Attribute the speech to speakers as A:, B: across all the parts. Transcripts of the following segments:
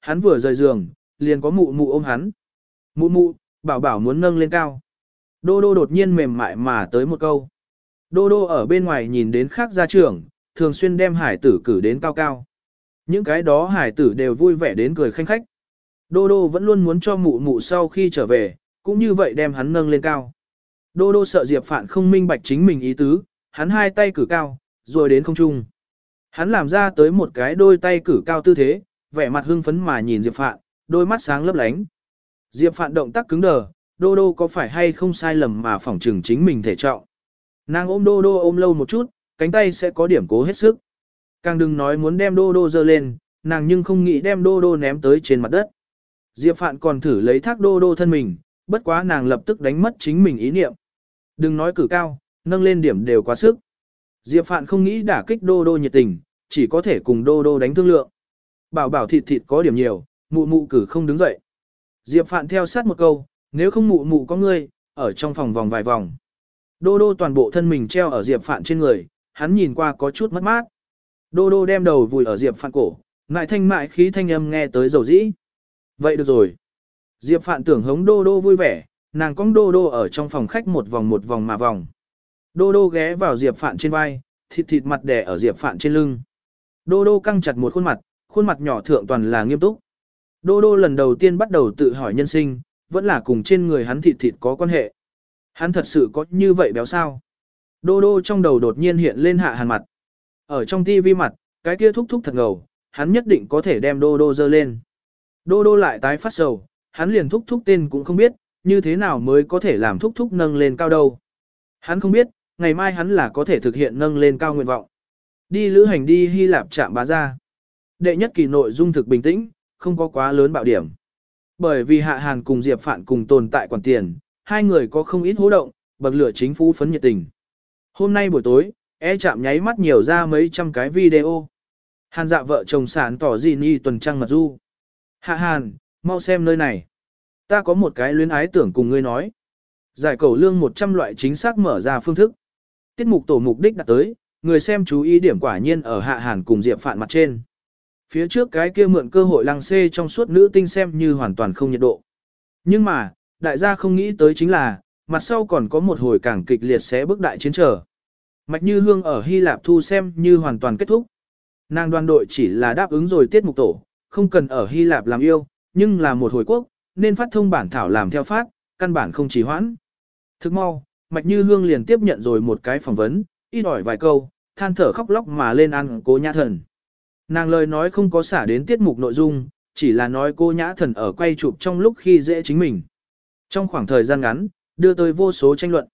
A: hắn vừa rời giường, liền có mụ mụ ôm hắn. Mụ mụ, bảo bảo muốn nâng lên cao. Đô đô đột nhiên mềm mại mà tới một câu. Đô đô ở bên ngoài nhìn đến khác gia trưởng, thường xuyên đem hải tử cử đến cao cao. Những cái đó hải tử đều vui vẻ đến cười khanh khách. Đô đô vẫn luôn muốn cho mụ mụ sau khi trở về, cũng như vậy đem hắn nâng lên cao. Đô đô sợ Diệp Phạn không minh bạch chính mình ý tứ, hắn hai tay cử cao, rồi đến không trung. Hắn làm ra tới một cái đôi tay cử cao tư thế, vẻ mặt hưng phấn mà nhìn Diệp Phạn, đôi mắt sáng lấp lánh. Diệp Phạn động tác cứng đờ, đô đô có phải hay không sai lầm mà phỏng trừng chính mình thể trọng. Nàng ôm đô đô ôm lâu một chút, cánh tay sẽ có điểm cố hết sức. Càng đừng nói muốn đem đô đô dơ lên, nàng nhưng không nghĩ đem đô đô ném tới trên mặt đất. Diệp Phạn còn thử lấy thác đô đô thân mình, bất quá nàng lập tức đánh mất chính mình ý niệm. Đừng nói cử cao, nâng lên điểm đều quá sức. Diệp Phạn không nghĩ đả kích đô đô nhiệt tình, chỉ có thể cùng đô đô đánh thương lượng. Bảo bảo thịt thịt có điểm nhiều, mụ mụ cử không đứng dậy. Diệp Phạn theo sát một câu, nếu không mụ mụ có ngươi, ở trong phòng vòng vài vòng. Đô đô toàn bộ thân mình treo ở Diệp Phạn trên người, hắn nhìn qua có chút mất mát. Đô đô đem đầu vùi ở Diệp Phạn cổ, ngại thanh mại khí thanh âm nghe tới dầu dĩ. Vậy được rồi. Diệp Phạn tưởng hống đô đô vui vẻ, nàng cong đô đô ở trong phòng khách một vòng một vòng mà vòng. Đô đô ghé vào Diệp Phạn trên vai, thịt thịt mặt đè ở Diệp Phạn trên lưng. Đô đô căng chặt một khuôn mặt, khuôn mặt nhỏ thượng toàn là nghiêm túc. Đô đô lần đầu tiên bắt đầu tự hỏi nhân sinh, vẫn là cùng trên người hắn thịt thịt có quan hệ. Hắn thật sự có như vậy béo sao? Đô đô trong đầu đột nhiên hiện lên hạ hàn mặt. Ở trong tivi mặt, cái kia thúc thúc thật ngầu, hắn nhất định có thể đem đô đô dơ lên. Đô đô lại tái phát sầu, hắn liền thúc thúc tên cũng không biết, như thế nào mới có thể làm thúc thúc nâng lên cao đâu. Hắn không biết, ngày mai hắn là có thể thực hiện nâng lên cao nguyện vọng. Đi lữ hành đi Hy Lạp chạm bá ra. Đệ nhất kỳ nội dung thực bình tĩnh, không có quá lớn bạo điểm. Bởi vì Hạ Hàn cùng Diệp Phạn cùng tồn tại quản tiền, hai người có không ít hố động, bậc lửa chính phủ phấn nhiệt tình. Hôm nay buổi tối, e chạm nháy mắt nhiều ra mấy trăm cái video. Hàn dạ vợ chồng sản tỏ gì ni tuần trăng mật du. Hạ Hàn, mau xem nơi này. Ta có một cái luyến ái tưởng cùng ngươi nói. Giải cầu lương 100 loại chính xác mở ra phương thức. Tiết mục tổ mục đích đặt tới, người xem chú ý điểm quả nhiên ở Hạ Hàn cùng Diệp Phạn mặt trên. Phía trước cái kia mượn cơ hội lăng xê trong suốt nữ tinh xem như hoàn toàn không nhiệt độ. Nhưng mà, đại gia không nghĩ tới chính là, mặt sau còn có một hồi càng kịch liệt sẽ bước đại chiến trở. Mạch Như Hương ở Hy Lạp thu xem như hoàn toàn kết thúc. Nàng đoàn đội chỉ là đáp ứng rồi tiết mục tổ, không cần ở Hy Lạp làm yêu, nhưng là một hồi quốc, nên phát thông bản thảo làm theo phát, căn bản không chỉ hoãn. Thức mau, Mạch Như Hương liền tiếp nhận rồi một cái phỏng vấn, ít ỏi vài câu, than thở khóc lóc mà lên ăn cố nhã thần. Nàng lời nói không có xả đến tiết mục nội dung, chỉ là nói cô nhã thần ở quay chụp trong lúc khi dễ chính mình. Trong khoảng thời gian ngắn, đưa tới vô số tranh luận.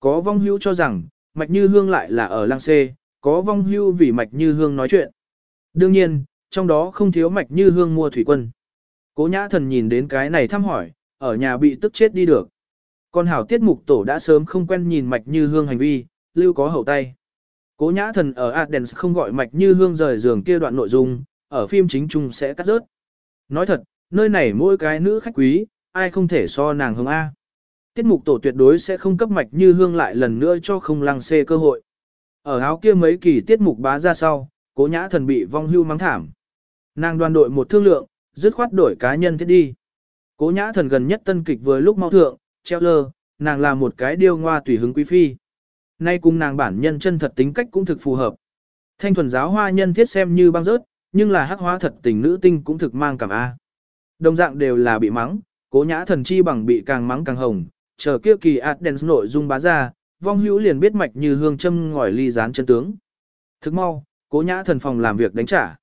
A: Có vong hữu cho rằng, Mạch Như Hương lại là ở lang xê, có vong hưu vì Mạch Như Hương nói chuyện. Đương nhiên, trong đó không thiếu Mạch Như Hương mua thủy quân. Cố nhã thần nhìn đến cái này thăm hỏi, ở nhà bị tức chết đi được. Còn hảo tiết mục tổ đã sớm không quen nhìn Mạch Như Hương hành vi, lưu có hậu tay. Cố nhã thần ở Adens không gọi Mạch Như Hương rời giường kia đoạn nội dung, ở phim chính chung sẽ cắt rớt. Nói thật, nơi này mỗi cái nữ khách quý, ai không thể so nàng hương A. Tiết mục tổ tuyệt đối sẽ không cấp mạch như hương lại lần nữa cho không lăng xê cơ hội. Ở áo kia mấy kỳ tiết mục bá ra sau, cố nhã thần bị vong hưu mắng thảm. Nàng đoàn đội một thương lượng, dứt khoát đổi cá nhân thiết đi. Cố nhã thần gần nhất tân kịch vừa lúc mau thượng, treo lơ, nàng là một cái điêu ngoa tùy hứng quý phi. Nay cùng nàng bản nhân chân thật tính cách cũng thực phù hợp. Thanh thuần giáo hoa nhân thiết xem như băng rớt, nhưng là hắc hóa thật tình nữ tinh cũng thực mang cảm A. Đồng dạng đều là bị mắng, cố nhã thần chi bằng bị càng mắng càng hồng, chờ kia kỳ Adens nội dung bá ra, vong hữu liền biết mạch như hương châm ngòi ly gián chân tướng. Thức mau, cố nhã thần phòng làm việc đánh trả.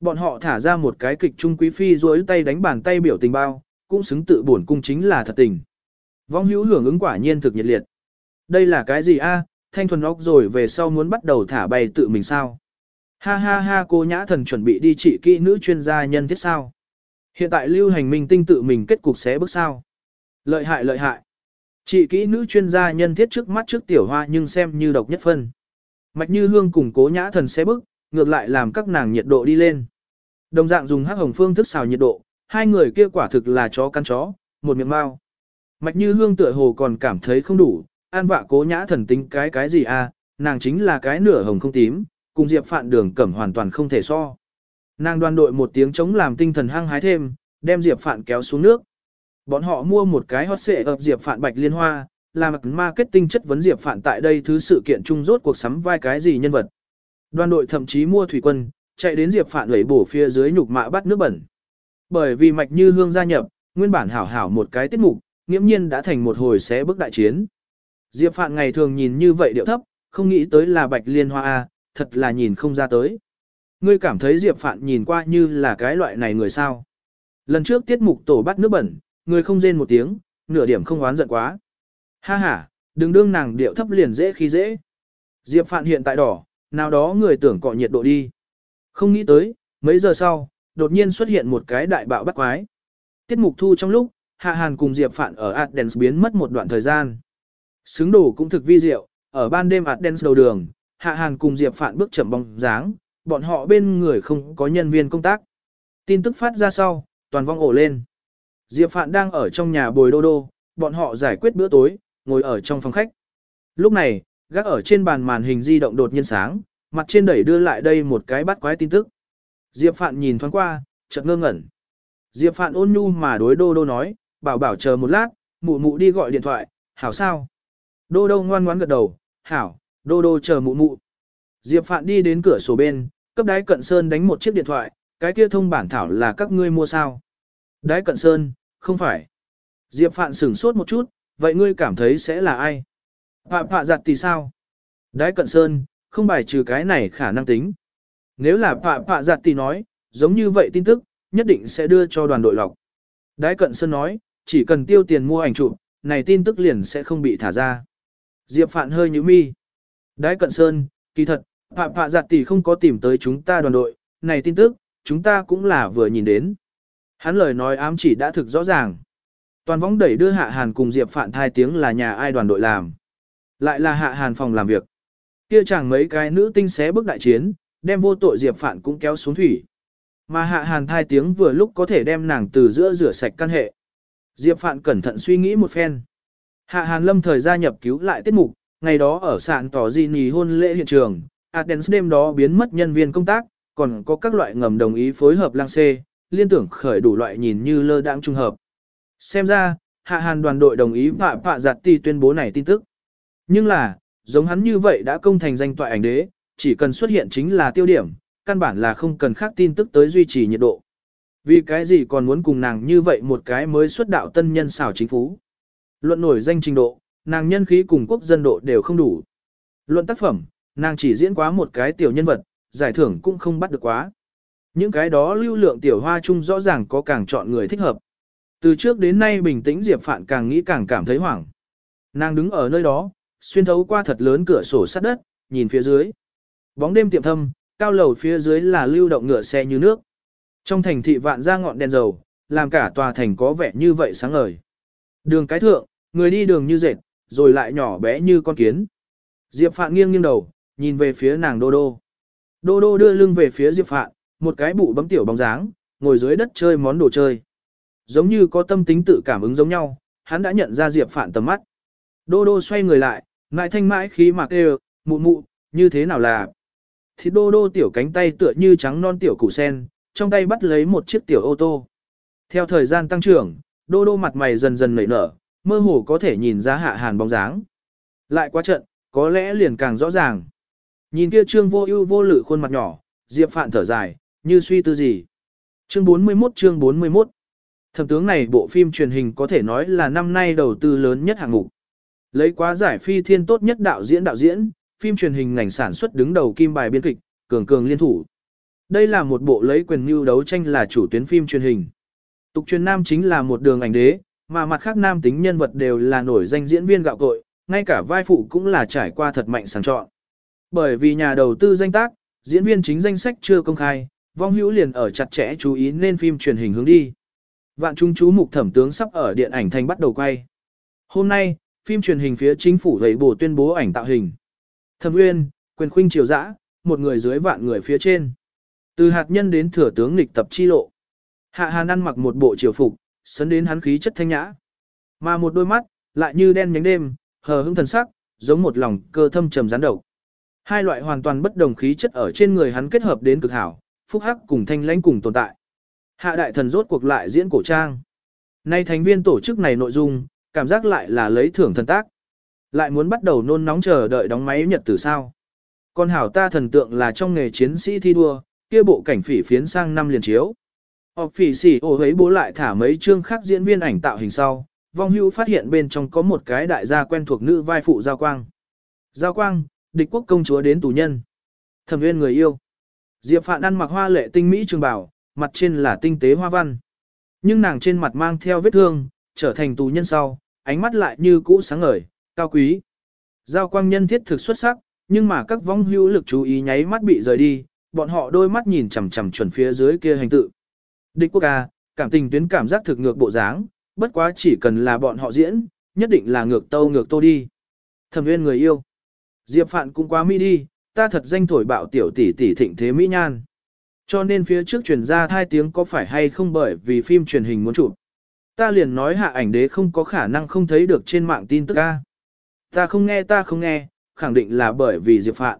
A: Bọn họ thả ra một cái kịch trung quý phi duỗi tay đánh bàn tay biểu tình bao, cũng xứng tự bổn cung chính là thật tình. Vong hữu hưởng ứng quả nhiên thực nhiệt liệt. Đây là cái gì a? Thanh thuần óc rồi về sau muốn bắt đầu thả bay tự mình sao? Ha ha ha cô nhã thần chuẩn bị đi trị kỹ nữ chuyên gia nhân thiết sao? Hiện tại lưu hành minh tinh tự mình kết cục sẽ bước sao? Lợi hại lợi hại. trị kỹ nữ chuyên gia nhân thiết trước mắt trước tiểu hoa nhưng xem như độc nhất phân. Mạch như hương cùng cố nhã thần sẽ bước, ngược lại làm các nàng nhiệt độ đi lên. Đồng dạng dùng hắc hồng phương thức xào nhiệt độ, hai người kia quả thực là chó căn chó, một miệng mau. Mạch như hương tựa hồ còn cảm thấy không đủ, an vạ cố nhã thần tính cái cái gì à, nàng chính là cái nửa hồng không tím, cùng diệp phạn đường cẩm hoàn toàn không thể so. Nàng đoàn đội một tiếng chống làm tinh thần hăng hái thêm, đem Diệp Phạn kéo xuống nước. Bọn họ mua một cái hot xệ ập Diệp Phạn Bạch Liên Hoa, làm marketing chất vấn Diệp Phạn tại đây thứ sự kiện chung rốt cuộc sắm vai cái gì nhân vật. Đoàn đội thậm chí mua thủy quân, chạy đến Diệp Phạn lẩy bổ phía dưới nhục mạ bắt nước bẩn. Bởi vì Mạch Như Hương gia nhập, nguyên bản hảo hảo một cái tiết mục, nghiễm nhiên đã thành một hồi xé bước đại chiến. Diệp Phạn ngày thường nhìn như vậy điệu thấp, không nghĩ tới là Bạch Liên Hoa A, thật là nhìn không ra tới. Ngươi cảm thấy Diệp Phạn nhìn qua như là cái loại này người sao. Lần trước tiết mục tổ bắt nước bẩn, người không rên một tiếng, nửa điểm không oán giận quá. Ha ha, đừng đương nàng điệu thấp liền dễ khi dễ. Diệp Phạn hiện tại đỏ, nào đó người tưởng cọ nhiệt độ đi. Không nghĩ tới, mấy giờ sau, đột nhiên xuất hiện một cái đại bạo bắt quái. Tiết mục thu trong lúc, Hạ Hàn cùng Diệp Phạn ở Adens biến mất một đoạn thời gian. Xứng đồ cũng thực vi diệu, ở ban đêm Adens đầu đường, Hạ Hàn cùng Diệp Phạn bước chậm bóng dáng, bọn họ bên người không có nhân viên công tác. Tin tức phát ra sau, toàn vong ổ lên. Diệp Phạn đang ở trong nhà bồi đô đô, bọn họ giải quyết bữa tối, ngồi ở trong phòng khách. Lúc này, gác ở trên bàn màn hình di động đột nhiên sáng, mặt trên đẩy đưa lại đây một cái bắt quái tin tức. Diệp Phạn nhìn thoáng qua, chợt ngơ ngẩn. Diệp Phạn ôn nhu mà đối đô đô nói, bảo bảo chờ một lát, mụ mụ đi gọi điện thoại, hảo sao? Đô đô ngoan ngoãn gật đầu, hảo, đô đô chờ mụ mụ. Diệp Phạn đi đến cửa sổ bên, cấp đái cận sơn đánh một chiếc điện thoại, cái kia thông bản thảo là các ngươi mua sao? Đái cận sơn, không phải. Diệp Phạn sửng sốt một chút, vậy ngươi cảm thấy sẽ là ai? Phạm phạ giặt thì sao? Đái cận sơn, không bài trừ cái này khả năng tính. Nếu là phạm phạ giặt thì nói, giống như vậy tin tức, nhất định sẽ đưa cho đoàn đội lọc. Đái cận sơn nói, chỉ cần tiêu tiền mua ảnh chụp, này tin tức liền sẽ không bị thả ra. Diệp Phạn hơi nhíu mi. Đái cận sơn, kỳ thật, phạm phạ giặt tỷ không có tìm tới chúng ta đoàn đội, này tin tức, chúng ta cũng là vừa nhìn đến. Hắn lời nói ám chỉ đã thực rõ ràng. Toàn võng đẩy đưa Hạ Hàn cùng Diệp Phạn thai tiếng là nhà ai đoàn đội làm. Lại là Hạ Hàn phòng làm việc. Kia chẳng mấy cái nữ tinh xé bước đại chiến, đem vô tội Diệp Phạn cũng kéo xuống thủy. Mà Hạ Hàn thai tiếng vừa lúc có thể đem nàng từ giữa rửa sạch căn hệ. Diệp Phạn cẩn thận suy nghĩ một phen. Hạ Hàn lâm thời gia nhập cứu lại tiết mục, ngày đó ở sạn tỏ di nì hôn lễ hiện trường, Adens đêm đó biến mất nhân viên công tác, còn có các loại ngầm đồng ý phối hợp lang xê, liên tưởng khởi đủ loại nhìn như lơ đãng trung hợp. Xem ra, Hạ Hàn đoàn đội đồng ý phạ phạ giặt ti tuyên bố này tin tức. Nhưng là, giống hắn như vậy đã công thành danh toại ảnh đế, chỉ cần xuất hiện chính là tiêu điểm, căn bản là không cần khác tin tức tới duy trì nhiệt độ. Vì cái gì còn muốn cùng nàng như vậy một cái mới xuất đạo tân nhân xảo chính phú. Luận nổi danh trình độ, nàng nhân khí cùng quốc dân độ đều không đủ. Luận tác phẩm, nàng chỉ diễn quá một cái tiểu nhân vật, giải thưởng cũng không bắt được quá. Những cái đó lưu lượng tiểu hoa chung rõ ràng có càng chọn người thích hợp. Từ trước đến nay bình tĩnh Diệp Phạn càng nghĩ càng cảm thấy hoảng. Nàng đứng ở nơi đó, xuyên thấu qua thật lớn cửa sổ sắt đất, nhìn phía dưới. Bóng đêm tiệm thâm, cao lầu phía dưới là lưu động ngựa xe như nước. Trong thành thị vạn ra ngọn đèn dầu, làm cả tòa thành có vẻ như vậy sáng ngời. Đường cái thượng, người đi đường như dệt, rồi lại nhỏ bé như con kiến. Diệp Phạn nghiêng nghiêng đầu, nhìn về phía nàng Đô Đô. Đô Đô đưa lưng về phía Diệp Phạn, một cái bụ bấm tiểu bóng dáng, ngồi dưới đất chơi món đồ chơi. Giống như có tâm tính tự cảm ứng giống nhau, hắn đã nhận ra Diệp Phạn tầm mắt. Đô Đô xoay người lại, ngại thanh mãi khí mạc đều, mụ mụ, như thế nào là. Thì Đô Đô tiểu cánh tay tựa như trắng non tiểu củ sen, trong tay bắt lấy một chiếc tiểu ô tô. Theo thời gian tăng trưởng, Đô Đô mặt mày dần dần nảy nở, mơ hồ có thể nhìn ra hạ hàn bóng dáng. Lại quá trận, có lẽ liền càng rõ ràng. Nhìn kia trương vô ưu vô lự khuôn mặt nhỏ, Diệp Phạn thở dài, như suy tư gì. Chương 41 chương 41 Thẩm tướng này bộ phim truyền hình có thể nói là năm nay đầu tư lớn nhất hạng mục. Lấy quá giải phi thiên tốt nhất đạo diễn đạo diễn, phim truyền hình ngành sản xuất đứng đầu kim bài biên kịch, cường cường liên thủ. Đây là một bộ lấy quyền mưu đấu tranh là chủ tuyến phim truyền hình. Tục truyền nam chính là một đường ảnh đế, mà mặt khác nam tính nhân vật đều là nổi danh diễn viên gạo cội, ngay cả vai phụ cũng là trải qua thật mạnh sàng chọn. Bởi vì nhà đầu tư danh tác, diễn viên chính danh sách chưa công khai, vong hữu liền ở chặt chẽ chú ý nên phim truyền hình hướng đi. Vạn trung chú mục thẩm tướng sắp ở điện ảnh thành bắt đầu quay. Hôm nay, phim truyền hình phía chính phủ gầy bổ tuyên bố ảnh tạo hình. Thẩm Uyên, quyền khuynh triều dã, một người dưới vạn người phía trên. Từ hạt nhân đến thừa tướng lịch tập chi lộ. Hạ Hàn ăn mặc một bộ triều phục, sấn đến hắn khí chất thanh nhã. Mà một đôi mắt, lại như đen nhánh đêm, hờ hững thần sắc, giống một lòng cơ thâm trầm rắn độc. Hai loại hoàn toàn bất đồng khí chất ở trên người hắn kết hợp đến cực hảo, phúc hắc cùng thanh lãnh cùng tồn tại. Hạ đại thần rốt cuộc lại diễn cổ trang. Nay thành viên tổ chức này nội dung, cảm giác lại là lấy thưởng thần tác. Lại muốn bắt đầu nôn nóng chờ đợi đóng máy nhật từ sao. Con hảo ta thần tượng là trong nghề chiến sĩ thi đua, kia bộ cảnh phỉ phiến sang năm liền chiếu. Họp phỉ xỉ ổ ấy bố lại thả mấy chương khác diễn viên ảnh tạo hình sau, vong hữu phát hiện bên trong có một cái đại gia quen thuộc nữ vai phụ Giao Quang. Giao Quang, địch quốc công chúa đến tù nhân. Thẩm viên người yêu. Diệp Phạn ăn mặc hoa lệ tinh mỹ trường bảo, mặt trên là tinh tế hoa văn. Nhưng nàng trên mặt mang theo vết thương, trở thành tù nhân sau, ánh mắt lại như cũ sáng ngời, cao quý. Giao quang nhân thiết thực xuất sắc, nhưng mà các vong hữu lực chú ý nháy mắt bị rời đi, bọn họ đôi mắt nhìn chằm chằm chuẩn phía dưới kia hành tự. Địch quốc ca, cảm tình tuyến cảm giác thực ngược bộ dáng, bất quá chỉ cần là bọn họ diễn, nhất định là ngược tâu ngược tô đi. Thẩm viên người yêu. Diệp Phạn cũng quá mỹ đi, ta thật danh thổi bạo tiểu tỷ tỷ thịnh thế mỹ nhan. Cho nên phía trước truyền ra hai tiếng có phải hay không bởi vì phim truyền hình muốn chụp. Ta liền nói hạ ảnh đế không có khả năng không thấy được trên mạng tin tức ca. Ta không nghe ta không nghe, khẳng định là bởi vì Diệp Phạn.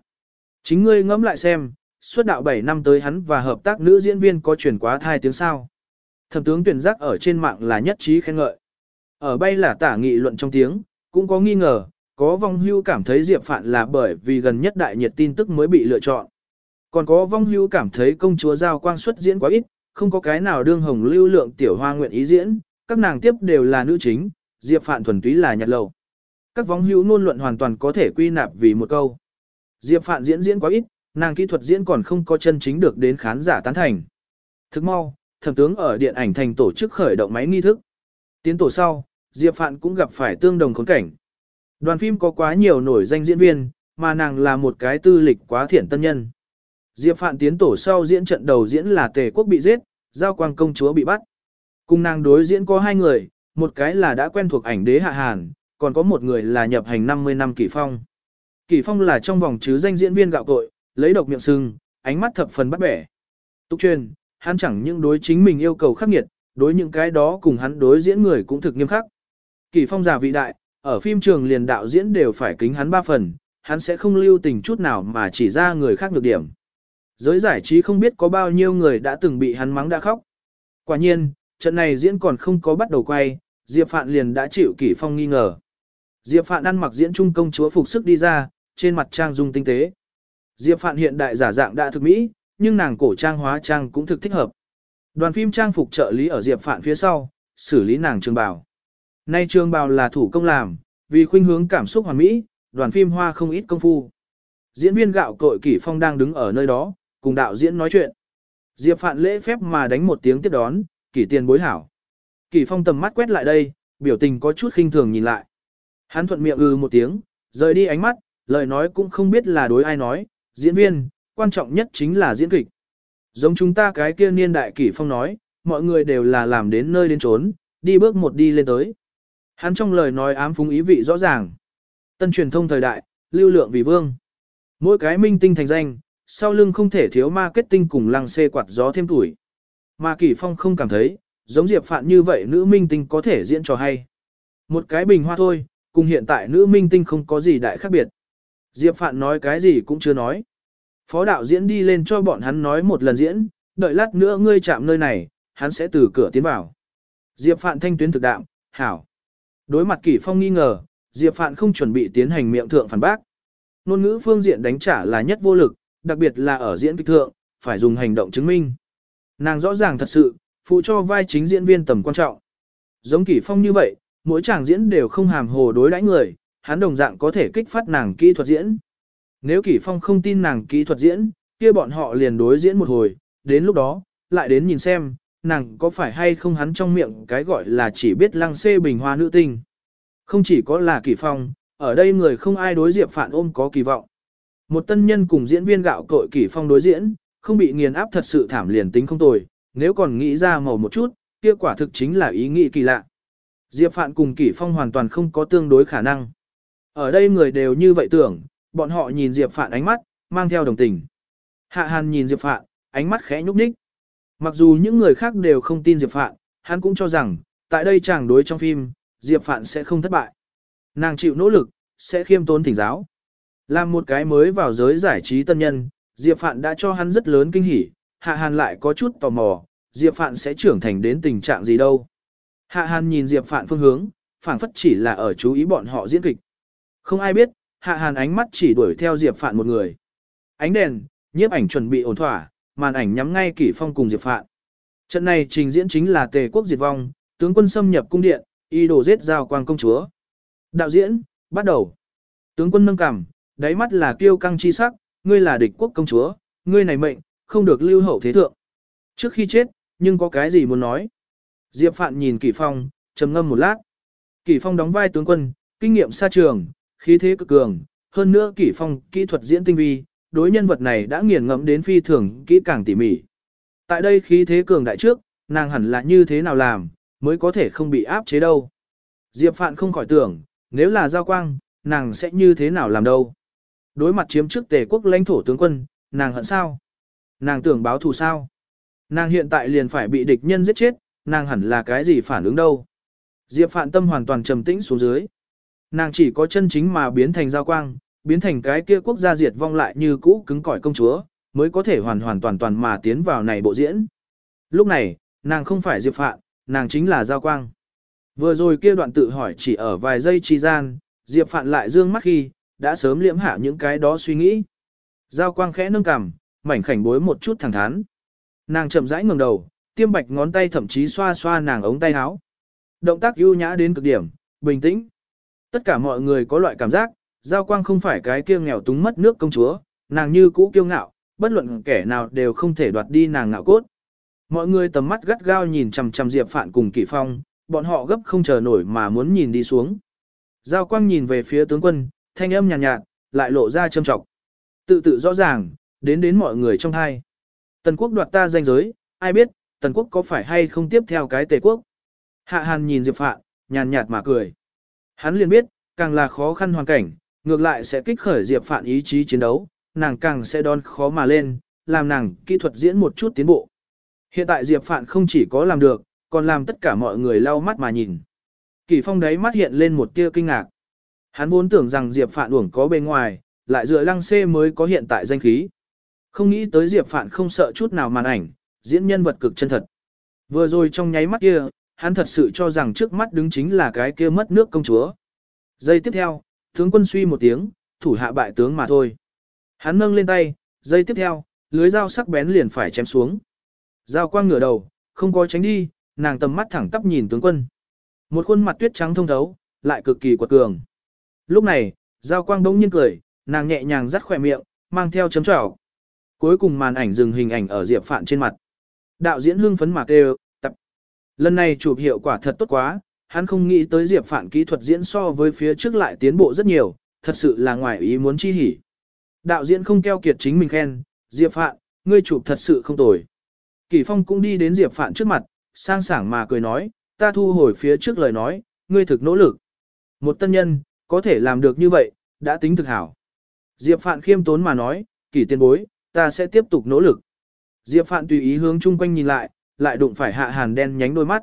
A: Chính ngươi ngẫm lại xem, suốt đạo 7 năm tới hắn và hợp tác nữ diễn viên có truyền quá thai tiếng sao. Thẩm tướng tuyển giác ở trên mạng là nhất trí khen ngợi. Ở bay là tả nghị luận trong tiếng, cũng có nghi ngờ, có vong hưu cảm thấy Diệp Phạn là bởi vì gần nhất đại nhiệt tin tức mới bị lựa chọn. Còn có vong hưu cảm thấy công chúa Giao Quang xuất diễn quá ít, không có cái nào đương hồng lưu lượng tiểu hoa nguyện ý diễn, các nàng tiếp đều là nữ chính, Diệp Phạn thuần túy là nhặt lầu. Các vong hưu ngôn luận hoàn toàn có thể quy nạp vì một câu. Diệp Phạn diễn diễn quá ít, nàng kỹ thuật diễn còn không có chân chính được đến khán giả tán thành. Thức mau, thẩm tướng ở điện ảnh thành tổ chức khởi động máy nghi thức. Tiến tổ sau, Diệp Phạn cũng gặp phải tương đồng khốn cảnh. Đoàn phim có quá nhiều nổi danh diễn viên, mà nàng là một cái tư lịch quá thiện tân nhân. Diệp Phạn tiến tổ sau diễn trận đầu diễn là Tề Quốc bị giết, Giao Quang công chúa bị bắt. Cùng nàng đối diễn có hai người, một cái là đã quen thuộc ảnh đế Hạ Hàn, còn có một người là nhập hành 50 năm Kỷ Phong. Kỷ Phong là trong vòng chứ danh diễn viên gạo cội lấy độc miệng sưng, ánh mắt thập phần bắt bẻ. Tục truyền, hắn chẳng những đối chính mình yêu cầu khắc nghiệt, đối những cái đó cùng hắn đối diễn người cũng thực nghiêm khắc. Kỷ Phong già vị đại, ở phim trường liền đạo diễn đều phải kính hắn ba phần, hắn sẽ không lưu tình chút nào mà chỉ ra người khác nhược điểm. Giới giải trí không biết có bao nhiêu người đã từng bị hắn mắng đã khóc. Quả nhiên, trận này diễn còn không có bắt đầu quay, Diệp Phạn liền đã chịu Kỷ Phong nghi ngờ. Diệp Phạn ăn mặc diễn trung công chúa phục sức đi ra, trên mặt trang dung tinh tế. Diệp Phạn hiện đại giả dạng đã thực mỹ, nhưng nàng cổ trang hóa trang cũng thực thích hợp. Đoàn phim trang phục trợ lý ở Diệp Phạn phía sau, xử lý nàng trường bào. Nay trường bào là thủ công làm, vì khuynh hướng cảm xúc hoàn mỹ, đoàn phim hoa không ít công phu. Diễn viên gạo cội Kỷ Phong đang đứng ở nơi đó, cùng đạo diễn nói chuyện. Diệp Phạn lễ phép mà đánh một tiếng tiếp đón, Kỷ tiền bối hảo. Kỷ Phong tầm mắt quét lại đây, biểu tình có chút khinh thường nhìn lại. Hắn thuận miệng ư một tiếng, rời đi ánh mắt, lời nói cũng không biết là đối ai nói, diễn viên, quan trọng nhất chính là diễn kịch. Giống chúng ta cái kia niên đại Kỷ Phong nói, mọi người đều là làm đến nơi đến trốn, đi bước một đi lên tới. Hắn trong lời nói ám phúng ý vị rõ ràng. Tân truyền thông thời đại, lưu lượng vì vương. Mỗi cái minh tinh thành danh, sau lưng không thể thiếu marketing cùng lăng xê quạt gió thêm tuổi. Mà Kỷ Phong không cảm thấy, giống Diệp Phạn như vậy nữ minh tinh có thể diễn trò hay. Một cái bình hoa thôi, cùng hiện tại nữ minh tinh không có gì đại khác biệt. Diệp Phạn nói cái gì cũng chưa nói. Phó đạo diễn đi lên cho bọn hắn nói một lần diễn, đợi lát nữa ngươi chạm nơi này, hắn sẽ từ cửa tiến vào. Diệp Phạn thanh tuyến thực đạm, hảo. Đối mặt Kỷ Phong nghi ngờ, Diệp Phạn không chuẩn bị tiến hành miệng thượng phản bác. Nôn ngữ phương diện đánh trả là nhất vô lực, đặc biệt là ở diễn kịch thượng, phải dùng hành động chứng minh. Nàng rõ ràng thật sự, phụ cho vai chính diễn viên tầm quan trọng. Giống Kỷ Phong như vậy, mỗi chàng diễn đều không hàm hồ đối đãi người, hắn đồng dạng có thể kích phát nàng kỹ thuật diễn. Nếu Kỷ Phong không tin nàng kỹ thuật diễn, kia bọn họ liền đối diễn một hồi, đến lúc đó, lại đến nhìn xem, nàng có phải hay không hắn trong miệng cái gọi là chỉ biết lăng xê bình hoa nữ tinh. Không chỉ có là Kỷ Phong, ở đây người không ai đối Diệp Phạn ôm có kỳ vọng. Một tân nhân cùng diễn viên gạo cội Kỷ Phong đối diễn, không bị nghiền áp thật sự thảm liền tính không tồi, nếu còn nghĩ ra màu một chút, kia quả thực chính là ý nghĩ kỳ lạ. Diệp Phạn cùng Kỷ Phong hoàn toàn không có tương đối khả năng. Ở đây người đều như vậy tưởng, bọn họ nhìn Diệp Phạn ánh mắt, mang theo đồng tình. Hạ Hàn nhìn Diệp Phạn, ánh mắt khẽ nhúc nhích. Mặc dù những người khác đều không tin Diệp Phạn, hắn cũng cho rằng, tại đây chàng đối trong phim, Diệp Phạn sẽ không thất bại. Nàng chịu nỗ lực, sẽ khiêm tốn thỉnh giáo. Làm một cái mới vào giới giải trí tân nhân, Diệp Phạn đã cho hắn rất lớn kinh hỉ, Hạ Hàn lại có chút tò mò, Diệp Phạn sẽ trưởng thành đến tình trạng gì đâu. Hạ Hàn nhìn Diệp Phạn phương hướng, phảng phất chỉ là ở chú ý bọn họ diễn kịch. Không ai biết, Hạ Hàn ánh mắt chỉ đuổi theo Diệp Phạn một người. Ánh đèn, nhiếp ảnh chuẩn bị ổn thỏa, màn ảnh nhắm ngay Kỷ Phong cùng Diệp Phạn. Trận này trình diễn chính là Tề quốc diệt vong, tướng quân xâm nhập cung điện, y đồ giết giao quang công chúa. Đạo diễn, bắt đầu. Tướng quân nâng cằm, đáy mắt là kiêu căng chi sắc, ngươi là địch quốc công chúa, ngươi này mệnh, không được lưu hậu thế thượng. Trước khi chết, nhưng có cái gì muốn nói? Diệp Phạn nhìn Kỷ Phong, trầm ngâm một lát. Kỷ Phong đóng vai tướng quân, kinh nghiệm xa trường, khí thế cực cường, hơn nữa Kỷ Phong kỹ thuật diễn tinh vi, đối nhân vật này đã nghiền ngẫm đến phi thường kỹ càng tỉ mỉ. Tại đây khí thế cường đại trước, nàng hẳn là như thế nào làm, mới có thể không bị áp chế đâu. Diệp Phạn không khỏi tưởng, nếu là giao quang, nàng sẽ như thế nào làm đâu. Đối mặt chiếm trước tề quốc lãnh thổ tướng quân, nàng hận sao? Nàng tưởng báo thù sao? Nàng hiện tại liền phải bị địch nhân giết chết, nàng hẳn là cái gì phản ứng đâu? Diệp Phạn tâm hoàn toàn trầm tĩnh xuống dưới. Nàng chỉ có chân chính mà biến thành giao quang, biến thành cái kia quốc gia diệt vong lại như cũ cứng cỏi công chúa, mới có thể hoàn hoàn toàn toàn mà tiến vào này bộ diễn. Lúc này, nàng không phải Diệp Phạn, nàng chính là Giao Quang. Vừa rồi kia đoạn tự hỏi chỉ ở vài giây chi gian, Diệp Phạn lại dương mắt khi, đã sớm liễm hạ những cái đó suy nghĩ. Giao Quang khẽ nâng cằm, mảnh khảnh bối một chút thẳng thắn. Nàng chậm rãi ngẩng đầu, tiêm bạch ngón tay thậm chí xoa xoa nàng ống tay áo. Động tác ưu nhã đến cực điểm, bình tĩnh. Tất cả mọi người có loại cảm giác, Giao Quang không phải cái kia nghèo túng mất nước công chúa, nàng như cũ kiêu ngạo, bất luận kẻ nào đều không thể đoạt đi nàng ngạo cốt. Mọi người tầm mắt gắt gao nhìn chằm chằm Diệp Phạn cùng Kỷ Phong, bọn họ gấp không chờ nổi mà muốn nhìn đi xuống. Giao Quang nhìn về phía tướng quân, thanh âm nhàn nhạt, nhạt, lại lộ ra châm trọng. Tự tự rõ ràng, đến đến mọi người trong hai. Tần quốc đoạt ta danh giới, ai biết, tần quốc có phải hay không tiếp theo cái tề quốc. Hạ Hàn nhìn Diệp Phạn, nhàn nhạt mà cười. Hắn liền biết, càng là khó khăn hoàn cảnh, ngược lại sẽ kích khởi Diệp Phạn ý chí chiến đấu, nàng càng sẽ đón khó mà lên, làm nàng kỹ thuật diễn một chút tiến bộ. Hiện tại Diệp Phạn không chỉ có làm được, còn làm tất cả mọi người lau mắt mà nhìn. Kỳ phong đấy mắt hiện lên một tia kinh ngạc. Hắn vốn tưởng rằng Diệp Phạn uổng có bên ngoài, lại dựa lăng xê mới có hiện tại danh khí. Không nghĩ tới Diệp Phạn không sợ chút nào màn ảnh, diễn nhân vật cực chân thật. Vừa rồi trong nháy mắt kia, hắn thật sự cho rằng trước mắt đứng chính là cái kia mất nước công chúa. Giây tiếp theo, tướng quân suy một tiếng, thủ hạ bại tướng mà thôi. Hắn nâng lên tay, giây tiếp theo, lưới dao sắc bén liền phải chém xuống. Dao quang ngửa đầu, không có tránh đi, nàng tầm mắt thẳng tắp nhìn tướng quân. Một khuôn mặt tuyết trắng thông thấu, lại cực kỳ quật cường. Lúc này, dao Quang bỗng nhiên cười, nàng nhẹ nhàng dắt khỏe miệng, mang theo chấm trỏ. Cuối cùng màn ảnh dừng hình ảnh ở Diệp Phạn trên mặt. Đạo diễn hưng phấn mạc đều. Lần này chụp hiệu quả thật tốt quá, hắn không nghĩ tới Diệp Phạn kỹ thuật diễn so với phía trước lại tiến bộ rất nhiều, thật sự là ngoài ý muốn chi hỉ. Đạo diễn không keo kiệt chính mình khen, Diệp Phạn, ngươi chụp thật sự không tồi. Kỳ Phong cũng đi đến Diệp Phạn trước mặt, sang sảng mà cười nói, ta thu hồi phía trước lời nói, ngươi thực nỗ lực. Một tân nhân, có thể làm được như vậy, đã tính thực hảo. Diệp Phạn khiêm tốn mà nói, kỳ tiên bối, ta sẽ tiếp tục nỗ lực. Diệp Phạn tùy ý hướng chung quanh nhìn lại, lại đụng phải hạ hàn đen nhánh đôi mắt.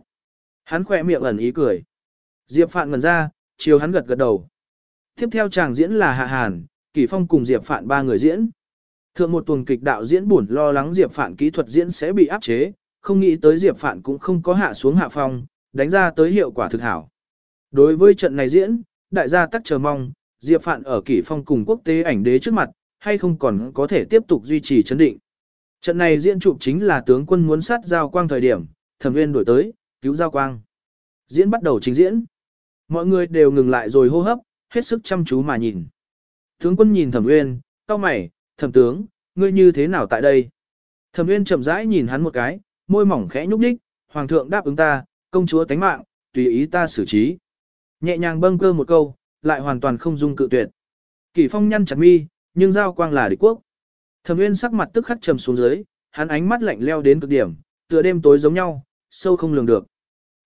A: Hắn khỏe miệng ẩn ý cười. Diệp Phạn ngẩn ra, chiều hắn gật gật đầu. Tiếp theo chàng diễn là hạ hàn, kỳ phong cùng Diệp Phạn ba người diễn. Thượng một tuần kịch đạo diễn buồn lo lắng Diệp Phạn kỹ thuật diễn sẽ bị áp chế, không nghĩ tới Diệp Phạn cũng không có hạ xuống hạ phong, đánh ra tới hiệu quả thực hảo. Đối với trận này diễn, đại gia tắc chờ mong, Diệp Phạn ở kỷ phong cùng quốc tế ảnh đế trước mặt, hay không còn có thể tiếp tục duy trì chấn định. Trận này diễn chụp chính là tướng quân muốn sát giao quang thời điểm, thẩm viên đổi tới, cứu giao quang. Diễn bắt đầu trình diễn. Mọi người đều ngừng lại rồi hô hấp, hết sức chăm chú mà nhìn. Tướng quân nhìn thẩm nguyên, cao mày, thẩm tướng, ngươi như thế nào tại đây? Thẩm Nguyên chậm rãi nhìn hắn một cái, môi mỏng khẽ nhúc nhích, hoàng thượng đáp ứng ta, công chúa tánh mạng, tùy ý ta xử trí. Nhẹ nhàng bâng cơ một câu, lại hoàn toàn không dung cự tuyệt. Kỷ Phong nhăn chặt mi, nhưng giao quang là địch quốc. Thẩm Nguyên sắc mặt tức khắc trầm xuống dưới, hắn ánh mắt lạnh lẽo đến cực điểm, tựa đêm tối giống nhau, sâu không lường được.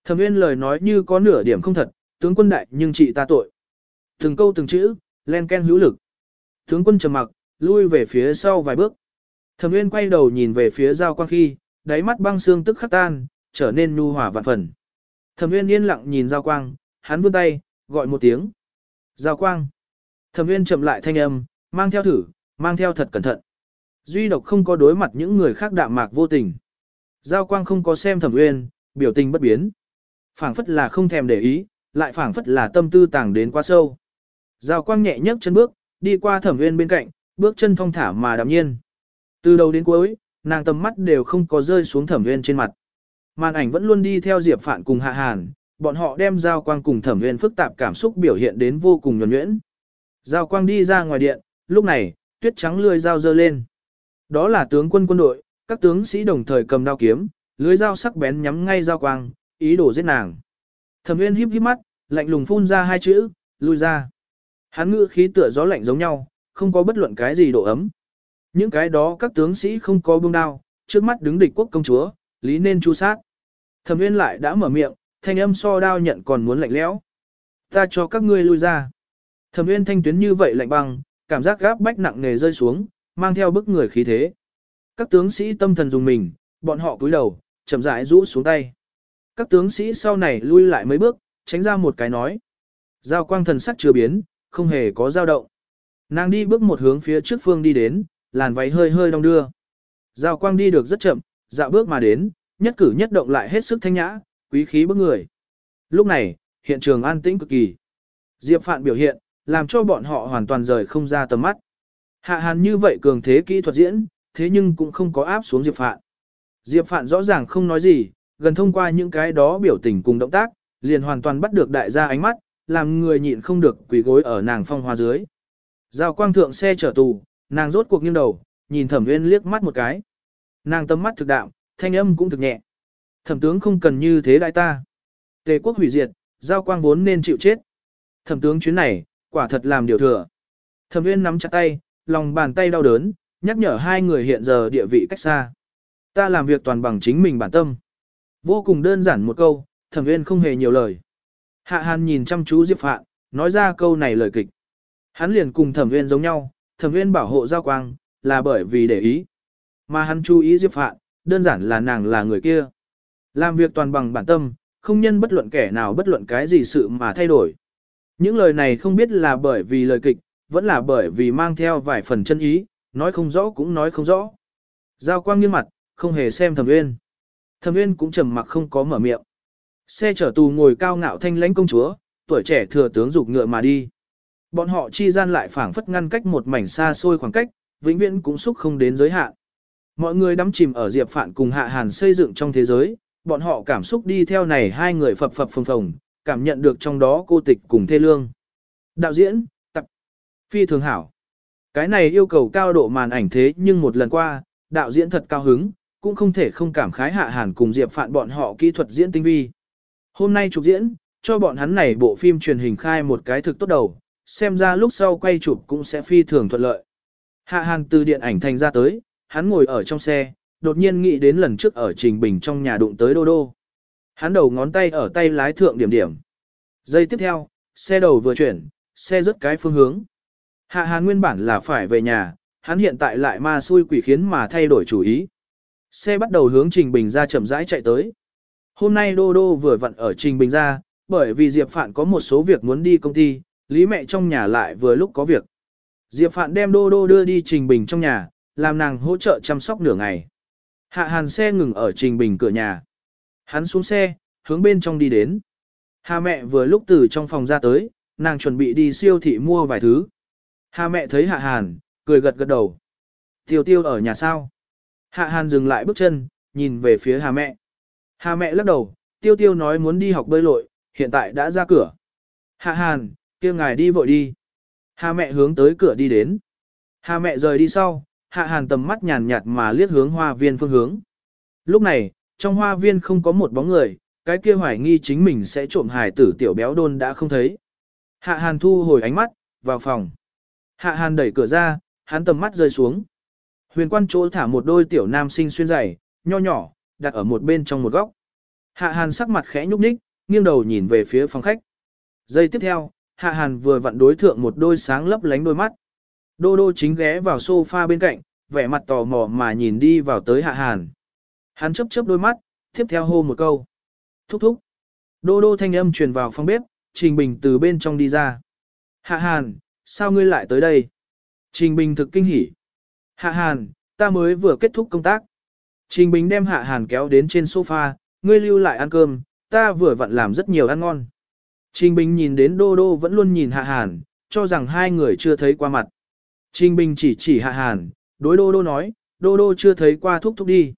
A: Thẩm Nguyên lời nói như có nửa điểm không thật, tướng quân đại nhưng trị ta tội. Từng câu từng chữ, len ken hữu lực. Tướng quân trầm mặc, lui về phía sau vài bước. Thẩm Nguyên quay đầu nhìn về phía Giao Quang khi, đáy mắt băng xương tức khắc tan, trở nên nhu hòa vạn phần. Thẩm Nguyên yên lặng nhìn Giao Quang, hắn vươn tay, gọi một tiếng. Giao Quang. Thẩm Nguyên chậm lại thanh âm, mang theo thử, mang theo thật cẩn thận. Duy độc không có đối mặt những người khác đạm mạc vô tình. Giao quang không có xem thẩm uyên, biểu tình bất biến. phảng phất là không thèm để ý, lại phảng phất là tâm tư tàng đến quá sâu. Giao quang nhẹ nhấc chân bước, đi qua thẩm uyên bên cạnh, bước chân thong thả mà đạm nhiên. Từ đầu đến cuối, nàng tầm mắt đều không có rơi xuống thẩm uyên trên mặt. Màn ảnh vẫn luôn đi theo Diệp Phạn cùng Hạ Hàn, bọn họ đem giao quang cùng thẩm uyên phức tạp cảm xúc biểu hiện đến vô cùng nhuần nhuyễn. Giao quang đi ra ngoài điện, lúc này, tuyết trắng lươi dao dơ lên. Đó là tướng quân quân đội, các tướng sĩ đồng thời cầm đao kiếm, lưới dao sắc bén nhắm ngay dao quang, ý đồ giết nàng. Thẩm Nguyên híp híp mắt, lạnh lùng phun ra hai chữ, lui ra. Hắn ngữ khí tựa gió lạnh giống nhau, không có bất luận cái gì độ ấm. Những cái đó các tướng sĩ không có buông đao, trước mắt đứng địch quốc công chúa, lý nên chu sát. Thẩm Nguyên lại đã mở miệng, thanh âm so đao nhận còn muốn lạnh lẽo. Ta cho các ngươi lui ra. Thẩm Nguyên thanh tuyến như vậy lạnh băng, cảm giác gáp bách nặng nề rơi xuống, mang theo bức người khí thế. Các tướng sĩ tâm thần dùng mình, bọn họ cúi đầu, chậm rãi rũ xuống tay. Các tướng sĩ sau này lui lại mấy bước, tránh ra một cái nói. Giao quang thần sắc chưa biến, không hề có dao động. Nàng đi bước một hướng phía trước phương đi đến, làn váy hơi hơi đong đưa. Giao quang đi được rất chậm, dạo bước mà đến, nhất cử nhất động lại hết sức thanh nhã, quý khí bức người. Lúc này, hiện trường an tĩnh cực kỳ. Diệp Phạn biểu hiện, làm cho bọn họ hoàn toàn rời không ra tầm mắt. Hạ hàn như vậy cường thế kỹ thuật diễn, thế nhưng cũng không có áp xuống Diệp Phạn. Diệp Phạn rõ ràng không nói gì, gần thông qua những cái đó biểu tình cùng động tác, liền hoàn toàn bắt được đại gia ánh mắt, làm người nhịn không được quỳ gối ở nàng phong hoa dưới. Giao quang thượng xe chở tù, nàng rốt cuộc nghiêng đầu, nhìn thẩm nguyên liếc mắt một cái. Nàng tâm mắt thực đạo, thanh âm cũng thực nhẹ. Thẩm tướng không cần như thế đại ta. Tề quốc hủy diệt, giao quang vốn nên chịu chết. Thẩm tướng chuyến này, quả thật làm điều thừa. Thẩm nguyên nắm chặt tay, lòng bàn tay đau đớn, nhắc nhở hai người hiện giờ địa vị cách xa. Ta làm việc toàn bằng chính mình bản tâm. Vô cùng đơn giản một câu, thẩm viên không hề nhiều lời. Hạ hàn nhìn chăm chú Diệp Phạn, nói ra câu này lời kịch. Hắn liền cùng thẩm viên giống nhau, thẩm viên bảo hộ giao quang, là bởi vì để ý. Mà hắn chú ý Diệp Phạn, đơn giản là nàng là người kia. Làm việc toàn bằng bản tâm, không nhân bất luận kẻ nào bất luận cái gì sự mà thay đổi. Những lời này không biết là bởi vì lời kịch, vẫn là bởi vì mang theo vài phần chân ý, nói không rõ cũng nói không rõ. Giao quang nghiêng mặt, không hề xem thẩm uyên. Thẩm uyên cũng trầm mặc không có mở miệng. Xe chở tù ngồi cao ngạo thanh lãnh công chúa, tuổi trẻ thừa tướng dục ngựa mà đi. Bọn họ chi gian lại phảng phất ngăn cách một mảnh xa xôi khoảng cách, vĩnh viễn cũng xúc không đến giới hạn. Mọi người đắm chìm ở Diệp Phạn cùng Hạ Hàn xây dựng trong thế giới, bọn họ cảm xúc đi theo này hai người phập phập phồng phồng, cảm nhận được trong đó cô tịch cùng thê lương. Đạo diễn, phi thường hảo. Cái này yêu cầu cao độ màn ảnh thế nhưng một lần qua, đạo diễn thật cao hứng, cũng không thể không cảm khái hạ hàn cùng Diệp Phạn bọn họ kỹ thuật diễn tinh vi. Hôm nay chụp diễn, cho bọn hắn này bộ phim truyền hình khai một cái thực tốt đầu, xem ra lúc sau quay chụp cũng sẽ phi thường thuận lợi. Hạ hàn từ điện ảnh thành ra tới, hắn ngồi ở trong xe, đột nhiên nghĩ đến lần trước ở Trình Bình trong nhà đụng tới Đô Đô. Hắn đầu ngón tay ở tay lái thượng điểm điểm. Giây tiếp theo, xe đầu vừa chuyển, xe rớt cái phương hướng. Hạ hàn nguyên bản là phải về nhà, hắn hiện tại lại ma xui quỷ khiến mà thay đổi chủ ý. Xe bắt đầu hướng Trình Bình ra chậm rãi chạy tới. Hôm nay Đô Đô vừa vặn ở Trình Bình ra, bởi vì Diệp Phạn có một số việc muốn đi công ty, Lý mẹ trong nhà lại vừa lúc có việc. Diệp Phạn đem Đô Đô đưa đi Trình Bình trong nhà, làm nàng hỗ trợ chăm sóc nửa ngày. Hạ hàn xe ngừng ở Trình Bình cửa nhà. Hắn xuống xe, hướng bên trong đi đến. Hà mẹ vừa lúc từ trong phòng ra tới, nàng chuẩn bị đi siêu thị mua vài thứ. Hà mẹ thấy hạ hàn, cười gật gật đầu. Tiêu tiêu ở nhà sao? Hạ hàn dừng lại bước chân, nhìn về phía hà mẹ. Hà mẹ lắc đầu, tiêu tiêu nói muốn đi học bơi lội, hiện tại đã ra cửa. Hạ hàn, kia ngài đi vội đi. Hà mẹ hướng tới cửa đi đến. Hà mẹ rời đi sau, hạ hàn tầm mắt nhàn nhạt mà liếc hướng hoa viên phương hướng. Lúc này, trong hoa viên không có một bóng người, cái kia hoài nghi chính mình sẽ trộm hài tử tiểu béo đôn đã không thấy. Hạ hàn thu hồi ánh mắt, vào phòng. Hạ hàn đẩy cửa ra, hắn tầm mắt rơi xuống. Huyền quan chỗ thả một đôi tiểu nam sinh xuyên giày, nho nhỏ, đặt ở một bên trong một góc. Hạ hàn sắc mặt khẽ nhúc nhích, nghiêng đầu nhìn về phía phòng khách. Giây tiếp theo, hạ hàn vừa vặn đối thượng một đôi sáng lấp lánh đôi mắt. Đô đô chính ghé vào sofa bên cạnh, vẻ mặt tò mò mà nhìn đi vào tới hạ hàn. Hắn chấp chớp đôi mắt, tiếp theo hô một câu. Thúc thúc. Đô đô thanh âm truyền vào phòng bếp, Trình Bình từ bên trong đi ra. Hạ hàn, sao ngươi lại tới đây? Trình Bình thực kinh hỉ. Hạ hàn, ta mới vừa kết thúc công tác. Trình Bình đem Hạ Hàn kéo đến trên sofa, ngươi lưu lại ăn cơm, ta vừa vặn làm rất nhiều ăn ngon. Trình Bình nhìn đến Đô Đô vẫn luôn nhìn Hạ Hàn, cho rằng hai người chưa thấy qua mặt. Trình Bình chỉ chỉ Hạ Hàn, đối Đô Đô nói, Đô Đô chưa thấy qua thúc thúc đi.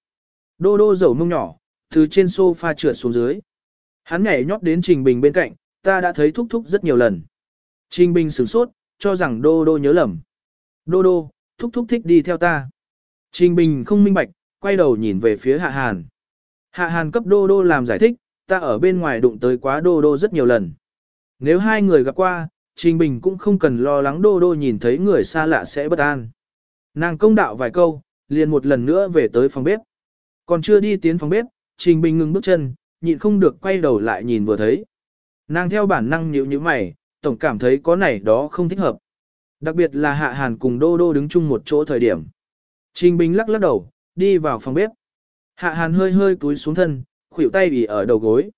A: Đô Đô dầu mông nhỏ, từ trên sofa trượt xuống dưới. Hắn nhảy nhót đến Trình Bình bên cạnh, ta đã thấy thúc thúc rất nhiều lần. Trình Bình sửng sốt, cho rằng Đô Đô nhớ lầm. Đô Đô, thúc thúc thích đi theo ta. Trình Bình không minh bạch, quay đầu nhìn về phía Hạ Hàn. Hạ Hàn cấp Đô Đô làm giải thích, ta ở bên ngoài đụng tới quá Đô Đô rất nhiều lần. Nếu hai người gặp qua, Trình Bình cũng không cần lo lắng Đô Đô nhìn thấy người xa lạ sẽ bất an. Nàng công đạo vài câu, liền một lần nữa về tới phòng bếp. Còn chưa đi tiến phòng bếp, Trình Bình ngừng bước chân, nhịn không được quay đầu lại nhìn vừa thấy. Nàng theo bản năng nhíu nhíu mày, tổng cảm thấy có này đó không thích hợp. Đặc biệt là Hạ Hàn cùng Đô Đô đứng chung một chỗ thời điểm. Trình Bình lắc lắc đầu, đi vào phòng bếp. Hạ Hàn hơi hơi cúi xuống thân, khuỷu tay bị ở đầu gối.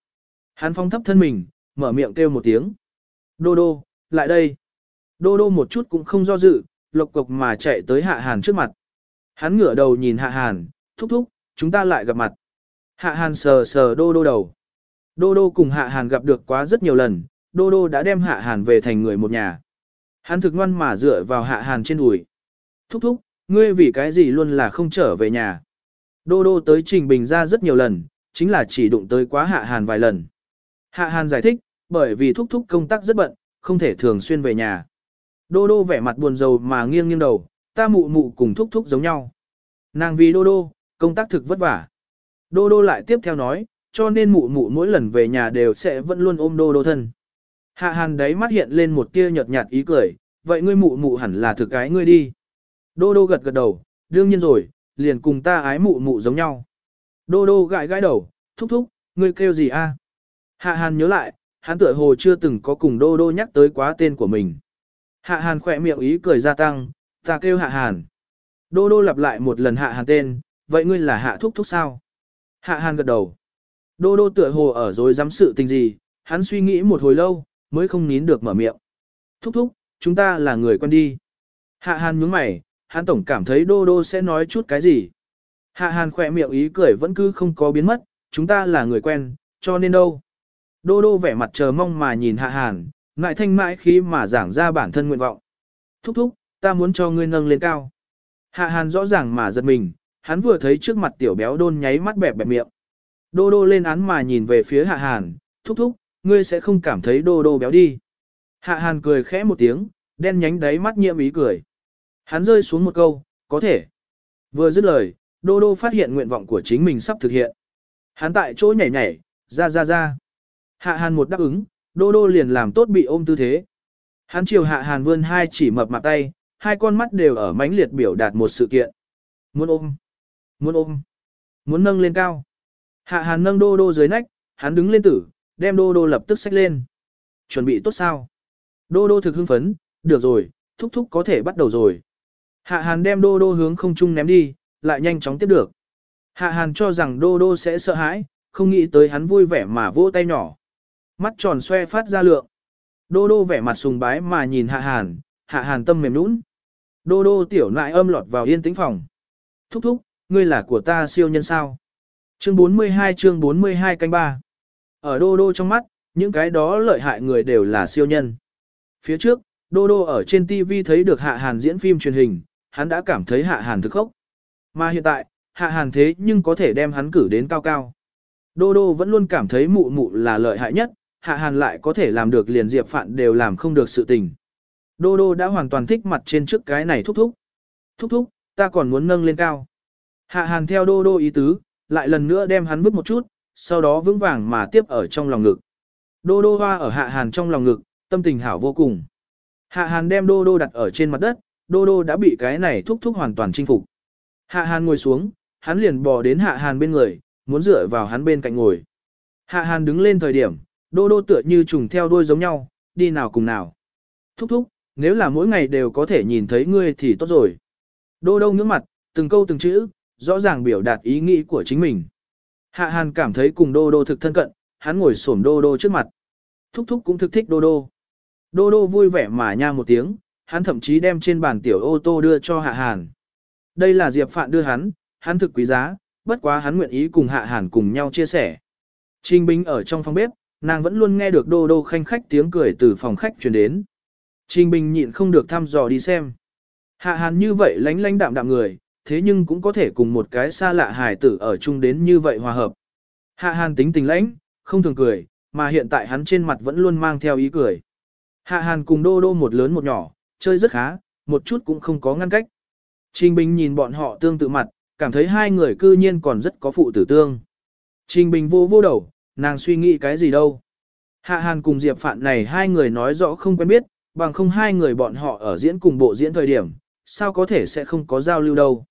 A: Hắn phong thấp thân mình, mở miệng kêu một tiếng. Đô Đô, lại đây. Đô Đô một chút cũng không do dự, lộc cộc mà chạy tới Hạ Hàn trước mặt. Hắn ngửa đầu nhìn Hạ Hàn, thúc thúc, chúng ta lại gặp mặt. Hạ Hàn sờ sờ Đô Đô đầu. Đô Đô cùng Hạ Hàn gặp được quá rất nhiều lần, Đô Đô đã đem Hạ Hàn về thành người một nhà. Hắn thực ngoan mà dựa vào Hạ Hàn trên đùi. Thúc thúc, ngươi vì cái gì luôn là không trở về nhà. Đô Đô tới Trình Bình ra rất nhiều lần, chính là chỉ đụng tới quá Hạ Hàn vài lần. Hạ Hàn giải thích, bởi vì thúc thúc công tác rất bận, không thể thường xuyên về nhà. Đô Đô vẻ mặt buồn rầu mà nghiêng nghiêng đầu, ta mụ mụ cùng thúc thúc giống nhau. Nàng vì Đô Đô, công tác thực vất vả. Đô Đô lại tiếp theo nói, cho nên mụ mụ mỗi lần về nhà đều sẽ vẫn luôn ôm Đô Đô thân. Hạ hàn đấy mắt hiện lên một tia nhợt nhạt ý cười, vậy ngươi mụ mụ hẳn là thực cái ngươi đi. Đô đô gật gật đầu, đương nhiên rồi, liền cùng ta ái mụ mụ giống nhau. Đô đô gãi gãi đầu, thúc thúc, ngươi kêu gì a? Hạ hàn nhớ lại, hắn tựa hồ chưa từng có cùng đô đô nhắc tới quá tên của mình. Hạ hàn khỏe miệng ý cười gia tăng, ta kêu hạ hàn. Đô đô lặp lại một lần hạ hàn tên, vậy ngươi là hạ thúc thúc sao? Hạ hàn gật đầu. Đô đô tựa hồ ở rồi dám sự tình gì, hắn suy nghĩ một hồi lâu, mới không nín được mở miệng. Thúc thúc, chúng ta là người quen đi. Hạ hàn nhướng mày, hắn tổng cảm thấy đô đô sẽ nói chút cái gì. Hạ hàn khỏe miệng ý cười vẫn cứ không có biến mất, chúng ta là người quen, cho nên đâu. Đô đô vẻ mặt chờ mong mà nhìn hạ hàn, ngại thanh mãi khi mà giảng ra bản thân nguyện vọng. Thúc thúc, ta muốn cho ngươi nâng lên cao. Hạ hàn rõ ràng mà giật mình, hắn vừa thấy trước mặt tiểu béo đôn nháy mắt bẹp bẹp miệng. Đô đô lên án mà nhìn về phía hạ hàn, thúc thúc, ngươi sẽ không cảm thấy đô đô béo đi. Hạ hàn cười khẽ một tiếng, đen nhánh đáy mắt nhiễm ý cười. Hắn rơi xuống một câu, có thể. Vừa dứt lời, đô đô phát hiện nguyện vọng của chính mình sắp thực hiện. Hắn tại chỗ nhảy nhảy, ra ra ra. Hạ hàn một đáp ứng, đô đô liền làm tốt bị ôm tư thế. Hắn chiều hạ hàn vươn hai chỉ mập mạp tay, hai con mắt đều ở mãnh liệt biểu đạt một sự kiện. Muốn ôm, muốn ôm, muốn nâng lên cao. Hạ hàn nâng đô đô dưới nách, hắn đứng lên tử, đem đô đô lập tức xách lên. Chuẩn bị tốt sao? Đô đô thực hưng phấn, được rồi, thúc thúc có thể bắt đầu rồi. Hạ hàn đem đô đô hướng không trung ném đi, lại nhanh chóng tiếp được. Hạ hàn cho rằng đô đô sẽ sợ hãi, không nghĩ tới hắn vui vẻ mà vỗ tay nhỏ. Mắt tròn xoe phát ra lượng. Đô đô vẻ mặt sùng bái mà nhìn hạ hàn, hạ hàn tâm mềm nũng. Đô đô tiểu nại âm lọt vào yên tĩnh phòng. Thúc thúc, ngươi là của ta siêu nhân sao? Chương 42 chương 42 canh ba. Ở đô đô trong mắt, những cái đó lợi hại người đều là siêu nhân. Phía trước, đô đô ở trên TV thấy được hạ hàn diễn phim truyền hình, hắn đã cảm thấy hạ hàn thực khốc. Mà hiện tại, hạ hàn thế nhưng có thể đem hắn cử đến cao cao. Đô đô vẫn luôn cảm thấy mụ mụ là lợi hại nhất, hạ hàn lại có thể làm được liền diệp phạn đều làm không được sự tình. Đô đô đã hoàn toàn thích mặt trên trước cái này thúc thúc. Thúc thúc, ta còn muốn nâng lên cao. Hạ hàn theo đô đô ý tứ, lại lần nữa đem hắn vứt một chút, sau đó vững vàng mà tiếp ở trong lòng ngực. Đô đô hoa ở hạ hàn trong lòng ngực, tâm tình hảo vô cùng. Hạ hàn đem đô đô đặt ở trên mặt đất, đô đô đã bị cái này thúc thúc hoàn toàn chinh phục. Hạ hàn ngồi xuống, hắn liền bò đến hạ hàn bên người, muốn dựa vào hắn bên cạnh ngồi. Hạ hàn đứng lên thời điểm, đô đô tựa như trùng theo đuôi giống nhau, đi nào cùng nào. Thúc thúc, nếu là mỗi ngày đều có thể nhìn thấy ngươi thì tốt rồi. Đô đô ngưỡng mặt, từng câu từng chữ, rõ ràng biểu đạt ý nghĩ của chính mình. Hạ Hàn cảm thấy cùng Đô Đô thực thân cận, hắn ngồi xổm Đô Đô trước mặt. Thúc thúc cũng thực thích Đô Đô. Đô Đô vui vẻ mà nha một tiếng, hắn thậm chí đem trên bàn tiểu ô tô đưa cho Hạ Hàn. Đây là Diệp Phạn đưa hắn, hắn thực quý giá, bất quá hắn nguyện ý cùng Hạ Hàn cùng nhau chia sẻ. Trình Bình ở trong phòng bếp, nàng vẫn luôn nghe được đô đô khanh khách tiếng cười từ phòng khách truyền đến. Trình Bình nhịn không được thăm dò đi xem. Hạ Hàn như vậy lánh lánh đạm đạm người, thế nhưng cũng có thể cùng một cái xa lạ hài tử ở chung đến như vậy hòa hợp. Hạ Hàn tính tình lãnh, không thường cười, mà hiện tại hắn trên mặt vẫn luôn mang theo ý cười. Hạ Hàn cùng đô đô một lớn một nhỏ, chơi rất khá, một chút cũng không có ngăn cách. Trình Bình nhìn bọn họ tương tự mặt, cảm thấy hai người cư nhiên còn rất có phụ tử tương. Trình Bình vô vô đầu, nàng suy nghĩ cái gì đâu. Hạ Hàn cùng Diệp Phạn này hai người nói rõ không quen biết, bằng không hai người bọn họ ở diễn cùng bộ diễn thời điểm, sao có thể sẽ không có giao lưu đâu.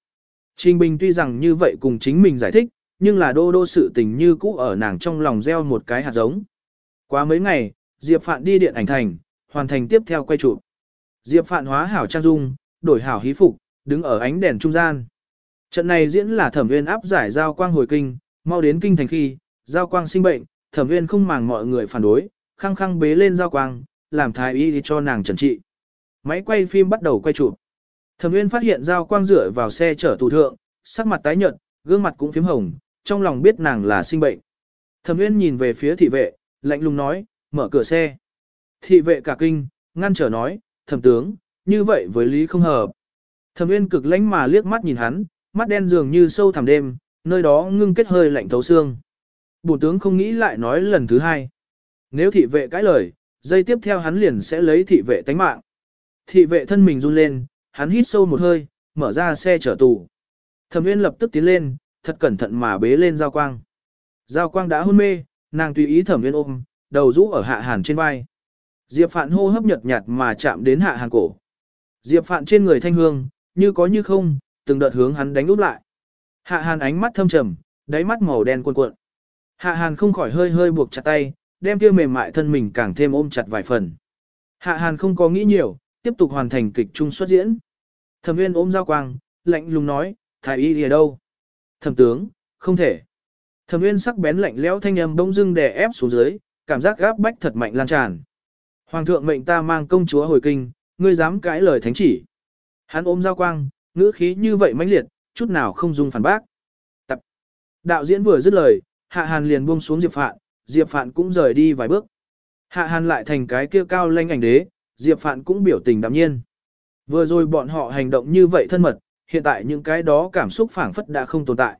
A: Trình Bình tuy rằng như vậy cùng chính mình giải thích, nhưng là đô đô sự tình như cũ ở nàng trong lòng gieo một cái hạt giống. Quá mấy ngày, Diệp Phạn đi điện ảnh thành, hoàn thành tiếp theo quay chụp. Diệp Phạn hóa hảo trang dung, đổi hảo hí phục, đứng ở ánh đèn trung gian. Trận này diễn là thẩm Uyên áp giải giao quang hồi kinh, mau đến kinh thành khi, giao quang sinh bệnh, thẩm Uyên không màng mọi người phản đối, khăng khăng bế lên giao quang, làm thái y cho nàng trần trị. Máy quay phim bắt đầu quay chụp. Thẩm Nguyên phát hiện giao quang rửa vào xe chở tù thượng, sắc mặt tái nhợt, gương mặt cũng phím hồng, trong lòng biết nàng là sinh bệnh. Thẩm Nguyên nhìn về phía thị vệ, lạnh lùng nói, mở cửa xe. Thị vệ cả kinh, ngăn trở nói, thẩm tướng, như vậy với lý không hợp. Thẩm Nguyên cực lãnh mà liếc mắt nhìn hắn, mắt đen dường như sâu thẳm đêm, nơi đó ngưng kết hơi lạnh thấu xương. Bổ tướng không nghĩ lại nói lần thứ hai. Nếu thị vệ cãi lời, dây tiếp theo hắn liền sẽ lấy thị vệ tánh mạng. Thị vệ thân mình run lên, hắn hít sâu một hơi, mở ra xe chở tù. Thẩm Nguyên lập tức tiến lên, thật cẩn thận mà bế lên Giao Quang. Giao Quang đã hôn mê, nàng tùy ý Thẩm Nguyên ôm, đầu rũ ở Hạ Hàn trên vai. Diệp Phạn hô hấp nhợt nhạt mà chạm đến Hạ Hàn cổ. Diệp Phạn trên người thanh hương, như có như không, từng đợt hướng hắn đánh úp lại. Hạ Hàn ánh mắt thâm trầm, đáy mắt màu đen cuộn cuộn. Hạ Hàn không khỏi hơi hơi buộc chặt tay, đem kia mềm mại thân mình càng thêm ôm chặt vài phần. Hạ Hàn không có nghĩ nhiều, tiếp tục hoàn thành kịch trung xuất diễn. Thẩm Nguyên ôm dao quang, lạnh lùng nói, thái y ở đâu? Thẩm tướng, không thể. Thẩm Nguyên sắc bén lạnh lẽo thanh âm bỗng dưng đè ép xuống dưới, cảm giác gáp bách thật mạnh lan tràn. Hoàng thượng mệnh ta mang công chúa hồi kinh, ngươi dám cãi lời thánh chỉ. Hắn ôm dao quang, ngữ khí như vậy mãnh liệt, chút nào không dùng phản bác. Tập. Đạo diễn vừa dứt lời, Hạ Hàn liền buông xuống Diệp Phạn, Diệp Phạn cũng rời đi vài bước. Hạ Hàn lại thành cái kia cao lanh ảnh đế, Diệp Phạn cũng biểu tình đạm nhiên. Vừa rồi bọn họ hành động như vậy thân mật, hiện tại những cái đó cảm xúc phảng phất đã không tồn tại.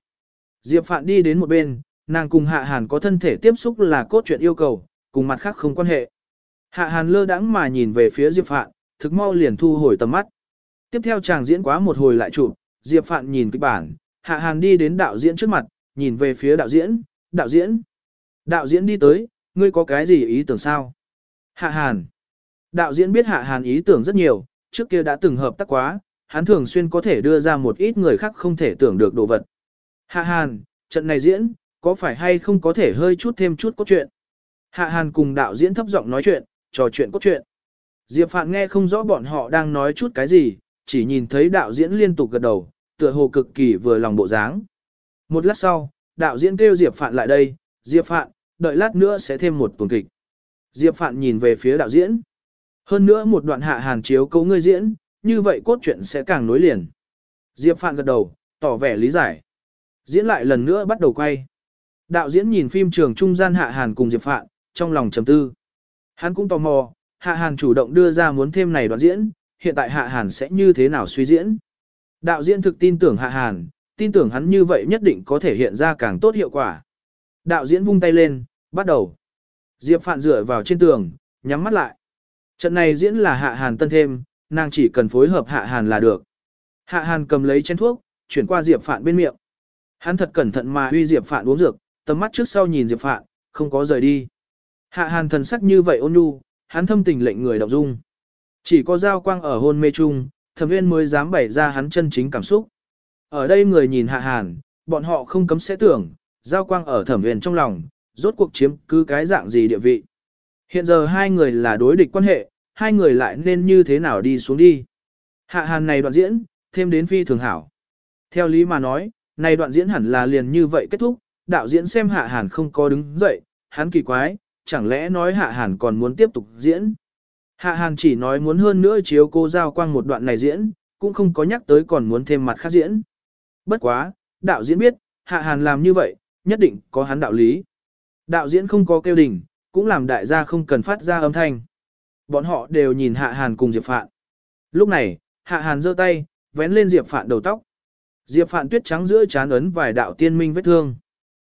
A: Diệp Phạn đi đến một bên, nàng cùng Hạ Hàn có thân thể tiếp xúc là cốt truyện yêu cầu, cùng mặt khác không quan hệ. Hạ Hàn lơ đãng mà nhìn về phía Diệp Phạn, thực mau liền thu hồi tầm mắt. Tiếp theo chàng diễn quá một hồi lại chụp, Diệp Phạn nhìn kịch bản, Hạ Hàn đi đến đạo diễn trước mặt, nhìn về phía đạo diễn, đạo diễn. Đạo diễn đi tới, ngươi có cái gì ý tưởng sao? Hạ Hàn. Đạo diễn biết Hạ Hàn ý tưởng rất nhiều, trước kia đã từng hợp tác quá, hắn thường xuyên có thể đưa ra một ít người khác không thể tưởng được đồ vật. Hạ Hàn, trận này diễn, có phải hay không có thể hơi chút thêm chút cốt truyện? Hạ Hàn cùng đạo diễn thấp giọng nói chuyện, trò chuyện cốt truyện. Diệp Phạn nghe không rõ bọn họ đang nói chút cái gì, chỉ nhìn thấy đạo diễn liên tục gật đầu, tựa hồ cực kỳ vừa lòng bộ dáng. Một lát sau, đạo diễn kêu Diệp Phạn lại đây, Diệp Phạn, đợi lát nữa sẽ thêm một tuần kịch. Diệp Phạn nhìn về phía đạo diễn. Hơn nữa một đoạn hạ hàn chiếu cấu ngươi diễn, như vậy cốt truyện sẽ càng nối liền. Diệp Phạn gật đầu, tỏ vẻ lý giải. Diễn lại lần nữa bắt đầu quay. Đạo diễn nhìn phim trường trung gian hạ hàn cùng Diệp Phạn, trong lòng trầm tư. Hắn cũng tò mò, hạ hàn chủ động đưa ra muốn thêm này đoạn diễn, hiện tại hạ hàn sẽ như thế nào suy diễn. Đạo diễn thực tin tưởng hạ hàn, tin tưởng hắn như vậy nhất định có thể hiện ra càng tốt hiệu quả. Đạo diễn vung tay lên, bắt đầu. Diệp Phạn dựa vào trên tường, nhắm mắt lại. Trận này diễn là hạ hàn tân thêm, nàng chỉ cần phối hợp hạ hàn là được. Hạ hàn cầm lấy chén thuốc, chuyển qua Diệp Phạn bên miệng. Hắn thật cẩn thận mà huy Diệp Phạn uống dược, tầm mắt trước sau nhìn Diệp Phạn, không có rời đi. Hạ hàn thần sắc như vậy ôn nhu, hắn thâm tình lệnh người động dung. Chỉ có giao quang ở hôn mê chung, thẩm viên mới dám bày ra hắn chân chính cảm xúc. Ở đây người nhìn hạ hàn, bọn họ không cấm sẽ tưởng, giao quang ở thẩm viên trong lòng, rốt cuộc chiếm cứ cái dạng gì địa vị. Hiện giờ hai người là đối địch quan hệ, hai người lại nên như thế nào đi xuống đi. Hạ hàn này đoạn diễn, thêm đến phi thường hảo. Theo lý mà nói, này đoạn diễn hẳn là liền như vậy kết thúc, đạo diễn xem hạ hàn không có đứng dậy, hắn kỳ quái, chẳng lẽ nói hạ hàn còn muốn tiếp tục diễn. Hạ hàn chỉ nói muốn hơn nữa chiếu cô giao quang một đoạn này diễn, cũng không có nhắc tới còn muốn thêm mặt khác diễn. Bất quá, đạo diễn biết, Hạ Hàn làm như vậy, nhất định có hắn đạo lý. Đạo diễn không có kêu đỉnh, cũng làm đại gia không cần phát ra âm thanh. Bọn họ đều nhìn Hạ Hàn cùng Diệp Phạn. Lúc này, Hạ Hàn giơ tay, vén lên Diệp Phạn đầu tóc. Diệp Phạn tuyết trắng giữa chán ấn vài đạo tiên minh vết thương.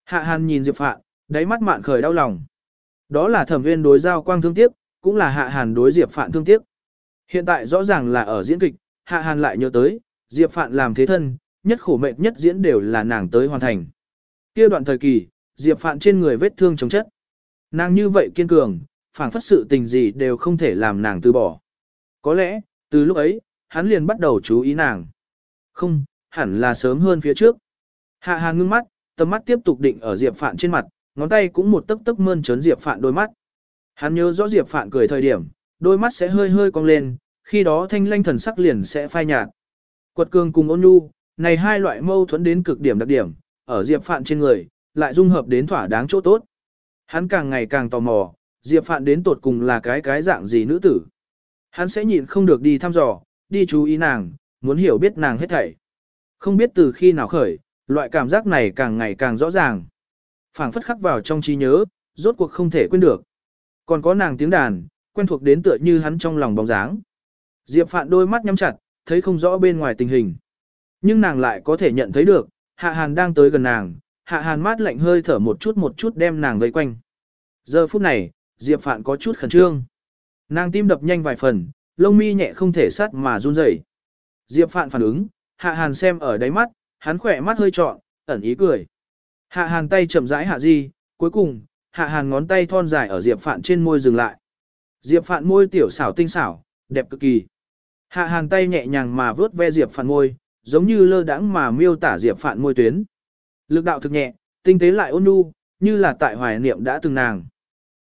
A: Hạ Hàn nhìn Diệp Phạn, đáy mắt mạn khởi đau lòng. Đó là thẩm viên đối giao quang thương tiếc, cũng là Hạ Hàn đối Diệp Phạn thương tiếc. Hiện tại rõ ràng là ở diễn kịch, Hạ Hàn lại nhớ tới, Diệp Phạn làm thế thân, nhất khổ mệnh nhất diễn đều là nàng tới hoàn thành. Kia đoạn thời kỳ, Diệp Phạn trên người vết thương chống chất. Nàng như vậy kiên cường, phảng phất sự tình gì đều không thể làm nàng từ bỏ. Có lẽ, từ lúc ấy, hắn liền bắt đầu chú ý nàng. Không, hẳn là sớm hơn phía trước. Hạ Hàn ngưng mắt, tầm mắt tiếp tục định ở Diệp Phạn trên mặt, ngón tay cũng một tấc tấc mơn trớn Diệp Phạn đôi mắt. Hắn nhớ rõ Diệp Phạn cười thời điểm, đôi mắt sẽ hơi hơi cong lên, khi đó thanh lanh thần sắc liền sẽ phai nhạt. Quật cường cùng ôn nhu, này hai loại mâu thuẫn đến cực điểm đặc điểm, ở Diệp Phạn trên người, lại dung hợp đến thỏa đáng chỗ tốt. Hắn càng ngày càng tò mò, Diệp Phạn đến tột cùng là cái cái dạng gì nữ tử. Hắn sẽ nhịn không được đi thăm dò, đi chú ý nàng, muốn hiểu biết nàng hết thảy. Không biết từ khi nào khởi, loại cảm giác này càng ngày càng rõ ràng. phảng phất khắc vào trong trí nhớ, rốt cuộc không thể quên được. Còn có nàng tiếng đàn, quen thuộc đến tựa như hắn trong lòng bóng dáng. Diệp Phạn đôi mắt nhắm chặt, thấy không rõ bên ngoài tình hình. Nhưng nàng lại có thể nhận thấy được, Hạ Hàn đang tới gần nàng, Hạ Hàn mát lạnh hơi thở một chút một chút đem nàng vây quanh. Giờ phút này, Diệp Phạn có chút khẩn trương. Nàng tim đập nhanh vài phần, lông mi nhẹ không thể sát mà run rẩy. Diệp Phạn phản ứng, Hạ Hàn xem ở đáy mắt, hắn khỏe mắt hơi trọn, ẩn ý cười. Hạ Hàn tay chậm rãi hạ di, cuối cùng, Hạ Hàn ngón tay thon dài ở Diệp Phạn trên môi dừng lại. Diệp Phạn môi tiểu xảo tinh xảo, đẹp cực kỳ. Hạ Hàn tay nhẹ nhàng mà vớt ve Diệp Phạn môi, giống như lơ đãng mà miêu tả Diệp Phạn môi tuyến. Lực đạo thực nhẹ, tinh tế lại ôn nhu, như là tại hoài niệm đã từng nàng.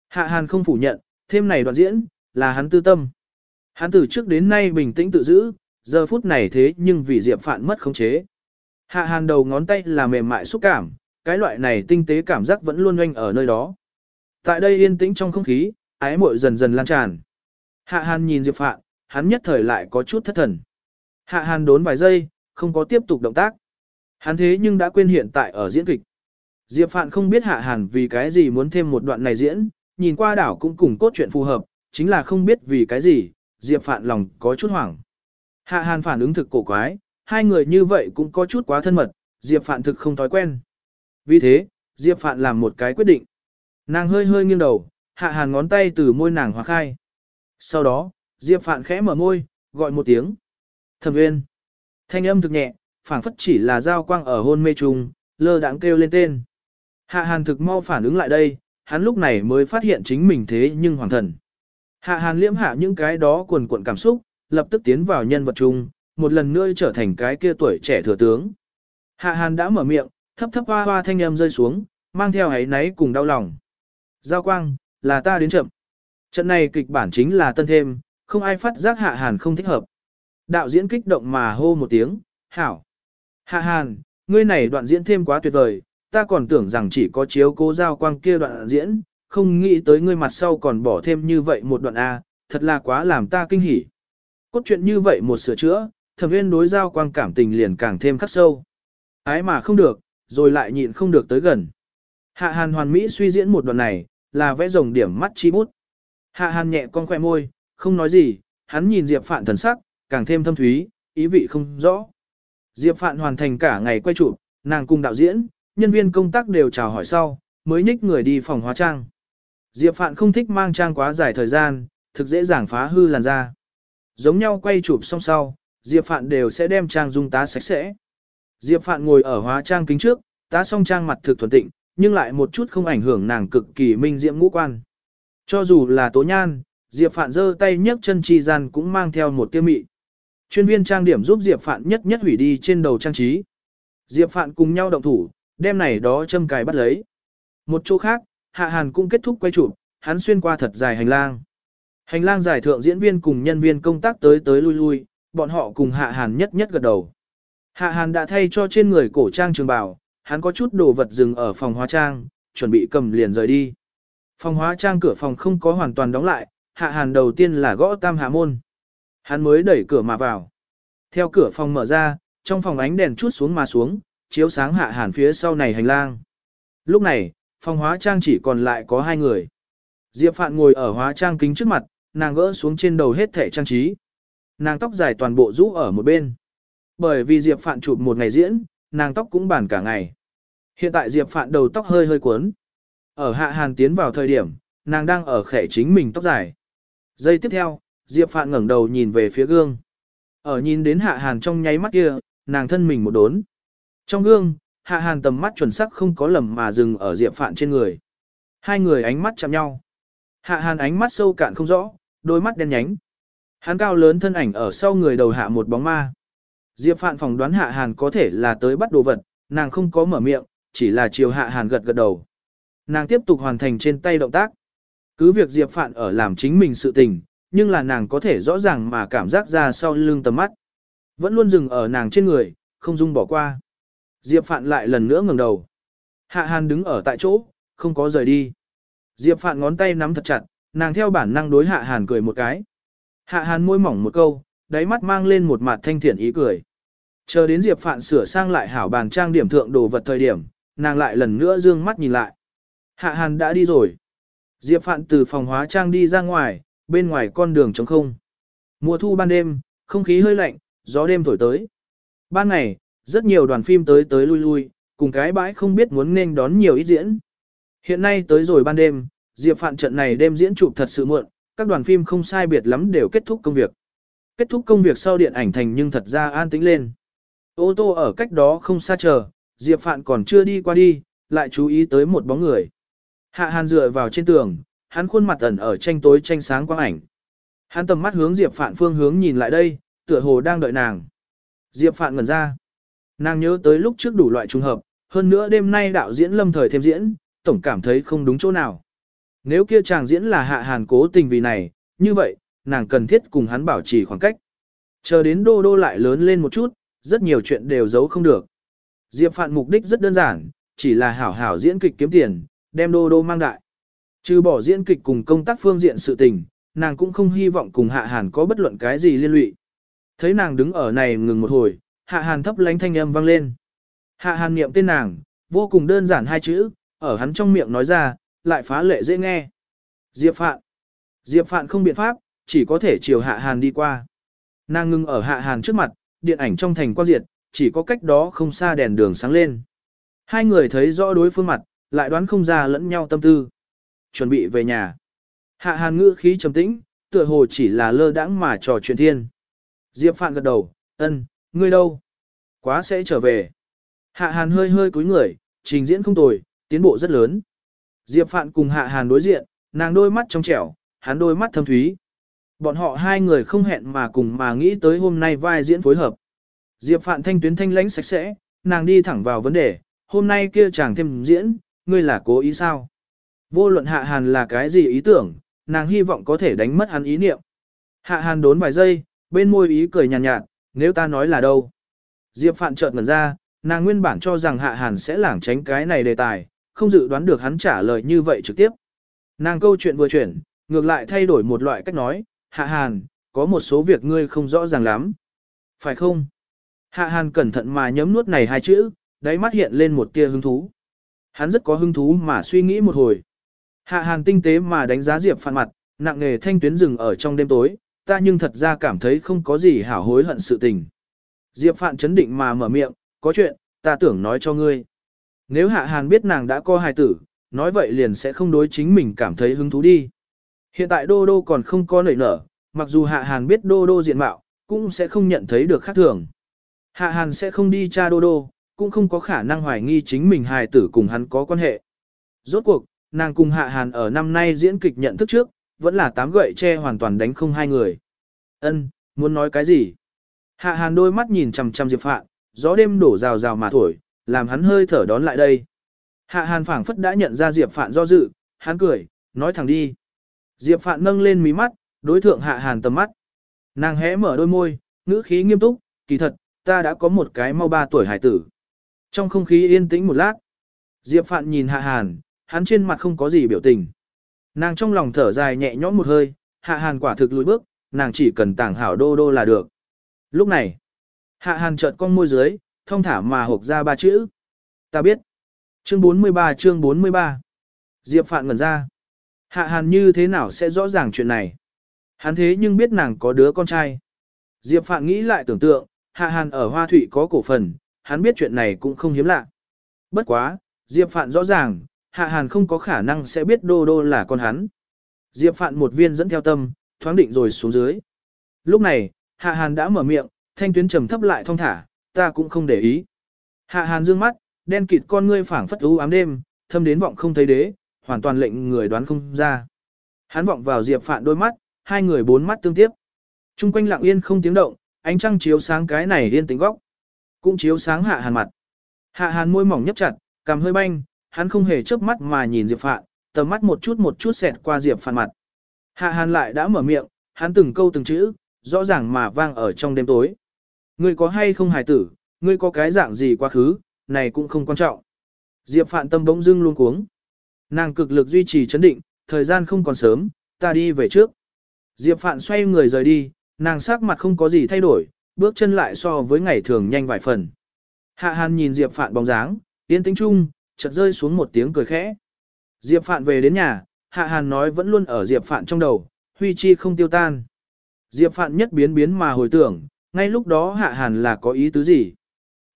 A: Hạ Hàn không phủ nhận, thêm này đoạn diễn, là hắn tư tâm. Hắn từ trước đến nay bình tĩnh tự giữ, giờ phút này thế nhưng vì Diệp Phạn mất khống chế. Hạ Hàn đầu ngón tay là mềm mại xúc cảm, cái loại này tinh tế cảm giác vẫn luôn oanh ở nơi đó. Tại đây yên tĩnh trong không khí, ái muội dần dần lan tràn. Hạ Hàn nhìn Diệp Phạn, hắn nhất thời lại có chút thất thần. Hạ Hàn đốn vài giây, không có tiếp tục động tác. Hắn thế nhưng đã quên hiện tại ở diễn kịch. Diệp Phạn không biết Hạ Hàn vì cái gì muốn thêm một đoạn này diễn, nhìn qua đảo cũng cùng cốt truyện phù hợp, chính là không biết vì cái gì, Diệp Phạn lòng có chút hoảng. Hạ Hàn phản ứng thực cổ quái, hai người như vậy cũng có chút quá thân mật, Diệp Phạn thực không thói quen. Vì thế, Diệp Phạn làm một cái quyết định. Nàng hơi hơi nghiêng đầu, Hạ Hàn ngón tay từ môi nàng hóa khai. Sau đó, Diệp Phạn khẽ mở môi, gọi một tiếng. Thẩm uyên Thanh âm thực nhẹ, phảng phất chỉ là giao quang ở hôn mê trùng, lơ đãng kêu lên tên. Hạ Hàn thực mau phản ứng lại đây, hắn lúc này mới phát hiện chính mình thế nhưng hoàng thần. Hạ Hàn liễm hạ những cái đó cuồn cuộn cảm xúc, lập tức tiến vào nhân vật chung, một lần nữa trở thành cái kia tuổi trẻ thừa tướng. Hạ Hàn đã mở miệng, thấp thấp hoa hoa thanh âm rơi xuống, mang theo ấy náy cùng đau lòng. Giao quang, là ta đến chậm. Trận này kịch bản chính là tân thêm, không ai phát giác Hạ Hàn không thích hợp. Đạo diễn kích động mà hô một tiếng, hảo. Hạ Hàn, ngươi này đoạn diễn thêm quá tuyệt vời, ta còn tưởng rằng chỉ có chiếu cố giao quang kia đoạn diễn, không nghĩ tới ngươi mặt sau còn bỏ thêm như vậy một đoạn A, thật là quá làm ta kinh hỉ. Cốt truyện như vậy một sửa chữa, thẩm viên đối giao quang cảm tình liền càng thêm khắc sâu. Ái mà không được, rồi lại nhịn không được tới gần. Hạ Hàn hoàn mỹ suy diễn một đoạn này, là vẽ rồng điểm mắt chi bút. Hạ Hàn nhẹ con khoe môi, không nói gì, hắn nhìn Diệp Phạn thần sắc, càng thêm thâm thúy, ý vị không rõ. Diệp Phạn hoàn thành cả ngày quay chụp, nàng cùng đạo diễn, nhân viên công tác đều chào hỏi sau, mới nhích người đi phòng hóa trang. Diệp Phạn không thích mang trang quá dài thời gian, thực dễ dàng phá hư làn da. Giống nhau quay chụp xong sau, Diệp Phạn đều sẽ đem trang dung tá sạch sẽ. Diệp Phạn ngồi ở hóa trang kính trước, tá xong trang mặt thực thuần tịnh, nhưng lại một chút không ảnh hưởng nàng cực kỳ minh diễm ngũ quan. Cho dù là tố nhan, Diệp Phạn giơ tay nhấc chân chi gian cũng mang theo một tiêu mị. Chuyên viên trang điểm giúp Diệp Phạn nhất nhất hủy đi trên đầu trang trí. Diệp Phạn cùng nhau động thủ, đem này đó châm cài bắt lấy. Một chỗ khác, Hạ Hàn cũng kết thúc quay chụp, hắn xuyên qua thật dài hành lang. Hành lang giải thượng diễn viên cùng nhân viên công tác tới tới lui lui, bọn họ cùng Hạ Hàn nhất nhất gật đầu. Hạ Hàn đã thay cho trên người cổ trang trường bào, hắn có chút đồ vật dừng ở phòng hóa trang, chuẩn bị cầm liền rời đi. Phòng hóa trang cửa phòng không có hoàn toàn đóng lại, Hạ Hàn đầu tiên là gõ tam hạ môn. Hắn mới đẩy cửa mà vào. Theo cửa phòng mở ra, trong phòng ánh đèn chút xuống mà xuống, chiếu sáng hạ hàn phía sau này hành lang. Lúc này, phòng hóa trang chỉ còn lại có hai người. Diệp Phạn ngồi ở hóa trang kính trước mặt, nàng gỡ xuống trên đầu hết thẻ trang trí. Nàng tóc dài toàn bộ rũ ở một bên. Bởi vì Diệp Phạn chụp một ngày diễn, nàng tóc cũng bản cả ngày. Hiện tại Diệp Phạn đầu tóc hơi hơi cuốn. Ở hạ hàn tiến vào thời điểm, nàng đang ở khẽ chính mình tóc dài. Giây tiếp theo, Diệp Phạn ngẩng đầu nhìn về phía gương. Ở nhìn đến hạ hàn trong nháy mắt kia, nàng thân mình một đốn. Trong gương, hạ hàn tầm mắt chuẩn sắc không có lầm mà dừng ở Diệp Phạn trên người. Hai người ánh mắt chạm nhau. Hạ hàn ánh mắt sâu cạn không rõ, đôi mắt đen nhánh. Hắn cao lớn thân ảnh ở sau người đầu hạ một bóng ma. Diệp Phạn phỏng đoán hạ hàn có thể là tới bắt đồ vật, nàng không có mở miệng, chỉ là chiều hạ hàn gật gật đầu. Nàng tiếp tục hoàn thành trên tay động tác. Cứ việc Diệp Phạn ở làm chính mình sự tình, nhưng là nàng có thể rõ ràng mà cảm giác ra sau lưng tầm mắt. Vẫn luôn dừng ở nàng trên người, không dung bỏ qua. Diệp Phạn lại lần nữa ngẩng đầu. Hạ Hàn đứng ở tại chỗ, không có rời đi. Diệp Phạn ngón tay nắm thật chặt, nàng theo bản năng đối Hạ Hàn cười một cái. Hạ Hàn môi mỏng một câu, đáy mắt mang lên một mặt thanh thiện ý cười. Chờ đến Diệp Phạn sửa sang lại hảo bàn trang điểm thượng đồ vật thời điểm, nàng lại lần nữa dương mắt nhìn lại. Hạ Hàn đã đi rồi. Diệp Phạn từ phòng hóa trang đi ra ngoài, bên ngoài con đường trống không. Mùa thu ban đêm, không khí hơi lạnh, gió đêm thổi tới. Ban ngày, rất nhiều đoàn phim tới tới lui lui, cùng cái bãi không biết muốn nên đón nhiều ít diễn. Hiện nay tới rồi ban đêm, Diệp Phạn trận này đêm diễn chụp thật sự muộn, các đoàn phim không sai biệt lắm đều kết thúc công việc. Kết thúc công việc sau điện ảnh thành nhưng thật ra an tĩnh lên. Ô tô ở cách đó không xa chờ, Diệp Phạn còn chưa đi qua đi, lại chú ý tới một bóng người. Hạ Hàn dựa vào trên tường, hắn khuôn mặt ẩn ở tranh tối tranh sáng quang ảnh. Hắn tầm mắt hướng Diệp Phạn phương hướng nhìn lại đây, tựa hồ đang đợi nàng. Diệp Phạn ngẩn ra. Nàng nhớ tới lúc trước đủ loại trùng hợp, hơn nữa đêm nay đạo diễn lâm thời thêm diễn, tổng cảm thấy không đúng chỗ nào. Nếu kia chàng diễn là hạ hàn cố tình vì này, như vậy, nàng cần thiết cùng hắn bảo trì khoảng cách. Chờ đến đô đô lại lớn lên một chút, rất nhiều chuyện đều giấu không được. Diệp Phạn mục đích rất đơn giản, chỉ là hảo hảo diễn kịch kiếm tiền, đem đô đô mang đại. Trừ bỏ diễn kịch cùng công tác phương diện sự tình, nàng cũng không hy vọng cùng hạ hàn có bất luận cái gì liên lụy. Thấy nàng đứng ở này ngừng một hồi, hạ hàn thấp lánh thanh âm vang lên. Hạ hàn niệm tên nàng, vô cùng đơn giản hai chữ, ở hắn trong miệng nói ra, lại phá lệ dễ nghe. Diệp Phạn. Diệp Phạn không biện pháp, chỉ có thể chiều hạ hàn đi qua. Nàng ngưng ở hạ hàn trước mặt, điện ảnh trong thành quan diệt, chỉ có cách đó không xa đèn đường sáng lên. Hai người thấy rõ đối phương mặt, lại đoán không ra lẫn nhau tâm tư. Chuẩn bị về nhà. Hạ hàn ngữ khí trầm tĩnh, tựa hồ chỉ là lơ đãng mà trò chuyện thiên. Diệp Phạn gật đầu, ân, ngươi đâu? Quá sẽ trở về. Hạ hàn hơi hơi cúi người, trình diễn không tồi, tiến bộ rất lớn. Diệp Phạn cùng Hạ hàn đối diện, nàng đôi mắt trong trẻo, hắn đôi mắt thâm thúy. Bọn họ hai người không hẹn mà cùng mà nghĩ tới hôm nay vai diễn phối hợp. Diệp Phạn thanh tuyến thanh lãnh sạch sẽ, nàng đi thẳng vào vấn đề, hôm nay kia chàng thêm diễn, ngươi là cố ý sao? Vô luận hạ hàn là cái gì ý tưởng, nàng hy vọng có thể đánh mất hắn ý niệm. Hạ hàn đốn vài giây, bên môi ý cười nhàn nhạt, nhạt, nếu ta nói là đâu. Diệp Phạn chợt ngẩn ra, nàng nguyên bản cho rằng hạ hàn sẽ lảng tránh cái này đề tài, không dự đoán được hắn trả lời như vậy trực tiếp. Nàng câu chuyện vừa chuyển, ngược lại thay đổi một loại cách nói, hạ hàn, có một số việc ngươi không rõ ràng lắm. Phải không? Hạ hàn cẩn thận mà nhấm nuốt này hai chữ, đáy mắt hiện lên một tia hứng thú. Hắn rất có hứng thú mà suy nghĩ một hồi. Hạ hàn tinh tế mà đánh giá Diệp Phạn mặt, nặng nề thanh tuyến rừng ở trong đêm tối, ta nhưng thật ra cảm thấy không có gì hảo hối hận sự tình. Diệp Phạn chấn định mà mở miệng, có chuyện, ta tưởng nói cho ngươi. Nếu Hạ Hàn biết nàng đã có hài tử, nói vậy liền sẽ không đối chính mình cảm thấy hứng thú đi. Hiện tại Đô Đô còn không có nảy nở, mặc dù Hạ Hàn biết Đô Đô diện mạo, cũng sẽ không nhận thấy được khác thường. Hạ Hàn sẽ không đi tra Đô Đô, cũng không có khả năng hoài nghi chính mình hài tử cùng hắn có quan hệ. Rốt cuộc, nàng cùng Hạ Hàn ở năm nay diễn kịch nhận thức trước, vẫn là tám gậy che hoàn toàn đánh không hai người. Ân, muốn nói cái gì? Hạ Hàn đôi mắt nhìn chằm chằm Diệp Phạn, gió đêm đổ rào rào mà thổi, làm hắn hơi thở đón lại đây. Hạ Hàn phảng phất đã nhận ra Diệp Phạn do dự, hắn cười, nói thẳng đi. Diệp Phạn nâng lên mí mắt, đối thượng Hạ Hàn tầm mắt. Nàng hé mở đôi môi, ngữ khí nghiêm túc, kỳ thật, ta đã có một cái mau ba tuổi hải tử. Trong không khí yên tĩnh một lát, Diệp Phạn nhìn Hạ Hàn, hắn trên mặt không có gì biểu tình. Nàng trong lòng thở dài nhẹ nhõm một hơi, Hạ Hàn quả thực lùi bước, nàng chỉ cần tảng hảo đô đô là được. Lúc này, Hạ hàn chợt con môi dưới, thông thả mà hộp ra ba chữ. Ta biết. Chương 43 chương 43. Diệp Phạn ngẩn ra. Hạ hàn như thế nào sẽ rõ ràng chuyện này? Hắn thế nhưng biết nàng có đứa con trai. Diệp Phạn nghĩ lại tưởng tượng, hạ hàn ở Hoa Thụy có cổ phần, hắn biết chuyện này cũng không hiếm lạ. Bất quá, Diệp Phạn rõ ràng, hạ hàn không có khả năng sẽ biết đô đô là con hắn. Diệp Phạn một viên dẫn theo tâm, thoáng định rồi xuống dưới. Lúc này, hạ hàn đã mở miệng, thanh tuyến trầm thấp lại thong thả, ta cũng không để ý. Hạ hàn dương mắt, đen kịt con ngươi phảng phất u ám đêm, thâm đến vọng không thấy đế, hoàn toàn lệnh người đoán không ra. Hắn vọng vào Diệp Phạn đôi mắt, hai người bốn mắt tương tiếp. Trung quanh lặng yên không tiếng động, ánh trăng chiếu sáng cái này yên tĩnh góc. Cũng chiếu sáng hạ hàn mặt. Hạ hàn môi mỏng nhấp chặt, cằm hơi banh, hắn không hề chớp mắt mà nhìn Diệp Phạn, tầm mắt một chút một chút xẹt qua Diệp Phạn mặt. Hạ hàn lại đã mở miệng, hắn từng câu từng chữ, rõ ràng mà vang ở trong đêm tối. Ngươi có hay không hài tử, ngươi có cái dạng gì quá khứ, này cũng không quan trọng. Diệp Phạn tâm bỗng dưng luôn cuống. Nàng cực lực duy trì chấn định, thời gian không còn sớm, ta đi về trước. Diệp Phạn xoay người rời đi, nàng sắc mặt không có gì thay đổi, bước chân lại so với ngày thường nhanh vài phần. Hạ Hàn nhìn Diệp Phạn bóng dáng, yên tĩnh chung, chợt rơi xuống một tiếng cười khẽ. Diệp Phạn về đến nhà, Hạ Hàn nói vẫn luôn ở Diệp Phạn trong đầu, huy chi không tiêu tan. Diệp Phạn nhất biến biến mà hồi tưởng, ngay lúc đó Hạ Hàn là có ý tứ gì.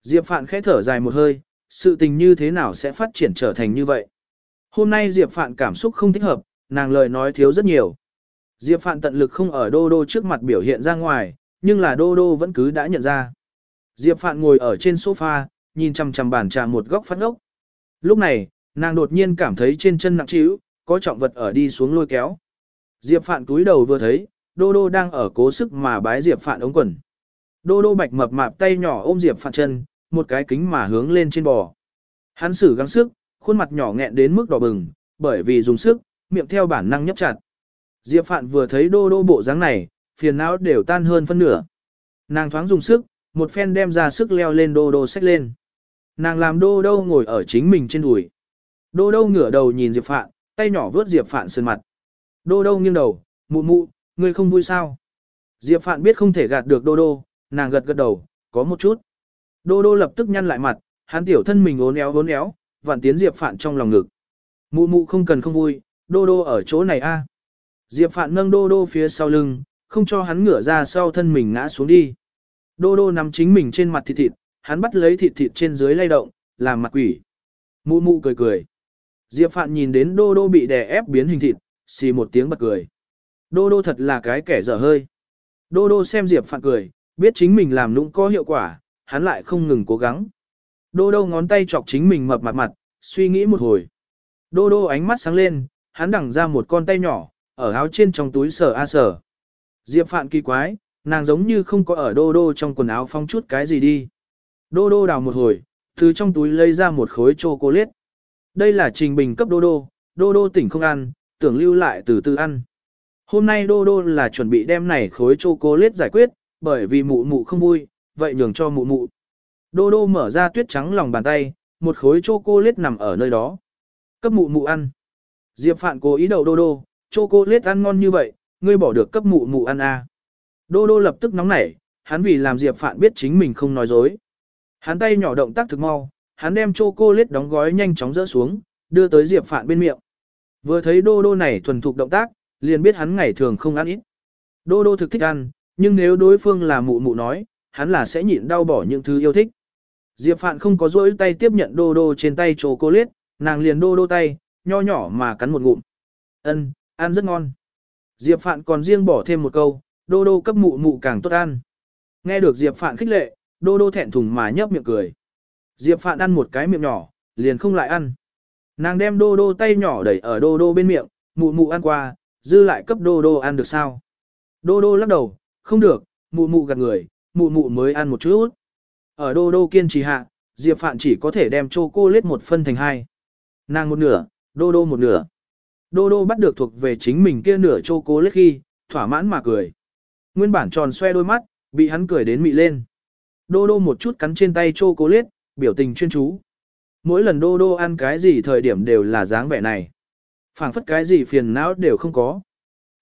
A: Diệp Phạn khẽ thở dài một hơi, sự tình như thế nào sẽ phát triển trở thành như vậy. Hôm nay Diệp Phạn cảm xúc không thích hợp, nàng lời nói thiếu rất nhiều. Diệp Phạn tận lực không ở Đô Đô trước mặt biểu hiện ra ngoài, nhưng là Đô Đô vẫn cứ đã nhận ra. Diệp Phạn ngồi ở trên sofa, nhìn chằm chằm bàn trà một góc phát ốc. Lúc này, nàng đột nhiên cảm thấy trên chân nặng trĩu, có trọng vật ở đi xuống lôi kéo. Diệp Phạn túi đầu vừa thấy, Đô Đô đang ở cố sức mà bái Diệp Phạn ống quần. Đô Đô bạch mập mạp tay nhỏ ôm Diệp Phạn chân, một cái kính mà hướng lên trên bò. Hắn sử gắng sức, khuôn mặt nhỏ nghẹn đến mức đỏ bừng, bởi vì dùng sức, miệng theo bản năng nhấp chặt. Diệp Phạn vừa thấy đô đô bộ dáng này, phiền não đều tan hơn phân nửa. Nàng thoáng dùng sức, một phen đem ra sức leo lên đô đô xách lên. Nàng làm đô đô ngồi ở chính mình trên đùi. Đô đô ngửa đầu nhìn Diệp Phạn, tay nhỏ vướt Diệp Phạn sơn mặt. Đô đô nghiêng đầu, mụ mụ, ngươi không vui sao? Diệp Phạn biết không thể gạt được đô đô, nàng gật gật đầu, có một chút. Đô đô lập tức nhăn lại mặt, hắn tiểu thân mình ốn éo ốn éo, vạn tiến Diệp Phạn trong lòng ngực. Mụ mụ không cần không vui, đô đô ở chỗ này a. Diệp Phạn nâng đô đô phía sau lưng, không cho hắn ngửa ra sau thân mình ngã xuống đi. Đô đô nằm chính mình trên mặt thịt thịt, hắn bắt lấy thịt thịt trên dưới lay động, làm mặt quỷ. Mụ mụ cười cười. Diệp Phạn nhìn đến đô đô bị đè ép biến hình thịt, xì một tiếng bật cười. Đô đô thật là cái kẻ dở hơi. Đô đô xem Diệp Phạn cười, biết chính mình làm nũng có hiệu quả, hắn lại không ngừng cố gắng. Đô đô ngón tay chọc chính mình mập mặt mặt, suy nghĩ một hồi. Đô đô ánh mắt sáng lên, hắn đẳng ra một con tay nhỏ, ở áo trên trong túi sờ a sờ. Diệp Phạn kỳ quái, nàng giống như không có ở đô đô trong quần áo phong chút cái gì đi. Đô đô đào một hồi, từ trong túi lấy ra một khối chocolate. Đây là trình bình cấp đô đô, đô đô tỉnh không ăn, tưởng lưu lại từ từ ăn. Hôm nay đô đô là chuẩn bị đem này khối chocolate giải quyết, bởi vì mụ mụ không vui, vậy nhường cho mụ mụ. Đô đô mở ra tuyết trắng lòng bàn tay, một khối chocolate nằm ở nơi đó. Cấp mụ mụ ăn. Diệp Phạn cố ý đầu đô đô, chocolate ăn ngon như vậy, ngươi bỏ được cấp mụ mụ ăn à. Đô đô lập tức nóng nảy, hắn vì làm Diệp Phạn biết chính mình không nói dối. Hắn tay nhỏ động tác thực mau, hắn đem chocolate đóng gói nhanh chóng rỡ xuống, đưa tới Diệp Phạn bên miệng. Vừa thấy đô đô này thuần thục động tác, liền biết hắn ngày thường không ăn ít. Đô đô thực thích ăn, nhưng nếu đối phương là mụ mụ nói, hắn là sẽ nhịn đau bỏ những thứ yêu thích. Diệp Phạn không có rỗi tay tiếp nhận đô đô trên tay chocolate, nàng liền đô đô tay, nho nhỏ mà cắn một ngụm. Ân, ăn rất ngon. Diệp Phạn còn riêng bỏ thêm một câu, đô đô cấp mụ mụ càng tốt ăn. Nghe được Diệp Phạn khích lệ, đô đô thẹn thùng mà nhấp miệng cười. Diệp Phạn ăn một cái miệng nhỏ, liền không lại ăn. Nàng đem đô đô tay nhỏ đẩy ở đô đô bên miệng, mụ mụ ăn qua, dư lại cấp đô đô ăn được sao? Đô đô lắc đầu, không được, mụ mụ gạt người, mụ mụ mới ăn một chút. Ở đô đô kiên trì hạ, Diệp Phạn chỉ có thể đem chocolate một phân thành hai. Nàng một nửa, đô đô một nửa. Đô đô bắt được thuộc về chính mình kia nửa chocolate khi, thỏa mãn mà cười. Nguyên bản tròn xoe đôi mắt, bị hắn cười đến mị lên. Đô đô một chút cắn trên tay chocolate, biểu tình chuyên chú. Mỗi lần đô đô ăn cái gì thời điểm đều là dáng vẻ này. phảng phất cái gì phiền não đều không có.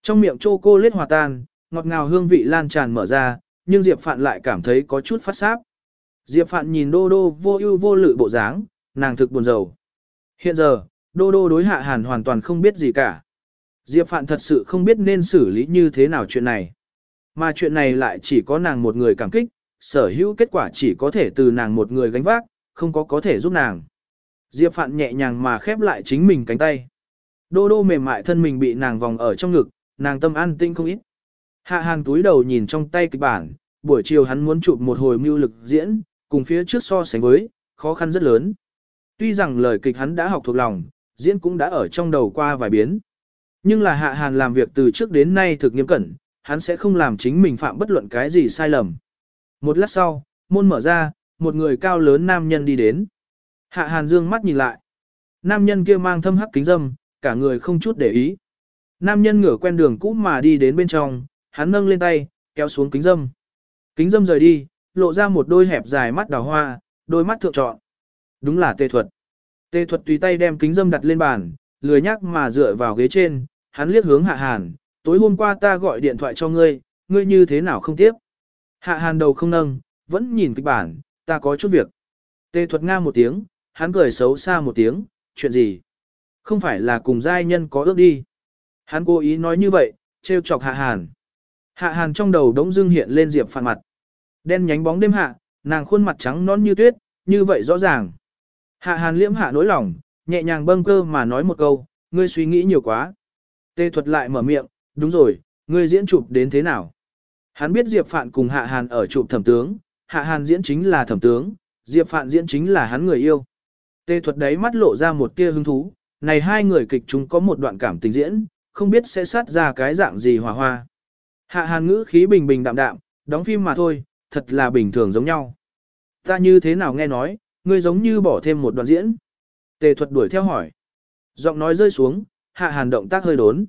A: Trong miệng chocolate hòa tan, ngọt ngào hương vị lan tràn mở ra, nhưng Diệp Phạn lại cảm thấy có chút phát sáp. Diệp Phạn nhìn Đô Đô vô ưu vô lự bộ dáng, nàng thực buồn rầu. Hiện giờ, Đô Đô đối Hạ Hàn hoàn toàn không biết gì cả. Diệp Phạn thật sự không biết nên xử lý như thế nào chuyện này. Mà chuyện này lại chỉ có nàng một người cảm kích, sở hữu kết quả chỉ có thể từ nàng một người gánh vác, không có có thể giúp nàng. Diệp Phạn nhẹ nhàng mà khép lại chính mình cánh tay. Đô đô mềm mại thân mình bị nàng vòng ở trong ngực, nàng tâm an tinh không ít. Hạ hàng túi đầu nhìn trong tay kịch bản, buổi chiều hắn muốn chụp một hồi mưu lực diễn, cùng phía trước so sánh với, khó khăn rất lớn. Tuy rằng lời kịch hắn đã học thuộc lòng, diễn cũng đã ở trong đầu qua vài biến. Nhưng là hạ hàn làm việc từ trước đến nay thực nghiêm cẩn, hắn sẽ không làm chính mình phạm bất luận cái gì sai lầm. Một lát sau, môn mở ra, một người cao lớn nam nhân đi đến. Hạ hàn dương mắt nhìn lại. Nam nhân kia mang thâm hắc kính dâm, cả người không chút để ý. Nam nhân ngửa quen đường cũ mà đi đến bên trong, hắn nâng lên tay, kéo xuống kính dâm. Kính dâm rời đi, lộ ra một đôi hẹp dài mắt đào hoa, đôi mắt thượng trọn. Đúng là tê thuật. Tê thuật tùy tay đem kính dâm đặt lên bàn, lười nhắc mà dựa vào ghế trên, hắn liếc hướng hạ hàn, tối hôm qua ta gọi điện thoại cho ngươi, ngươi như thế nào không tiếp. Hạ hàn đầu không nâng, vẫn nhìn kịch bản, ta có chút việc. Tê thuật nga một tiếng, hắn cười xấu xa một tiếng, chuyện gì? Không phải là cùng giai nhân có ước đi. Hắn cố ý nói như vậy, trêu chọc hạ hàn. Hạ hàn trong đầu đống dưng hiện lên diệp phản mặt. Đen nhánh bóng đêm hạ, nàng khuôn mặt trắng non như tuyết, như vậy rõ ràng. Hạ hàn liễm hạ nỗi lòng, nhẹ nhàng bâng cơ mà nói một câu, ngươi suy nghĩ nhiều quá. Tê thuật lại mở miệng, đúng rồi, ngươi diễn chụp đến thế nào? Hắn biết Diệp Phạn cùng Hạ Hàn ở chụp thẩm tướng, Hạ Hàn diễn chính là thẩm tướng, Diệp Phạn diễn chính là hắn người yêu. Tê thuật đấy mắt lộ ra một tia hứng thú, này hai người kịch chúng có một đoạn cảm tình diễn, không biết sẽ sát ra cái dạng gì hòa hoa. Hạ Hàn ngữ khí bình bình đạm đạm, đóng phim mà thôi, thật là bình thường giống nhau. Ta như thế nào nghe nói, ngươi giống như bỏ thêm một đoạn diễn. Tề thuật đuổi theo hỏi. Giọng nói rơi xuống, Hạ Hàn động tác hơi đốn.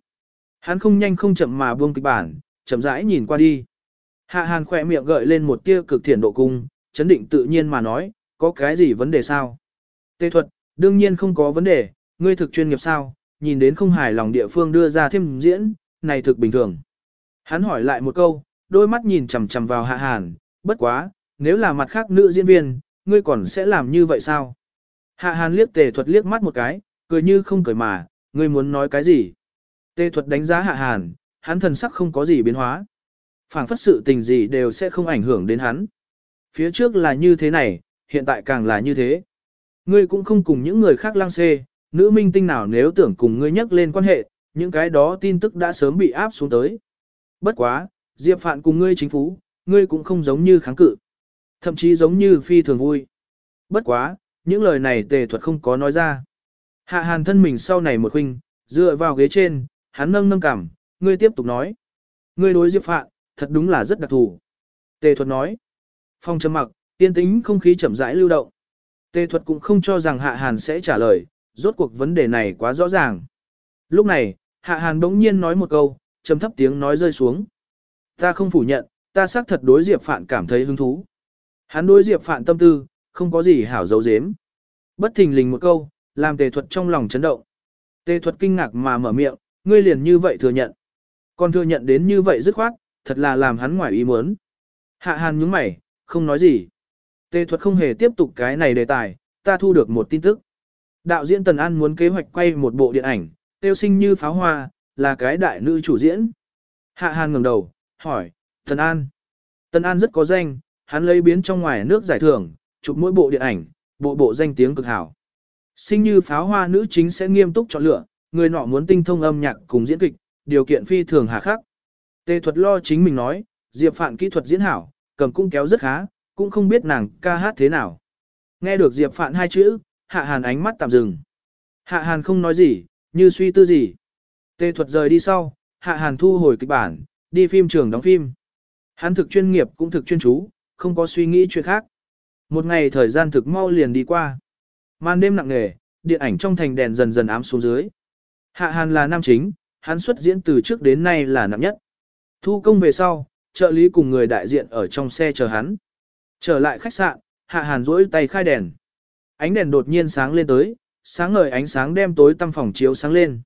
A: Hắn không nhanh không chậm mà buông kịch bản, chậm rãi nhìn qua đi. Hạ Hàn khỏe miệng gợi lên một tia cực thiện độ cung, chấn định tự nhiên mà nói, có cái gì vấn đề sao? Tê thuật, đương nhiên không có vấn đề, ngươi thực chuyên nghiệp sao, nhìn đến không hài lòng địa phương đưa ra thêm diễn, này thực bình thường. Hắn hỏi lại một câu, đôi mắt nhìn chằm chằm vào Hạ Hàn, bất quá, nếu là mặt khác nữ diễn viên, ngươi còn sẽ làm như vậy sao? Hạ Hàn liếc tề thuật liếc mắt một cái, cười như không cười mà, ngươi muốn nói cái gì? Tề thuật đánh giá Hạ Hàn, hắn thần sắc không có gì biến hóa phảng phất sự tình gì đều sẽ không ảnh hưởng đến hắn. Phía trước là như thế này, hiện tại càng là như thế. Ngươi cũng không cùng những người khác lang xê, nữ minh tinh nào nếu tưởng cùng ngươi nhắc lên quan hệ, những cái đó tin tức đã sớm bị áp xuống tới. Bất quá, Diệp Phạn cùng ngươi chính phủ, ngươi cũng không giống như kháng cự. Thậm chí giống như phi thường vui. Bất quá, những lời này tề thuật không có nói ra. Hạ hàn thân mình sau này một huynh, dựa vào ghế trên, hắn nâng nâng cảm, ngươi tiếp tục nói. Ngươi đối Diệp Phạn, thật đúng là rất đặc thù. Tề thuật nói. Phong trầm mặc, yên tĩnh không khí chậm rãi lưu động. Tề thuật cũng không cho rằng Hạ Hàn sẽ trả lời, rốt cuộc vấn đề này quá rõ ràng. Lúc này, Hạ Hàn đống nhiên nói một câu, trầm thấp tiếng nói rơi xuống. Ta không phủ nhận, ta xác thật đối Diệp Phạn cảm thấy hứng thú. Hắn đối Diệp Phạn tâm tư, không có gì hảo dấu dếm. Bất thình lình một câu, làm tề thuật trong lòng chấn động. Tề thuật kinh ngạc mà mở miệng, ngươi liền như vậy thừa nhận. Còn thừa nhận đến như vậy dứt khoát, thật là làm hắn ngoài ý muốn. Hạ hàn nhướng mày, không nói gì. Tề thuật không hề tiếp tục cái này đề tài, ta thu được một tin tức. Đạo diễn Tần An muốn kế hoạch quay một bộ điện ảnh, tiêu sinh như pháo hoa, là cái đại nữ chủ diễn. Hạ hàn ngẩng đầu, hỏi, Tần An. Tần An rất có danh, hắn lấy biến trong ngoài nước giải thưởng, chụp mỗi bộ điện ảnh, bộ bộ danh tiếng cực hảo. Sinh như pháo hoa nữ chính sẽ nghiêm túc chọn lựa, người nọ muốn tinh thông âm nhạc cùng diễn kịch, điều kiện phi thường hà khắc. Tề thuật lo chính mình nói, Diệp Phạn kỹ thuật diễn hảo, cầm cung kéo rất khá, cũng không biết nàng ca hát thế nào. Nghe được Diệp Phạn hai chữ, Hạ Hàn ánh mắt tạm dừng. Hạ Hàn không nói gì, như suy tư gì. Tề thuật rời đi sau, Hạ Hàn thu hồi kịch bản, đi phim trường đóng phim. Hắn thực chuyên nghiệp cũng thực chuyên chú, không có suy nghĩ chuyện khác. Một ngày thời gian thực mau liền đi qua. Màn đêm nặng nề, điện ảnh trong thành đèn dần dần ám xuống dưới. Hạ Hàn là nam chính, hắn xuất diễn từ trước đến nay là nặng nhất. Thu công về sau, trợ lý cùng người đại diện ở trong xe chờ hắn. Trở lại khách sạn, Hạ Hàn duỗi tay khai đèn. Ánh đèn đột nhiên sáng lên tới, sáng ngời ánh sáng đem tối tăm phòng chiếu sáng lên.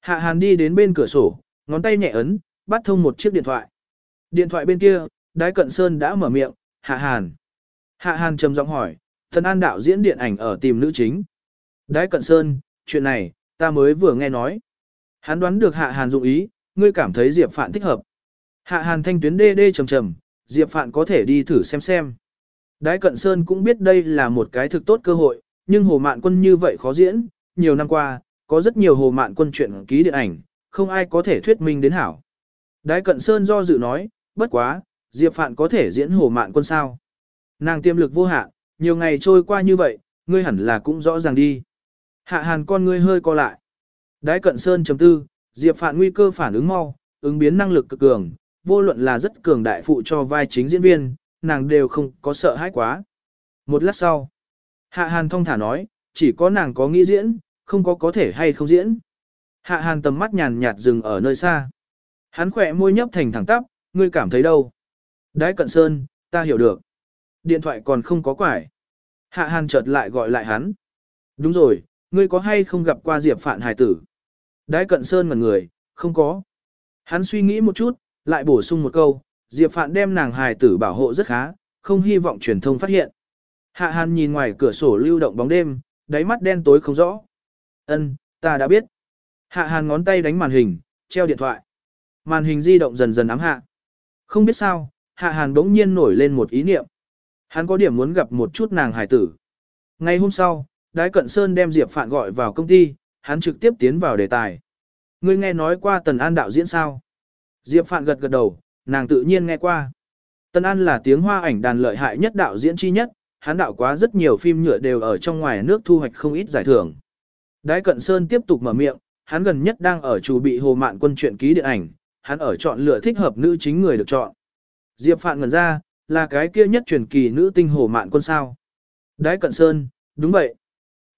A: Hạ Hàn đi đến bên cửa sổ, ngón tay nhẹ ấn, bắt thông một chiếc điện thoại. Điện thoại bên kia, Đái Cận Sơn đã mở miệng, Hạ Hàn. Hạ Hàn trầm giọng hỏi, Thần An đạo diễn điện ảnh ở tìm nữ chính. Đái Cận Sơn, chuyện này, ta mới vừa nghe nói. Hắn đoán được Hạ Hàn dụng ý, ngươi cảm thấy Diệp Phạn thích hợp. Hạ Hàn thanh tuyến đê đê trầm trầm, Diệp Phạn có thể đi thử xem xem. Đái Cận Sơn cũng biết đây là một cái thực tốt cơ hội, nhưng Hồ Mạn Quân như vậy khó diễn, nhiều năm qua, có rất nhiều Hồ Mạn Quân chuyện ký điện ảnh, không ai có thể thuyết minh đến hảo. Đái Cận Sơn do dự nói, bất quá, Diệp Phạn có thể diễn Hồ Mạn Quân sao? Nàng tiềm lực vô hạn, nhiều ngày trôi qua như vậy, ngươi hẳn là cũng rõ ràng đi. Hạ Hàn con ngươi hơi co lại. Đái Cận Sơn chấm tư, Diệp Phạn nguy cơ phản ứng mau, ứng biến năng lực cực cường, vô luận là rất cường đại phụ cho vai chính diễn viên, nàng đều không có sợ hãi quá. Một lát sau, Hạ Hàn thông thả nói, chỉ có nàng có nghĩ diễn, không có có thể hay không diễn. Hạ Hàn tầm mắt nhàn nhạt dừng ở nơi xa. Hắn khỏe môi nhấp thành thẳng tắp, ngươi cảm thấy đâu? Đái cận sơn, ta hiểu được. Điện thoại còn không có quải. Hạ Hàn chợt lại gọi lại hắn. Đúng rồi, ngươi có hay không gặp qua Diệp Phạn Hải tử? Đái cận sơn ngẩn người, không có. Hắn suy nghĩ một chút, lại bổ sung một câu, Diệp Phạn đem nàng hài tử bảo hộ rất khá, không hy vọng truyền thông phát hiện. Hạ Hàn nhìn ngoài cửa sổ lưu động bóng đêm, đáy mắt đen tối không rõ. Ân, ta đã biết. Hạ Hàn ngón tay đánh màn hình, treo điện thoại. Màn hình di động dần dần ám hạ. Không biết sao, Hạ Hàn bỗng nhiên nổi lên một ý niệm. Hắn có điểm muốn gặp một chút nàng hài tử. Ngày hôm sau, Đái Cận Sơn đem Diệp Phạn gọi vào công ty, hắn trực tiếp tiến vào đề tài. Ngươi nghe nói qua Tần An đạo diễn sao? Diệp Phạn gật gật đầu, nàng tự nhiên nghe qua. Tần An là tiếng hoa ảnh đàn lợi hại nhất đạo diễn chi nhất, hắn đạo quá rất nhiều phim nhựa đều ở trong ngoài nước thu hoạch không ít giải thưởng. Đái Cận Sơn tiếp tục mở miệng, hắn gần nhất đang ở chủ bị Hồ Mạn Quân truyện ký điện ảnh, hắn ở chọn lựa thích hợp nữ chính người được chọn. Diệp Phạn ngẩn ra, là cái kia nhất truyền kỳ nữ tinh Hồ Mạn Quân sao? Đái Cận Sơn, đúng vậy.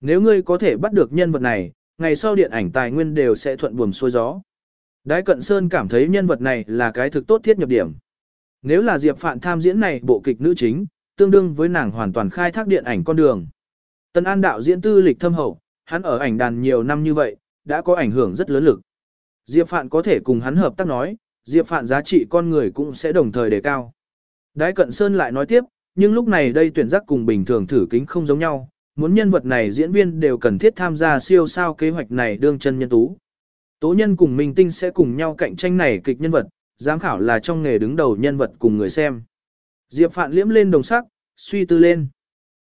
A: Nếu ngươi có thể bắt được nhân vật này, ngày sau điện ảnh tài nguyên đều sẽ thuận buồm xuôi gió. Đái Cận Sơn cảm thấy nhân vật này là cái thực tốt thiết nhập điểm. Nếu là Diệp Phạn tham diễn này bộ kịch nữ chính, tương đương với nàng hoàn toàn khai thác điện ảnh con đường. Tân An đạo diễn tư lịch thâm hậu, hắn ở ảnh đàn nhiều năm như vậy, đã có ảnh hưởng rất lớn lực. Diệp Phạn có thể cùng hắn hợp tác nói, Diệp Phạn giá trị con người cũng sẽ đồng thời đề cao. Đái Cận Sơn lại nói tiếp, nhưng lúc này đây tuyển giác cùng bình thường thử kính không giống nhau, muốn nhân vật này diễn viên đều cần thiết tham gia siêu sao kế hoạch này đương chân nhân tú. Tố nhân cùng minh tinh sẽ cùng nhau cạnh tranh này kịch nhân vật, giám khảo là trong nghề đứng đầu nhân vật cùng người xem. Diệp Phạn liễm lên đồng sắc, suy tư lên.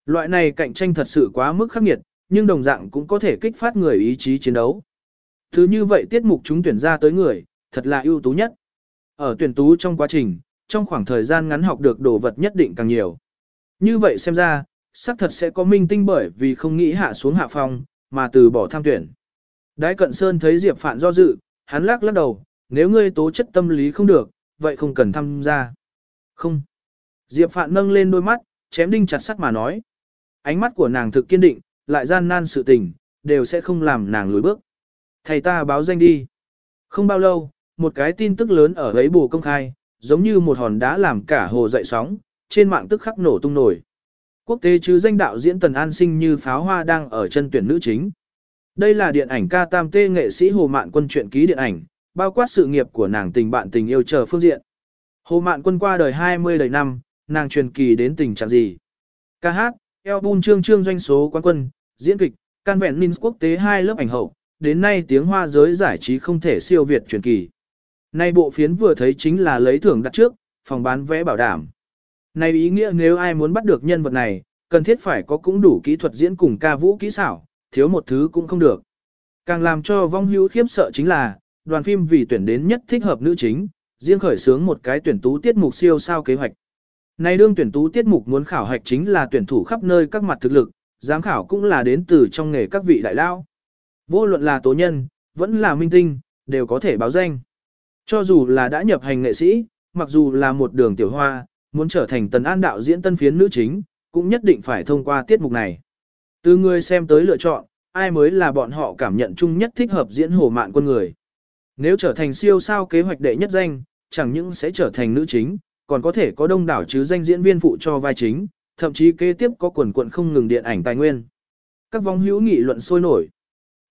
A: Loại này cạnh tranh thật sự quá mức khắc nghiệt, nhưng đồng dạng cũng có thể kích phát người ý chí chiến đấu. Thứ như vậy tiết mục chúng tuyển ra tới người, thật là ưu tú nhất. Ở tuyển tú trong quá trình, trong khoảng thời gian ngắn học được đồ vật nhất định càng nhiều. Như vậy xem ra, xác thật sẽ có minh tinh bởi vì không nghĩ hạ xuống hạ phong, mà từ bỏ tham tuyển. Đái cận sơn thấy Diệp Phạn do dự, hắn lắc lắc đầu, nếu ngươi tố chất tâm lý không được, vậy không cần tham gia. Không. Diệp Phạn nâng lên đôi mắt, chém đinh chặt sắt mà nói. Ánh mắt của nàng thực kiên định, lại gian nan sự tình, đều sẽ không làm nàng lùi bước. Thầy ta báo danh đi. Không bao lâu, một cái tin tức lớn ở ấy bù công khai, giống như một hòn đá làm cả hồ dậy sóng, trên mạng tức khắc nổ tung nổi. Quốc tế chứ danh đạo diễn Tần An Sinh như pháo hoa đang ở chân tuyển nữ chính. Đây là điện ảnh ca tam tê nghệ sĩ Hồ Mạn Quân truyện ký điện ảnh, bao quát sự nghiệp của nàng tình bạn tình yêu chờ phương diện. Hồ Mạn Quân qua đời 20 đời năm, nàng truyền kỳ đến tình trạng gì? Ca hát, album trương trương doanh số quán quân, diễn kịch, can vẹn minh quốc tế hai lớp ảnh hậu, đến nay tiếng hoa giới giải trí không thể siêu việt truyền kỳ. Nay bộ phiến vừa thấy chính là lấy thưởng đặt trước, phòng bán vé bảo đảm. Này ý nghĩa nếu ai muốn bắt được nhân vật này, cần thiết phải có cũng đủ kỹ thuật diễn cùng ca vũ kỹ xảo, thiếu một thứ cũng không được. Càng làm cho vong hữu khiếp sợ chính là, đoàn phim vì tuyển đến nhất thích hợp nữ chính, riêng khởi xướng một cái tuyển tú tiết mục siêu sao kế hoạch. Này đương tuyển tú tiết mục muốn khảo hạch chính là tuyển thủ khắp nơi các mặt thực lực, giám khảo cũng là đến từ trong nghề các vị đại lao. Vô luận là tố nhân, vẫn là minh tinh, đều có thể báo danh. Cho dù là đã nhập hành nghệ sĩ, mặc dù là một đường tiểu hoa, muốn trở thành tần an đạo diễn tân phiến nữ chính, cũng nhất định phải thông qua tiết mục này. Từ người xem tới lựa chọn, ai mới là bọn họ cảm nhận chung nhất thích hợp diễn hồ mạn quân người. Nếu trở thành siêu sao kế hoạch đệ nhất danh, chẳng những sẽ trở thành nữ chính, còn có thể có đông đảo chứ danh diễn viên phụ cho vai chính, thậm chí kế tiếp có quần quận không ngừng điện ảnh tài nguyên. Các vong hữu nghị luận sôi nổi.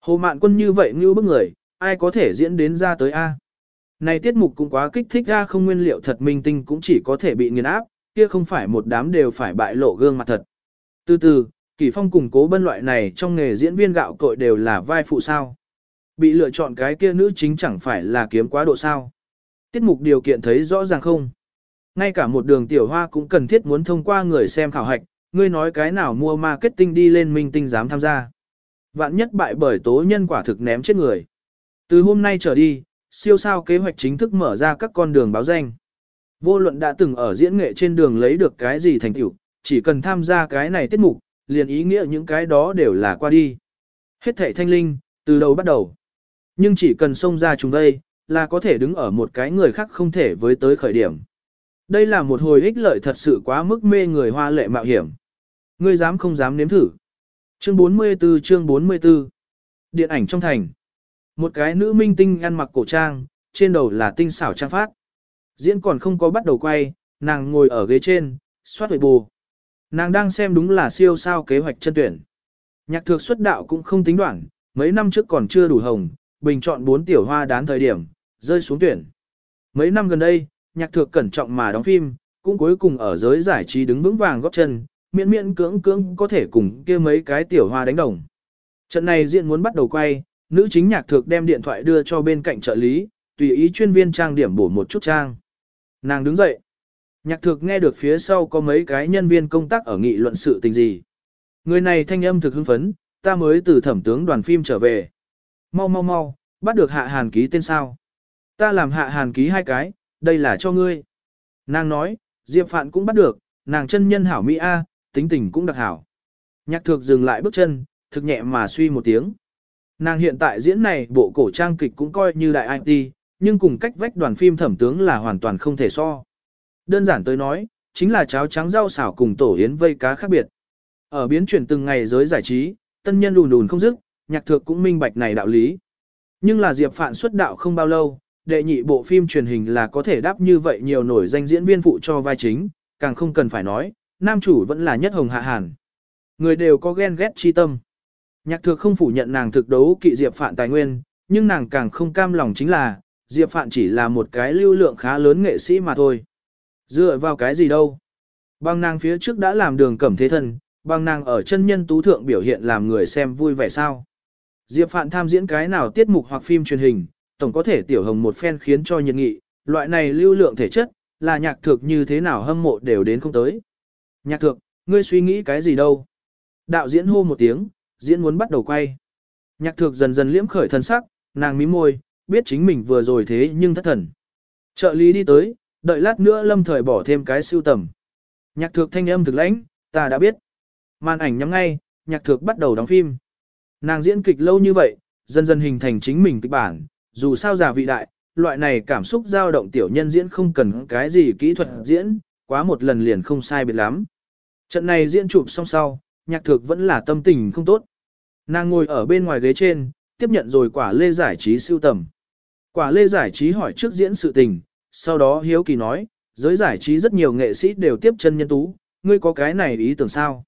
A: Hồ mạn quân như vậy như bức người, ai có thể diễn đến ra tới A. Này tiết mục cũng quá kích thích A không nguyên liệu thật minh tinh cũng chỉ có thể bị nghiền áp, kia không phải một đám đều phải bại lộ gương mặt thật. Từ từ, Kỳ Phong cùng cố bân loại này trong nghề diễn viên gạo cội đều là vai phụ sao. Bị lựa chọn cái kia nữ chính chẳng phải là kiếm quá độ sao. Tiết mục điều kiện thấy rõ ràng không? Ngay cả một đường tiểu hoa cũng cần thiết muốn thông qua người xem khảo hạch, ngươi nói cái nào mua marketing đi lên minh tinh dám tham gia. Vạn nhất bại bởi tố nhân quả thực ném chết người. Từ hôm nay trở đi, siêu sao kế hoạch chính thức mở ra các con đường báo danh. Vô luận đã từng ở diễn nghệ trên đường lấy được cái gì thành tựu, chỉ cần tham gia cái này tiết mục, liền ý nghĩa những cái đó đều là qua đi. Hết thảy thanh linh, từ đầu bắt đầu. Nhưng chỉ cần xông ra chúng đây, là có thể đứng ở một cái người khác không thể với tới khởi điểm. Đây là một hồi ích lợi thật sự quá mức mê người hoa lệ mạo hiểm. Ngươi dám không dám nếm thử. Chương 44 chương 44 Điện ảnh trong thành Một cái nữ minh tinh ăn mặc cổ trang, trên đầu là tinh xảo trang phát. Diễn còn không có bắt đầu quay, nàng ngồi ở ghế trên, xoát huệ bù. Nàng đang xem đúng là siêu sao kế hoạch chân tuyển. Nhạc thược xuất đạo cũng không tính đoạn, mấy năm trước còn chưa đủ hồng, bình chọn bốn tiểu hoa đán thời điểm, rơi xuống tuyển. Mấy năm gần đây, nhạc thược cẩn trọng mà đóng phim, cũng cuối cùng ở giới giải trí đứng vững vàng góp chân, miễn miễn cưỡng cưỡng có thể cùng kia mấy cái tiểu hoa đánh đồng. Trận này diện muốn bắt đầu quay, nữ chính nhạc thược đem điện thoại đưa cho bên cạnh trợ lý, tùy ý chuyên viên trang điểm bổ một chút trang. Nàng đứng dậy. Nhạc thực nghe được phía sau có mấy cái nhân viên công tác ở nghị luận sự tình gì. Người này thanh âm thực hưng phấn, ta mới từ thẩm tướng đoàn phim trở về. Mau mau mau, bắt được hạ hàn ký tên sao. Ta làm hạ hàn ký hai cái, đây là cho ngươi. Nàng nói, Diệp Phạn cũng bắt được, nàng chân nhân hảo Mỹ A, tính tình cũng đặc hảo. Nhạc thực dừng lại bước chân, thực nhẹ mà suy một tiếng. Nàng hiện tại diễn này bộ cổ trang kịch cũng coi như đại IT, nhưng cùng cách vách đoàn phim thẩm tướng là hoàn toàn không thể so. Đơn giản tới nói, chính là cháo trắng rau xảo cùng tổ yến vây cá khác biệt. Ở biến chuyển từng ngày giới giải trí, tân nhân đùn đùn không dứt, nhạc thược cũng minh bạch này đạo lý. Nhưng là Diệp Phạn xuất đạo không bao lâu, đệ nhị bộ phim truyền hình là có thể đáp như vậy nhiều nổi danh diễn viên phụ cho vai chính, càng không cần phải nói, nam chủ vẫn là nhất hồng hạ hàn. Người đều có ghen ghét chi tâm. Nhạc thược không phủ nhận nàng thực đấu kỵ Diệp Phạn tài nguyên, nhưng nàng càng không cam lòng chính là, Diệp Phạn chỉ là một cái lưu lượng khá lớn nghệ sĩ mà thôi. Dựa vào cái gì đâu? Bằng nàng phía trước đã làm đường cẩm thế thân, bằng nàng ở chân nhân tú thượng biểu hiện làm người xem vui vẻ sao? Diệp Phạn tham diễn cái nào tiết mục hoặc phim truyền hình, tổng có thể tiểu hồng một phen khiến cho nhiệt nghị, loại này lưu lượng thể chất, là nhạc thực như thế nào hâm mộ đều đến không tới. Nhạc thực, ngươi suy nghĩ cái gì đâu? Đạo diễn hô một tiếng, diễn muốn bắt đầu quay. Nhạc thực dần dần liễm khởi thân sắc, nàng mím môi, biết chính mình vừa rồi thế nhưng thất thần. Trợ lý đi tới, đợi lát nữa lâm thời bỏ thêm cái siêu tầm. Nhạc thược thanh âm thực lãnh, ta đã biết. Màn ảnh nhắm ngay, nhạc thược bắt đầu đóng phim. Nàng diễn kịch lâu như vậy, dần dần hình thành chính mình kịch bản, dù sao già vị đại, loại này cảm xúc dao động tiểu nhân diễn không cần cái gì kỹ thuật diễn, quá một lần liền không sai biệt lắm. Trận này diễn chụp xong sau, nhạc thược vẫn là tâm tình không tốt. Nàng ngồi ở bên ngoài ghế trên, tiếp nhận rồi quả lê giải trí siêu tầm. Quả lê giải trí hỏi trước diễn sự tình, sau đó hiếu kỳ nói, giới giải trí rất nhiều nghệ sĩ đều tiếp chân nhân tú, ngươi có cái này ý tưởng sao?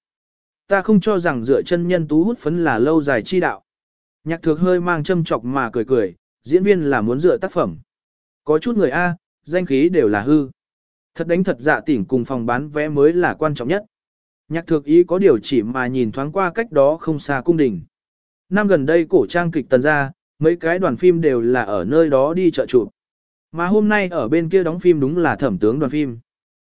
A: Ta không cho rằng dựa chân nhân tú hút phấn là lâu dài chi đạo. Nhạc thược hơi mang châm chọc mà cười cười, diễn viên là muốn dựa tác phẩm. Có chút người A, danh khí đều là hư. Thật đánh thật dạ tỉnh cùng phòng bán vé mới là quan trọng nhất. Nhạc thược ý có điều chỉ mà nhìn thoáng qua cách đó không xa cung đình. Năm gần đây cổ trang kịch tần ra, mấy cái đoàn phim đều là ở nơi đó đi chợ chụp. Mà hôm nay ở bên kia đóng phim đúng là thẩm tướng đoàn phim.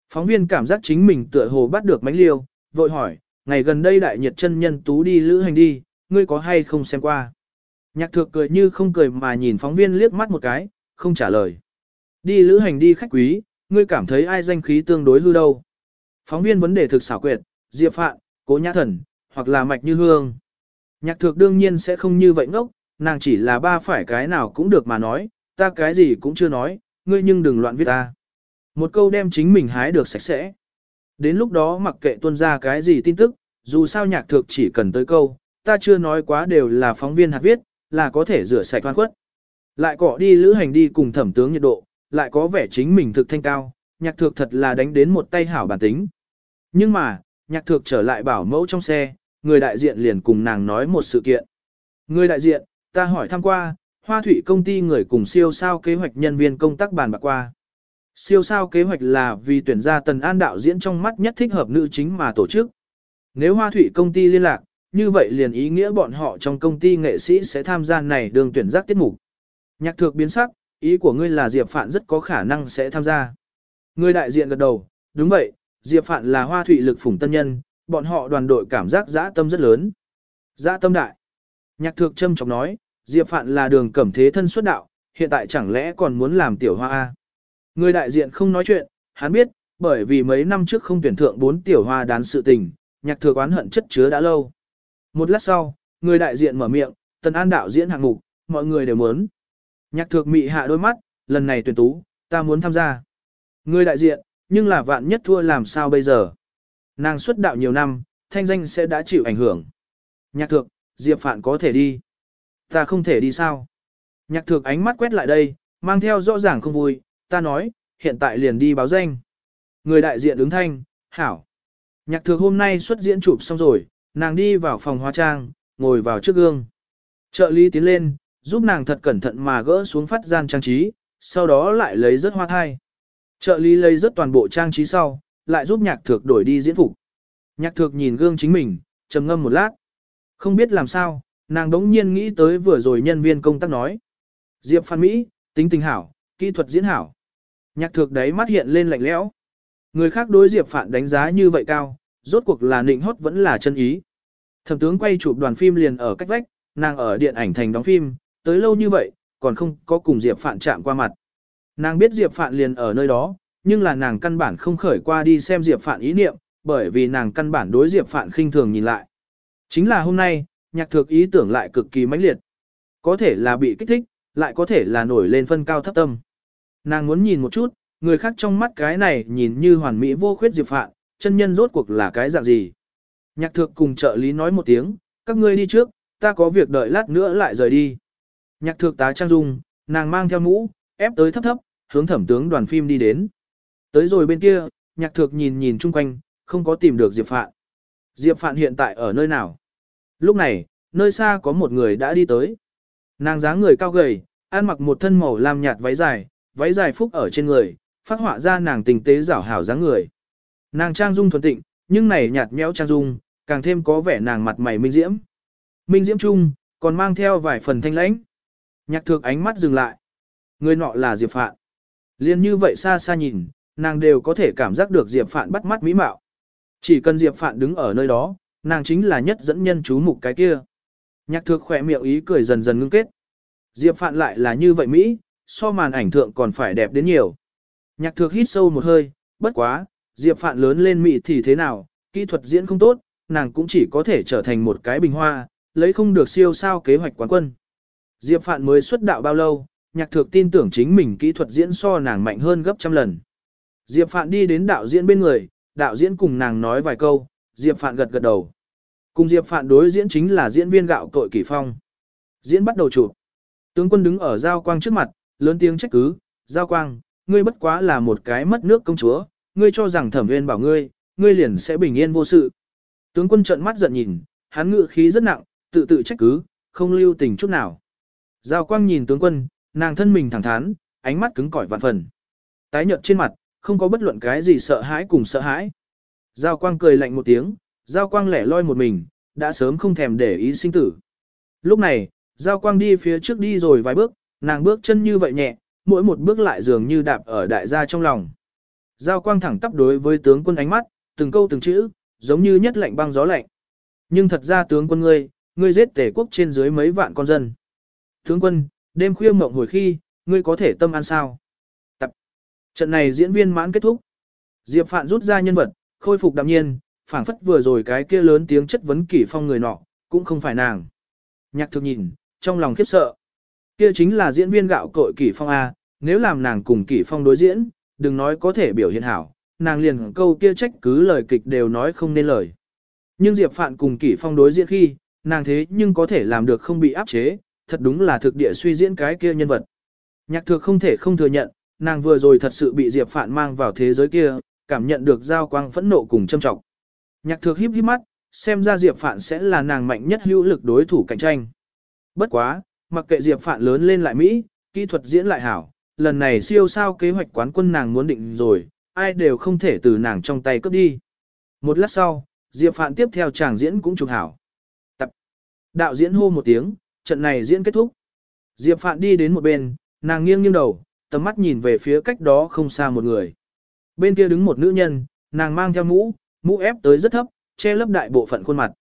A: Phóng viên cảm giác chính mình tựa hồ bắt được mánh liêu, vội hỏi, ngày gần đây đại nhiệt chân nhân tú đi lữ hành đi, ngươi có hay không xem qua. Nhạc thược cười như không cười mà nhìn phóng viên liếc mắt một cái, không trả lời. Đi lữ hành đi khách quý, ngươi cảm thấy ai danh khí tương đối hư đâu. Phóng viên vấn đề thực xảo quyệt, Diệp Phạn, Cố Nhã Thần, hoặc là Mạch Như Hương. Nhạc thược đương nhiên sẽ không như vậy ngốc, nàng chỉ là ba phải cái nào cũng được mà nói, ta cái gì cũng chưa nói, ngươi nhưng đừng loạn viết ta. Một câu đem chính mình hái được sạch sẽ. Đến lúc đó mặc kệ tuân ra cái gì tin tức, dù sao nhạc thược chỉ cần tới câu, ta chưa nói quá đều là phóng viên hạt viết, là có thể rửa sạch oan khuất. Lại cọ đi lữ hành đi cùng thẩm tướng nhiệt độ, lại có vẻ chính mình thực thanh cao, nhạc thược thật là đánh đến một tay hảo bản tính. Nhưng mà, nhạc thược trở lại bảo mẫu trong xe, người đại diện liền cùng nàng nói một sự kiện. Người đại diện, ta hỏi thăm qua, Hoa thủy công ty người cùng siêu sao kế hoạch nhân viên công tác bàn bạc qua. Siêu sao kế hoạch là vì tuyển ra tần an đạo diễn trong mắt nhất thích hợp nữ chính mà tổ chức. Nếu hoa thủy công ty liên lạc, như vậy liền ý nghĩa bọn họ trong công ty nghệ sĩ sẽ tham gia này đường tuyển giác tiết mục. Nhạc thược biến sắc, ý của ngươi là Diệp Phạn rất có khả năng sẽ tham gia. Người đại diện gật đầu, đúng vậy, Diệp Phạn là hoa thủy lực phủng tân nhân, bọn họ đoàn đội cảm giác dã tâm rất lớn. Dã tâm đại. Nhạc thược châm trọng nói, Diệp Phạn là đường cẩm thế thân xuất đạo, hiện tại chẳng lẽ còn muốn làm tiểu hoa A. Người đại diện không nói chuyện, hắn biết, bởi vì mấy năm trước không tuyển thượng bốn tiểu hoa đán sự tình, nhạc thừa oán hận chất chứa đã lâu. Một lát sau, người đại diện mở miệng, tần an đạo diễn hạng mục, mọi người đều muốn. Nhạc thược mị hạ đôi mắt, lần này tuyển tú, ta muốn tham gia. Người đại diện, nhưng là vạn nhất thua làm sao bây giờ. Nàng xuất đạo nhiều năm, thanh danh sẽ đã chịu ảnh hưởng. Nhạc thược, Diệp Phạn có thể đi. Ta không thể đi sao? Nhạc thược ánh mắt quét lại đây, mang theo rõ ràng không vui, ta nói, hiện tại liền đi báo danh. Người đại diện ứng thanh, hảo. Nhạc thược hôm nay xuất diễn chụp xong rồi, nàng đi vào phòng hóa trang, ngồi vào trước gương. Trợ lý tiến lên, giúp nàng thật cẩn thận mà gỡ xuống phát gian trang trí, sau đó lại lấy rất hoa thai. Trợ lý lấy rất toàn bộ trang trí sau, lại giúp nhạc thược đổi đi diễn phục. Nhạc thược nhìn gương chính mình, trầm ngâm một lát. Không biết làm sao, nàng đống nhiên nghĩ tới vừa rồi nhân viên công tác nói. Diệp Phan Mỹ, tính tình hảo, kỹ thuật diễn hảo. Nhạc thược đấy mắt hiện lên lạnh lẽo. Người khác đối Diệp Phạn đánh giá như vậy cao, rốt cuộc là nịnh hót vẫn là chân ý. Thẩm tướng quay chụp đoàn phim liền ở cách vách, nàng ở điện ảnh thành đóng phim, tới lâu như vậy, còn không có cùng Diệp Phạn chạm qua mặt. Nàng biết Diệp Phạn liền ở nơi đó, nhưng là nàng căn bản không khởi qua đi xem Diệp Phạn ý niệm, bởi vì nàng căn bản đối Diệp Phạn khinh thường nhìn lại. Chính là hôm nay, nhạc thược ý tưởng lại cực kỳ mãnh liệt. Có thể là bị kích thích, lại có thể là nổi lên phân cao thấp tâm. Nàng muốn nhìn một chút, người khác trong mắt cái này nhìn như hoàn mỹ vô khuyết Diệp Phạn, chân nhân rốt cuộc là cái dạng gì. Nhạc thược cùng trợ lý nói một tiếng, các ngươi đi trước, ta có việc đợi lát nữa lại rời đi. Nhạc thược tá trang dung, nàng mang theo mũ, ép tới thấp thấp, hướng thẩm tướng đoàn phim đi đến. Tới rồi bên kia, nhạc thược nhìn nhìn chung quanh, không có tìm được Diệp Phạn. Diệp Phạn hiện tại ở nơi nào? Lúc này, nơi xa có một người đã đi tới. Nàng dáng người cao gầy, ăn mặc một thân màu lam nhạt váy dài, váy dài phúc ở trên người, phát họa ra nàng tình tế rảo hảo dáng người. Nàng trang dung thuần tịnh, nhưng này nhạt nhẽo trang dung, càng thêm có vẻ nàng mặt mày minh diễm. Minh diễm trung, còn mang theo vài phần thanh lãnh. Nhạc thược ánh mắt dừng lại. Người nọ là Diệp Phạn. Liên như vậy xa xa nhìn, nàng đều có thể cảm giác được Diệp Phạn bắt mắt mỹ mạo. Chỉ cần Diệp Phạn đứng ở nơi đó, nàng chính là nhất dẫn nhân chú mục cái kia. Nhạc thược khỏe miệng ý cười dần dần ngưng kết. Diệp Phạn lại là như vậy Mỹ, so màn ảnh thượng còn phải đẹp đến nhiều. Nhạc thược hít sâu một hơi, bất quá, Diệp Phạn lớn lên Mỹ thì thế nào, kỹ thuật diễn không tốt, nàng cũng chỉ có thể trở thành một cái bình hoa, lấy không được siêu sao kế hoạch quán quân. Diệp Phạn mới xuất đạo bao lâu, nhạc thược tin tưởng chính mình kỹ thuật diễn so nàng mạnh hơn gấp trăm lần. Diệp Phạn đi đến đạo diễn bên người, đạo diễn cùng nàng nói vài câu, Diệp Phạn gật gật đầu. Cùng Diệp Phạn đối diễn chính là diễn viên gạo cội Kỷ Phong. Diễn bắt đầu chụp. Tướng quân đứng ở Giao Quang trước mặt, lớn tiếng trách cứ, Giao Quang, ngươi bất quá là một cái mất nước công chúa, ngươi cho rằng thẩm viên bảo ngươi, ngươi liền sẽ bình yên vô sự. Tướng quân trợn mắt giận nhìn, hắn ngự khí rất nặng, tự tự trách cứ, không lưu tình chút nào. Giao Quang nhìn tướng quân, nàng thân mình thẳng thắn, ánh mắt cứng cỏi vạn phần. Tái nhợt trên mặt, không có bất luận cái gì sợ hãi cùng sợ hãi. Giao Quang cười lạnh một tiếng, Giao Quang lẻ loi một mình, đã sớm không thèm để ý sinh tử. Lúc này, Giao Quang đi phía trước đi rồi vài bước, nàng bước chân như vậy nhẹ, mỗi một bước lại dường như đạp ở đại gia trong lòng. Giao Quang thẳng tắp đối với tướng quân ánh mắt, từng câu từng chữ, giống như nhất lạnh băng gió lạnh. Nhưng thật ra tướng quân ngươi, ngươi giết tể quốc trên dưới mấy vạn con dân. Tướng quân, đêm khuya mộng hồi khi, ngươi có thể tâm an sao? Tập. Trận này diễn viên mãn kết thúc. Diệp Phạn rút ra nhân vật, khôi phục đạm nhiên, phảng phất vừa rồi cái kia lớn tiếng chất vấn kỷ phong người nọ, cũng không phải nàng. Nhạc thực nhìn, trong lòng khiếp sợ. Kia chính là diễn viên gạo cội kỷ phong A, nếu làm nàng cùng kỷ phong đối diễn, đừng nói có thể biểu hiện hảo, nàng liền câu kia trách cứ lời kịch đều nói không nên lời. Nhưng Diệp Phạn cùng kỷ phong đối diễn khi, nàng thế nhưng có thể làm được không bị áp chế, thật đúng là thực địa suy diễn cái kia nhân vật. Nhạc thực không thể không thừa nhận, nàng vừa rồi thật sự bị Diệp Phạn mang vào thế giới kia, cảm nhận được giao quang phẫn nộ cùng châm trọng. Nhạc thược híp híp mắt, xem ra Diệp Phạn sẽ là nàng mạnh nhất hữu lực đối thủ cạnh tranh. Bất quá, mặc kệ Diệp Phạn lớn lên lại Mỹ, kỹ thuật diễn lại hảo, lần này siêu sao kế hoạch quán quân nàng muốn định rồi, ai đều không thể từ nàng trong tay cướp đi. Một lát sau, Diệp Phạn tiếp theo chàng diễn cũng chụp hảo. Tập. Đạo diễn hô một tiếng, trận này diễn kết thúc. Diệp Phạn đi đến một bên, nàng nghiêng nghiêng đầu, tầm mắt nhìn về phía cách đó không xa một người. Bên kia đứng một nữ nhân, nàng mang theo mũ, mũ ép tới rất thấp, che lấp đại bộ phận khuôn mặt.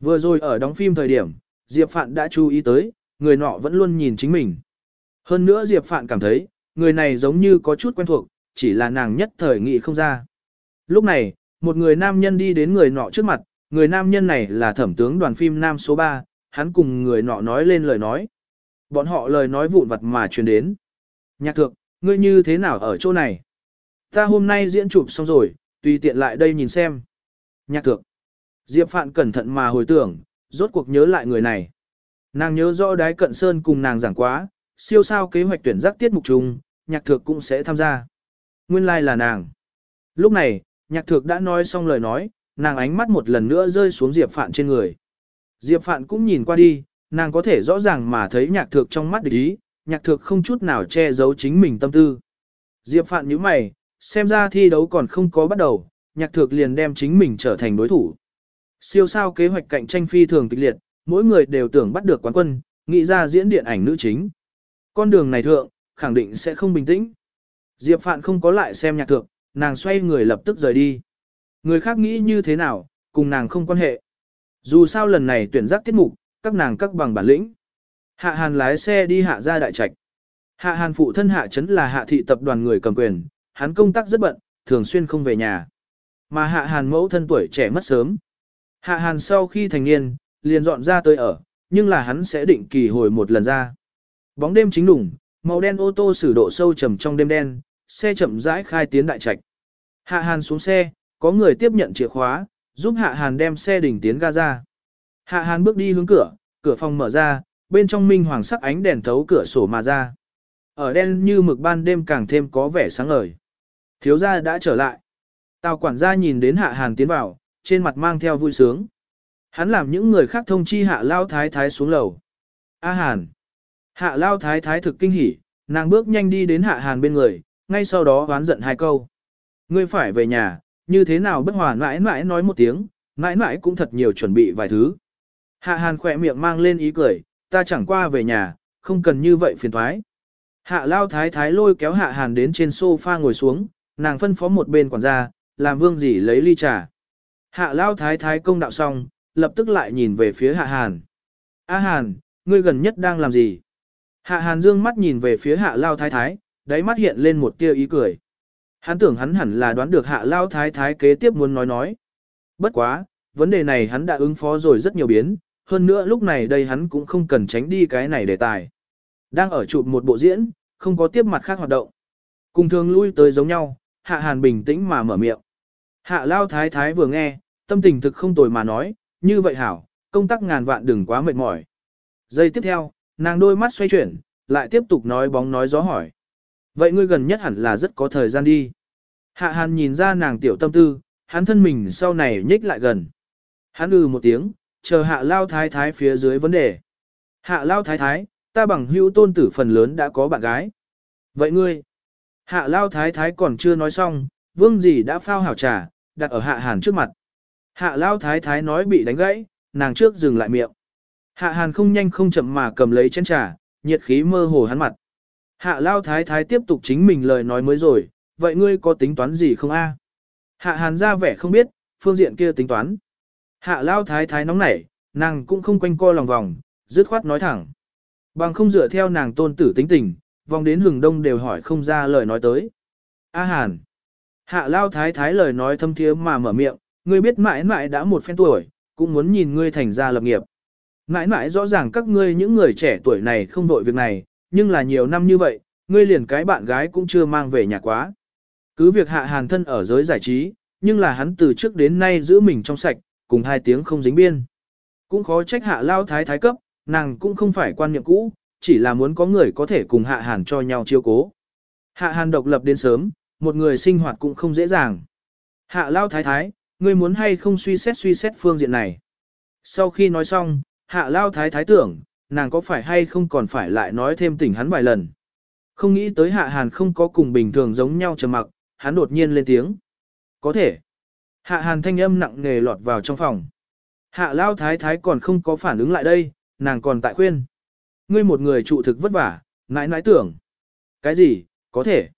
A: Vừa rồi ở đóng phim thời điểm, Diệp Phạn đã chú ý tới, người nọ vẫn luôn nhìn chính mình. Hơn nữa Diệp Phạn cảm thấy, người này giống như có chút quen thuộc, chỉ là nàng nhất thời nghĩ không ra. Lúc này, một người nam nhân đi đến người nọ trước mặt, người nam nhân này là thẩm tướng đoàn phim nam số 3, hắn cùng người nọ nói lên lời nói. Bọn họ lời nói vụn vặt mà truyền đến. Nhạc thượng, ngươi như thế nào ở chỗ này? Ta hôm nay diễn chụp xong rồi, tùy tiện lại đây nhìn xem. Nhạc thượng. Diệp Phạn cẩn thận mà hồi tưởng, rốt cuộc nhớ lại người này. Nàng nhớ rõ đái cận sơn cùng nàng giảng quá, siêu sao kế hoạch tuyển giác tiết mục chung, nhạc thược cũng sẽ tham gia. Nguyên lai like là nàng. Lúc này, nhạc thược đã nói xong lời nói, nàng ánh mắt một lần nữa rơi xuống Diệp Phạn trên người. Diệp Phạn cũng nhìn qua đi, nàng có thể rõ ràng mà thấy nhạc thược trong mắt địch ý, nhạc thược không chút nào che giấu chính mình tâm tư. Diệp Phạn nhíu mày, xem ra thi đấu còn không có bắt đầu, nhạc thược liền đem chính mình trở thành đối thủ. Siêu sao kế hoạch cạnh tranh phi thường kịch liệt, mỗi người đều tưởng bắt được quán quân, nghĩ ra diễn điện ảnh nữ chính. Con đường này thượng, khẳng định sẽ không bình tĩnh. Diệp Phạn không có lại xem nhạc thượng, nàng xoay người lập tức rời đi. Người khác nghĩ như thế nào, cùng nàng không quan hệ. Dù sao lần này tuyển giác tiết mục, các nàng các bằng bản lĩnh. Hạ Hàn lái xe đi hạ ra đại trạch. Hạ Hàn phụ thân hạ chấn là hạ thị tập đoàn người cầm quyền, hắn công tác rất bận, thường xuyên không về nhà. Mà hạ Hàn mẫu thân tuổi trẻ mất sớm. Hạ Hàn sau khi thành niên, liền dọn ra tới ở, nhưng là hắn sẽ định kỳ hồi một lần ra. Bóng đêm chính đủng, màu đen ô tô sử độ sâu trầm trong đêm đen, xe chậm rãi khai tiến đại trạch. Hạ Hàn xuống xe, có người tiếp nhận chìa khóa, giúp Hạ Hàn đem xe đỉnh tiến ga ra. Hạ Hàn bước đi hướng cửa, cửa phòng mở ra, bên trong minh hoàng sắc ánh đèn thấu cửa sổ mà ra. Ở đen như mực ban đêm càng thêm có vẻ sáng ngời. Thiếu gia đã trở lại. Tào quản gia nhìn đến Hạ Hàn tiến vào, trên mặt mang theo vui sướng. Hắn làm những người khác thông chi Hạ Lao Thái Thái xuống lầu. A Hàn. Hạ Lao Thái Thái thực kinh hỉ, nàng bước nhanh đi đến Hạ Hàn bên người, ngay sau đó oán giận hai câu. Ngươi phải về nhà, như thế nào bất hòa mãi mãi nói một tiếng, mãi mãi cũng thật nhiều chuẩn bị vài thứ. Hạ Hàn khỏe miệng mang lên ý cười, ta chẳng qua về nhà, không cần như vậy phiền thoái. Hạ Lao Thái Thái lôi kéo Hạ Hàn đến trên sofa ngồi xuống, nàng phân phó một bên quản gia, làm vương gì lấy ly trà. Hạ Lao Thái Thái công đạo xong, lập tức lại nhìn về phía Hạ Hàn. A Hàn, ngươi gần nhất đang làm gì? Hạ Hàn dương mắt nhìn về phía Hạ Lao Thái Thái, đáy mắt hiện lên một tia ý cười. Hắn tưởng hắn hẳn là đoán được Hạ Lao Thái Thái kế tiếp muốn nói nói. Bất quá, vấn đề này hắn đã ứng phó rồi rất nhiều biến, hơn nữa lúc này đây hắn cũng không cần tránh đi cái này đề tài. Đang ở chụp một bộ diễn, không có tiếp mặt khác hoạt động. Cùng thường lui tới giống nhau, Hạ Hàn bình tĩnh mà mở miệng. Hạ Lao Thái Thái vừa nghe, tâm tình thực không tồi mà nói, như vậy hảo, công tác ngàn vạn đừng quá mệt mỏi. Giây tiếp theo, nàng đôi mắt xoay chuyển, lại tiếp tục nói bóng nói gió hỏi. Vậy ngươi gần nhất hẳn là rất có thời gian đi. Hạ Hàn nhìn ra nàng tiểu tâm tư, hắn thân mình sau này nhích lại gần. Hắn ư một tiếng, chờ hạ lao thái thái phía dưới vấn đề. Hạ lao thái thái, ta bằng hữu tôn tử phần lớn đã có bạn gái. Vậy ngươi? Hạ lao thái thái còn chưa nói xong, vương gì đã phao hảo trà, đặt ở hạ hàn trước mặt. Hạ lao thái thái nói bị đánh gãy, nàng trước dừng lại miệng. Hạ hàn không nhanh không chậm mà cầm lấy chén trà, nhiệt khí mơ hồ hắn mặt. Hạ lao thái thái tiếp tục chính mình lời nói mới rồi, vậy ngươi có tính toán gì không a? Hạ hàn ra vẻ không biết, phương diện kia tính toán. Hạ lao thái thái nóng nảy, nàng cũng không quanh co lòng vòng, dứt khoát nói thẳng. Bằng không dựa theo nàng tôn tử tính tình, vòng đến hừng đông đều hỏi không ra lời nói tới. A hàn. Hạ lao thái thái lời nói thâm thiế mà mở miệng, ngươi biết mãi mãi đã một phen tuổi, cũng muốn nhìn ngươi thành ra lập nghiệp. Mãi mãi rõ ràng các ngươi những người trẻ tuổi này không vội việc này, nhưng là nhiều năm như vậy, ngươi liền cái bạn gái cũng chưa mang về nhà quá. Cứ việc hạ hàn thân ở giới giải trí, nhưng là hắn từ trước đến nay giữ mình trong sạch, cùng hai tiếng không dính biên. Cũng khó trách hạ lao thái thái cấp, nàng cũng không phải quan niệm cũ, chỉ là muốn có người có thể cùng hạ hàn cho nhau chiêu cố. Hạ hàn độc lập đến sớm, một người sinh hoạt cũng không dễ dàng. Hạ lao thái thái, ngươi muốn hay không suy xét suy xét phương diện này. Sau khi nói xong, hạ lao thái thái tưởng, nàng có phải hay không còn phải lại nói thêm tỉnh hắn vài lần. Không nghĩ tới hạ hàn không có cùng bình thường giống nhau trầm mặc, hắn đột nhiên lên tiếng. Có thể. Hạ hàn thanh âm nặng nề lọt vào trong phòng. Hạ lao thái thái còn không có phản ứng lại đây, nàng còn tại khuyên. Ngươi một người trụ thực vất vả, nãi nãi tưởng. Cái gì, có thể.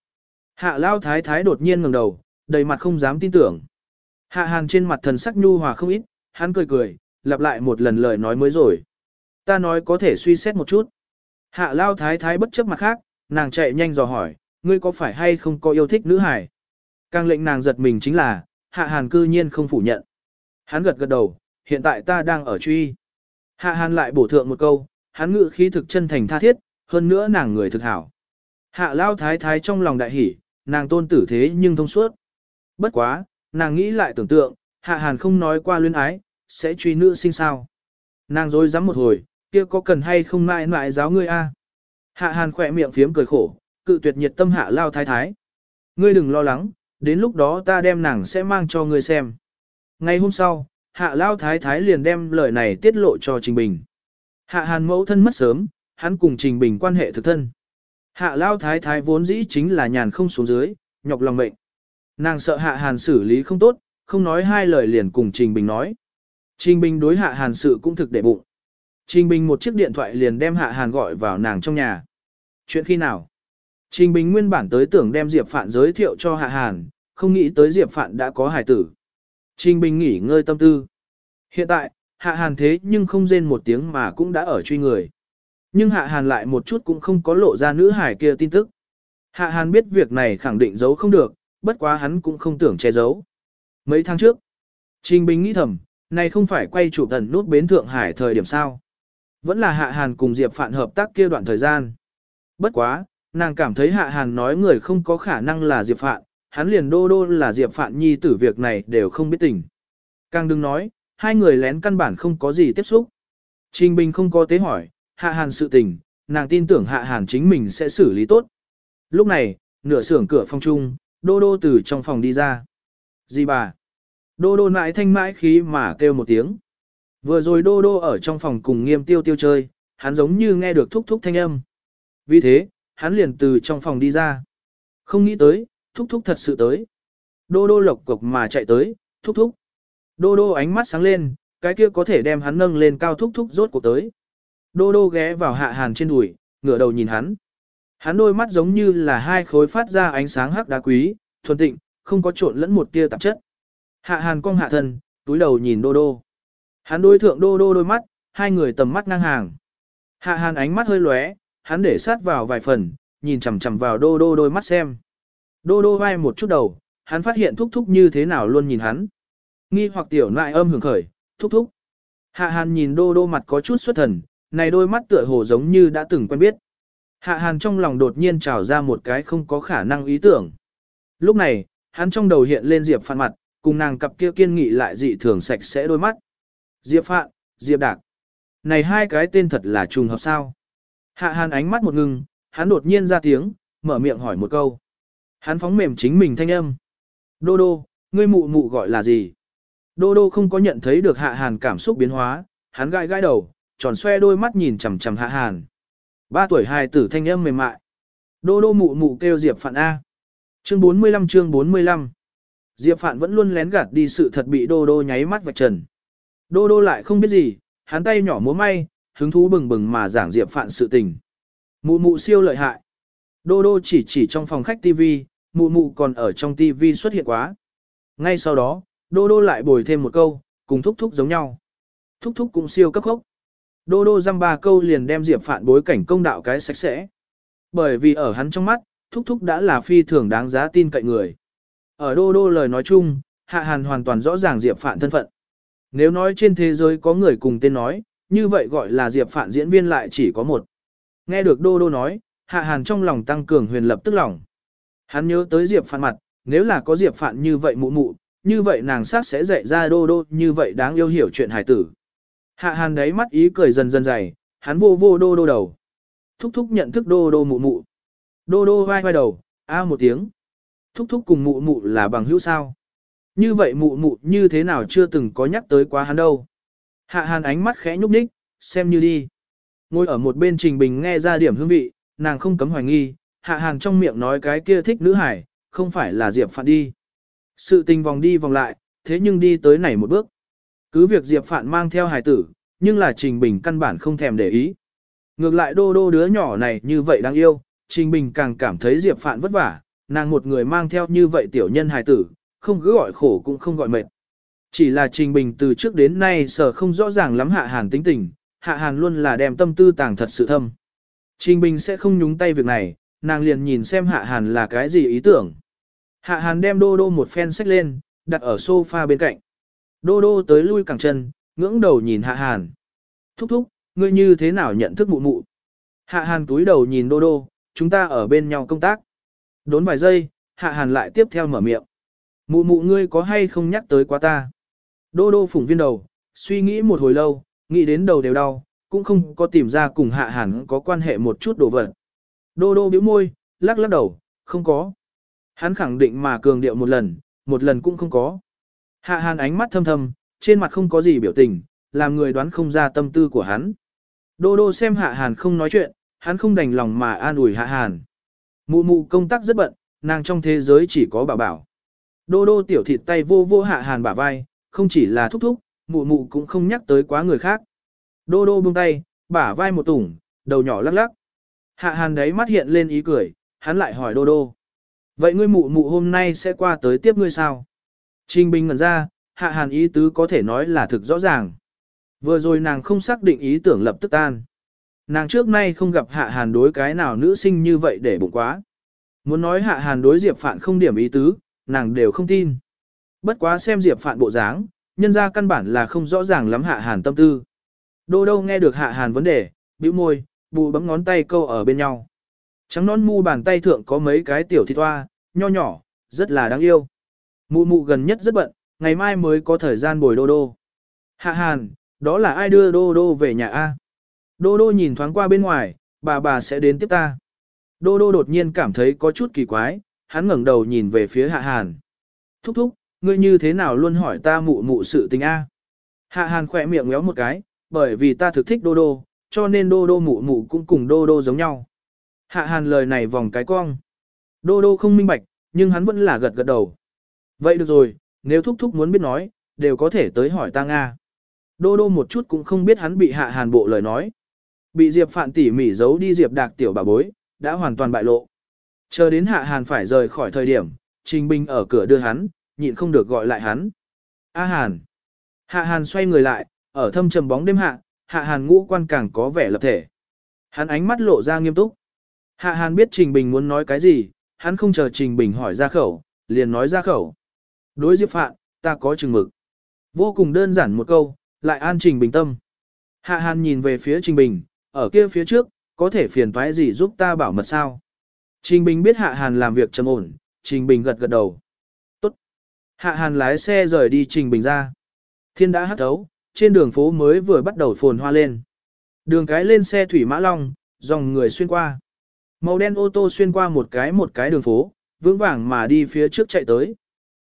A: Hạ lao thái thái đột nhiên ngẩng đầu, đầy mặt không dám tin tưởng. Hạ hàn trên mặt thần sắc nhu hòa không ít, hắn cười cười, lặp lại một lần lời nói mới rồi. Ta nói có thể suy xét một chút. Hạ lao thái thái bất chấp mặt khác, nàng chạy nhanh dò hỏi, ngươi có phải hay không có yêu thích nữ hải? Càng lệnh nàng giật mình chính là, hạ hàn cư nhiên không phủ nhận. Hắn gật gật đầu, hiện tại ta đang ở truy. Hạ hàn lại bổ thượng một câu, hắn ngự khí thực chân thành tha thiết, hơn nữa nàng người thực hảo. Hạ lao thái thái trong lòng đại hỉ, nàng tôn tử thế nhưng thông suốt. Bất quá, nàng nghĩ lại tưởng tượng, hạ hàn không nói qua luyến ái, sẽ truy nữ sinh sao. Nàng dối dám một hồi, kia có cần hay không mãi mãi giáo ngươi a? Hạ hàn khỏe miệng phiếm cười khổ, cự tuyệt nhiệt tâm hạ lao thái thái. Ngươi đừng lo lắng, đến lúc đó ta đem nàng sẽ mang cho ngươi xem. Ngày hôm sau, hạ lao thái thái liền đem lời này tiết lộ cho Trình Bình. Hạ hàn mẫu thân mất sớm, hắn cùng Trình Bình quan hệ thực thân. Hạ lao thái thái vốn dĩ chính là nhàn không xuống dưới, nhọc lòng mệnh. Nàng sợ hạ hàn xử lý không tốt, không nói hai lời liền cùng Trình Bình nói. Trình Bình đối hạ hàn sự cũng thực để bụng. Trình Bình một chiếc điện thoại liền đem hạ hàn gọi vào nàng trong nhà. Chuyện khi nào? Trình Bình nguyên bản tới tưởng đem Diệp Phạn giới thiệu cho hạ hàn, không nghĩ tới Diệp Phạn đã có hài tử. Trình Bình nghỉ ngơi tâm tư. Hiện tại, hạ hàn thế nhưng không rên một tiếng mà cũng đã ở truy người. Nhưng hạ hàn lại một chút cũng không có lộ ra nữ hải kia tin tức. Hạ hàn biết việc này khẳng định giấu không được, bất quá hắn cũng không tưởng che giấu. Mấy tháng trước, Trình Bình nghĩ thầm, này không phải quay chụp thần nút bến Thượng Hải thời điểm sao. Vẫn là Hạ Hàn cùng Diệp Phạn hợp tác kia đoạn thời gian. Bất quá, nàng cảm thấy Hạ Hàn nói người không có khả năng là Diệp Phạn, hắn liền đô đô là Diệp Phạn nhi tử việc này đều không biết tình. Càng đừng nói, hai người lén căn bản không có gì tiếp xúc. Trình Bình không có tế hỏi, Hạ Hàn sự tình, nàng tin tưởng Hạ Hàn chính mình sẽ xử lý tốt. Lúc này, nửa xưởng cửa phòng chung, đô đô từ trong phòng đi ra. Gì bà? Đô đô mãi thanh mãi khí mà kêu một tiếng. Vừa rồi đô đô ở trong phòng cùng nghiêm tiêu tiêu chơi, hắn giống như nghe được thúc thúc thanh âm. Vì thế, hắn liền từ trong phòng đi ra. Không nghĩ tới, thúc thúc thật sự tới. Đô đô lộc cục mà chạy tới, thúc thúc. Đô đô ánh mắt sáng lên, cái kia có thể đem hắn nâng lên cao thúc thúc rốt cuộc tới. Đô đô ghé vào hạ hàn trên đùi, ngửa đầu nhìn hắn. Hắn đôi mắt giống như là hai khối phát ra ánh sáng hắc đá quý, thuần tịnh, không có trộn lẫn một tia tạp chất. Hạ hàn cong hạ thân, túi đầu nhìn đô đô. Hắn đối thượng đô đô đôi mắt, hai người tầm mắt ngang hàng. Hạ hàn ánh mắt hơi lóe, hắn để sát vào vài phần, nhìn chằm chằm vào đô đô đôi mắt xem. Đô đô vai một chút đầu, hắn phát hiện thúc thúc như thế nào luôn nhìn hắn. Nghi hoặc tiểu nại âm hưởng khởi, thúc thúc. Hạ hàn nhìn đô đô mặt có chút xuất thần, này đôi mắt tựa hồ giống như đã từng quen biết. Hạ hàn trong lòng đột nhiên trào ra một cái không có khả năng ý tưởng. Lúc này, hắn trong đầu hiện lên Diệp Phạn mặt, cùng nàng cặp kia kiên nghị lại dị thường sạch sẽ đôi mắt. Diệp Phạn, Diệp Đạc. Này hai cái tên thật là trùng hợp sao. Hạ hàn ánh mắt một ngưng, hắn đột nhiên ra tiếng, mở miệng hỏi một câu. Hắn phóng mềm chính mình thanh âm. Đô đô, ngươi mụ mụ gọi là gì? Đô đô không có nhận thấy được hạ hàn cảm xúc biến hóa, hắn gãi gãi đầu, tròn xoe đôi mắt nhìn chằm chằm hạ hàn. Ba tuổi hài tử thanh âm mềm mại. Đô đô mụ mụ kêu Diệp Phạn A. Chương 45 chương 45 Diệp Phạn vẫn luôn lén gạt đi sự thật bị đô đô nháy mắt vạch trần. Đô đô lại không biết gì, hắn tay nhỏ múa may, hứng thú bừng bừng mà giảng Diệp Phạn sự tình. Mụ mụ siêu lợi hại. Đô đô chỉ chỉ trong phòng khách TV, mụ mụ còn ở trong TV xuất hiện quá. Ngay sau đó, đô đô lại bồi thêm một câu, cùng thúc thúc giống nhau. Thúc thúc cũng siêu cấp khốc. Đô đô dăm ba câu liền đem Diệp Phạn bối cảnh công đạo cái sạch sẽ. Bởi vì ở hắn trong mắt, thúc thúc đã là phi thường đáng giá tin cậy người. Ở đô đô lời nói chung, Hạ Hàn hoàn toàn rõ ràng Diệp Phạn thân phận. Nếu nói trên thế giới có người cùng tên nói, như vậy gọi là Diệp Phạn diễn viên lại chỉ có một. Nghe được đô đô nói, Hạ Hàn trong lòng tăng cường huyền lập tức lòng. Hắn nhớ tới Diệp Phạn mặt, nếu là có Diệp Phạn như vậy mụ mụ, như vậy nàng sát sẽ dạy ra đô đô như vậy đáng yêu hiểu chuyện hài tử. Hạ hàn đấy mắt ý cười dần dần dày, hắn vô vô đô đô đầu. Thúc thúc nhận thức đô đô mụ mụ. Đô đô vai vai đầu, a một tiếng. Thúc thúc cùng mụ mụ là bằng hữu sao. Như vậy mụ mụ như thế nào chưa từng có nhắc tới quá hắn đâu. Hạ hàn ánh mắt khẽ nhúc nhích, xem như đi. Ngồi ở một bên Trình Bình nghe ra điểm hương vị, nàng không cấm hoài nghi, hạ hàn trong miệng nói cái kia thích nữ hải, không phải là Diệp Phạn đi. Sự tình vòng đi vòng lại, thế nhưng đi tới này một bước. Cứ việc Diệp Phạn mang theo hài tử, nhưng là Trình Bình căn bản không thèm để ý. Ngược lại đô đô đứa nhỏ này như vậy đáng yêu, Trình Bình càng cảm thấy Diệp Phạn vất vả, nàng một người mang theo như vậy tiểu nhân hài tử, không cứ gọi khổ cũng không gọi mệt. Chỉ là Trình Bình từ trước đến nay sở không rõ ràng lắm Hạ Hàn tính tình, Hạ Hàn luôn là đem tâm tư tàng thật sự thâm. Trình Bình sẽ không nhúng tay việc này, nàng liền nhìn xem Hạ Hàn là cái gì ý tưởng. Hạ Hàn đem đô đô một phen sách lên, đặt ở sofa bên cạnh. Đô đô tới lui cẳng chân, ngưỡng đầu nhìn Hạ Hàn. Thúc thúc, ngươi như thế nào nhận thức mụ mụ? Hạ Hàn túi đầu nhìn đô đô, chúng ta ở bên nhau công tác. Đốn vài giây, Hạ Hàn lại tiếp theo mở miệng. Mụ mụ ngươi có hay không nhắc tới quá ta? Đô đô phủng viên đầu, suy nghĩ một hồi lâu, nghĩ đến đầu đều đau, cũng không có tìm ra cùng Hạ Hàn có quan hệ một chút đồ vật. Đô đô bĩu môi, lắc lắc đầu, không có. Hắn khẳng định mà cường điệu một lần, một lần cũng không có. Hạ Hàn ánh mắt thâm thâm, trên mặt không có gì biểu tình, làm người đoán không ra tâm tư của hắn. Đô đô xem Hạ Hàn không nói chuyện, hắn không đành lòng mà an ủi Hạ Hàn. Mụ mụ công tác rất bận, nàng trong thế giới chỉ có bảo bảo. Đô đô tiểu thịt tay vô vô Hạ Hàn bả vai, không chỉ là thúc thúc, mụ mụ cũng không nhắc tới quá người khác. Đô đô buông tay, bả vai một tủng, đầu nhỏ lắc lắc. Hạ Hàn đấy mắt hiện lên ý cười, hắn lại hỏi đô đô. Vậy ngươi mụ mụ hôm nay sẽ qua tới tiếp ngươi sao? Trình Bình ngẩn ra, Hạ Hàn ý tứ có thể nói là thực rõ ràng. Vừa rồi nàng không xác định ý tưởng lập tức tan. Nàng trước nay không gặp Hạ Hàn đối cái nào nữ sinh như vậy để bụng quá. Muốn nói Hạ Hàn đối Diệp Phạn không điểm ý tứ, nàng đều không tin. Bất quá xem Diệp Phạn bộ dáng, nhân ra căn bản là không rõ ràng lắm Hạ Hàn tâm tư. Đô đâu nghe được Hạ Hàn vấn đề, bĩu môi, bù bấm ngón tay câu ở bên nhau. Trắng non mu bàn tay thượng có mấy cái tiểu thịt toa, nho nhỏ, rất là đáng yêu. Mụ mụ gần nhất rất bận, ngày mai mới có thời gian bồi đô đô. Hạ Hàn, đó là ai đưa đô đô về nhà A? Đô đô nhìn thoáng qua bên ngoài, bà bà sẽ đến tiếp ta. Đô đô đột nhiên cảm thấy có chút kỳ quái, hắn ngẩng đầu nhìn về phía Hạ Hàn. Thúc thúc, ngươi như thế nào luôn hỏi ta mụ mụ sự tình A? Hạ Hàn khỏe miệng ngéo một cái, bởi vì ta thực thích đô đô, cho nên đô đô mụ mụ cũng cùng đô đô giống nhau. Hạ Hàn lời này vòng cái cong. Đô đô không minh bạch, nhưng hắn vẫn là gật gật đầu. Vậy được rồi, nếu thúc thúc muốn biết nói, đều có thể tới hỏi ta Nga. Đô đô một chút cũng không biết hắn bị hạ hàn bộ lời nói. Bị Diệp Phạn tỉ mỉ giấu đi Diệp Đạc tiểu bà bối, đã hoàn toàn bại lộ. Chờ đến hạ hàn phải rời khỏi thời điểm, Trình Bình ở cửa đưa hắn, nhịn không được gọi lại hắn. A hàn. Hạ hàn xoay người lại, ở thâm trầm bóng đêm hạ, hạ hàn ngũ quan càng có vẻ lập thể. Hắn ánh mắt lộ ra nghiêm túc. Hạ hàn biết Trình Bình muốn nói cái gì, hắn không chờ Trình Bình hỏi ra khẩu, liền nói ra khẩu. Đối Diệp Phạn, ta có chừng mực. Vô cùng đơn giản một câu, lại an Trình Bình tâm. Hạ Hàn nhìn về phía Trình Bình, ở kia phía trước, có thể phiền toái gì giúp ta bảo mật sao? Trình Bình biết Hạ Hàn làm việc trầm ổn, Trình Bình gật gật đầu. Tốt. Hạ Hàn lái xe rời đi Trình Bình ra. Thiên đã hắt thấu, trên đường phố mới vừa bắt đầu phồn hoa lên. Đường cái lên xe thủy mã long, dòng người xuyên qua. Màu đen ô tô xuyên qua một cái một cái đường phố, vững vàng mà đi phía trước chạy tới.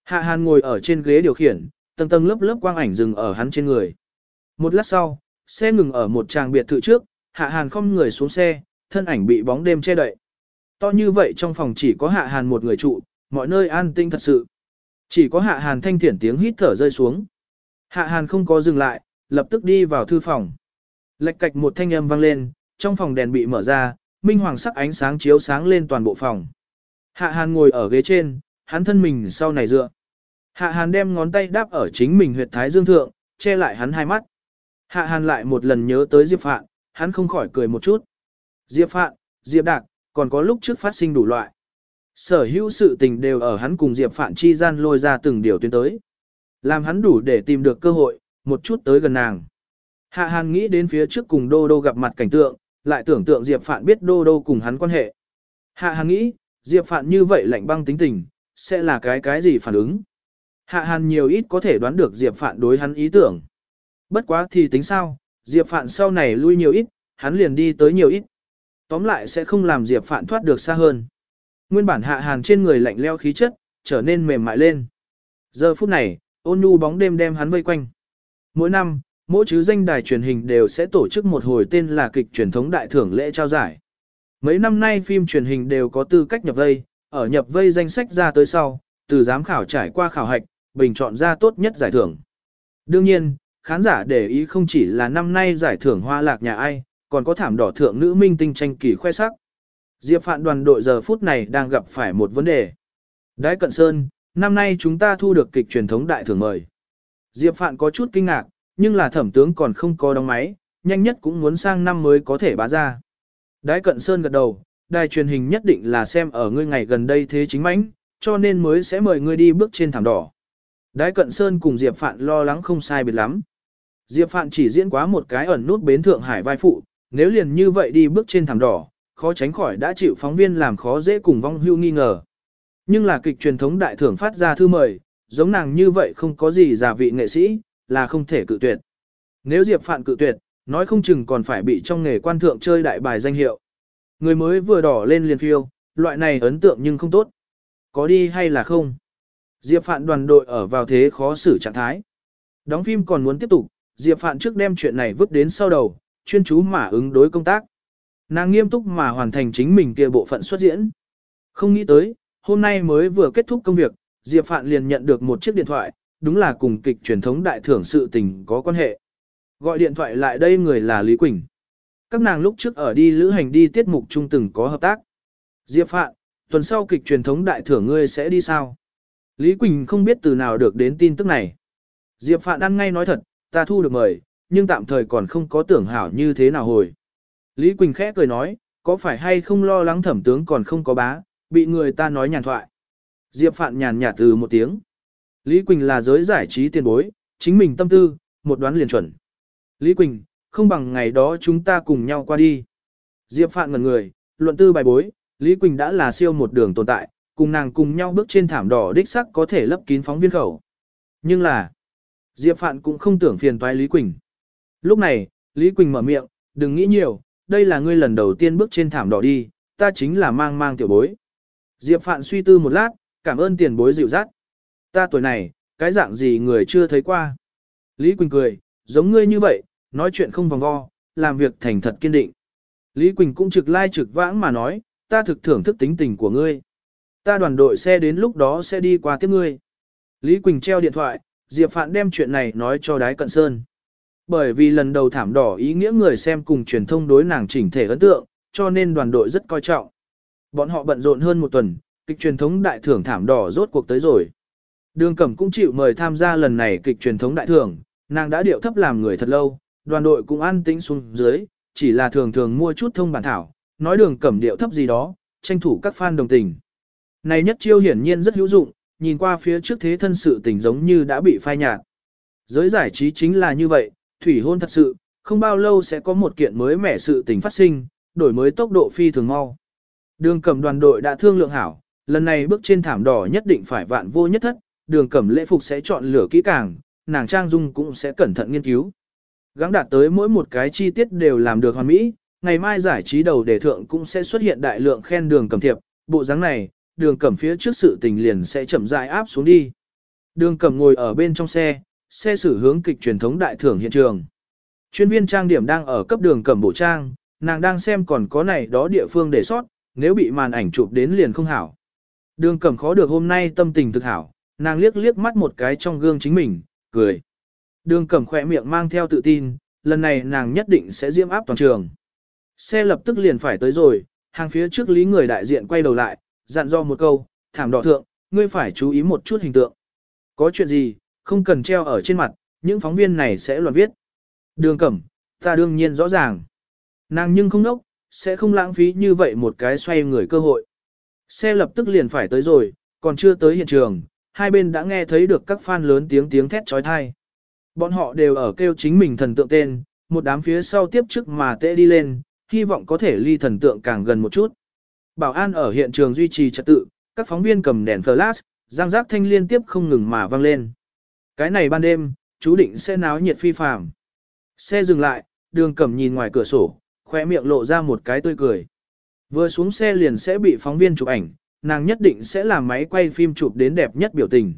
A: Hạ Hàn ngồi ở trên ghế điều khiển, tầng tầng lớp lớp quang ảnh dừng ở hắn trên người. Một lát sau, xe ngừng ở một tràng biệt thự trước, Hạ Hàn không người xuống xe, thân ảnh bị bóng đêm che đậy. To như vậy trong phòng chỉ có Hạ Hàn một người trụ, mọi nơi an tinh thật sự. Chỉ có Hạ Hàn thanh thiển tiếng hít thở rơi xuống. Hạ Hàn không có dừng lại, lập tức đi vào thư phòng. Lệch cạch một thanh âm vang lên, trong phòng đèn bị mở ra, minh hoàng sắc ánh sáng chiếu sáng lên toàn bộ phòng. Hạ Hàn ngồi ở ghế trên, hắn thân mình sau này dựa. Hạ Hàn đem ngón tay đáp ở chính mình huyệt thái dương thượng, che lại hắn hai mắt. Hạ Hàn lại một lần nhớ tới Diệp Phạn, hắn không khỏi cười một chút. Diệp Phạn, Diệp Đạc, còn có lúc trước phát sinh đủ loại. Sở hữu sự tình đều ở hắn cùng Diệp Phạn chi gian lôi ra từng điều tuyến tới. Làm hắn đủ để tìm được cơ hội, một chút tới gần nàng. Hạ Hàn nghĩ đến phía trước cùng Đô Đô gặp mặt cảnh tượng, lại tưởng tượng Diệp Phạn biết Đô Đô cùng hắn quan hệ. Hạ Hàn nghĩ, Diệp Phạn như vậy lạnh băng tính tình, sẽ là cái cái gì phản ứng. Hạ Hàn nhiều ít có thể đoán được Diệp Phạn đối hắn ý tưởng. Bất quá thì tính sao, Diệp Phạn sau này lui nhiều ít, hắn liền đi tới nhiều ít. Tóm lại sẽ không làm Diệp Phạn thoát được xa hơn. Nguyên bản Hạ Hàn trên người lạnh leo khí chất, trở nên mềm mại lên. Giờ phút này, ôn nhu bóng đêm đem hắn vây quanh. Mỗi năm, mỗi chứ danh đài truyền hình đều sẽ tổ chức một hồi tên là kịch truyền thống đại thưởng lễ trao giải. Mấy năm nay phim truyền hình đều có tư cách nhập vây, ở nhập vây danh sách ra tới sau, từ giám khảo trải qua khảo hạch, bình chọn ra tốt nhất giải thưởng. Đương nhiên, khán giả để ý không chỉ là năm nay giải thưởng hoa lạc nhà ai, còn có thảm đỏ thượng nữ minh tinh tranh kỳ khoe sắc. Diệp Phạn đoàn đội giờ phút này đang gặp phải một vấn đề. Đái Cận Sơn, năm nay chúng ta thu được kịch truyền thống đại thưởng mời. Diệp Phạn có chút kinh ngạc, nhưng là thẩm tướng còn không có đóng máy, nhanh nhất cũng muốn sang năm mới có thể bá ra. Đái Cận Sơn gật đầu, đài truyền hình nhất định là xem ở ngươi ngày gần đây thế chính mãnh, cho nên mới sẽ mời ngươi đi bước trên thảm đỏ. Đái Cận Sơn cùng Diệp Phạn lo lắng không sai biệt lắm. Diệp Phạn chỉ diễn quá một cái ẩn nút bến Thượng Hải vai phụ, nếu liền như vậy đi bước trên thảm đỏ, khó tránh khỏi đã chịu phóng viên làm khó dễ cùng vong hưu nghi ngờ. Nhưng là kịch truyền thống đại thưởng phát ra thư mời, giống nàng như vậy không có gì giả vị nghệ sĩ, là không thể cự tuyệt. Nếu Diệp Phạn cự tuyệt, nói không chừng còn phải bị trong nghề quan thượng chơi đại bài danh hiệu. Người mới vừa đỏ lên liền phiêu, loại này ấn tượng nhưng không tốt. Có đi hay là không? Diệp Phạn đoàn đội ở vào thế khó xử trạng thái. Đóng phim còn muốn tiếp tục, Diệp Phạn trước đem chuyện này vứt đến sau đầu, chuyên chú mà ứng đối công tác. Nàng nghiêm túc mà hoàn thành chính mình kia bộ phận xuất diễn. Không nghĩ tới, hôm nay mới vừa kết thúc công việc, Diệp Phạn liền nhận được một chiếc điện thoại, đúng là cùng kịch truyền thống đại thưởng sự tình có quan hệ. Gọi điện thoại lại đây người là Lý Quỳnh. Các nàng lúc trước ở đi lữ hành đi tiết mục chung từng có hợp tác. Diệp Phạn, tuần sau kịch truyền thống đại thưởng ngươi sẽ đi sao? Lý Quỳnh không biết từ nào được đến tin tức này. Diệp Phạn ăn ngay nói thật, ta thu được mời, nhưng tạm thời còn không có tưởng hảo như thế nào hồi. Lý Quỳnh khẽ cười nói, có phải hay không lo lắng thẩm tướng còn không có bá, bị người ta nói nhàn thoại. Diệp Phạn nhàn nhạt từ một tiếng. Lý Quỳnh là giới giải trí tiền bối, chính mình tâm tư, một đoán liền chuẩn. Lý Quỳnh, không bằng ngày đó chúng ta cùng nhau qua đi. Diệp Phạn ngẩn người, luận tư bài bối, Lý Quỳnh đã là siêu một đường tồn tại, cùng nàng cùng nhau bước trên thảm đỏ đích sắc có thể lấp kín phóng viên khẩu. Nhưng là, Diệp Phạn cũng không tưởng phiền toái Lý Quỳnh. Lúc này, Lý Quỳnh mở miệng, đừng nghĩ nhiều, đây là ngươi lần đầu tiên bước trên thảm đỏ đi, ta chính là mang mang tiểu bối. Diệp Phạn suy tư một lát, cảm ơn tiền bối dịu dắt. Ta tuổi này, cái dạng gì người chưa thấy qua. Lý Quỳnh cười, giống ngươi như vậy, nói chuyện không vòng vo, làm việc thành thật kiên định. Lý Quỳnh cũng trực lai trực vãng mà nói, ta thực thưởng thức tính tình của ngươi. Ta đoàn đội xe đến lúc đó sẽ đi qua tiếp ngươi. Lý Quỳnh treo điện thoại, Diệp Phạn đem chuyện này nói cho Đái Cận Sơn. Bởi vì lần đầu thảm đỏ ý nghĩa người xem cùng truyền thông đối nàng chỉnh thể ấn tượng, cho nên đoàn đội rất coi trọng. Bọn họ bận rộn hơn một tuần, kịch truyền thống đại thưởng thảm đỏ rốt cuộc tới rồi. Đường Cẩm cũng chịu mời tham gia lần này kịch truyền thống đại thưởng, nàng đã điệu thấp làm người thật lâu, đoàn đội cũng an tĩnh xuống dưới, chỉ là thường thường mua chút thông bản thảo, nói đường Cẩm điệu thấp gì đó, tranh thủ các fan đồng tình. Này nhất chiêu hiển nhiên rất hữu dụng, nhìn qua phía trước thế thân sự tình giống như đã bị phai nhạt. Giới giải trí chính là như vậy, thủy hôn thật sự, không bao lâu sẽ có một kiện mới mẻ sự tình phát sinh, đổi mới tốc độ phi thường mau. Đường cẩm đoàn đội đã thương lượng hảo, lần này bước trên thảm đỏ nhất định phải vạn vô nhất thất, đường cẩm lễ phục sẽ chọn lửa kỹ càng, nàng trang dung cũng sẽ cẩn thận nghiên cứu. Gắng đạt tới mỗi một cái chi tiết đều làm được hoàn mỹ, ngày mai giải trí đầu đề thượng cũng sẽ xuất hiện đại lượng khen đường cẩm thiệp, bộ dáng này, đường cẩm phía trước sự tình liền sẽ chậm rãi áp xuống đi. Đường cẩm ngồi ở bên trong xe, xe xử hướng kịch truyền thống đại thưởng hiện trường. Chuyên viên trang điểm đang ở cấp đường cẩm bộ trang, nàng đang xem còn có này đó địa phương để sót, nếu bị màn ảnh chụp đến liền không hảo. Đường cẩm khó được hôm nay tâm tình thực hảo, nàng liếc liếc mắt một cái trong gương chính mình, cười. Đường cẩm khỏe miệng mang theo tự tin, lần này nàng nhất định sẽ diễm áp toàn trường. Xe lập tức liền phải tới rồi, hàng phía trước lý người đại diện quay đầu lại, dặn do một câu, thảm đỏ thượng, ngươi phải chú ý một chút hình tượng. Có chuyện gì, không cần treo ở trên mặt, những phóng viên này sẽ loạn viết. Đường cẩm, ta đương nhiên rõ ràng. Nàng nhưng không nốc, sẽ không lãng phí như vậy một cái xoay người cơ hội. Xe lập tức liền phải tới rồi, còn chưa tới hiện trường, hai bên đã nghe thấy được các fan lớn tiếng tiếng thét trói thai. Bọn họ đều ở kêu chính mình thần tượng tên, một đám phía sau tiếp trước mà tệ đi lên, hy vọng có thể ly thần tượng càng gần một chút. Bảo an ở hiện trường duy trì trật tự, các phóng viên cầm đèn flash, giang giác thanh liên tiếp không ngừng mà vang lên. Cái này ban đêm, chú định sẽ náo nhiệt phi phàm. Xe dừng lại, đường cầm nhìn ngoài cửa sổ, khóe miệng lộ ra một cái tươi cười. Vừa xuống xe liền sẽ bị phóng viên chụp ảnh, nàng nhất định sẽ làm máy quay phim chụp đến đẹp nhất biểu tình.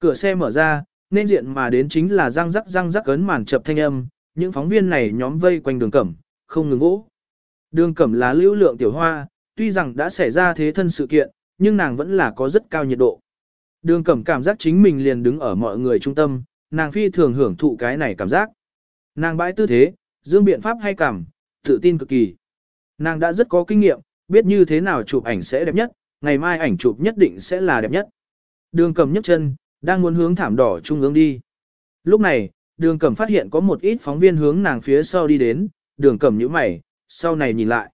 A: Cửa xe mở ra, nên diện mà đến chính là răng rắc răng rắc cấn màn chập thanh âm, những phóng viên này nhóm vây quanh đường cẩm, không ngừng vỗ. Đường cẩm là lưu lượng tiểu hoa, tuy rằng đã xảy ra thế thân sự kiện, nhưng nàng vẫn là có rất cao nhiệt độ. Đường cẩm cảm giác chính mình liền đứng ở mọi người trung tâm, nàng phi thường hưởng thụ cái này cảm giác. Nàng bãi tư thế, dương biện pháp hay cảm, tự tin cực kỳ. Nàng đã rất có kinh nghiệm, biết như thế nào chụp ảnh sẽ đẹp nhất, ngày mai ảnh chụp nhất định sẽ là đẹp nhất. Đường cầm nhấc chân, đang muốn hướng thảm đỏ trung ương đi. Lúc này, đường cầm phát hiện có một ít phóng viên hướng nàng phía sau đi đến, đường cầm nhíu mày, sau này nhìn lại.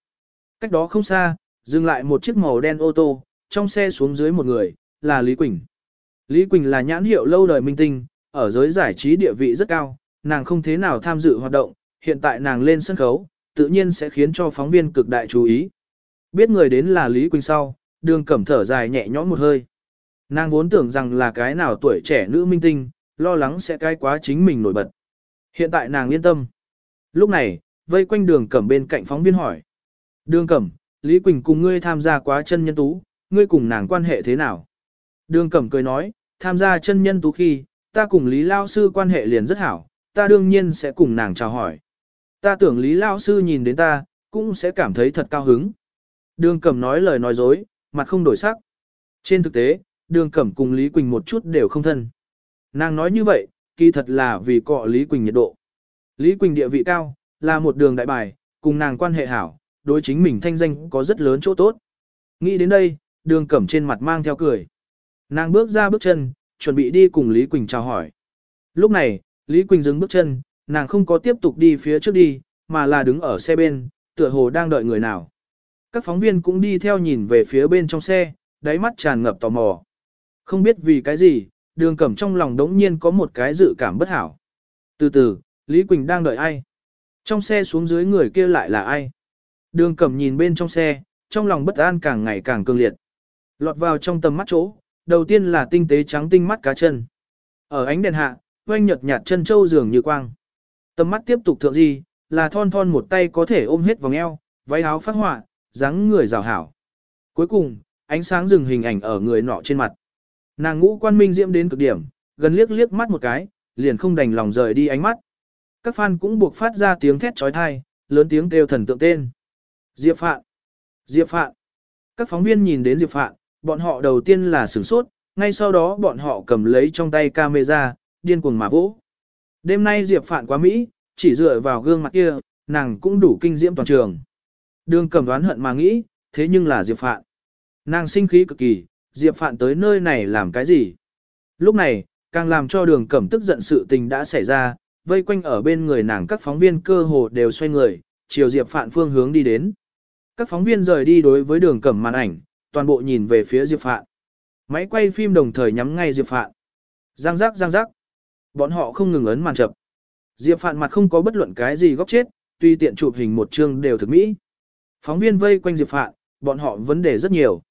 A: Cách đó không xa, dừng lại một chiếc màu đen ô tô, trong xe xuống dưới một người, là Lý Quỳnh. Lý Quỳnh là nhãn hiệu lâu đời minh tinh, ở giới giải trí địa vị rất cao, nàng không thế nào tham dự hoạt động, hiện tại nàng lên sân khấu, tự nhiên sẽ khiến cho phóng viên cực đại chú ý. Biết người đến là Lý Quỳnh sau, đường cẩm thở dài nhẹ nhõm một hơi. Nàng vốn tưởng rằng là cái nào tuổi trẻ nữ minh tinh, lo lắng sẽ cái quá chính mình nổi bật. Hiện tại nàng yên tâm. Lúc này, vây quanh đường cẩm bên cạnh phóng viên hỏi. Đường cẩm, Lý Quỳnh cùng ngươi tham gia quá chân nhân tú, ngươi cùng nàng quan hệ thế nào? Đường cẩm cười nói, tham gia chân nhân tú khi, ta cùng Lý Lao Sư quan hệ liền rất hảo, ta đương nhiên sẽ cùng nàng chào hỏi. Ta tưởng Lý Lao Sư nhìn đến ta, cũng sẽ cảm thấy thật cao hứng. Đường Cẩm nói lời nói dối, mặt không đổi sắc. Trên thực tế, Đường Cẩm cùng Lý Quỳnh một chút đều không thân. Nàng nói như vậy, kỳ thật là vì cọ Lý Quỳnh nhiệt độ. Lý Quỳnh địa vị cao, là một đường đại bài, cùng nàng quan hệ hảo, đối chính mình thanh danh có rất lớn chỗ tốt. Nghĩ đến đây, đường cẩm trên mặt mang theo cười. Nàng bước ra bước chân, chuẩn bị đi cùng Lý Quỳnh chào hỏi. Lúc này, Lý Quỳnh dừng bước chân, nàng không có tiếp tục đi phía trước đi, mà là đứng ở xe bên, tựa hồ đang đợi người nào. Các phóng viên cũng đi theo nhìn về phía bên trong xe, đáy mắt tràn ngập tò mò. Không biết vì cái gì, đường cẩm trong lòng đống nhiên có một cái dự cảm bất hảo. Từ từ, Lý Quỳnh đang đợi ai? Trong xe xuống dưới người kia lại là ai? Đường cẩm nhìn bên trong xe, trong lòng bất an càng ngày càng cường liệt. Lọt vào trong tầm mắt chỗ, đầu tiên là tinh tế trắng tinh mắt cá chân. Ở ánh đèn hạ, oanh nhật nhạt chân châu dường như quang. Tầm mắt tiếp tục thượng gì, là thon thon một tay có thể ôm hết vòng eo, váy áo phát họa, dáng người rào hảo. Cuối cùng, ánh sáng dừng hình ảnh ở người nọ trên mặt. Nàng ngũ quan minh diễm đến cực điểm, gần liếc liếc mắt một cái, liền không đành lòng rời đi ánh mắt. Các fan cũng buộc phát ra tiếng thét trói thai, lớn tiếng kêu thần tượng tên. Diệp Phạn! Diệp Phạn! Các phóng viên nhìn đến Diệp Phạn, bọn họ đầu tiên là sửng sốt, ngay sau đó bọn họ cầm lấy trong tay camera, điên cuồng mà vỗ. Đêm nay Diệp Phạn quá Mỹ, chỉ dựa vào gương mặt kia, nàng cũng đủ kinh diễm toàn trường. Đường cầm đoán hận mà nghĩ, thế nhưng là Diệp Phạn. Nàng sinh khí cực kỳ, Diệp Phạn tới nơi này làm cái gì? Lúc này, càng làm cho đường cẩm tức giận sự tình đã xảy ra, vây quanh ở bên người nàng các phóng viên cơ hồ đều xoay người, chiều Diệp Phạn phương hướng đi đến. Các phóng viên rời đi đối với đường cẩm màn ảnh, toàn bộ nhìn về phía Diệp Phạn. Máy quay phim đồng thời nhắm ngay Diệp Phạn. Giang giác giang giác. Bọn họ không ngừng ấn màn chập. Diệp Phạn mặt không có bất luận cái gì góc chết, tuy tiện chụp hình một chương đều thực mỹ. Phóng viên vây quanh Diệp Phạn, bọn họ vấn đề rất nhiều.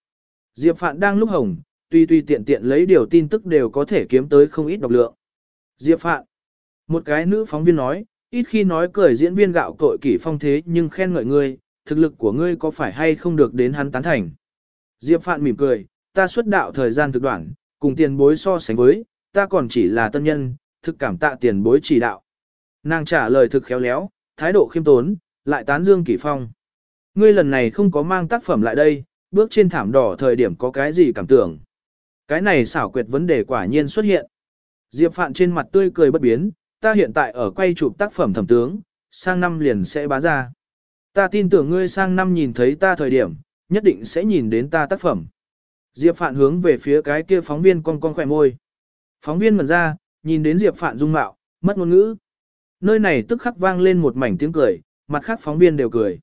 A: Diệp Phạn đang lúc hồng, tuy tuy tiện tiện lấy điều tin tức đều có thể kiếm tới không ít độc lượng. Diệp Phạn. Một cái nữ phóng viên nói, ít khi nói cười diễn viên gạo cội kỷ phong thế nhưng khen ngợi ngươi, thực lực của ngươi có phải hay không được đến hắn tán thành. Diệp Phạn mỉm cười, ta xuất đạo thời gian thực đoạn, cùng tiền bối so sánh với, ta còn chỉ là tân nhân, thực cảm tạ tiền bối chỉ đạo. Nàng trả lời thực khéo léo, thái độ khiêm tốn, lại tán dương kỷ phong. Ngươi lần này không có mang tác phẩm lại đây, bước trên thảm đỏ thời điểm có cái gì cảm tưởng. Cái này xảo quyệt vấn đề quả nhiên xuất hiện. Diệp Phạn trên mặt tươi cười bất biến, ta hiện tại ở quay chụp tác phẩm thẩm tướng, sang năm liền sẽ bá ra. Ta tin tưởng ngươi sang năm nhìn thấy ta thời điểm, nhất định sẽ nhìn đến ta tác phẩm. Diệp Phạn hướng về phía cái kia phóng viên con con khỏe môi. Phóng viên mở ra, nhìn đến Diệp Phạn dung mạo, mất ngôn ngữ. Nơi này tức khắc vang lên một mảnh tiếng cười, mặt khác phóng viên đều cười.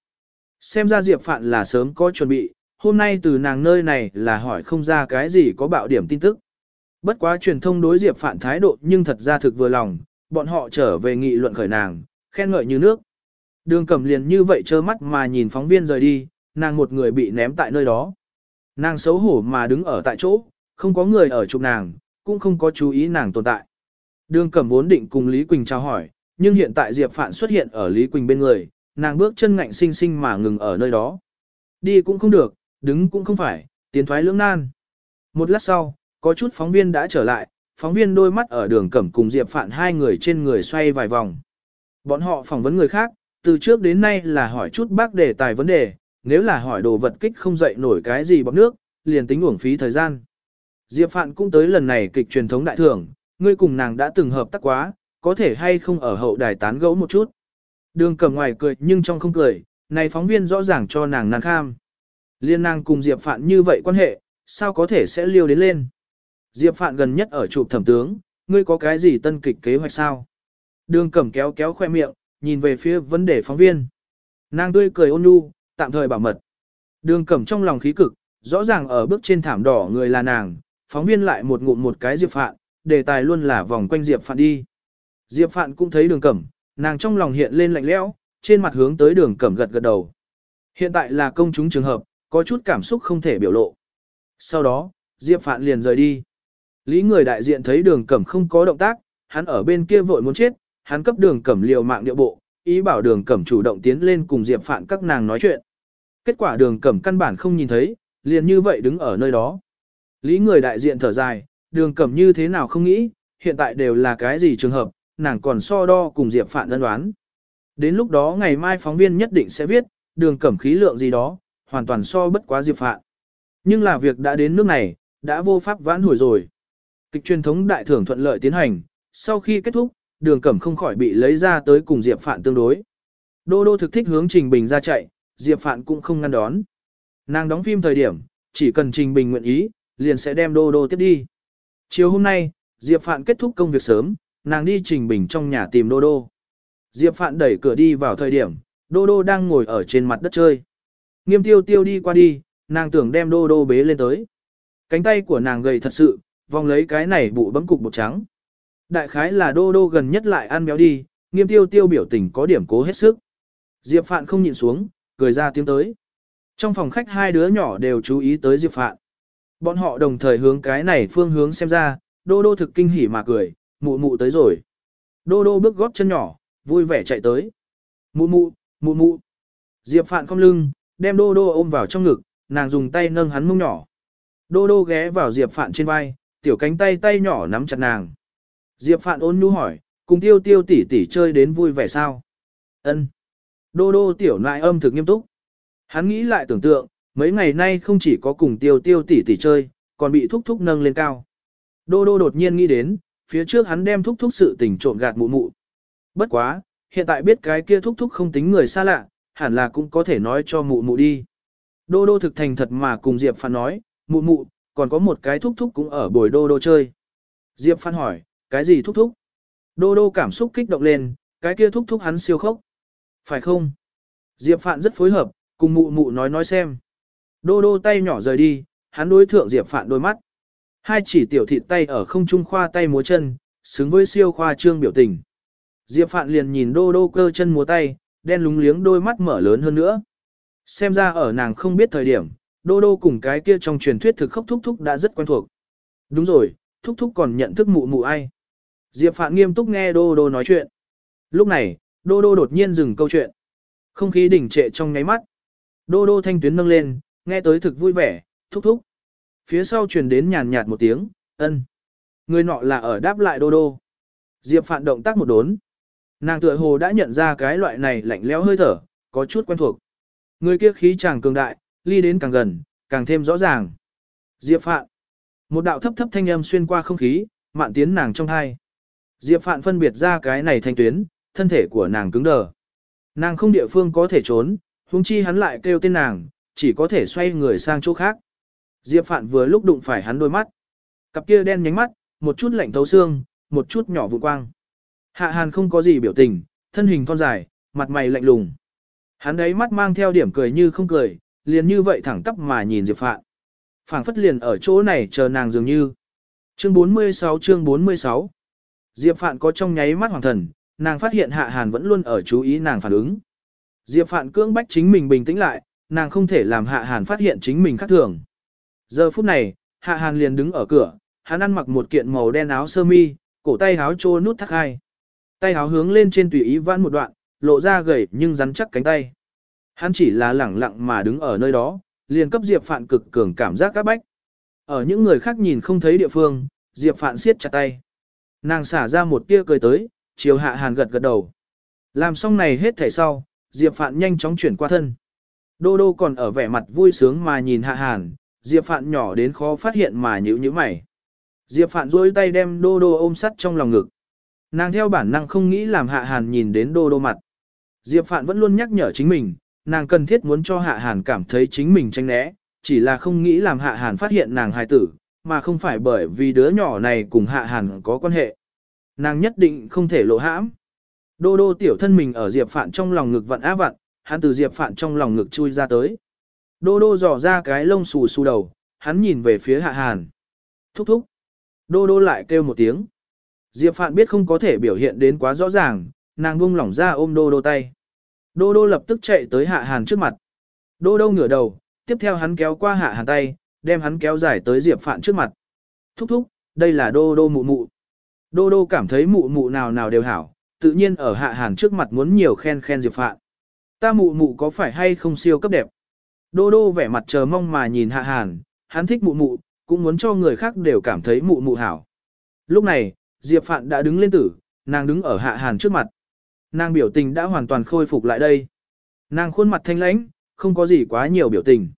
A: Xem ra Diệp Phạn là sớm có chuẩn bị, hôm nay từ nàng nơi này là hỏi không ra cái gì có bạo điểm tin tức. Bất quá truyền thông đối Diệp Phạn thái độ nhưng thật ra thực vừa lòng, bọn họ trở về nghị luận khởi nàng, khen ngợi như nước. Đường cầm liền như vậy trơ mắt mà nhìn phóng viên rời đi, nàng một người bị ném tại nơi đó. Nàng xấu hổ mà đứng ở tại chỗ, không có người ở chụp nàng, cũng không có chú ý nàng tồn tại. Đường cầm vốn định cùng Lý Quỳnh chào hỏi, nhưng hiện tại Diệp Phạn xuất hiện ở Lý Quỳnh bên người, nàng bước chân ngạnh sinh sinh mà ngừng ở nơi đó. Đi cũng không được, đứng cũng không phải, tiến thoái lưỡng nan. Một lát sau, có chút phóng viên đã trở lại, phóng viên đôi mắt ở đường cẩm cùng Diệp Phạn hai người trên người xoay vài vòng. Bọn họ phỏng vấn người khác, từ trước đến nay là hỏi chút bác đề tài vấn đề, nếu là hỏi đồ vật kích không dậy nổi cái gì bọc nước, liền tính uổng phí thời gian. Diệp Phạn cũng tới lần này kịch truyền thống đại thưởng, ngươi cùng nàng đã từng hợp tác quá, có thể hay không ở hậu đài tán gẫu một chút. Đường cầm ngoài cười nhưng trong không cười, này phóng viên rõ ràng cho nàng nàng kham. Liên nàng cùng Diệp Phạn như vậy quan hệ, sao có thể sẽ liêu đến lên. Diệp Phạn gần nhất ở chụp thẩm tướng, ngươi có cái gì tân kịch kế hoạch sao? Đường cẩm kéo kéo khoe miệng, nhìn về phía vấn đề phóng viên. Nàng tươi cười ôn nhu, tạm thời bảo mật. Đường cẩm trong lòng khí cực, rõ ràng ở bước trên thảm đỏ người là nàng, phóng viên lại một ngụm một cái Diệp Phạn, đề tài luôn là vòng quanh Diệp Phạn đi. Diệp Phạn cũng thấy đường cẩm, nàng trong lòng hiện lên lạnh lẽo, trên mặt hướng tới đường cẩm gật gật đầu. Hiện tại là công chúng trường hợp, có chút cảm xúc không thể biểu lộ. Sau đó, Diệp Phạn liền rời đi. Lý người đại diện thấy đường cẩm không có động tác, hắn ở bên kia vội muốn chết, hắn cấp đường cẩm liều mạng điệu bộ, ý bảo đường cẩm chủ động tiến lên cùng Diệp Phạn các nàng nói chuyện. Kết quả đường cẩm căn bản không nhìn thấy, liền như vậy đứng ở nơi đó. Lý người đại diện thở dài, đường cẩm như thế nào không nghĩ, hiện tại đều là cái gì trường hợp, nàng còn so đo cùng Diệp Phạn ân đoán. Đến lúc đó ngày mai phóng viên nhất định sẽ viết, đường cẩm khí lượng gì đó, hoàn toàn so bất quá Diệp Phạn. Nhưng là việc đã đến nước này, đã vô pháp vãn hồi rồi. Kịch truyền thống đại thưởng thuận lợi tiến hành, sau khi kết thúc, đường cẩm không khỏi bị lấy ra tới cùng Diệp Phạn tương đối. Đô đô thực thích hướng Trình Bình ra chạy, Diệp Phạn cũng không ngăn đón. Nàng đóng phim thời điểm, chỉ cần Trình Bình nguyện ý, liền sẽ đem đô đô tiếp đi. Chiều hôm nay, Diệp Phạn kết thúc công việc sớm, nàng đi Trình Bình trong nhà tìm đô đô. Diệp Phạn đẩy cửa đi vào thời điểm, đô đô đang ngồi ở trên mặt đất chơi. Nghiêm tiêu tiêu đi qua đi, nàng tưởng đem đô đô bế lên tới. Cánh tay của nàng gầy thật sự, vòng lấy cái này bụ bấm cục bột trắng. Đại khái là đô đô gần nhất lại ăn béo đi, nghiêm tiêu tiêu biểu tình có điểm cố hết sức. Diệp Phạn không nhìn xuống, cười ra tiếng tới. Trong phòng khách hai đứa nhỏ đều chú ý tới Diệp Phạn. Bọn họ đồng thời hướng cái này phương hướng xem ra, đô đô thực kinh hỉ mà cười, mụ mụ tới rồi. Đô đô bước góp chân nhỏ, vui vẻ chạy tới. Mụ mụ, mụ mụ. Diệp Phạn không lưng, đem đô đô ôm vào trong ngực, nàng dùng tay nâng hắn mông nhỏ. Đô đô ghé vào Diệp Phạn trên vai, tiểu cánh tay tay nhỏ nắm chặt nàng. Diệp Phạn ôn nhu hỏi, cùng tiêu tiêu tỷ tỷ chơi đến vui vẻ sao? Ân. Đô đô tiểu nại âm thực nghiêm túc. Hắn nghĩ lại tưởng tượng, mấy ngày nay không chỉ có cùng tiêu tiêu tỷ tỷ chơi, còn bị thúc thúc nâng lên cao. Đô đô đột nhiên nghĩ đến, phía trước hắn đem thúc thúc sự tình trộn gạt mụ mụ. Bất quá, hiện tại biết cái kia thúc thúc không tính người xa lạ, hẳn là cũng có thể nói cho mụ mụ đi. Đô đô thực thành thật mà cùng Diệp Phan nói, mụ mụ, còn có một cái thúc thúc cũng ở bồi đô đô chơi. Diệp Phan hỏi, cái gì thúc thúc? Đô đô cảm xúc kích động lên, cái kia thúc thúc hắn siêu khốc. Phải không? Diệp Phạn rất phối hợp, cùng mụ mụ nói nói xem. Đô đô tay nhỏ rời đi, hắn đối thượng Diệp Phạn đôi mắt. Hai chỉ tiểu thịt tay ở không trung khoa tay múa chân, xứng với siêu khoa trương biểu tình. Diệp Phạn liền nhìn đô đô cơ chân múa tay, đen lúng liếng đôi mắt mở lớn hơn nữa. Xem ra ở nàng không biết thời điểm, đô đô cùng cái kia trong truyền thuyết thực khốc thúc thúc đã rất quen thuộc. Đúng rồi, thúc thúc còn nhận thức mụ mụ ai. Diệp Phạn nghiêm túc nghe đô đô nói chuyện. Lúc này, đô đô đột nhiên dừng câu chuyện. Không khí đỉnh trệ trong nháy mắt. Đô đô thanh tuyến nâng lên, nghe tới thực vui vẻ, thúc thúc. Phía sau truyền đến nhàn nhạt một tiếng, ân. Người nọ là ở đáp lại đô đô. Diệp Phạn động tác một đốn. Nàng tựa hồ đã nhận ra cái loại này lạnh lẽo hơi thở, có chút quen thuộc. Người kia khí chàng cường đại, ly đến càng gần, càng thêm rõ ràng. Diệp Phạn. Một đạo thấp thấp thanh âm xuyên qua không khí, mạn tiến nàng trong hai. Diệp Phạn phân biệt ra cái này thanh tuyến, thân thể của nàng cứng đờ. Nàng không địa phương có thể trốn, huống chi hắn lại kêu tên nàng, chỉ có thể xoay người sang chỗ khác. Diệp Phạn vừa lúc đụng phải hắn đôi mắt. Cặp kia đen nhánh mắt, một chút lạnh thấu xương, một chút nhỏ vụ quang. Hạ Hàn không có gì biểu tình, thân hình thon dài, mặt mày lạnh lùng. Hắn đấy mắt mang theo điểm cười như không cười, liền như vậy thẳng tắp mà nhìn Diệp Phạn. phảng phất liền ở chỗ này chờ nàng dường như. Chương 46 chương 46 Diệp Phạn có trong nháy mắt hoàng thần, nàng phát hiện Hạ Hàn vẫn luôn ở chú ý nàng phản ứng. Diệp Phạn cưỡng bách chính mình bình tĩnh lại, nàng không thể làm Hạ Hàn phát hiện chính mình khác thường. Giờ phút này, Hạ Hàn liền đứng ở cửa, hắn ăn mặc một kiện màu đen áo sơ mi, cổ tay áo trô nút thắt hai. Tay áo hướng lên trên tùy ý vãn một đoạn, lộ ra gầy nhưng rắn chắc cánh tay. Hắn chỉ là lẳng lặng mà đứng ở nơi đó, liền cấp Diệp Phạn cực cường cảm giác các bách. Ở những người khác nhìn không thấy địa phương, Diệp Phạn siết chặt tay. Nàng xả ra một tia cười tới, chiều hạ hàn gật gật đầu. Làm xong này hết thảy sau, Diệp Phạn nhanh chóng chuyển qua thân. Đô đô còn ở vẻ mặt vui sướng mà nhìn hạ hàn, Diệp Phạn nhỏ đến khó phát hiện mà nhữ nhíu mày. Diệp Phạn duỗi tay đem đô đô ôm sắt trong lòng ngực. Nàng theo bản năng không nghĩ làm hạ hàn nhìn đến đô đô mặt. Diệp Phạn vẫn luôn nhắc nhở chính mình, nàng cần thiết muốn cho hạ hàn cảm thấy chính mình tranh né, chỉ là không nghĩ làm hạ hàn phát hiện nàng hài tử, mà không phải bởi vì đứa nhỏ này cùng hạ hàn có quan hệ. Nàng nhất định không thể lộ hãm. Đô đô tiểu thân mình ở Diệp Phạn trong lòng ngực vặn á vặn, hắn từ Diệp Phạn trong lòng ngực chui ra tới. Đô đô dò ra cái lông xù xù đầu, hắn nhìn về phía hạ hàn. Thúc thúc. Đô đô lại kêu một tiếng. Diệp Phạn biết không có thể biểu hiện đến quá rõ ràng, nàng buông lỏng ra ôm đô đô tay. Đô đô lập tức chạy tới hạ hàn trước mặt. Đô đô ngửa đầu, tiếp theo hắn kéo qua hạ hàn tay, đem hắn kéo dài tới Diệp Phạn trước mặt. Thúc thúc, đây là đô đô mụ mụ. Đô đô cảm thấy mụ mụ nào nào đều hảo, tự nhiên ở hạ hàn trước mặt muốn nhiều khen khen Diệp Phạn. Ta mụ mụ có phải hay không siêu cấp đẹp? Đô đô vẻ mặt chờ mong mà nhìn hạ hàn, hắn thích mụ mụ, cũng muốn cho người khác đều cảm thấy mụ mụ hảo. Lúc này, Diệp Phạn đã đứng lên tử, nàng đứng ở hạ hàn trước mặt. Nàng biểu tình đã hoàn toàn khôi phục lại đây. Nàng khuôn mặt thanh lãnh, không có gì quá nhiều biểu tình.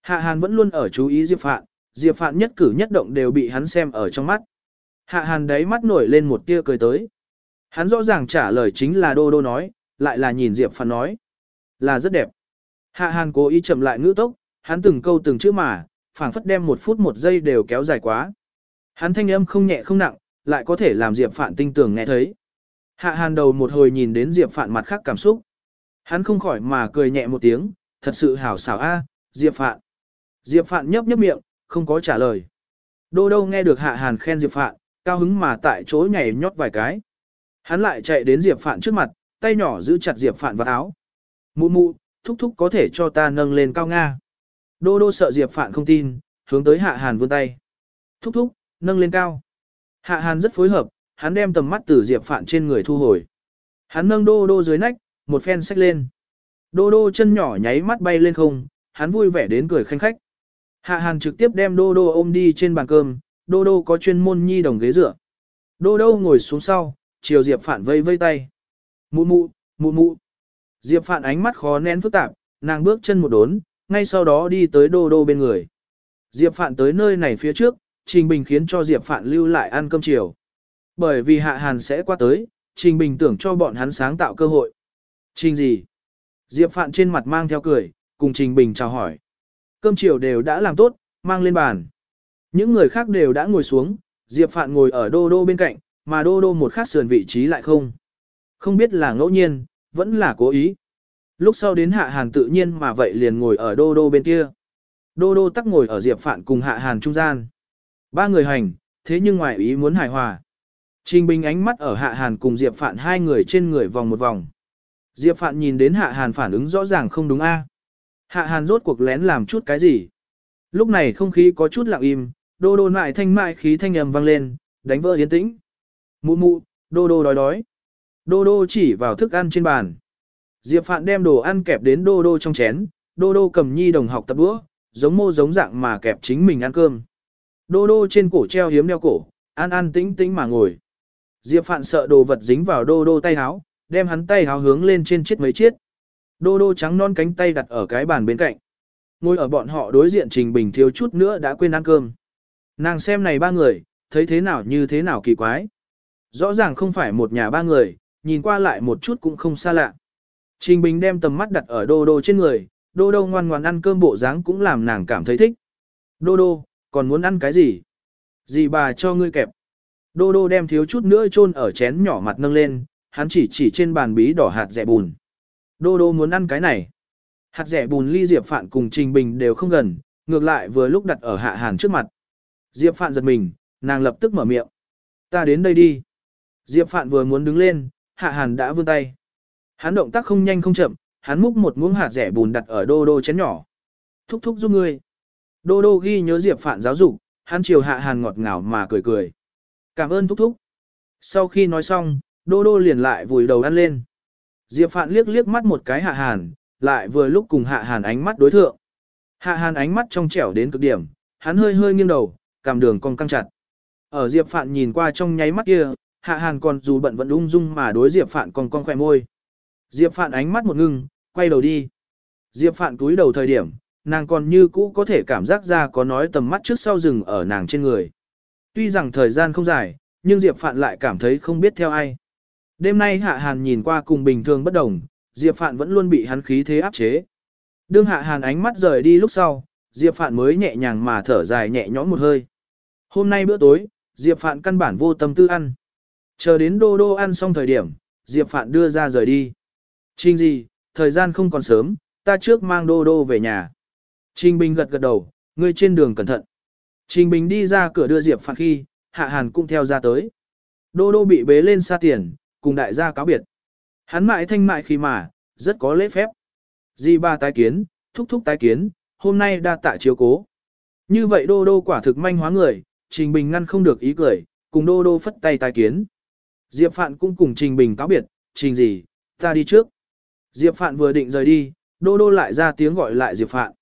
A: Hạ hàn vẫn luôn ở chú ý Diệp Phạn, Diệp Phạn nhất cử nhất động đều bị hắn xem ở trong mắt. Hạ hàn đấy mắt nổi lên một tia cười tới. Hắn rõ ràng trả lời chính là Đô Đô nói, lại là nhìn Diệp Phạn nói. Là rất đẹp. Hạ hàn cố ý chậm lại ngữ tốc, hắn từng câu từng chữ mà, phảng phất đem một phút một giây đều kéo dài quá. Hắn thanh âm không nhẹ không nặng, lại có thể làm Diệp Phạn tinh tường nghe thấy. Hạ hàn đầu một hồi nhìn đến Diệp Phạn mặt khác cảm xúc. Hắn không khỏi mà cười nhẹ một tiếng, thật sự hảo xảo a, Diệp Phạn. Diệp Phạn nhấp nhấp miệng, không có trả lời. Đô đâu nghe được Hạ Hàn khen Diệp Phạn, cao hứng mà tại chỗ nhảy nhót vài cái. Hắn lại chạy đến Diệp Phạn trước mặt, tay nhỏ giữ chặt Diệp Phạn vào áo. Mụ mụ, thúc thúc có thể cho ta nâng lên cao Nga. Đô đô sợ Diệp Phạn không tin, hướng tới Hạ Hàn vươn tay. Thúc thúc, nâng lên cao. Hạ Hàn rất phối hợp, hắn đem tầm mắt từ Diệp Phạn trên người thu hồi. Hắn nâng đô đô dưới nách, một phen xách lên. Đô đô chân nhỏ nháy mắt bay lên không, hắn vui vẻ đến cười khanh khách. Hạ Hàn trực tiếp đem đô đô ôm đi trên bàn cơm, đô đô có chuyên môn nhi đồng ghế dựa. Đô đô ngồi xuống sau, chiều Diệp Phạn vây vây tay. Mụ mụ, mụ mụ. Diệp Phạn ánh mắt khó nén phức tạp, nàng bước chân một đốn, ngay sau đó đi tới đô đô bên người. Diệp Phạn tới nơi này phía trước, Trình Bình khiến cho Diệp Phạn lưu lại ăn cơm chiều. Bởi vì Hạ Hàn sẽ qua tới, Trình Bình tưởng cho bọn hắn sáng tạo cơ hội. Trình gì? Diệp Phạn trên mặt mang theo cười, cùng Trình Bình chào hỏi. Cơm chiều đều đã làm tốt, mang lên bàn. Những người khác đều đã ngồi xuống, Diệp Phạn ngồi ở đô đô bên cạnh, mà đô đô một khác sườn vị trí lại không. Không biết là ngẫu nhiên, vẫn là cố ý. Lúc sau đến Hạ Hàn tự nhiên mà vậy liền ngồi ở đô đô bên kia. Đô đô tắc ngồi ở Diệp Phạn cùng Hạ Hàn trung gian. Ba người hành, thế nhưng ngoài ý muốn hài hòa. Trình Bình ánh mắt ở Hạ Hàn cùng Diệp Phạn hai người trên người vòng một vòng. Diệp Phạn nhìn đến Hạ Hàn phản ứng rõ ràng không đúng a. Hạ Hàn rốt cuộc lén làm chút cái gì? Lúc này không khí có chút lặng im, đô đô mại thanh mại khí thanh ầm vang lên, đánh vỡ yên tĩnh. Mụ mụ, đô đô đói đói. Đô đô chỉ vào thức ăn trên bàn. Diệp Phạn đem đồ ăn kẹp đến đô đô trong chén, đô đô cầm nhi đồng học tập đũa, giống mô giống dạng mà kẹp chính mình ăn cơm. Đô đô trên cổ treo hiếm đeo cổ, ăn ăn tĩnh tĩnh mà ngồi. Diệp Phạn sợ đồ vật dính vào đô đô tay háo, đem hắn tay háo hướng lên trên chiếc mấy chiếc. Đô đô trắng non cánh tay đặt ở cái bàn bên cạnh. Ngồi ở bọn họ đối diện Trình Bình thiếu chút nữa đã quên ăn cơm. Nàng xem này ba người, thấy thế nào như thế nào kỳ quái. Rõ ràng không phải một nhà ba người, nhìn qua lại một chút cũng không xa lạ. Trình Bình đem tầm mắt đặt ở đô đô trên người, đô đô ngoan ngoan ăn cơm bộ dáng cũng làm nàng cảm thấy thích. Đô đô, còn muốn ăn cái gì? Dì bà cho ngươi kẹp. Đô đô đem thiếu chút nữa chôn ở chén nhỏ mặt nâng lên, hắn chỉ chỉ trên bàn bí đỏ hạt rẻ bùn. Đô đô muốn ăn cái này. Hạt rẻ bùn ly Diệp Phạn cùng Trình Bình đều không gần, ngược lại vừa lúc đặt ở hạ hàn trước mặt. Diệp Phạn giật mình, nàng lập tức mở miệng. Ta đến đây đi. Diệp Phạn vừa muốn đứng lên, hạ hàn đã vươn tay. Hắn động tác không nhanh không chậm, hắn múc một muỗng hạt rẻ bùn đặt ở đô đô chén nhỏ. Thúc thúc giúp ngươi. Đô đô ghi nhớ Diệp Phạn giáo dục, hắn chiều hạ hàn ngọt ngào mà cười cười. Cảm ơn thúc thúc. Sau khi nói xong, đô đô liền lại vùi đầu ăn lên. Diệp Phạn liếc liếc mắt một cái hạ hàn, lại vừa lúc cùng hạ hàn ánh mắt đối thượng. Hạ hàn ánh mắt trong trẻo đến cực điểm, hắn hơi hơi nghiêng đầu, cảm đường cong căng chặt. Ở Diệp Phạn nhìn qua trong nháy mắt kia, Hạ Hàn còn dù bận vẫn ung dung mà đối Diệp Phạn còn con khỏe môi. Diệp Phạn ánh mắt một ngưng, quay đầu đi. Diệp Phạn cúi đầu thời điểm, nàng còn như cũ có thể cảm giác ra có nói tầm mắt trước sau rừng ở nàng trên người. Tuy rằng thời gian không dài, nhưng Diệp Phạn lại cảm thấy không biết theo ai. Đêm nay Hạ Hàn nhìn qua cùng bình thường bất đồng, Diệp Phạn vẫn luôn bị hắn khí thế áp chế. Đương Hạ Hàn ánh mắt rời đi lúc sau, Diệp Phạn mới nhẹ nhàng mà thở dài nhẹ nhõm một hơi. Hôm nay bữa tối, Diệp Phạn căn bản vô tâm tư ăn. Chờ đến đô đô ăn xong thời điểm, Diệp Phạn đưa ra rời đi. Trình gì, thời gian không còn sớm, ta trước mang đô đô về nhà. Trình Bình gật gật đầu, ngươi trên đường cẩn thận. Trình Bình đi ra cửa đưa Diệp Phạn khi, Hạ Hàn cũng theo ra tới. Đô đô bị bế lên xa tiền, cùng đại gia cáo biệt. Hắn mại thanh mại khi mà, rất có lễ phép. Di ba tái kiến, thúc thúc tái kiến, hôm nay đa tạ chiếu cố. Như vậy đô đô quả thực manh hóa người, Trình Bình ngăn không được ý cười, cùng đô đô phất tay tái kiến. Diệp Phạn cũng cùng Trình Bình cáo biệt, Trình gì, ta đi trước. Diệp Phạn vừa định rời đi, đô đô lại ra tiếng gọi lại Diệp Phạn.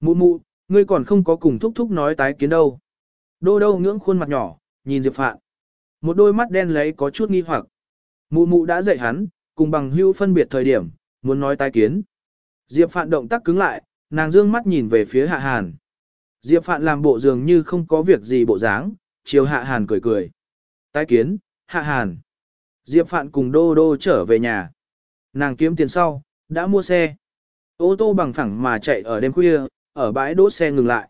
A: Mụ mụ, ngươi còn không có cùng thúc thúc nói tái kiến đâu. Đô đô ngưỡng khuôn mặt nhỏ, nhìn Diệp Phạn. Một đôi mắt đen lấy có chút nghi hoặc. Mụ mụ đã dạy hắn, cùng bằng hưu phân biệt thời điểm, muốn nói tái kiến. Diệp Phạn động tác cứng lại, nàng dương mắt nhìn về phía Hạ Hàn. Diệp Phạn làm bộ dường như không có việc gì bộ dáng, chiều Hạ Hàn cười cười. Tái kiến, Hạ Hàn. Diệp Phạn cùng Đô Đô trở về nhà. Nàng kiếm tiền sau, đã mua xe. Ô tô bằng phẳng mà chạy ở đêm khuya, ở bãi đỗ xe ngừng lại.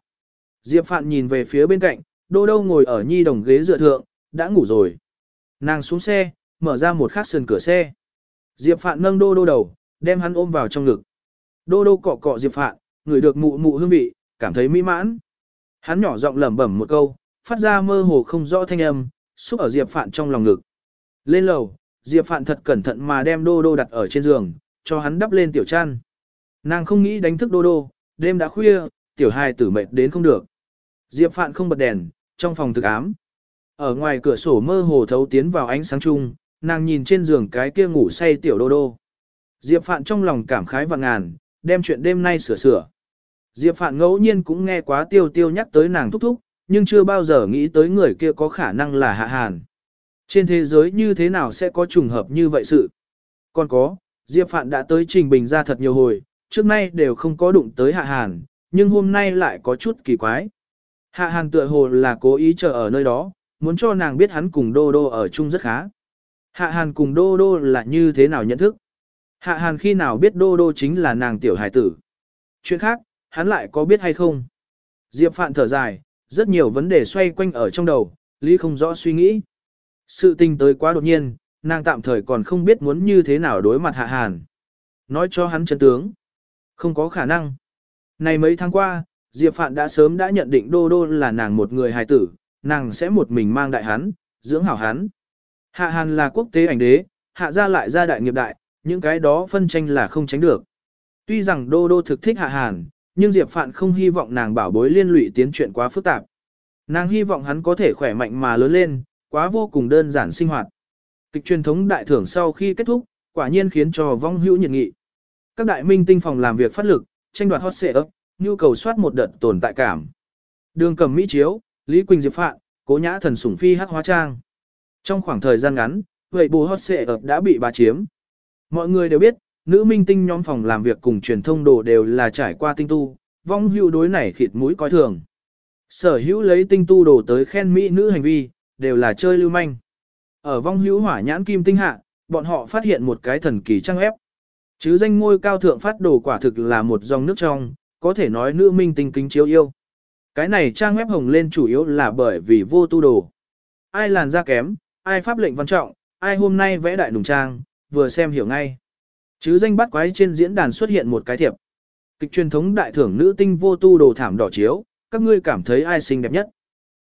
A: Diệp Phạn nhìn về phía bên cạnh, Đô Đô ngồi ở nhi đồng ghế dựa thượng, đã ngủ rồi. Nàng xuống xe, mở ra một khắc sườn cửa xe. Diệp Phạn nâng Đô Đô đầu, đem hắn ôm vào trong ngực. Đô Đô cọ cọ Diệp Phạn, ngửi được mụ mụ hương vị, cảm thấy mỹ mãn. Hắn nhỏ giọng lẩm bẩm một câu, phát ra mơ hồ không rõ thanh âm, xúc ở Diệp Phạn trong lòng ngực. Lên lầu, Diệp Phạn thật cẩn thận mà đem Đô Đô đặt ở trên giường, cho hắn đắp lên tiểu chăn. Nàng không nghĩ đánh thức Đô Đô, đêm đã khuya, tiểu hài tử mệt đến không được. Diệp Phạn không bật đèn, trong phòng thực ám. Ở ngoài cửa sổ mơ hồ thấu tiến vào ánh sáng chung, nàng nhìn trên giường cái kia ngủ say tiểu Đô Đô. Diệp Phạn trong lòng cảm khái và ngàn, đem chuyện đêm nay sửa sửa. Diệp Phạn ngẫu nhiên cũng nghe quá tiêu tiêu nhắc tới nàng thúc thúc, nhưng chưa bao giờ nghĩ tới người kia có khả năng là Hạ Hàn. Trên thế giới như thế nào sẽ có trùng hợp như vậy sự? Còn có, Diệp Phạn đã tới Trình Bình ra thật nhiều hồi, trước nay đều không có đụng tới Hạ Hàn, nhưng hôm nay lại có chút kỳ quái. Hạ Hàn tựa hồ là cố ý chờ ở nơi đó, muốn cho nàng biết hắn cùng Đô Đô ở chung rất khá. Hạ Hàn cùng Đô Đô là như thế nào nhận thức? Hạ Hàn khi nào biết Đô Đô chính là nàng tiểu hải tử? Chuyện khác, hắn lại có biết hay không? Diệp Phạn thở dài, rất nhiều vấn đề xoay quanh ở trong đầu, Lý không rõ suy nghĩ. Sự tình tới quá đột nhiên, nàng tạm thời còn không biết muốn như thế nào đối mặt Hạ Hàn. Nói cho hắn chân tướng. Không có khả năng. Này mấy tháng qua, Diệp Phạn đã sớm đã nhận định Đô Đô là nàng một người hài tử, nàng sẽ một mình mang đại hắn, dưỡng hảo hắn. Hạ Hàn là quốc tế ảnh đế, hạ gia lại gia đại nghiệp đại, những cái đó phân tranh là không tránh được. Tuy rằng Đô Đô thực thích Hạ Hàn, nhưng Diệp Phạn không hy vọng nàng bảo bối liên lụy tiến chuyện quá phức tạp. Nàng hy vọng hắn có thể khỏe mạnh mà lớn lên, quá vô cùng đơn giản sinh hoạt. Kịch truyền thống đại thưởng sau khi kết thúc, quả nhiên khiến cho vong hữu nhiệt nghị. Các đại minh tinh phòng làm việc phát lực, tranh đoạt hot xệ ấp, nhu cầu soát một đợt tồn tại cảm. Đường cầm Mỹ chiếu, Lý Quỳnh Diệp Phạn, cố nhã thần sủng phi hát hóa trang. Trong khoảng thời gian ngắn, vậy bù hot xệ ấp đã bị bà chiếm. Mọi người đều biết, nữ minh tinh nhóm phòng làm việc cùng truyền thông đồ đều là trải qua tinh tu, vong hữu đối này khịt mũi coi thường. Sở hữu lấy tinh tu đồ tới khen mỹ nữ hành vi, đều là chơi lưu manh. Ở vong hữu hỏa nhãn kim tinh hạ, bọn họ phát hiện một cái thần kỳ trang ép. Chứ danh ngôi cao thượng phát đồ quả thực là một dòng nước trong, có thể nói nữ minh tinh kính chiếu yêu. Cái này trang web hồng lên chủ yếu là bởi vì vô tu đồ. Ai làn da kém, ai pháp lệnh văn trọng, ai hôm nay vẽ đại nùng trang, vừa xem hiểu ngay. Chứ danh bắt quái trên diễn đàn xuất hiện một cái thiệp. Kịch truyền thống đại thưởng nữ tinh vô tu đồ thảm đỏ chiếu, các ngươi cảm thấy ai xinh đẹp nhất.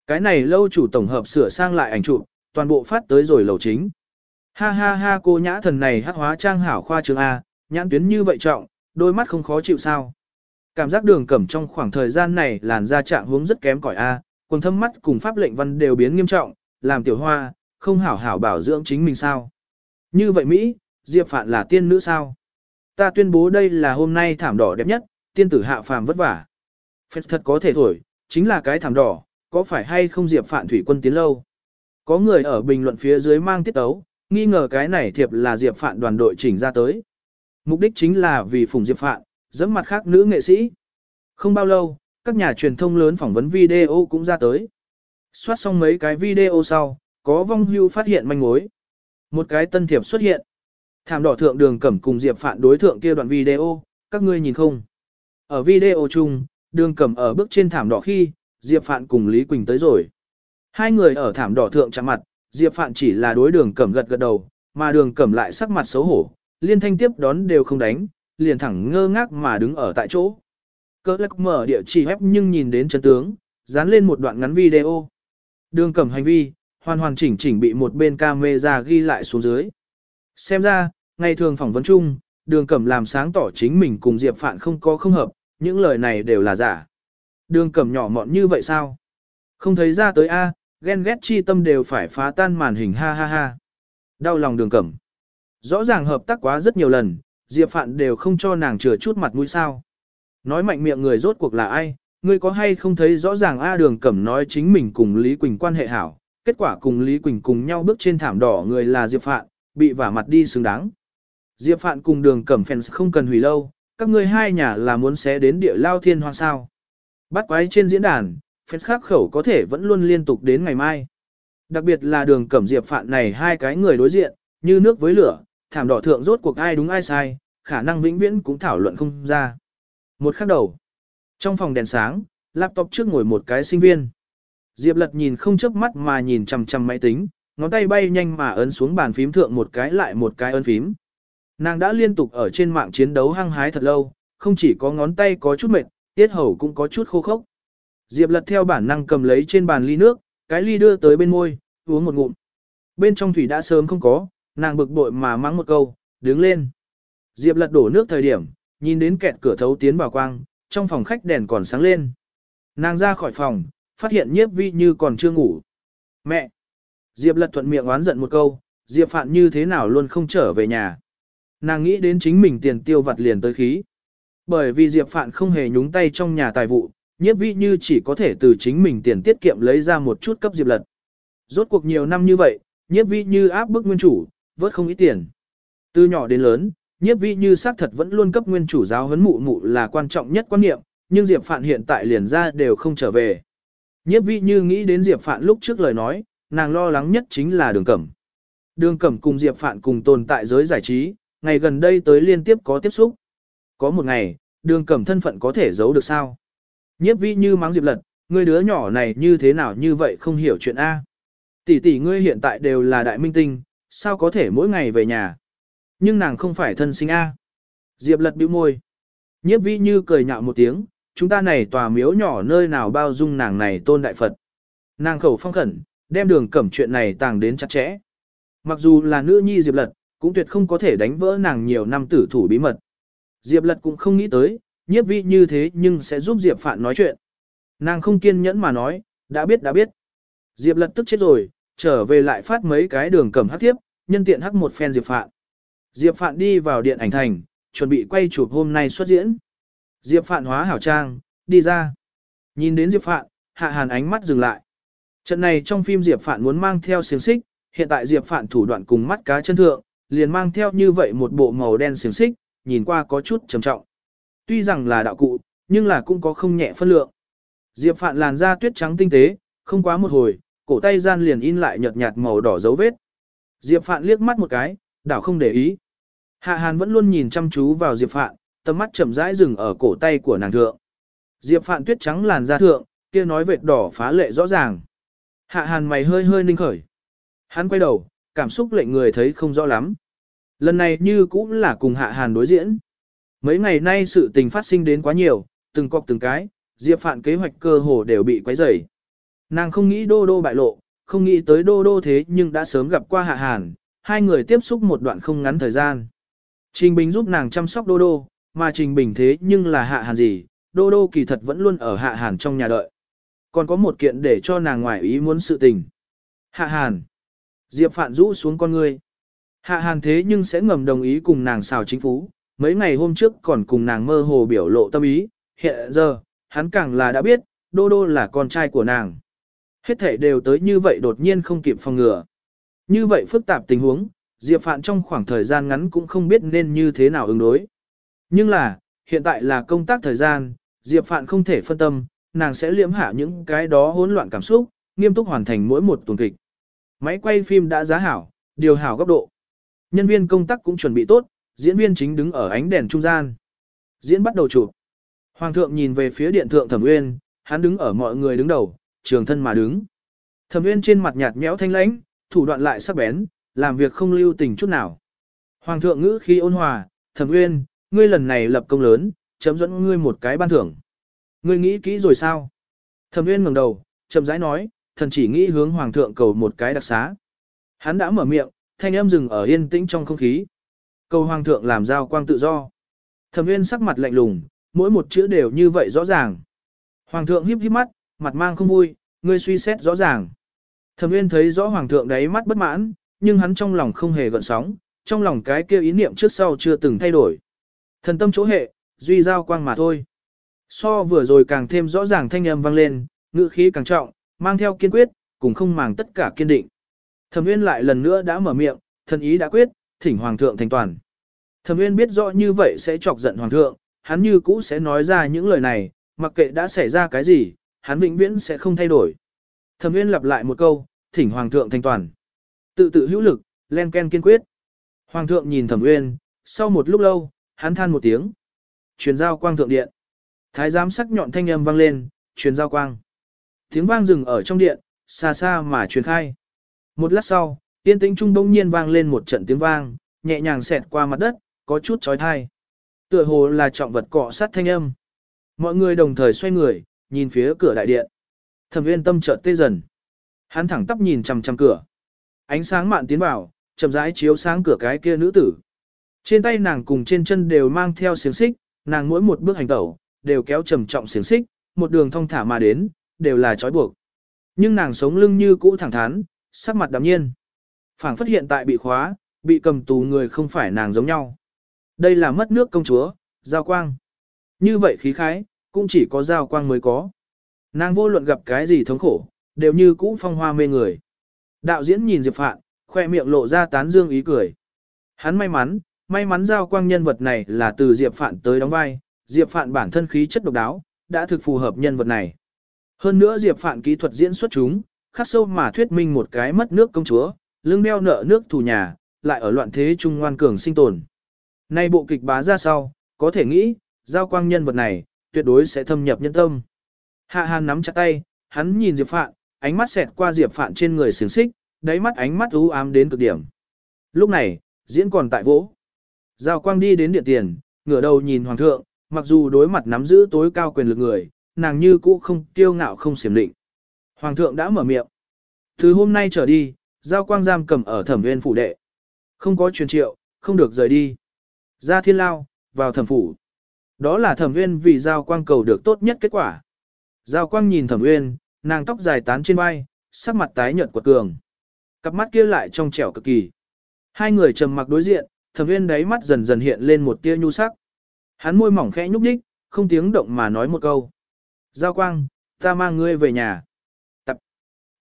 A: Cái này lâu chủ tổng hợp sửa sang lại ảnh chụp, toàn bộ phát tới rồi lầu chính. Ha ha ha cô nhã thần này hát hóa trang hảo khoa trường A, nhãn tuyến như vậy trọng, đôi mắt không khó chịu sao. Cảm giác đường cẩm trong khoảng thời gian này làn da trạng hướng rất kém cỏi A, quần thâm mắt cùng pháp lệnh văn đều biến nghiêm trọng, làm tiểu hoa, không hảo hảo bảo dưỡng chính mình sao. Như vậy Mỹ, Diệp Phạn là tiên nữ sao? Ta tuyên bố đây là hôm nay thảm đỏ đẹp nhất, tiên tử hạ phàm vất vả. Phết thật có thể thổi, chính là cái thảm đỏ, có phải hay không Diệp Phạn thủy quân tiến lâu, Có người ở bình luận phía dưới mang tiết tấu, nghi ngờ cái này thiệp là Diệp Phạn đoàn đội chỉnh ra tới. Mục đích chính là vì phùng Diệp Phạn, dẫm mặt khác nữ nghệ sĩ. Không bao lâu, các nhà truyền thông lớn phỏng vấn video cũng ra tới. Xoát xong mấy cái video sau, có vong hưu phát hiện manh mối. Một cái tân thiệp xuất hiện. Thảm đỏ thượng đường cẩm cùng Diệp Phạn đối thượng kia đoạn video, các ngươi nhìn không? Ở video chung, đường cẩm ở bước trên thảm đỏ khi, Diệp Phạn cùng Lý Quỳnh tới rồi. Hai người ở thảm đỏ thượng chạm mặt, Diệp Phạn chỉ là đối đường cẩm gật gật đầu, mà đường cẩm lại sắc mặt xấu hổ, liên thanh tiếp đón đều không đánh, liền thẳng ngơ ngác mà đứng ở tại chỗ. Cơ lắc mở địa chỉ web nhưng nhìn đến chân tướng, dán lên một đoạn ngắn video. Đường cẩm hành vi, hoàn hoàn chỉnh chỉnh bị một bên camera ghi lại xuống dưới. Xem ra, ngày thường phỏng vấn chung, đường cẩm làm sáng tỏ chính mình cùng Diệp Phạn không có không hợp, những lời này đều là giả. Đường cẩm nhỏ mọn như vậy sao? Không thấy ra tới A, ghen ghét chi tâm đều phải phá tan màn hình ha ha ha. Đau lòng đường cẩm. Rõ ràng hợp tác quá rất nhiều lần, Diệp Phạn đều không cho nàng chừa chút mặt mũi sao. Nói mạnh miệng người rốt cuộc là ai, ngươi có hay không thấy rõ ràng A đường cẩm nói chính mình cùng Lý Quỳnh quan hệ hảo, kết quả cùng Lý Quỳnh cùng nhau bước trên thảm đỏ người là Diệp Phạn, bị vả mặt đi xứng đáng. Diệp Phạn cùng đường cẩm fans không cần hủy lâu, các ngươi hai nhà là muốn xé đến địa lao thiên hoang sao. Bắt quái trên diễn đàn, phép khắc khẩu có thể vẫn luôn liên tục đến ngày mai. Đặc biệt là đường cẩm Diệp Phạn này hai cái người đối diện, như nước với lửa, thảm đỏ thượng rốt cuộc ai đúng ai sai, khả năng vĩnh viễn cũng thảo luận không ra. Một khắc đầu, trong phòng đèn sáng, laptop trước ngồi một cái sinh viên. Diệp lật nhìn không chớp mắt mà nhìn chằm chằm máy tính, ngón tay bay nhanh mà ấn xuống bàn phím thượng một cái lại một cái ấn phím. Nàng đã liên tục ở trên mạng chiến đấu hăng hái thật lâu, không chỉ có ngón tay có chút mệt, tiết hầu cũng có chút khô khốc. Diệp lật theo bản năng cầm lấy trên bàn ly nước, cái ly đưa tới bên môi, uống một ngụm. Bên trong thủy đã sớm không có, nàng bực bội mà mắng một câu, đứng lên. Diệp lật đổ nước thời điểm, nhìn đến kẹt cửa thấu tiến vào quang, trong phòng khách đèn còn sáng lên. Nàng ra khỏi phòng, phát hiện nhiếp vi như còn chưa ngủ. Mẹ! Diệp lật thuận miệng oán giận một câu, Diệp phạn như thế nào luôn không trở về nhà. Nàng nghĩ đến chính mình tiền tiêu vặt liền tới khí. Bởi vì Diệp phạn không hề nhúng tay trong nhà tài vụ, nhiếp Vĩ như chỉ có thể từ chính mình tiền tiết kiệm lấy ra một chút cấp Diệp lật. Rốt cuộc nhiều năm như vậy, nhiếp Vĩ như áp bức nguyên chủ, vớt không ít tiền. Từ nhỏ đến lớn, nhiếp Vĩ như xác thật vẫn luôn cấp nguyên chủ giáo huấn mụ mụ là quan trọng nhất quan niệm, nhưng Diệp Phạn hiện tại liền ra đều không trở về. Nhiếp Vĩ như nghĩ đến Diệp Phạn lúc trước lời nói, nàng lo lắng nhất chính là đường cẩm. Đường cẩm cùng Diệp Phạn cùng tồn tại giới giải trí, ngày gần đây tới liên tiếp có tiếp xúc. Có một ngày, đường cẩm thân phận có thể giấu được sao? Nhiếp vi như mắng Diệp lật, ngươi đứa nhỏ này như thế nào như vậy không hiểu chuyện A. Tỷ tỷ ngươi hiện tại đều là đại minh tinh, sao có thể mỗi ngày về nhà. Nhưng nàng không phải thân sinh A. Diệp lật bĩu môi. Nhiếp vi như cười nhạo một tiếng, chúng ta này tòa miếu nhỏ nơi nào bao dung nàng này tôn đại Phật. Nàng khẩu phong khẩn, đem đường cẩm chuyện này tàng đến chặt chẽ. Mặc dù là nữ nhi Diệp lật, cũng tuyệt không có thể đánh vỡ nàng nhiều năm tử thủ bí mật. Diệp lật cũng không nghĩ tới, nhiếp vi như thế nhưng sẽ giúp Diệp Phạn nói chuyện. Nàng không kiên nhẫn mà nói, đã biết đã biết. Diệp lật tức chết rồi, trở về lại phát mấy cái đường cầm hắc tiếp, nhân tiện hắc một phen Diệp Phạn. Diệp Phạn đi vào điện ảnh thành, chuẩn bị quay chụp hôm nay xuất diễn. Diệp Phạn hóa hảo trang, đi ra. Nhìn đến Diệp Phạn, Hạ Hàn ánh mắt dừng lại. Trận này trong phim Diệp Phạn muốn mang theo xiềng xích, hiện tại Diệp Phạn thủ đoạn cùng mắt cá chân thượng, liền mang theo như vậy một bộ màu đen xiềng xích, nhìn qua có chút trầm trọng. Tuy rằng là đạo cụ, nhưng là cũng có không nhẹ phân lượng. Diệp Phạn làn da tuyết trắng tinh tế, không quá một hồi, cổ tay gian liền in lại nhợt nhạt màu đỏ dấu vết. Diệp Phạn liếc mắt một cái, đảo không để ý. Hạ Hàn vẫn luôn nhìn chăm chú vào Diệp Phạn, tầm mắt chậm rãi dừng ở cổ tay của nàng thượng. Diệp Phạn tuyết trắng làn da thượng, kia nói vệt đỏ phá lệ rõ ràng. Hạ Hàn mày hơi hơi ninh khởi. Hắn quay đầu, cảm xúc lệnh người thấy không rõ lắm. Lần này như cũng là cùng Hạ Hàn đối diễn. Mấy ngày nay sự tình phát sinh đến quá nhiều, từng cọc từng cái, Diệp Phạn kế hoạch cơ hồ đều bị quấy rầy. Nàng không nghĩ đô đô bại lộ, không nghĩ tới đô đô thế nhưng đã sớm gặp qua hạ hàn, hai người tiếp xúc một đoạn không ngắn thời gian. Trình Bình giúp nàng chăm sóc đô đô, mà Trình Bình thế nhưng là hạ hàn gì, đô đô kỳ thật vẫn luôn ở hạ hàn trong nhà đợi. Còn có một kiện để cho nàng ngoài ý muốn sự tình. Hạ hàn. Diệp Phạn rũ xuống con ngươi. Hạ hàn thế nhưng sẽ ngầm đồng ý cùng nàng xào chính phủ, mấy ngày hôm trước còn cùng nàng mơ hồ biểu lộ tâm ý, hiện giờ, hắn càng là đã biết, đô đô là con trai của nàng. Hết thể đều tới như vậy đột nhiên không kịp phòng ngừa. Như vậy phức tạp tình huống, Diệp Phạn trong khoảng thời gian ngắn cũng không biết nên như thế nào ứng đối. Nhưng là, hiện tại là công tác thời gian, Diệp Phạn không thể phân tâm, nàng sẽ liễm hạ những cái đó hỗn loạn cảm xúc, nghiêm túc hoàn thành mỗi một tuần kịch. Máy quay phim đã giá hảo, điều hảo góc độ. Nhân viên công tác cũng chuẩn bị tốt, diễn viên chính đứng ở ánh đèn trung gian. Diễn bắt đầu chụp. Hoàng thượng nhìn về phía điện thượng Thẩm Uyên, hắn đứng ở mọi người đứng đầu, trường thân mà đứng. Thẩm Uyên trên mặt nhạt nhẽo thanh lãnh, thủ đoạn lại sắc bén, làm việc không lưu tình chút nào. Hoàng thượng ngữ khí ôn hòa, Thẩm Uyên, ngươi lần này lập công lớn, chấm dẫn ngươi một cái ban thưởng. Ngươi nghĩ kỹ rồi sao? Thẩm Uyên ngẩng đầu, chậm rãi nói, thần chỉ nghĩ hướng hoàng thượng cầu một cái đặc xá. Hắn đã mở miệng, thanh âm dừng ở yên tĩnh trong không khí. Cầu hoàng thượng làm giao quang tự do. Thẩm Uyên sắc mặt lạnh lùng, mỗi một chữ đều như vậy rõ ràng. Hoàng thượng híp híp mắt, mặt mang không vui, ngươi suy xét rõ ràng. Thẩm Uyên thấy rõ hoàng thượng đáy mắt bất mãn, nhưng hắn trong lòng không hề gợn sóng, trong lòng cái kia ý niệm trước sau chưa từng thay đổi. Thần tâm chỗ hệ, duy giao quang mà thôi. So vừa rồi càng thêm rõ ràng thanh âm vang lên, ngữ khí càng trọng, mang theo kiên quyết, cùng không màng tất cả kiên định. Thẩm Uyên lại lần nữa đã mở miệng, thần ý đã quyết, thỉnh hoàng thượng thành toàn. Thẩm Uyên biết rõ như vậy sẽ chọc giận hoàng thượng, hắn như cũ sẽ nói ra những lời này, mặc kệ đã xảy ra cái gì, hắn vĩnh viễn sẽ không thay đổi. Thẩm Uyên lặp lại một câu, thỉnh hoàng thượng thành toàn. Tự tự hữu lực, len ken kiên quyết. Hoàng thượng nhìn Thẩm Uyên, sau một lúc lâu, hắn than một tiếng. Truyền giao quang thượng điện. Thái giám sắc nhọn thanh âm vang lên, truyền giao quang. Tiếng vang dừng ở trong điện, xa xa mà truyền khai. Một lát sau, tiên tĩnh trung bỗng nhiên vang lên một trận tiếng vang, nhẹ nhàng xẹt qua mặt đất, có chút chói tai. Tựa hồ là trọng vật cọ sát thanh âm. Mọi người đồng thời xoay người, nhìn phía cửa đại điện. Thẩm Viên tâm chợt tê dần. Hắn thẳng tắp nhìn chằm chằm cửa. Ánh sáng mạn tiến vào, chậm rãi chiếu sáng cửa cái kia nữ tử. Trên tay nàng cùng trên chân đều mang theo xiềng xích, nàng mỗi một bước hành tẩu, đều kéo trầm trọng xiềng xích, một đường thong thả mà đến, đều là trói buộc. Nhưng nàng sống lưng như cũ thẳng thắn, sắc mặt đạm nhiên. phảng phất hiện tại bị khóa, bị cầm tù người không phải nàng giống nhau. Đây là mất nước công chúa, giao quang. Như vậy khí khái, cũng chỉ có giao quang mới có. Nàng vô luận gặp cái gì thống khổ, đều như cũ phong hoa mê người. Đạo diễn nhìn Diệp Phạn, khoe miệng lộ ra tán dương ý cười. Hắn may mắn, may mắn giao quang nhân vật này là từ Diệp Phạn tới đóng vai, Diệp Phạn bản thân khí chất độc đáo, đã thực phù hợp nhân vật này. Hơn nữa Diệp Phạn kỹ thuật diễn xuất chúng, khắc sâu mà thuyết minh một cái mất nước công chúa, lương đeo nợ nước thù nhà, lại ở loạn thế trung ngoan cường sinh tồn. Nay bộ kịch bá ra sau, có thể nghĩ, giao quang nhân vật này, tuyệt đối sẽ thâm nhập nhân tâm. Hạ Hàn nắm chặt tay, hắn nhìn Diệp Phạn, ánh mắt xẹt qua Diệp Phạn trên người xiềng xích, đáy mắt ánh mắt u ám đến cực điểm. Lúc này, diễn còn tại vỗ. Giao quang đi đến điện tiền, ngửa đầu nhìn hoàng thượng, mặc dù đối mặt nắm giữ tối cao quyền lực người, nàng như cũ không kiêu ngạo không xiểm định. Hoàng thượng đã mở miệng. Từ hôm nay trở đi, giao quang giam cầm ở thẩm viên phủ đệ. Không có truyền triệu, không được rời đi. Ra thiên lao, vào thẩm phủ. Đó là thẩm viên vì giao quang cầu được tốt nhất kết quả. Giao quang nhìn thẩm uyên, nàng tóc dài tán trên vai, sắc mặt tái nhợt của cường. Cặp mắt kia lại trong trẻo cực kỳ. Hai người trầm mặc đối diện, thẩm uyên đáy mắt dần dần hiện lên một tia nhu sắc. Hắn môi mỏng khẽ nhúc nhích, không tiếng động mà nói một câu. Giao quang, ta mang ngươi về nhà.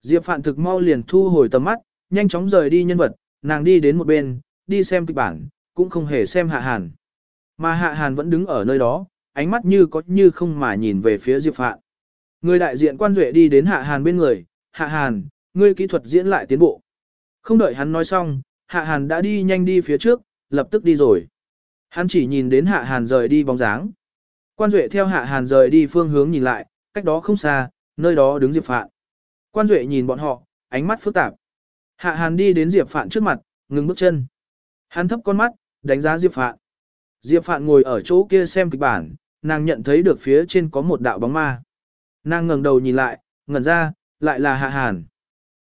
A: Diệp Phạn thực mau liền thu hồi tầm mắt, nhanh chóng rời đi nhân vật, nàng đi đến một bên, đi xem kịch bản, cũng không hề xem hạ hàn. Mà hạ hàn vẫn đứng ở nơi đó, ánh mắt như có như không mà nhìn về phía Diệp Phạn. Người đại diện quan duệ đi đến hạ hàn bên người, hạ hàn, ngươi kỹ thuật diễn lại tiến bộ. Không đợi hắn nói xong, hạ hàn đã đi nhanh đi phía trước, lập tức đi rồi. Hắn chỉ nhìn đến hạ hàn rời đi bóng dáng. Quan duệ theo hạ hàn rời đi phương hướng nhìn lại, cách đó không xa, nơi đó đứng Diệp Phạn. Quan duệ nhìn bọn họ, ánh mắt phức tạp. Hạ hàn đi đến Diệp Phạn trước mặt, ngừng bước chân. Hắn thấp con mắt, đánh giá Diệp Phạn. Diệp Phạn ngồi ở chỗ kia xem kịch bản, nàng nhận thấy được phía trên có một đạo bóng ma. Nàng ngẩng đầu nhìn lại, ngẩn ra, lại là Hạ Hàn.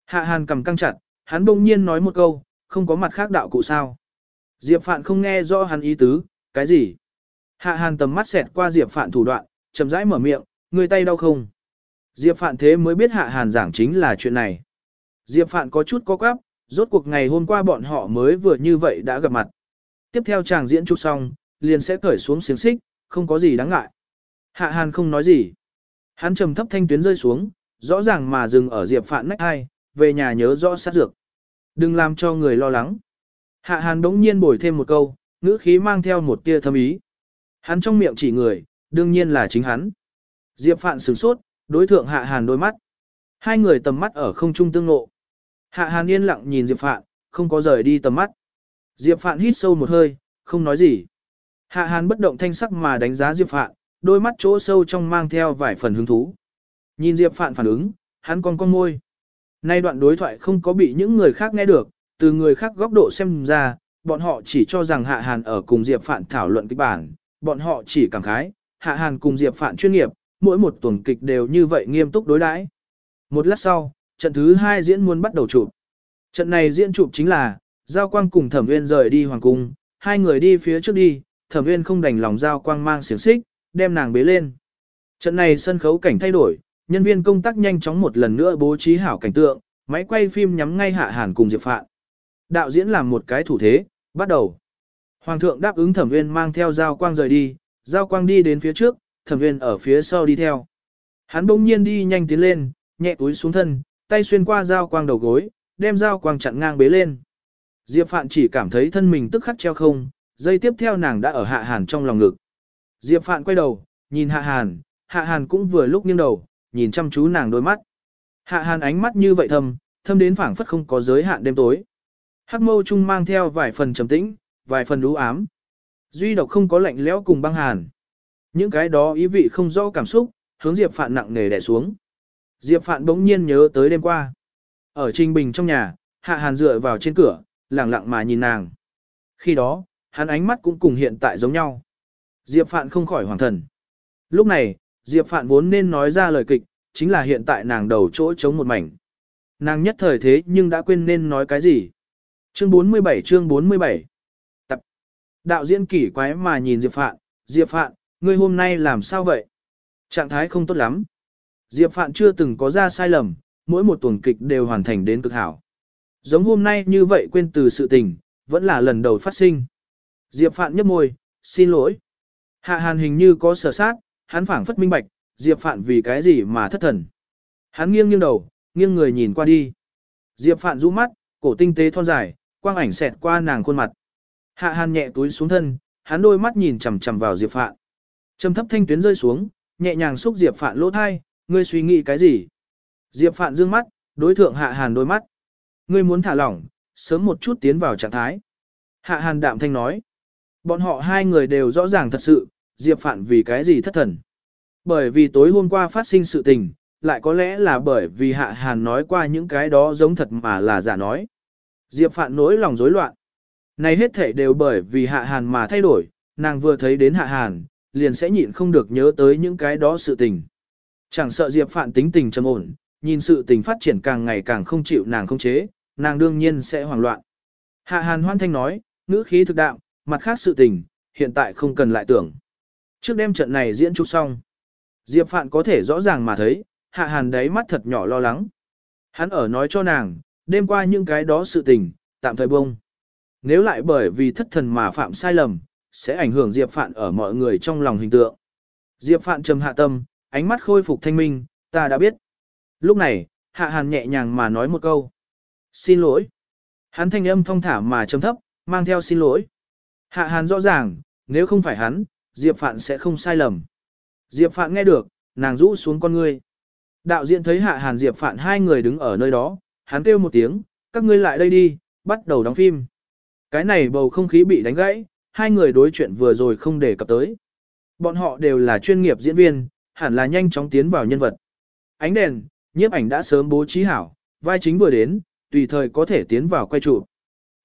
A: Hạ Hàn cầm căng chặt, hắn bỗng nhiên nói một câu, không có mặt khác đạo cụ sao. Diệp Phạn không nghe rõ hắn ý tứ, cái gì? Hạ Hàn tầm mắt xẹt qua Diệp Phạn thủ đoạn, chậm rãi mở miệng, người tay đau không? Diệp Phạn thế mới biết Hạ Hàn giảng chính là chuyện này. Diệp Phạn có chút có quáp, rốt cuộc ngày hôm qua bọn họ mới vừa như vậy đã gặp mặt. Tiếp theo chàng diễn chụp xong, liền sẽ cởi xuống xiềng xích, không có gì đáng ngại. Hạ Hàn không nói gì. Hắn trầm thấp thanh tuyến rơi xuống, rõ ràng mà dừng ở Diệp Phạn nách hai, về nhà nhớ rõ sát dược. Đừng làm cho người lo lắng. Hạ Hàn đống nhiên bồi thêm một câu, ngữ khí mang theo một tia thâm ý. Hắn trong miệng chỉ người, đương nhiên là chính hắn. Diệp Phạn sửng sốt, đối thượng Hạ Hàn đôi mắt. Hai người tầm mắt ở không trung tương ngộ. Hạ Hàn yên lặng nhìn Diệp Phạn, không có rời đi tầm mắt. Diệp Phạn hít sâu một hơi, không nói gì. Hạ Hàn bất động thanh sắc mà đánh giá Diệp Phạn, đôi mắt chỗ sâu trong mang theo vài phần hứng thú. Nhìn Diệp Phạn phản ứng, hắn còn con môi. Nay đoạn đối thoại không có bị những người khác nghe được, từ người khác góc độ xem ra, bọn họ chỉ cho rằng Hạ Hàn ở cùng Diệp Phạn thảo luận kịch bản, bọn họ chỉ cảm khái, Hạ Hàn cùng Diệp Phạn chuyên nghiệp, mỗi một tuần kịch đều như vậy nghiêm túc đối đãi. Một lát sau, trận thứ hai diễn muốn bắt đầu chụp. Trận này diễn chụp chính là, Giao Quang cùng Thẩm Uyên rời đi Hoàng Cung, hai người đi phía trước đi, Thẩm Uyên không đành lòng Giao Quang mang xiềng xích, đem nàng bế lên. Trận này sân khấu cảnh thay đổi, nhân viên công tác nhanh chóng một lần nữa bố trí hảo cảnh tượng, máy quay phim nhắm ngay Hạ Hàn cùng Diệp Phạn. Đạo diễn làm một cái thủ thế, bắt đầu. Hoàng thượng đáp ứng Thẩm Uyên mang theo Giao Quang rời đi, Giao Quang đi đến phía trước, Thẩm Viên ở phía sau đi theo. Hắn bỗng nhiên đi nhanh tiến lên, nhẹ túi xuống thân, tay xuyên qua dao Quang đầu gối, đem dao Quang chặn ngang bế lên. Diệp Phạn chỉ cảm thấy thân mình tức khắc treo không, dây tiếp theo nàng đã ở Hạ Hàn trong lòng ngực. Diệp Phạn quay đầu, nhìn Hạ Hàn, Hạ Hàn cũng vừa lúc nghiêng đầu, nhìn chăm chú nàng đôi mắt. Hạ Hàn ánh mắt như vậy thâm, thâm đến phảng phất không có giới hạn đêm tối. Hắc mâu trung mang theo vài phần trầm tĩnh, vài phần đú ám. Duy độc không có lạnh lẽo cùng băng hàn. Những cái đó ý vị không rõ cảm xúc, hướng Diệp Phạn nặng nề đè xuống. Diệp Phạn bỗng nhiên nhớ tới đêm qua. Ở Trình Bình trong nhà, Hạ Hàn dựa vào trên cửa, lặng lặng mà nhìn nàng. Khi đó, hắn ánh mắt cũng cùng hiện tại giống nhau. Diệp Phạn không khỏi hoàng thần. Lúc này, Diệp Phạn vốn nên nói ra lời kịch, chính là hiện tại nàng đầu chỗ trống một mảnh. Nàng nhất thời thế nhưng đã quên nên nói cái gì. Chương 47 chương 47 Tập Đạo diễn kỳ quái mà nhìn Diệp Phạn, Diệp Phạn, ngươi hôm nay làm sao vậy? Trạng thái không tốt lắm. Diệp Phạn chưa từng có ra sai lầm, mỗi một tuần kịch đều hoàn thành đến cực hảo. Giống hôm nay như vậy quên từ sự tình, vẫn là lần đầu phát sinh. Diệp Phạn nhấp môi, xin lỗi. Hạ hàn hình như có sở sát, hắn phảng phất minh bạch, Diệp Phạn vì cái gì mà thất thần. Hắn nghiêng nghiêng đầu, nghiêng người nhìn qua đi. Diệp Phạn rũ mắt, cổ tinh tế thon dài, quang ảnh xẹt qua nàng khuôn mặt. Hạ hàn nhẹ túi xuống thân, hắn đôi mắt nhìn chằm chằm vào Diệp Phạn. Trầm thấp thanh tuyến rơi xuống, nhẹ nhàng xúc Diệp Phạn lỗ thai, ngươi suy nghĩ cái gì? Diệp Phạn dương mắt, đối thượng Hạ Hàn đôi mắt. Ngươi muốn thả lỏng, sớm một chút tiến vào trạng thái. Hạ Hàn đạm thanh nói. Bọn họ hai người đều rõ ràng thật sự, Diệp Phạn vì cái gì thất thần. Bởi vì tối hôm qua phát sinh sự tình, lại có lẽ là bởi vì Hạ Hàn nói qua những cái đó giống thật mà là giả nói. Diệp Phạn nỗi lòng rối loạn. Này hết thể đều bởi vì Hạ Hàn mà thay đổi, nàng vừa thấy đến Hạ Hàn, liền sẽ nhịn không được nhớ tới những cái đó sự tình. Chẳng sợ Diệp Phạn tính tình trầm ổn, nhìn sự tình phát triển càng ngày càng không chịu nàng không chế, nàng đương nhiên sẽ hoảng loạn. Hạ Hàn hoan thanh nói, ngữ khí thực đạo, mặt khác sự tình, hiện tại không cần lại tưởng. Trước đêm trận này diễn chụp xong, Diệp Phạn có thể rõ ràng mà thấy, Hạ Hàn đáy mắt thật nhỏ lo lắng. Hắn ở nói cho nàng, đêm qua những cái đó sự tình, tạm thời bông. Nếu lại bởi vì thất thần mà phạm sai lầm, sẽ ảnh hưởng Diệp Phạn ở mọi người trong lòng hình tượng. Diệp Phạn trầm hạ tâm, ánh mắt khôi phục thanh minh, ta đã biết. Lúc này, Hạ Hàn nhẹ nhàng mà nói một câu. Xin lỗi. Hắn thanh âm thong thả mà trầm thấp, mang theo xin lỗi. Hạ Hàn rõ ràng, nếu không phải hắn, Diệp Phạn sẽ không sai lầm. Diệp Phạn nghe được, nàng rũ xuống con ngươi. Đạo diễn thấy Hạ Hàn Diệp Phạn hai người đứng ở nơi đó, hắn kêu một tiếng, các ngươi lại đây đi, bắt đầu đóng phim. Cái này bầu không khí bị đánh gãy, hai người đối chuyện vừa rồi không đề cập tới. Bọn họ đều là chuyên nghiệp diễn viên, hẳn là nhanh chóng tiến vào nhân vật. Ánh đèn, nhiếp ảnh đã sớm bố trí hảo, vai chính vừa đến, tùy thời có thể tiến vào quay trụ.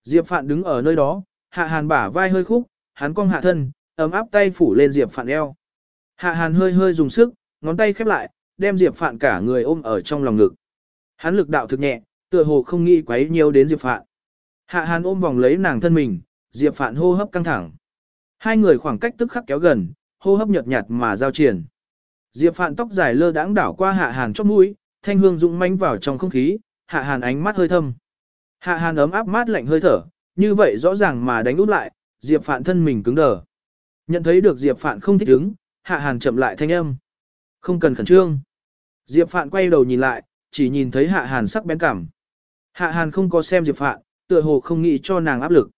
A: Diệp Phạn đứng ở nơi đó, hạ hàn bả vai hơi khúc, hắn cong hạ thân, ấm áp tay phủ lên Diệp Phạn eo. Hạ hàn hơi hơi dùng sức, ngón tay khép lại, đem Diệp Phạn cả người ôm ở trong lòng ngực. Hắn lực đạo thực nhẹ, tựa hồ không nghĩ quấy nhiều đến Diệp Phạn. Hạ hàn ôm vòng lấy nàng thân mình, Diệp Phạn hô hấp căng thẳng. Hai người khoảng cách tức khắc kéo gần, hô hấp nhợt nhạt mà giao triển. Diệp Phạn tóc dài lơ đãng đảo qua Hạ Hàn chóp mũi, thanh hương dũng manh vào trong không khí, Hạ Hàn ánh mắt hơi thâm. Hạ Hàn ấm áp mát lạnh hơi thở, như vậy rõ ràng mà đánh út lại, Diệp Phạn thân mình cứng đờ. Nhận thấy được Diệp Phạn không thích ứng, Hạ Hàn chậm lại thanh âm. Không cần khẩn trương. Diệp Phạn quay đầu nhìn lại, chỉ nhìn thấy Hạ Hàn sắc bén cảm. Hạ Hàn không có xem Diệp Phạn, tựa hồ không nghĩ cho nàng áp lực.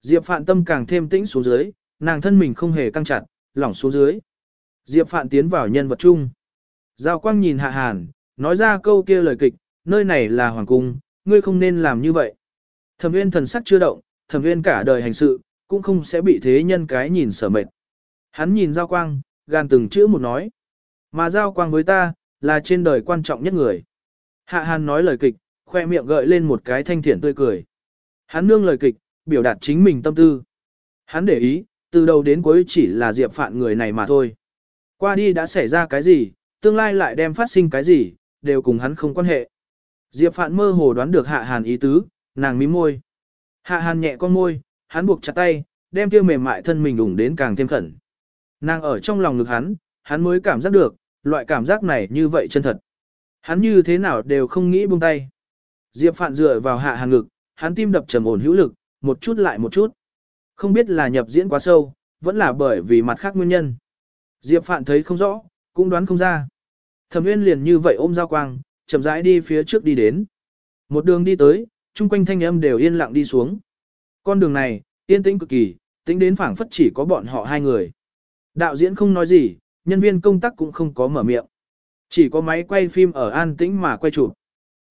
A: Diệp Phạn tâm càng thêm tĩnh xuống dưới, nàng thân mình không hề căng chặt, lỏng xuống dưới. Diệp Phạn tiến vào nhân vật chung. Giao Quang nhìn Hạ Hàn, nói ra câu kia lời kịch, nơi này là hoàng cung, ngươi không nên làm như vậy. Thẩm Uyên thần sắc chưa động, Thẩm Uyên cả đời hành sự, cũng không sẽ bị thế nhân cái nhìn sở mệt. Hắn nhìn Giao Quang, gan từng chữ một nói. Mà Giao Quang với ta, là trên đời quan trọng nhất người. Hạ Hàn nói lời kịch, khoe miệng gợi lên một cái thanh thiện tươi cười. Hắn nương lời kịch, biểu đạt chính mình tâm tư. Hắn để ý, từ đầu đến cuối chỉ là Diệp Phạn người này mà thôi. Qua đi đã xảy ra cái gì, tương lai lại đem phát sinh cái gì, đều cùng hắn không quan hệ. Diệp Phạn mơ hồ đoán được Hạ Hàn ý tứ, nàng mím môi. Hạ Hàn nhẹ con môi, hắn buộc chặt tay, đem kia mềm mại thân mình đủng đến càng thêm khẩn. Nàng ở trong lòng ngực hắn, hắn mới cảm giác được, loại cảm giác này như vậy chân thật. Hắn như thế nào đều không nghĩ buông tay. Diệp Phạn dựa vào Hạ Hàn ngực, hắn tim đập trầm ổn hữu lực, một chút lại một chút. Không biết là nhập diễn quá sâu, vẫn là bởi vì mặt khác nguyên nhân. Diệp Phạn thấy không rõ, cũng đoán không ra. Thẩm Nguyên liền như vậy ôm Giao Quang, chậm rãi đi phía trước đi đến. Một đường đi tới, chung quanh thanh âm đều yên lặng đi xuống. Con đường này, yên tĩnh cực kỳ, tính đến phảng phất chỉ có bọn họ hai người. Đạo diễn không nói gì, nhân viên công tác cũng không có mở miệng. Chỉ có máy quay phim ở an tĩnh mà quay chụp.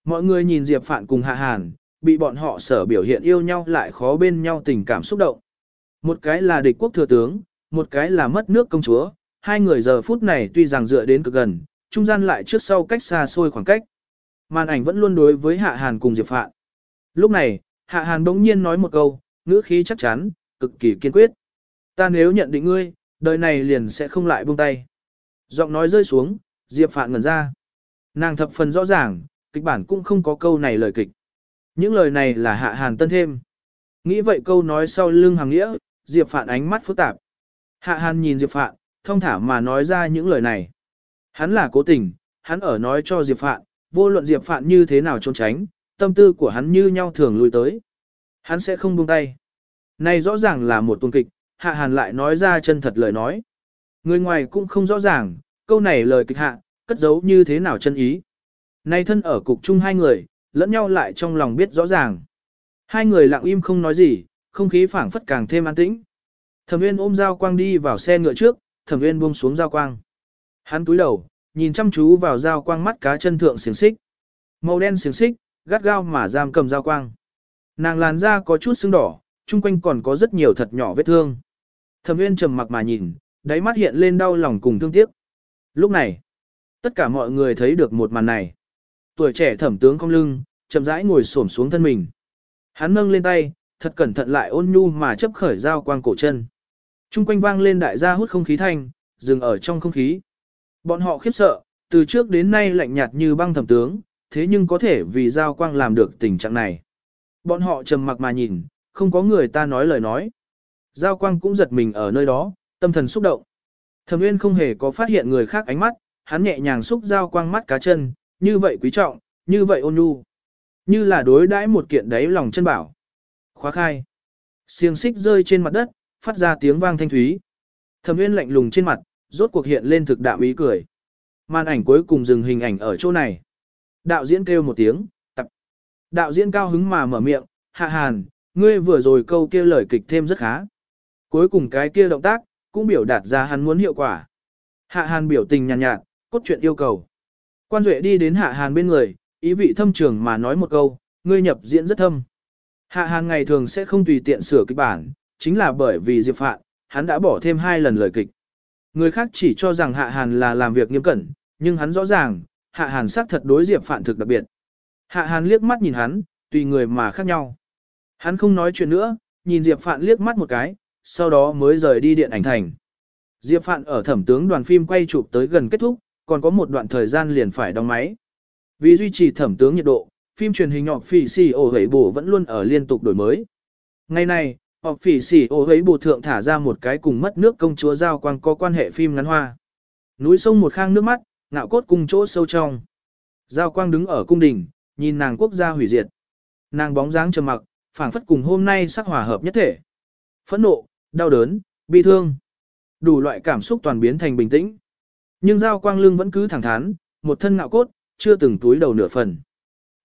A: Mọi người nhìn Diệp Phạn cùng Hạ Hàn, bị bọn họ sở biểu hiện yêu nhau lại khó bên nhau tình cảm xúc động. Một cái là địch quốc thừa tướng, một cái là mất nước công chúa, hai người giờ phút này tuy rằng dựa đến cực gần, trung gian lại trước sau cách xa xôi khoảng cách. Màn ảnh vẫn luôn đối với Hạ Hàn cùng Diệp Phạn. Lúc này, Hạ Hàn bỗng nhiên nói một câu, ngữ khí chắc chắn, cực kỳ kiên quyết. Ta nếu nhận định ngươi, đời này liền sẽ không lại buông tay. Giọng nói rơi xuống, Diệp Phạn ngẩn ra. Nàng thập phần rõ ràng, kịch bản cũng không có câu này lời kịch. Những lời này là Hạ Hàn tân thêm. Nghĩ vậy câu nói sau lưng hàng nghĩa, Diệp Phạn ánh mắt phức tạp. Hạ Hàn nhìn Diệp Phạn, thông thả mà nói ra những lời này. Hắn là cố tình, hắn ở nói cho Diệp Phạn, vô luận Diệp Phạn như thế nào trốn tránh, tâm tư của hắn như nhau thường lùi tới. Hắn sẽ không buông tay. Này rõ ràng là một tuần kịch, Hạ Hàn lại nói ra chân thật lời nói. Người ngoài cũng không rõ ràng, câu này lời kịch hạ, cất giấu như thế nào chân ý. Nay thân ở cục chung hai người, lẫn nhau lại trong lòng biết rõ ràng. Hai người lặng im không nói gì, không khí phảng phất càng thêm an tĩnh. Thẩm Uyên ôm Giao quang đi vào xe ngựa trước, Thẩm Uyên buông xuống Giao quang. Hắn cúi đầu, nhìn chăm chú vào Giao quang mắt cá chân thượng xiềng xích. Màu đen xiềng xích, gắt gao mà giam cầm Giao quang. Nàng làn da có chút sưng đỏ, chung quanh còn có rất nhiều thật nhỏ vết thương. Thẩm Uyên trầm mặc mà nhìn, đáy mắt hiện lên đau lòng cùng thương tiếc. Lúc này, tất cả mọi người thấy được một màn này. Tuổi trẻ thẩm tướng cong lưng, chậm rãi ngồi xổm xuống thân mình. Hắn nâng lên tay, thật cẩn thận lại ôn nhu mà chấp khởi dao quang cổ chân. Trung quanh vang lên đại gia hút không khí thanh, dừng ở trong không khí. Bọn họ khiếp sợ, từ trước đến nay lạnh nhạt như băng thẩm tướng, thế nhưng có thể vì giao quang làm được tình trạng này. Bọn họ trầm mặc mà nhìn, không có người ta nói lời nói. Giao quang cũng giật mình ở nơi đó, tâm thần xúc động. Thẩm Nguyên không hề có phát hiện người khác ánh mắt, hắn nhẹ nhàng xúc giao quang mắt cá chân, như vậy quý trọng, như vậy ôn nhu. Như là đối đãi một kiện đáy lòng chân bảo. Khóa khai. Xiềng xích rơi trên mặt đất, phát ra tiếng vang thanh thúy. Thẩm Uyên lạnh lùng trên mặt, rốt cuộc hiện lên thực đạo ý cười. Màn ảnh cuối cùng dừng hình ảnh ở chỗ này. Đạo diễn kêu một tiếng, tập. Đạo diễn cao hứng mà mở miệng, hạ hàn, ngươi vừa rồi câu kia lời kịch thêm rất khá. Cuối cùng cái kia động tác, cũng biểu đạt ra hắn muốn hiệu quả. Hạ hàn biểu tình nhàn nhạt, nhạt, cốt truyện yêu cầu. Quan Duệ đi đến hạ hàn bên người, ý vị thâm trường mà nói một câu, ngươi nhập diễn rất thâm. Hạ hàn ngày thường sẽ không tùy tiện sửa kịch bản, chính là bởi vì Diệp Phạn, hắn đã bỏ thêm hai lần lời kịch. Người khác chỉ cho rằng Hạ Hàn là làm việc nghiêm cẩn, nhưng hắn rõ ràng, Hạ Hàn xác thật đối Diệp Phạn thực đặc biệt. Hạ Hàn liếc mắt nhìn hắn, tùy người mà khác nhau. Hắn không nói chuyện nữa, nhìn Diệp Phạn liếc mắt một cái, sau đó mới rời đi điện ảnh thành. Diệp Phạn ở thẩm tướng đoàn phim quay chụp tới gần kết thúc, còn có một đoạn thời gian liền phải đóng máy. Vì duy trì thẩm tướng nhiệt độ, phim truyền hình nhọc phỉ xì ổ hấy bổ vẫn luôn ở liên tục đổi mới. Ngày này, họp phỉ xì ổ hấy bổ thượng thả ra một cái cùng mất nước công chúa giao quang có quan hệ phim ngắn hoa. Núi sông một khang nước mắt, ngạo cốt cùng chỗ sâu trong. Giao quang đứng ở cung đình, nhìn nàng quốc gia hủy diệt. Nàng bóng dáng trầm mặc, phảng phất cùng hôm nay sắc hòa hợp nhất thể. Phẫn nộ, đau đớn, bi thương. Đủ loại cảm xúc toàn biến thành bình tĩnh. Nhưng giao quang Lương vẫn cứ thẳng thắn, một thân ngạo cốt, chưa từng túi đầu nửa phần.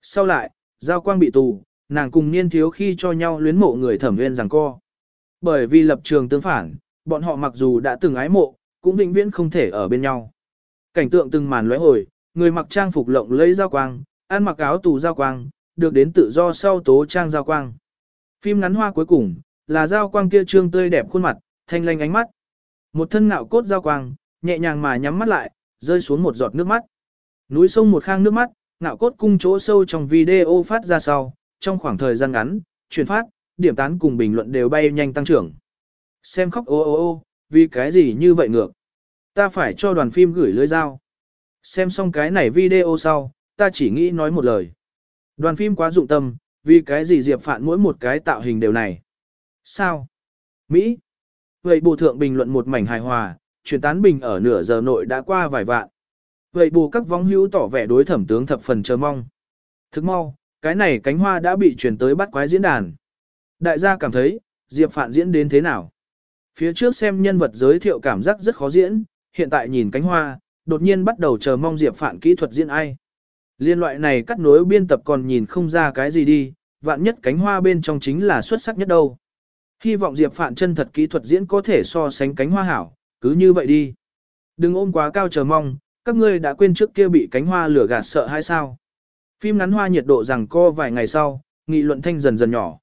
A: Sau lại, giao quang bị tù, nàng cùng niên thiếu khi cho nhau luyến mộ người thẩm viên rằng co. Bởi vì lập trường tương phản, bọn họ mặc dù đã từng ái mộ, cũng vĩnh viễn không thể ở bên nhau. Cảnh tượng từng màn lóe hồi, người mặc trang phục lộng lẫy giao quang, ăn mặc áo tù giao quang, được đến tự do sau tố trang giao quang. Phim ngắn hoa cuối cùng, là giao quang kia trương tươi đẹp khuôn mặt, thanh lanh ánh mắt. Một thân ngạo cốt giao quang, nhẹ nhàng mà nhắm mắt lại, rơi xuống một giọt nước mắt. Núi sông một khang nước mắt, ngạo cốt cung chỗ sâu trong video phát ra sau, trong khoảng thời gian ngắn, truyền phát, điểm tán cùng bình luận đều bay nhanh tăng trưởng. Xem khóc ô ô ô, vì cái gì như vậy ngược. Ta phải cho đoàn phim gửi lưới dao. Xem xong cái này video sau, ta chỉ nghĩ nói một lời. Đoàn phim quá dụng tâm, vì cái gì Diệp Phạn mỗi một cái tạo hình đều này. Sao? Mỹ? Vậy bộ thượng bình luận một mảnh hài hòa, Chuyển tán bình ở nửa giờ nội đã qua vài vạn. Vậy bù các vong hữu tỏ vẻ đối thẩm tướng thập phần chờ mong. Thức mau, cái này cánh hoa đã bị truyền tới bắt quái diễn đàn. Đại gia cảm thấy, Diệp Phạn diễn đến thế nào? Phía trước xem nhân vật giới thiệu cảm giác rất khó diễn, hiện tại nhìn cánh hoa, đột nhiên bắt đầu chờ mong Diệp Phạn kỹ thuật diễn ai. Liên loại này cắt nối biên tập còn nhìn không ra cái gì đi, vạn nhất cánh hoa bên trong chính là xuất sắc nhất đâu. Hy vọng Diệp Phạn chân thật kỹ thuật diễn có thể so sánh cánh hoa hảo, cứ như vậy đi. Đừng ôm quá cao chờ mong, các ngươi đã quên trước kia bị cánh hoa lửa gạt sợ hay sao. Phim ngắn hoa nhiệt độ rằng co vài ngày sau, nghị luận thanh dần dần nhỏ.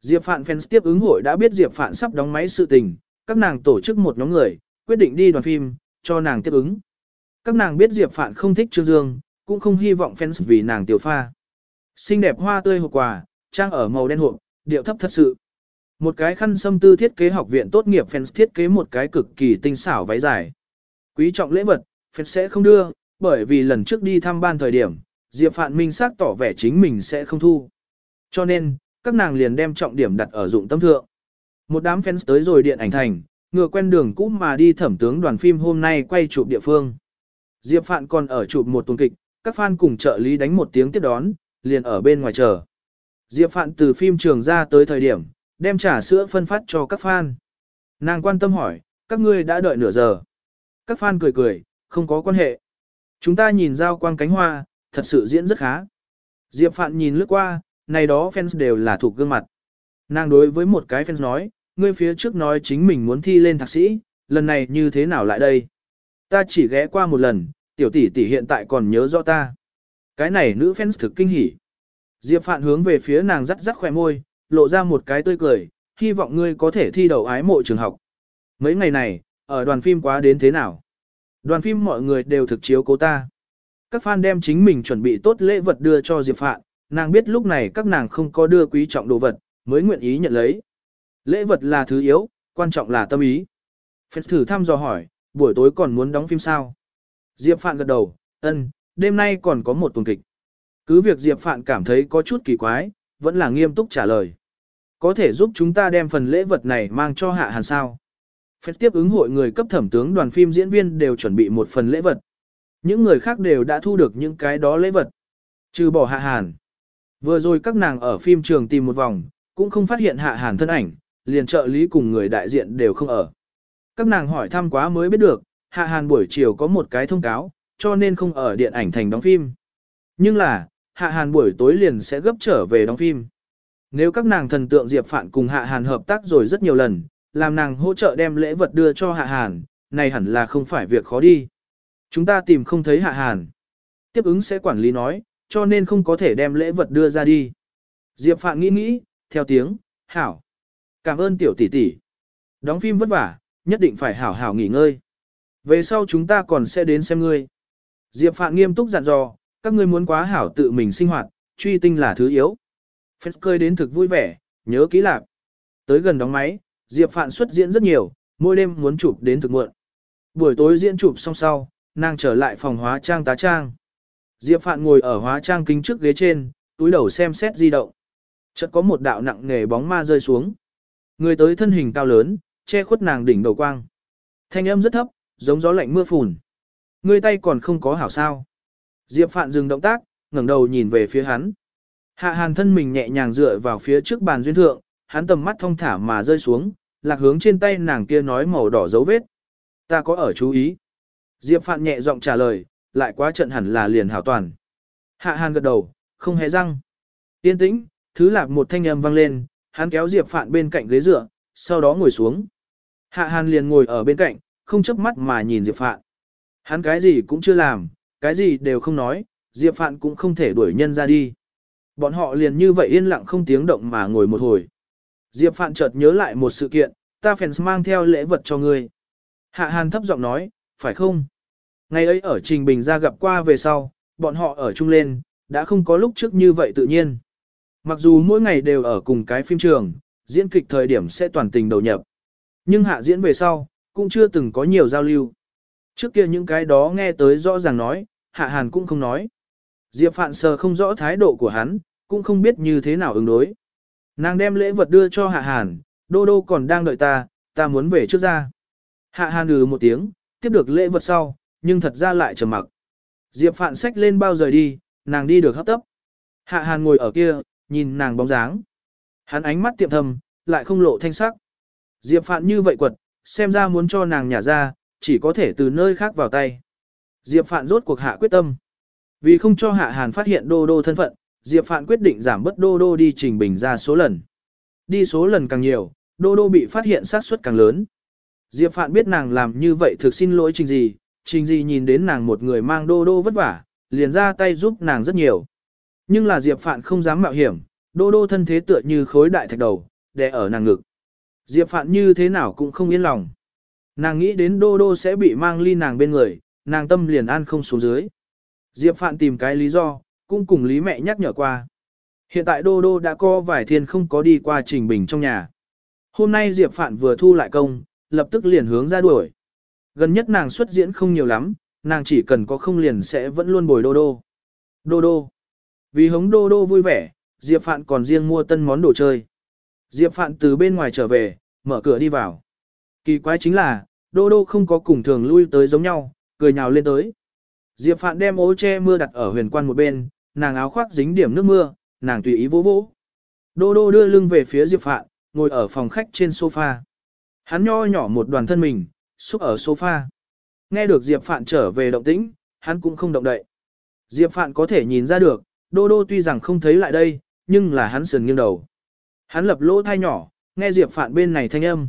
A: Diệp Phạn fans tiếp ứng hội đã biết Diệp Phạn sắp đóng máy sự tình, các nàng tổ chức một nhóm người, quyết định đi đoàn phim, cho nàng tiếp ứng. Các nàng biết Diệp Phạn không thích Trương Dương, cũng không hy vọng fans vì nàng tiểu pha. Xinh đẹp hoa tươi hộp quà, trang ở màu đen hộp, điệu thấp thật sự. Một cái khăn xâm tư thiết kế học viện tốt nghiệp fans thiết kế một cái cực kỳ tinh xảo váy dài. Quý trọng lễ vật, fans sẽ không đưa, bởi vì lần trước đi thăm ban thời điểm, Diệp Phạn minh xác tỏ vẻ chính mình sẽ không thu. Cho nên, các nàng liền đem trọng điểm đặt ở dụng tâm thượng. Một đám fans tới rồi điện ảnh thành, ngựa quen đường cũ mà đi thẩm tướng đoàn phim hôm nay quay chụp địa phương. Diệp Phạn còn ở chụp một tuần kịch, các fan cùng trợ lý đánh một tiếng tiếp đón, liền ở bên ngoài chờ. Diệp Phạn từ phim trường ra tới thời điểm, đem trà sữa phân phát cho các fan. Nàng quan tâm hỏi, các ngươi đã đợi nửa giờ. Các fan cười cười, không có quan hệ. Chúng ta nhìn giao quang cánh hoa, thật sự diễn rất khá. Diệp Phạn nhìn lướt qua, này đó fans đều là thuộc gương mặt. Nàng đối với một cái fans nói, ngươi phía trước nói chính mình muốn thi lên thạc sĩ, lần này như thế nào lại đây? Ta chỉ ghé qua một lần, tiểu tỷ tỷ hiện tại còn nhớ rõ ta. Cái này nữ fans thực kinh hỉ. Diệp Phạn hướng về phía nàng rắc rắc khỏe môi, lộ ra một cái tươi cười, hy vọng ngươi có thể thi đậu ái mộ trường học. Mấy ngày này, ở đoàn phim quá đến thế nào? Đoàn phim mọi người đều thực chiếu cố ta. Các fan đem chính mình chuẩn bị tốt lễ vật đưa cho Diệp Phạn, nàng biết lúc này các nàng không có đưa quý trọng đồ vật, mới nguyện ý nhận lấy. Lễ vật là thứ yếu, quan trọng là tâm ý. Phép thử thăm dò hỏi, buổi tối còn muốn đóng phim sao? Diệp Phạn gật đầu, ân, đêm nay còn có một tuần kịch. Cứ việc Diệp Phạn cảm thấy có chút kỳ quái, vẫn là nghiêm túc trả lời. Có thể giúp chúng ta đem phần lễ vật này mang cho Hạ Hàn sao? Phép tiếp ứng hội người cấp thẩm tướng đoàn phim diễn viên đều chuẩn bị một phần lễ vật. Những người khác đều đã thu được những cái đó lễ vật. Trừ bỏ Hạ Hàn. Vừa rồi các nàng ở phim trường tìm một vòng, cũng không phát hiện Hạ Hàn thân ảnh, liền trợ lý cùng người đại diện đều không ở. Các nàng hỏi thăm quá mới biết được, Hạ Hàn buổi chiều có một cái thông cáo, cho nên không ở điện ảnh thành đóng phim. Nhưng là, Hạ Hàn buổi tối liền sẽ gấp trở về đóng phim. Nếu các nàng thần tượng Diệp Phạn cùng Hạ Hàn hợp tác rồi rất nhiều lần, làm nàng hỗ trợ đem lễ vật đưa cho Hạ Hàn, này hẳn là không phải việc khó đi. Chúng ta tìm không thấy Hạ Hàn. Tiếp ứng sẽ quản lý nói, cho nên không có thể đem lễ vật đưa ra đi. Diệp Phạn nghĩ nghĩ, theo tiếng, hảo. Cảm ơn tiểu tỷ tỷ. Đóng phim vất vả, nhất định phải hảo hảo nghỉ ngơi. Về sau chúng ta còn sẽ đến xem ngươi. Diệp Phạn nghiêm túc dặn dò, các ngươi muốn quá hảo tự mình sinh hoạt, truy tinh là thứ yếu. Phết cơi đến thực vui vẻ, nhớ kỹ lạc. Tới gần đóng máy, Diệp Phạn xuất diễn rất nhiều, mỗi đêm muốn chụp đến thực muộn. Buổi tối diễn chụp xong sau, nàng trở lại phòng hóa trang tá trang. Diệp Phạn ngồi ở hóa trang kính trước ghế trên, túi đầu xem xét di động. Chợt có một đạo nặng nề bóng ma rơi xuống. Người tới thân hình cao lớn, che khuất nàng đỉnh đầu quang. Thanh âm rất thấp, giống gió lạnh mưa phùn. Người tay còn không có hảo sao. Diệp Phạn dừng động tác, ngẩng đầu nhìn về phía hắn. Hạ hàn thân mình nhẹ nhàng dựa vào phía trước bàn duyên thượng, hắn tầm mắt thong thả mà rơi xuống, lạc hướng trên tay nàng kia nói màu đỏ dấu vết. Ta có ở chú ý. Diệp Phạn nhẹ giọng trả lời, lại quá trận hẳn là liền hảo toàn. Hạ Hàn gật đầu, không hề răng. Yên tĩnh, thứ lạc một thanh âm vang lên, hắn kéo Diệp Phạn bên cạnh ghế dựa, sau đó ngồi xuống. Hạ Hàn liền ngồi ở bên cạnh, không chớp mắt mà nhìn Diệp Phạn. Hắn cái gì cũng chưa làm, cái gì đều không nói, Diệp Phạn cũng không thể đuổi nhân ra đi. Bọn họ liền như vậy yên lặng không tiếng động mà ngồi một hồi. Diệp Phạn chợt nhớ lại một sự kiện, ta fans mang theo lễ vật cho ngươi. Hạ Hàn thấp giọng nói, phải không? Ngày ấy ở Trình Bình ra gặp qua về sau, bọn họ ở chung lên, đã không có lúc trước như vậy tự nhiên. Mặc dù mỗi ngày đều ở cùng cái phim trường, diễn kịch thời điểm sẽ toàn tình đầu nhập. Nhưng hạ diễn về sau, cũng chưa từng có nhiều giao lưu. Trước kia những cái đó nghe tới rõ ràng nói, hạ hàn cũng không nói. Diệp Phạn sờ không rõ thái độ của hắn, cũng không biết như thế nào ứng đối. Nàng đem lễ vật đưa cho hạ hàn, đô đô còn đang đợi ta, ta muốn về trước ra. Hạ hàn ừ một tiếng, tiếp được lễ vật sau, nhưng thật ra lại trầm mặc. Diệp Phạn xách lên bao rời đi, nàng đi được hấp tấp. Hạ hàn ngồi ở kia, nhìn nàng bóng dáng. Hắn ánh mắt tiệm thầm, lại không lộ thanh sắc. Diệp Phạn như vậy quật, xem ra muốn cho nàng nhả ra, chỉ có thể từ nơi khác vào tay. Diệp Phạn rốt cuộc hạ quyết tâm. Vì không cho Hạ Hàn phát hiện Đô Đô thân phận, Diệp Phạn quyết định giảm bớt Đô Đô đi trình bình ra số lần. Đi số lần càng nhiều, Đô Đô bị phát hiện xác suất càng lớn. Diệp Phạn biết nàng làm như vậy thực xin lỗi Trình gì, Trình gì nhìn đến nàng một người mang Đô Đô vất vả, liền ra tay giúp nàng rất nhiều. Nhưng là Diệp Phạn không dám mạo hiểm, Đô Đô thân thế tựa như khối đại thạch đầu, đè ở nàng ngực. Diệp Phạn như thế nào cũng không yên lòng. Nàng nghĩ đến Đô Đô sẽ bị mang ly nàng bên người, nàng tâm liền an không xuống dưới. Diệp Phạn tìm cái lý do, cũng cùng Lý mẹ nhắc nhở qua. Hiện tại Đô Đô đã có vài thiên không có đi qua trình bình trong nhà. Hôm nay Diệp Phạn vừa thu lại công, lập tức liền hướng ra đuổi. Gần nhất nàng xuất diễn không nhiều lắm, nàng chỉ cần có không liền sẽ vẫn luôn bồi Đô Đô. Đô Đô. Vì hống Đô Đô vui vẻ, Diệp Phạn còn riêng mua tân món đồ chơi. Diệp Phạn từ bên ngoài trở về, mở cửa đi vào. Kỳ quái chính là, Đô Đô không có cùng thường lui tới giống nhau, cười nhào lên tới. Diệp Phạn đem ô che mưa đặt ở huyền quan một bên, nàng áo khoác dính điểm nước mưa, nàng tùy ý vỗ vỗ. Đô Đô đưa lưng về phía Diệp Phạn, ngồi ở phòng khách trên sofa. Hắn nho nhỏ một đoàn thân mình, xúc ở sofa. Nghe được Diệp Phạn trở về động tĩnh, hắn cũng không động đậy. Diệp Phạn có thể nhìn ra được, Đô Đô tuy rằng không thấy lại đây, nhưng là hắn sườn nghiêng đầu. Hắn lập lỗ thai nhỏ, nghe Diệp Phạn bên này thanh âm.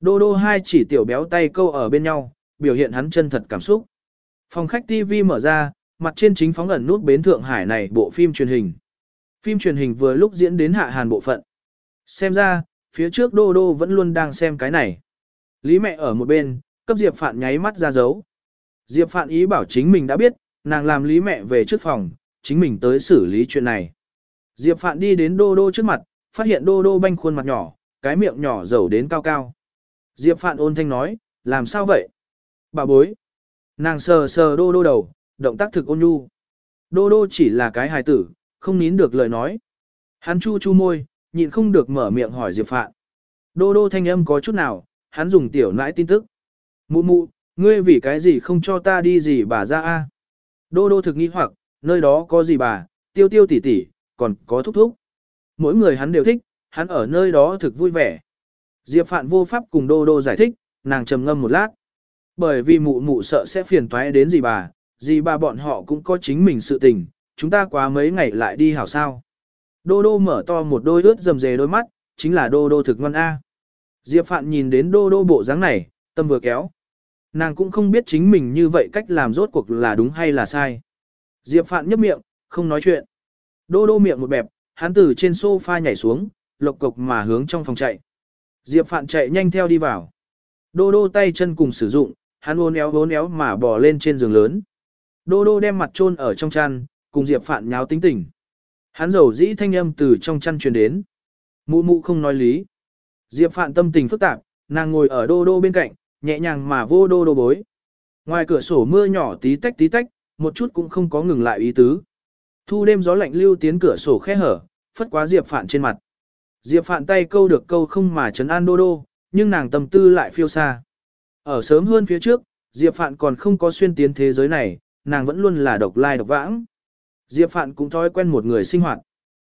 A: Đô đô hai chỉ tiểu béo tay câu ở bên nhau, biểu hiện hắn chân thật cảm xúc. Phòng khách TV mở ra, mặt trên chính phóng ẩn nút bến Thượng Hải này bộ phim truyền hình. Phim truyền hình vừa lúc diễn đến hạ hàn bộ phận. Xem ra, phía trước đô đô vẫn luôn đang xem cái này. Lý mẹ ở một bên, cấp Diệp Phạn nháy mắt ra dấu. Diệp Phạn ý bảo chính mình đã biết, nàng làm Lý mẹ về trước phòng, chính mình tới xử lý chuyện này. Diệp Phạn đi đến đô đô trước mặt, phát hiện đô đô banh khuôn mặt nhỏ, cái miệng nhỏ dầu đến cao cao. Diệp Phạn ôn thanh nói, làm sao vậy? Bà bối. Nàng sờ sờ đô đô đầu, động tác thực ôn nhu. Đô đô chỉ là cái hài tử, không nín được lời nói. Hắn chu chu môi, nhịn không được mở miệng hỏi Diệp Phạn. Đô đô thanh âm có chút nào, hắn dùng tiểu nãi tin tức. Mụ mụ, ngươi vì cái gì không cho ta đi gì bà ra a? Đô đô thực nghi hoặc, nơi đó có gì bà, tiêu tiêu tỉ tỉ, còn có thúc thúc. Mỗi người hắn đều thích, hắn ở nơi đó thực vui vẻ. Diệp Phạn vô pháp cùng Đô Đô giải thích, nàng trầm ngâm một lát. Bởi vì mụ mụ sợ sẽ phiền toái đến gì bà, gì bà bọn họ cũng có chính mình sự tình, chúng ta quá mấy ngày lại đi hảo sao. Đô Đô mở to một đôi ướt rầm rề đôi mắt, chính là Đô Đô thực ngoan A. Diệp Phạn nhìn đến Đô Đô bộ dáng này, tâm vừa kéo. Nàng cũng không biết chính mình như vậy cách làm rốt cuộc là đúng hay là sai. Diệp Phạn nhấp miệng, không nói chuyện. Đô Đô miệng một bẹp, hắn từ trên sofa nhảy xuống, lộc cộc mà hướng trong phòng chạy. Diệp Phạn chạy nhanh theo đi vào. Đô đô tay chân cùng sử dụng, hắn ôn éo ôn éo mà bò lên trên giường lớn. Đô đô đem mặt chôn ở trong chăn, cùng Diệp Phạn nháo tính tình. Hắn rầu dĩ thanh âm từ trong chăn truyền đến. Mụ mụ không nói lý. Diệp Phạn tâm tình phức tạp, nàng ngồi ở đô đô bên cạnh, nhẹ nhàng mà vô đô đô bối. Ngoài cửa sổ mưa nhỏ tí tách tí tách, một chút cũng không có ngừng lại ý tứ. Thu đêm gió lạnh lưu tiến cửa sổ khe hở, phất quá Diệp Phạn trên mặt. Diệp Phạn tay câu được câu không mà chấn an đô đô, nhưng nàng tâm tư lại phiêu xa. Ở sớm hơn phía trước, Diệp Phạn còn không có xuyên tiến thế giới này, nàng vẫn luôn là độc lai độc vãng. Diệp Phạn cũng thói quen một người sinh hoạt.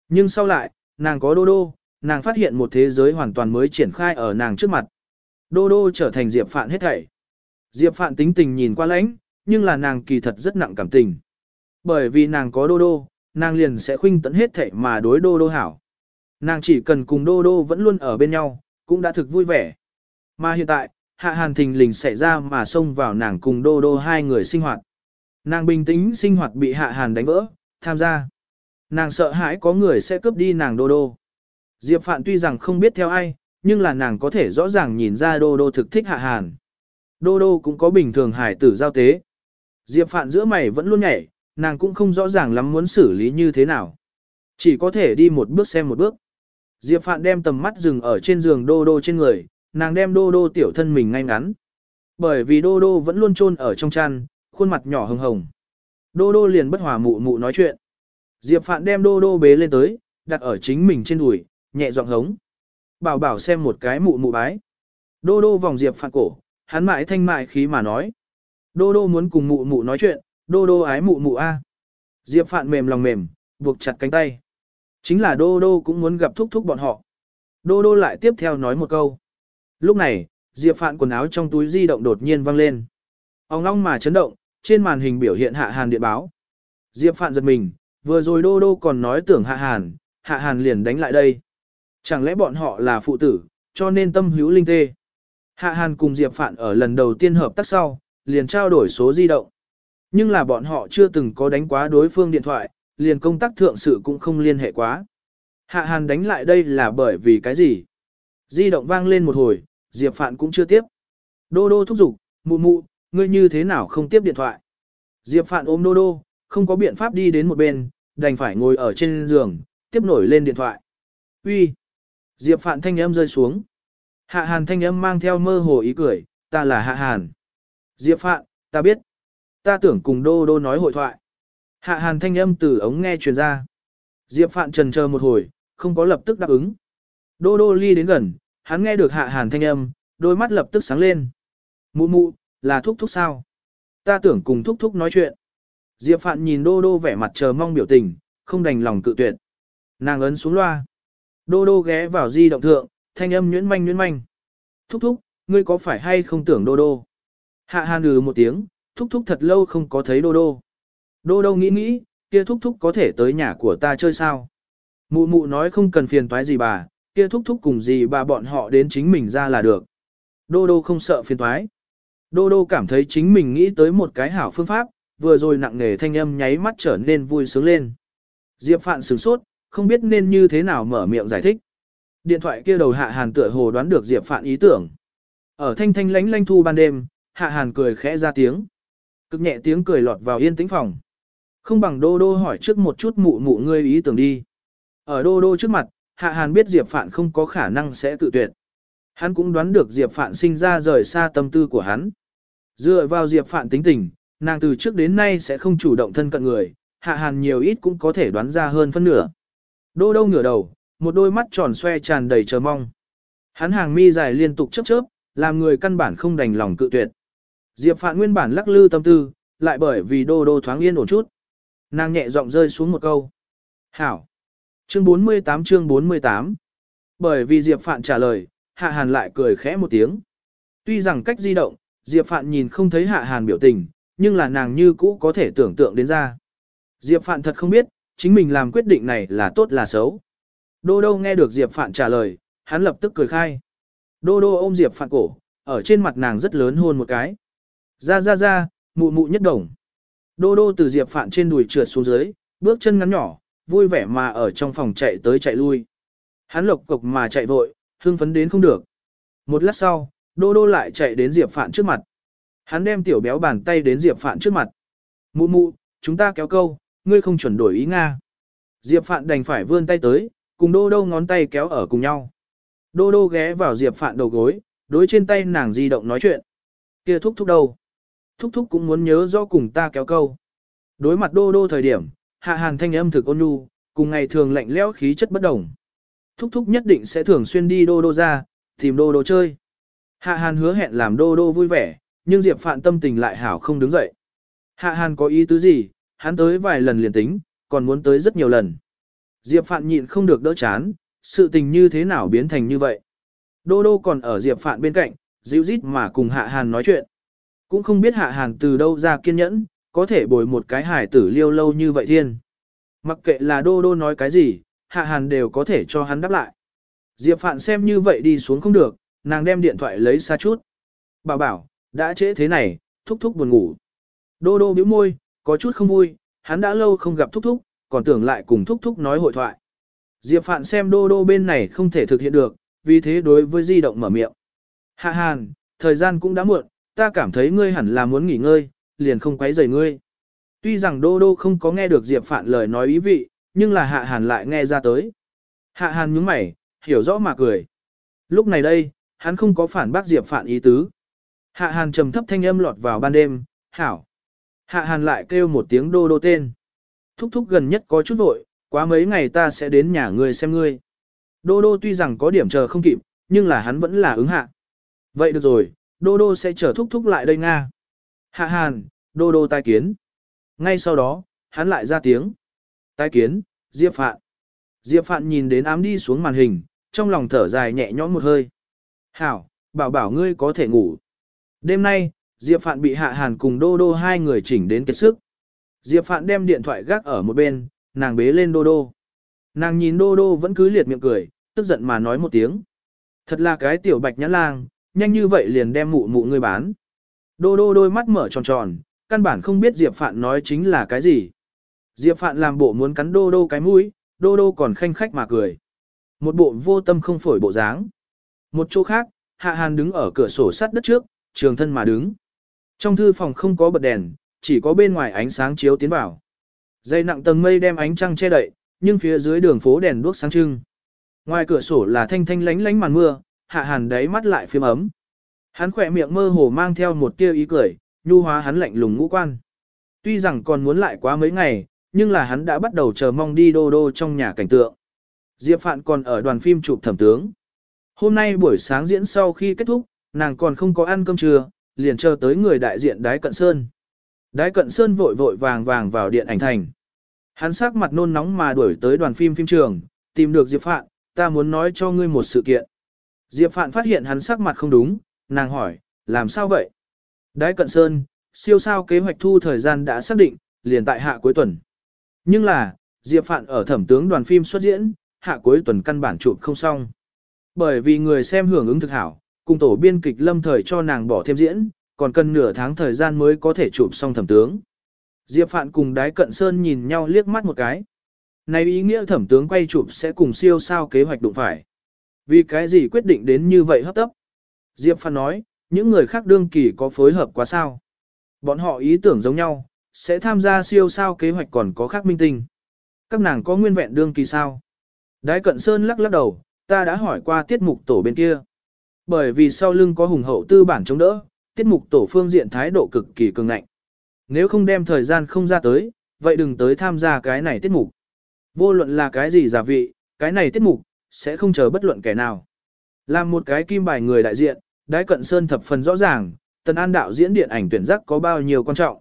A: Nhưng sau lại, nàng có đô đô, nàng phát hiện một thế giới hoàn toàn mới triển khai ở nàng trước mặt. Đô đô trở thành Diệp Phạn hết thảy. Diệp Phạn tính tình nhìn qua lãnh, nhưng là nàng kỳ thật rất nặng cảm tình. Bởi vì nàng có đô đô, nàng liền sẽ khuynh tận hết thảy mà đối đô đô hảo. Nàng chỉ cần cùng đô đô vẫn luôn ở bên nhau, cũng đã thực vui vẻ. Mà hiện tại, hạ hàn thình lình xảy ra mà xông vào nàng cùng đô đô hai người sinh hoạt. Nàng bình tĩnh sinh hoạt bị hạ hàn đánh vỡ, tham gia. Nàng sợ hãi có người sẽ cướp đi nàng đô đô. Diệp Phạn tuy rằng không biết theo ai, nhưng là nàng có thể rõ ràng nhìn ra đô đô thực thích hạ hàn. Đô đô cũng có bình thường hải tử giao tế. Diệp Phạn giữa mày vẫn luôn nhảy, nàng cũng không rõ ràng lắm muốn xử lý như thế nào. Chỉ có thể đi một bước xem một bước. Diệp Phạn đem tầm mắt dừng ở trên giường đô đô trên người, nàng đem đô đô tiểu thân mình ngay ngắn. Bởi vì đô đô vẫn luôn chôn ở trong chăn, khuôn mặt nhỏ hồng hồng. Đô đô liền bất hòa mụ mụ nói chuyện. Diệp Phạn đem đô đô bế lên tới, đặt ở chính mình trên đùi, nhẹ giọng hống. Bảo bảo xem một cái mụ mụ bái. Đô đô vòng Diệp Phạn cổ, hắn mãi thanh mại khí mà nói. Đô đô muốn cùng mụ mụ nói chuyện, đô đô ái mụ mụ a. Diệp Phạn mềm lòng mềm, buộc chặt cánh tay. Chính là đô đô cũng muốn gặp thúc thúc bọn họ. Đô đô lại tiếp theo nói một câu. Lúc này, Diệp Phạn quần áo trong túi di động đột nhiên văng lên. Ông long mà chấn động, trên màn hình biểu hiện hạ hàn điện báo. Diệp Phạn giật mình, vừa rồi đô đô còn nói tưởng hạ hàn, hạ hàn liền đánh lại đây. Chẳng lẽ bọn họ là phụ tử, cho nên tâm hữu linh tê. Hạ hàn cùng Diệp Phạn ở lần đầu tiên hợp tác sau, liền trao đổi số di động. Nhưng là bọn họ chưa từng có đánh quá đối phương điện thoại, liền công tác thượng sự cũng không liên hệ quá. Hạ hàn đánh lại đây là bởi vì cái gì? Di động vang lên một hồi, Diệp Phạn cũng chưa tiếp. Đô đô thúc giục, mụ mụ, ngươi như thế nào không tiếp điện thoại? Diệp Phạn ôm đô đô, không có biện pháp đi đến một bên, đành phải ngồi ở trên giường, tiếp nổi lên điện thoại. Uy. Diệp Phạn thanh âm rơi xuống. Hạ Hàn thanh âm mang theo mơ hồ ý cười, ta là Hạ Hàn. Diệp Phạn, ta biết. Ta tưởng cùng Đô Đô nói hội thoại. Hạ Hàn thanh âm từ ống nghe truyền ra. Diệp Phạn trần chờ một hồi, không có lập tức đáp ứng. Đô Đô ly đến gần, hắn nghe được Hạ Hàn thanh âm, đôi mắt lập tức sáng lên. Mụ mụ, là thúc thúc sao? Ta tưởng cùng thúc thúc nói chuyện. Diệp Phạn nhìn Đô Đô vẻ mặt chờ mong biểu tình, không đành lòng cự tuyệt. Nàng ấn xuống loa. Đô Đô ghé vào di động thượng, thanh âm nhuyễn manh nhuyễn manh. Thúc thúc, ngươi có phải hay không tưởng Đô Đô? Hạ Hàn ừ một tiếng, thúc thúc thật lâu không có thấy Đô Đô. Đô Đô nghĩ nghĩ, kia thúc thúc có thể tới nhà của ta chơi sao? Mụ mụ nói không cần phiền toái gì bà, kia thúc thúc cùng gì bà bọn họ đến chính mình ra là được. Đô Đô không sợ phiền toái. Đô Đô cảm thấy chính mình nghĩ tới một cái hảo phương pháp, vừa rồi nặng nề thanh âm nháy mắt trở nên vui sướng lên. Diệp Phạn sửng sốt, không biết nên như thế nào mở miệng giải thích. Điện thoại kia đầu Hạ Hàn tựa hồ đoán được Diệp Phạn ý tưởng. Ở thanh thanh lánh lanh thu ban đêm, Hạ Hàn cười khẽ ra tiếng. Cực nhẹ tiếng cười lọt vào yên tĩnh phòng. Không bằng Đô Đô hỏi trước một chút mụ mụ ngươi ý tưởng đi. Ở Đô Đô trước mặt, Hạ Hàn biết Diệp Phạn không có khả năng sẽ tự tuyệt. Hắn cũng đoán được Diệp Phạn sinh ra rời xa tâm tư của hắn. Dựa vào Diệp Phạn tính tình, nàng từ trước đến nay sẽ không chủ động thân cận người, Hạ Hàn nhiều ít cũng có thể đoán ra hơn phân nửa. Đô Đô ngửa đầu, một đôi mắt tròn xoe tràn đầy chờ mong. Hắn hàng mi dài liên tục chớp chớp, làm người căn bản không đành lòng cự tuyệt. Diệp Phạn nguyên bản lắc lư tâm tư, lại bởi vì Đô Đô thoáng yên ổn chút. Nàng nhẹ giọng rơi xuống một câu. Hảo. Chương 48 chương 48. Bởi vì Diệp Phạn trả lời, Hạ Hàn lại cười khẽ một tiếng. Tuy rằng cách di động, Diệp Phạn nhìn không thấy Hạ Hàn biểu tình, nhưng là nàng như cũ có thể tưởng tượng đến ra. Diệp Phạn thật không biết, chính mình làm quyết định này là tốt là xấu. Đô đô nghe được Diệp Phạn trả lời, hắn lập tức cười khai. Đô đô ôm Diệp Phạn cổ, ở trên mặt nàng rất lớn hôn một cái. Ra ra ra, mụ mụ nhất đồng. Đô đô từ Diệp Phạn trên đùi trượt xuống dưới, bước chân ngắn nhỏ, vui vẻ mà ở trong phòng chạy tới chạy lui. Hắn lộc cục mà chạy vội, hưng phấn đến không được. Một lát sau, đô đô lại chạy đến Diệp Phạn trước mặt. Hắn đem tiểu béo bàn tay đến Diệp Phạn trước mặt. Mụ mụ, chúng ta kéo câu, ngươi không chuẩn đổi ý Nga. Diệp Phạn đành phải vươn tay tới, cùng đô đô ngón tay kéo ở cùng nhau. Đô đô ghé vào Diệp Phạn đầu gối, đối trên tay nàng di động nói chuyện. Kia thúc thúc đâu? Thúc thúc cũng muốn nhớ rõ cùng ta kéo câu. Đối mặt đô đô thời điểm, hạ hàn thanh âm thực ôn nhu, cùng ngày thường lạnh lẽo khí chất bất đồng. Thúc thúc nhất định sẽ thường xuyên đi đô đô ra, tìm đô đô chơi. Hạ hàn hứa hẹn làm đô đô vui vẻ, nhưng Diệp Phạn tâm tình lại hảo không đứng dậy. Hạ hàn có ý tứ gì, hắn tới vài lần liền tính, còn muốn tới rất nhiều lần. Diệp Phạn nhịn không được đỡ chán, sự tình như thế nào biến thành như vậy. Đô đô còn ở Diệp Phạn bên cạnh, dịu rít mà cùng Hạ Hàn nói chuyện. Cũng không biết hạ hàn từ đâu ra kiên nhẫn, có thể bồi một cái hải tử liêu lâu như vậy thiên. Mặc kệ là đô đô nói cái gì, hạ hàn đều có thể cho hắn đáp lại. Diệp Phạn xem như vậy đi xuống không được, nàng đem điện thoại lấy xa chút. Bảo bảo, đã trễ thế này, thúc thúc buồn ngủ. Đô đô bĩu môi, có chút không vui, hắn đã lâu không gặp thúc thúc, còn tưởng lại cùng thúc thúc nói hội thoại. Diệp Phạn xem đô đô bên này không thể thực hiện được, vì thế đối với di động mở miệng. Hạ hàn, thời gian cũng đã muộn, ta cảm thấy ngươi hẳn là muốn nghỉ ngơi, liền không quấy rầy ngươi. Tuy rằng đô đô không có nghe được Diệp Phạn lời nói ý vị, nhưng là hạ hàn lại nghe ra tới. Hạ hàn nhướng mày, hiểu rõ mà cười. Lúc này đây, hắn không có phản bác Diệp Phạn ý tứ. Hạ hàn trầm thấp thanh âm lọt vào ban đêm, hảo. Hạ hàn lại kêu một tiếng đô đô tên. Thúc thúc gần nhất có chút vội, quá mấy ngày ta sẽ đến nhà ngươi xem ngươi. Đô đô tuy rằng có điểm chờ không kịp, nhưng là hắn vẫn là ứng hạ. Vậy được rồi, đô đô sẽ chờ thúc thúc lại đây Nga. Hạ hàn, đô đô tai kiến. Ngay sau đó, hắn lại ra tiếng. Tai kiến, Diệp Phạn. Diệp Phạn nhìn đến ám đi xuống màn hình, trong lòng thở dài nhẹ nhõm một hơi. Hảo, bảo bảo ngươi có thể ngủ. Đêm nay, Diệp Phạn bị Hạ Hàn cùng Đô Đô hai người chỉnh đến kiệt sức. Diệp Phạn đem điện thoại gác ở một bên, nàng bế lên Đô Đô. Nàng nhìn Đô Đô vẫn cứ liệt miệng cười, tức giận mà nói một tiếng. Thật là cái tiểu bạch nhãn lang, nhanh như vậy liền đem mụ mụ ngươi bán. Đô Đô đôi mắt mở tròn tròn, căn bản không biết Diệp Phạn nói chính là cái gì. Diệp Phạn làm bộ muốn cắn Đô Đô cái mũi, Đô Đô còn khanh khách mà cười. Một bộ vô tâm không phổi bộ dáng. Một chỗ khác, Hạ Hàn đứng ở cửa sổ sắt đất trước, trường thân mà đứng. Trong thư phòng không có bật đèn, chỉ có bên ngoài ánh sáng chiếu tiến vào. Dây nặng tầng mây đem ánh trăng che đậy, nhưng phía dưới đường phố đèn đuốc sáng trưng. Ngoài cửa sổ là thanh thanh lánh lánh màn mưa, hạ hàn đáy mắt lại phím ấm. Hắn khỏe miệng mơ hồ mang theo một tia ý cười, nhu hóa hắn lạnh lùng ngũ quan. Tuy rằng còn muốn lại quá mấy ngày, nhưng là hắn đã bắt đầu chờ mong đi đô đô trong nhà cảnh tượng. Diệp Phạn còn ở đoàn phim chụp thẩm tướng. Hôm nay buổi sáng diễn sau khi kết thúc, nàng còn không có ăn cơm trưa, liền chờ tới người đại diện Đái Cận Sơn. Đái Cận Sơn vội vội vàng vàng vào điện ảnh thành. Hắn sắc mặt nôn nóng mà đuổi tới đoàn phim phim trường, tìm được Diệp Phạn, ta muốn nói cho ngươi một sự kiện. Diệp Phạn phát hiện hắn sắc mặt không đúng, nàng hỏi, làm sao vậy? Đái Cận Sơn, siêu sao kế hoạch thu thời gian đã xác định, liền tại hạ cuối tuần. Nhưng là, Diệp Phạn ở thẩm tướng đoàn phim xuất diễn, hạ cuối tuần căn bản chụp không xong. Bởi vì người xem hưởng ứng thực hảo, cùng tổ biên kịch lâm thời cho nàng bỏ thêm diễn, còn cần nửa tháng thời gian mới có thể chụp xong thẩm tướng. Diệp Phạn cùng đái cận sơn nhìn nhau liếc mắt một cái. Này ý nghĩa thẩm tướng quay chụp sẽ cùng siêu sao kế hoạch đụng phải. Vì cái gì quyết định đến như vậy hấp tấp? Diệp Phạn nói, những người khác đương kỳ có phối hợp quá sao? Bọn họ ý tưởng giống nhau, sẽ tham gia siêu sao kế hoạch còn có khác minh tinh. Các nàng có nguyên vẹn đương kỳ sao? Đái cận sơn lắc lắc đầu, ta đã hỏi qua tiết mục tổ bên kia. Bởi vì sau lưng có hùng hậu tư bản chống đỡ, tiết mục tổ phương diện thái độ cực kỳ cường ngạnh. Nếu không đem thời gian không ra tới, vậy đừng tới tham gia cái này tiết mục. Vô luận là cái gì giả vị, cái này tiết mục, sẽ không chờ bất luận kẻ nào. Làm một cái kim bài người đại diện, đái cận sơn thập phần rõ ràng, tần an đạo diễn điện ảnh tuyển giác có bao nhiêu quan trọng.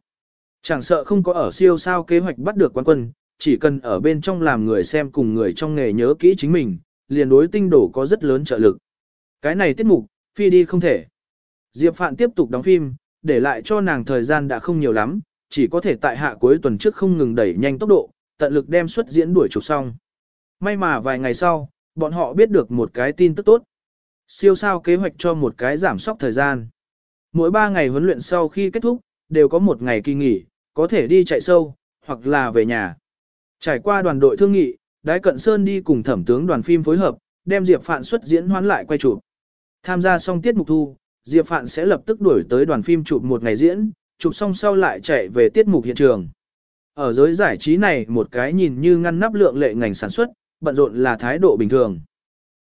A: Chẳng sợ không có ở siêu sao kế hoạch bắt được quán quân, chỉ cần ở bên trong làm người xem cùng người trong nghề nhớ kỹ chính mình, liền đối tinh đổ có rất lớn trợ lực. Cái này tiết mục, phi đi không thể. Diệp Phạn tiếp tục đóng phim, để lại cho nàng thời gian đã không nhiều lắm, chỉ có thể tại hạ cuối tuần trước không ngừng đẩy nhanh tốc độ, tận lực đem suất diễn đuổi chụp xong. May mà vài ngày sau, bọn họ biết được một cái tin tức tốt. Siêu sao kế hoạch cho một cái giảm sóc thời gian. Mỗi 3 ngày huấn luyện sau khi kết thúc, đều có một ngày kỳ nghỉ, có thể đi chạy sâu, hoặc là về nhà. Trải qua đoàn đội thương nghị, Đái Cận Sơn đi cùng thẩm tướng đoàn phim phối hợp, đem Diệp Phạn xuất diễn hoán lại quay chụp. Tham gia xong tiết mục thu, Diệp Phạn sẽ lập tức đuổi tới đoàn phim chụp một ngày diễn, chụp xong sau lại chạy về tiết mục hiện trường. Ở giới giải trí này một cái nhìn như ngăn nắp lượng lệ ngành sản xuất, bận rộn là thái độ bình thường.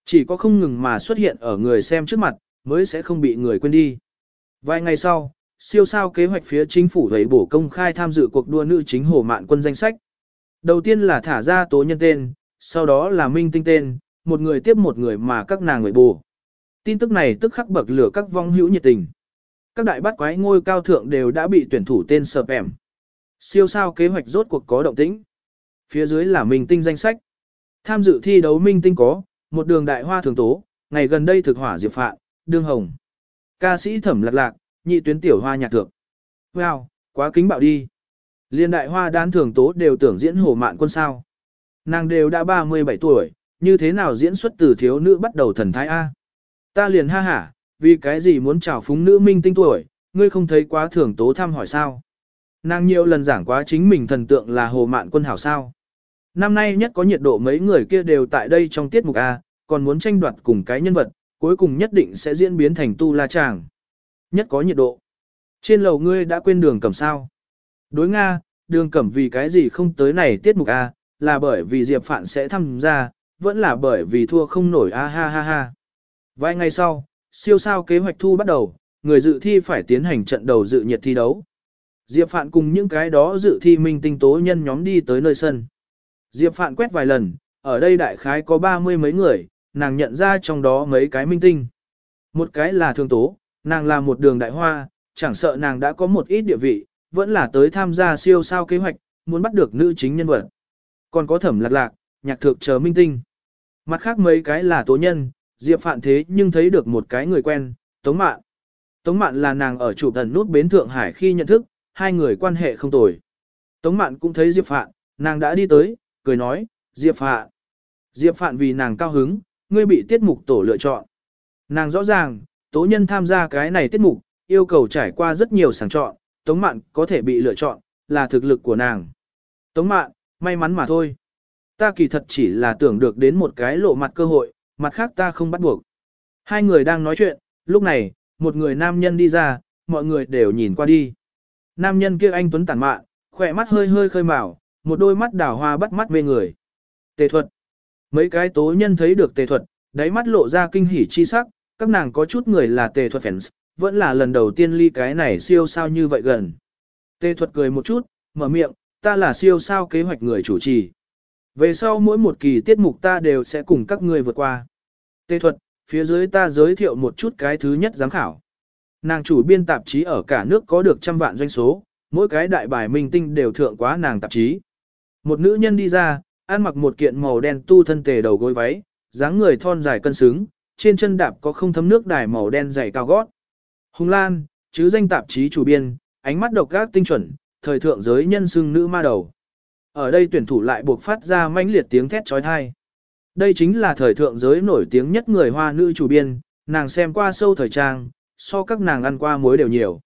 A: Chỉ có không ngừng mà xuất hiện ở người xem trước mặt, mới sẽ không bị người quên đi. Vài ngày sau, siêu sao kế hoạch phía chính phủ thấy bổ công khai tham dự cuộc đua nữ chính hồ mạn quân danh sách. Đầu tiên là thả ra tố nhân tên, sau đó là minh tinh tên, một người tiếp một người mà các nàng người bù. Tin tức này tức khắc bậc lửa các vong hữu nhiệt tình. Các đại bát quái ngôi cao thượng đều đã bị tuyển thủ tên sợp ẻm. Siêu sao kế hoạch rốt cuộc có động tĩnh. Phía dưới là minh tinh danh sách. Tham dự thi đấu minh tinh có, một đường đại hoa thường tố, ngày gần đây thực hỏa diệp phạn, đương hồng. Ca sĩ thẩm lạc lạc, nhị tuyến tiểu hoa nhạc thượng. Wow, quá kính bạo đi. Liên đại hoa đan thường tố đều tưởng diễn hồ mạn quân sao. Nàng đều đã 37 tuổi, như thế nào diễn xuất từ thiếu nữ bắt đầu thần thái A. Ta liền ha hả, vì cái gì muốn chào phúng nữ minh tinh tuổi, ngươi không thấy quá thường tố thăm hỏi sao. Nàng nhiều lần giảng quá chính mình thần tượng là hồ mạn quân hảo sao. Năm nay nhất có nhiệt độ mấy người kia đều tại đây trong tiết mục A, còn muốn tranh đoạt cùng cái nhân vật, cuối cùng nhất định sẽ diễn biến thành tu la chàng. Nhất có nhiệt độ. Trên lầu ngươi đã quên đường cẩm sao. Đối Nga, đường cẩm vì cái gì không tới này tiết mục A, là bởi vì Diệp Phạn sẽ tham gia, vẫn là bởi vì thua không nổi a ha ha ha. Vài ngày sau, siêu sao kế hoạch thu bắt đầu, người dự thi phải tiến hành trận đầu dự nhiệt thi đấu. Diệp Phạn cùng những cái đó dự thi minh tinh tố nhân nhóm đi tới nơi sân. Diệp Phạn quét vài lần, ở đây đại khái có ba mươi mấy người, nàng nhận ra trong đó mấy cái minh tinh. Một cái là thương tố, nàng là một đường đại hoa, chẳng sợ nàng đã có một ít địa vị, vẫn là tới tham gia siêu sao kế hoạch, muốn bắt được nữ chính nhân vật. Còn có thẩm lạc lạc, nhạc thượng chờ minh tinh. Mặt khác mấy cái là tố nhân, Diệp Phạn thế nhưng thấy được một cái người quen, Tống Mạn. Tống Mạn là nàng ở chủ thần nút bến Thượng Hải khi nhận thức, hai người quan hệ không tồi. Tống Mạn cũng thấy Diệp Phạn, nàng đã đi tới, cười nói, Diệp Phạn. Diệp Phạn vì nàng cao hứng, ngươi bị tiết mục tổ lựa chọn. Nàng rõ ràng, tố nhân tham gia cái này tiết mục, yêu cầu trải qua rất nhiều sàng chọn, Tống Mạn có thể bị lựa chọn, là thực lực của nàng. Tống Mạn, may mắn mà thôi. Ta kỳ thật chỉ là tưởng được đến một cái lộ mặt cơ hội, mặt khác ta không bắt buộc. Hai người đang nói chuyện, lúc này, một người nam nhân đi ra, mọi người đều nhìn qua đi. Nam nhân kia anh Tuấn tản mạn, khỏe mắt hơi hơi khơi mào, một đôi mắt đào hoa bắt mắt mê người. Tề thuật. Mấy cái tố nhân thấy được tề thuật, đáy mắt lộ ra kinh hỉ chi sắc, các nàng có chút người là tề thuật fans, vẫn là lần đầu tiên ly cái này siêu sao như vậy gần. Tề thuật cười một chút, mở miệng, ta là siêu sao kế hoạch người chủ trì. Về sau mỗi một kỳ tiết mục ta đều sẽ cùng các ngươi vượt qua. Tề thuật, phía dưới ta giới thiệu một chút cái thứ nhất giám khảo. Nàng chủ biên tạp chí ở cả nước có được trăm vạn doanh số, mỗi cái đại bài minh tinh đều thượng quá nàng tạp chí. Một nữ nhân đi ra, ăn mặc một kiện màu đen tu thân tề đầu gối váy, dáng người thon dài cân xứng, trên chân đạp có không thấm nước đài màu đen dày cao gót. Hùng Lan, chứ danh tạp chí chủ biên, ánh mắt độc ác tinh chuẩn, thời thượng giới nhân xưng nữ ma đầu. Ở đây tuyển thủ lại buộc phát ra mãnh liệt tiếng thét trói thai. Đây chính là thời thượng giới nổi tiếng nhất người hoa nữ chủ biên, nàng xem qua sâu thời trang, so các nàng ăn qua muối đều nhiều.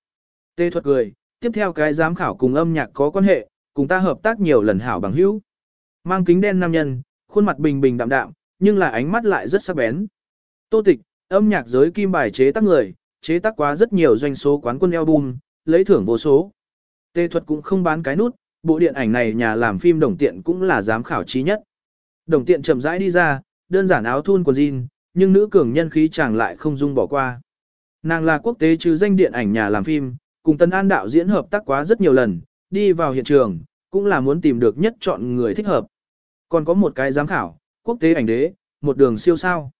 A: Tê thuật cười, tiếp theo cái giám khảo cùng âm nhạc có quan hệ, cùng ta hợp tác nhiều lần hảo bằng hữu. Mang kính đen nam nhân, khuôn mặt bình bình đạm đạm, nhưng là ánh mắt lại rất sắc bén. Tô tịch, âm nhạc giới kim bài chế tác người, chế tác quá rất nhiều doanh số quán quân album, lấy thưởng vô số. Tê thuật cũng không bán cái nút, bộ điện ảnh này nhà làm phim đồng tiện cũng là giám khảo trí nhất. Đồng tiện chậm rãi đi ra, đơn giản áo thun quần jean, nhưng nữ cường nhân khí chàng lại không dung bỏ qua. Nàng là quốc tế chứ danh điện ảnh nhà làm phim, cùng Tân An đạo diễn hợp tác quá rất nhiều lần, đi vào hiện trường, cũng là muốn tìm được nhất chọn người thích hợp. Còn có một cái giám khảo, quốc tế ảnh đế, một đường siêu sao.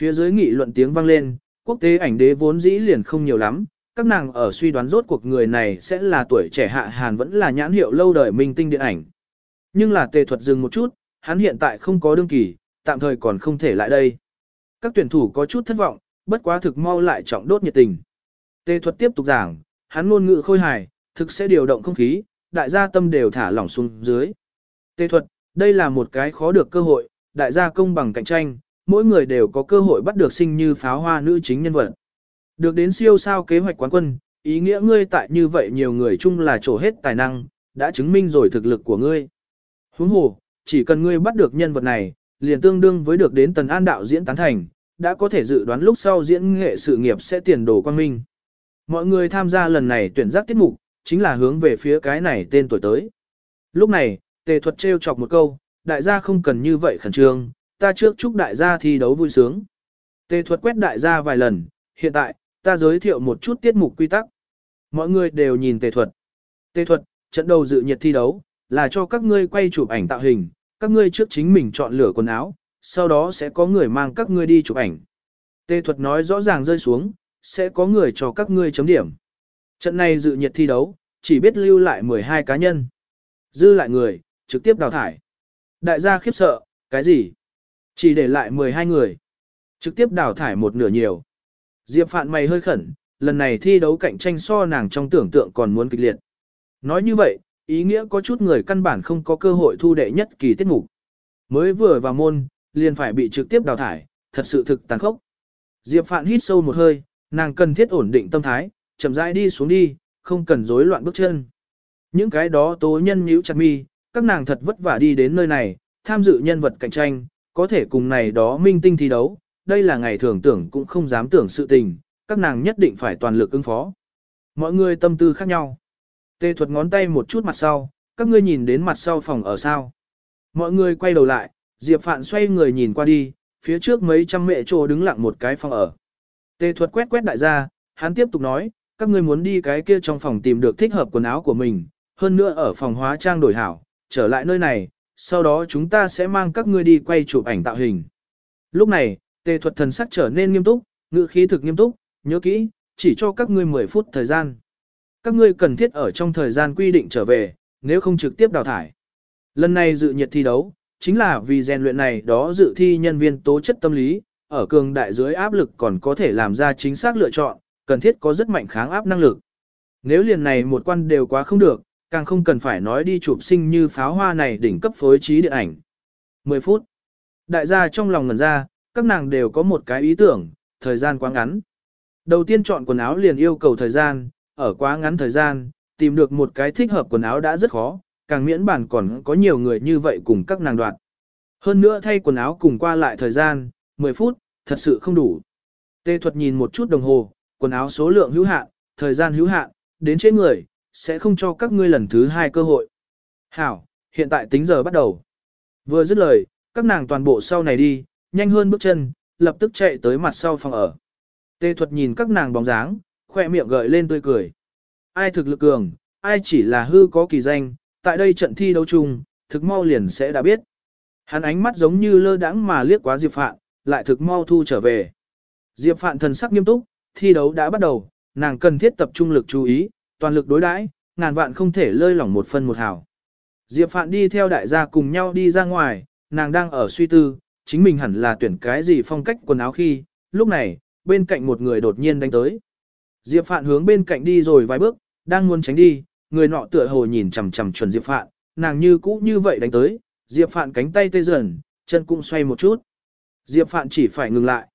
A: Phía dưới nghị luận tiếng vang lên, quốc tế ảnh đế vốn dĩ liền không nhiều lắm, các nàng ở suy đoán rốt cuộc người này sẽ là tuổi trẻ hạ hàn vẫn là nhãn hiệu lâu đời minh tinh điện ảnh. Nhưng là tề thuật dừng một chút, hắn hiện tại không có đương kỳ, tạm thời còn không thể lại đây. Các tuyển thủ có chút thất vọng, bất quá thực mau lại trọng đốt nhiệt tình. Tề thuật tiếp tục giảng, hắn ngôn ngữ khôi hài, thực sẽ điều động không khí, đại gia tâm đều thả lỏng xuống dưới. Tề thuật, đây là một cái khó được cơ hội, đại gia công bằng cạnh tranh, mỗi người đều có cơ hội bắt được sinh như pháo hoa nữ chính nhân vật. Được đến siêu sao kế hoạch quán quân, ý nghĩa ngươi tại như vậy nhiều người chung là trổ hết tài năng, đã chứng minh rồi thực lực của ngươi. Huống hồ, chỉ cần ngươi bắt được nhân vật này, liền tương đương với được đến tần an đạo diễn tán thành, đã có thể dự đoán lúc sau diễn nghệ sự nghiệp sẽ tiền đồ quan minh. Mọi người tham gia lần này tuyển giác tiết mục, chính là hướng về phía cái này tên tuổi tới. Lúc này, tề thuật trêu chọc một câu, đại gia không cần như vậy khẩn trương, ta trước chúc đại gia thi đấu vui sướng. Tề thuật quét đại gia vài lần, hiện tại, ta giới thiệu một chút tiết mục quy tắc. Mọi người đều nhìn tề thuật. Tề thuật, trận đầu dự nhiệt thi đấu, là cho các ngươi quay chụp ảnh tạo hình, các ngươi trước chính mình chọn lựa quần áo, sau đó sẽ có người mang các ngươi đi chụp ảnh. Tề thuật nói rõ ràng rơi xuống, sẽ có người cho các ngươi chấm điểm. Trận này dự nhiệt thi đấu, chỉ biết lưu lại 12 cá nhân. Dư lại người, trực tiếp đào thải. Đại gia khiếp sợ, cái gì? Chỉ để lại 12 người. Trực tiếp đào thải một nửa nhiều. Diệp Phạn mày hơi khẩn, lần này thi đấu cạnh tranh so nàng trong tưởng tượng còn muốn kịch liệt. Nói như vậy, ý nghĩa có chút người căn bản không có cơ hội thu đệ nhất kỳ tiết mục. Mới vừa vào môn, liền phải bị trực tiếp đào thải, thật sự thực tàn khốc. Diệp Phạn hít sâu một hơi, nàng cần thiết ổn định tâm thái, chậm rãi đi xuống đi, không cần rối loạn bước chân. Những cái đó tố nhân nhíu chặt mi, các nàng thật vất vả đi đến nơi này, tham dự nhân vật cạnh tranh, có thể cùng này đó minh tinh thi đấu, đây là ngày thường tưởng cũng không dám tưởng sự tình, các nàng nhất định phải toàn lực ứng phó. Mọi người tâm tư khác nhau. Tê thuật ngón tay một chút mặt sau, các ngươi nhìn đến mặt sau phòng ở sao. Mọi người quay đầu lại, Diệp Phạn xoay người nhìn qua đi, phía trước mấy trăm mẹ trồ đứng lặng một cái phòng ở. Tê thuật quét quét đại gia, hắn tiếp tục nói, các ngươi muốn đi cái kia trong phòng tìm được thích hợp quần áo của mình, hơn nữa ở phòng hóa trang đổi hảo, trở lại nơi này, sau đó chúng ta sẽ mang các ngươi đi quay chụp ảnh tạo hình. Lúc này, tề thuật thần sắc trở nên nghiêm túc, ngữ khí thực nghiêm túc, nhớ kỹ, chỉ cho các ngươi 10 phút thời gian. Các ngươi cần thiết ở trong thời gian quy định trở về, nếu không trực tiếp đào thải. Lần này dự nhiệt thi đấu, chính là vì rèn luyện này đó dự thi nhân viên tố chất tâm lý, ở cường đại dưới áp lực còn có thể làm ra chính xác lựa chọn, cần thiết có rất mạnh kháng áp năng lực. Nếu liền này một quan đều quá không được, càng không cần phải nói đi chụp sinh như pháo hoa này đỉnh cấp phối trí điện ảnh. 10 phút. Đại gia trong lòng ngần ra, các nàng đều có một cái ý tưởng, thời gian quá ngắn. Đầu tiên chọn quần áo liền yêu cầu thời gian, ở quá ngắn thời gian, tìm được một cái thích hợp quần áo đã rất khó, càng miễn bản còn có nhiều người như vậy cùng các nàng đoạn. Hơn nữa thay quần áo cùng qua lại thời gian, 10 phút, thật sự không đủ. Tê thuật nhìn một chút đồng hồ, quần áo số lượng hữu hạn, thời gian hữu hạn, đến chế người, sẽ không cho các ngươi lần thứ hai cơ hội. Hảo, hiện tại tính giờ bắt đầu. Vừa dứt lời, các nàng toàn bộ sau này đi, nhanh hơn bước chân, lập tức chạy tới mặt sau phòng ở. Tê thuật nhìn các nàng bóng dáng, khoe miệng gợi lên tươi cười. Ai thực lực cường, ai chỉ là hư có kỳ danh, tại đây trận thi đấu chung, thực mau liền sẽ đã biết. Hắn ánh mắt giống như lơ đãng mà liếc quá Diệp Phạn, lại thực mau thu trở về. Diệp Phạn thần sắc nghiêm túc, thi đấu đã bắt đầu, nàng cần thiết tập trung lực chú ý, toàn lực đối đãi, ngàn vạn không thể lơi lỏng một phân một hào. Diệp Phạn đi theo đại gia cùng nhau đi ra ngoài, nàng đang ở suy tư, chính mình hẳn là tuyển cái gì phong cách quần áo khi, lúc này, bên cạnh một người đột nhiên đánh tới. Diệp Phạn hướng bên cạnh đi rồi vài bước, đang muốn tránh đi, người nọ tựa hồ nhìn chằm chằm chuẩn Diệp Phạn, nàng như cũ như vậy đánh tới, Diệp Phạn cánh tay tê dần, chân cũng xoay một chút. Diệp Phạn chỉ phải ngừng lại.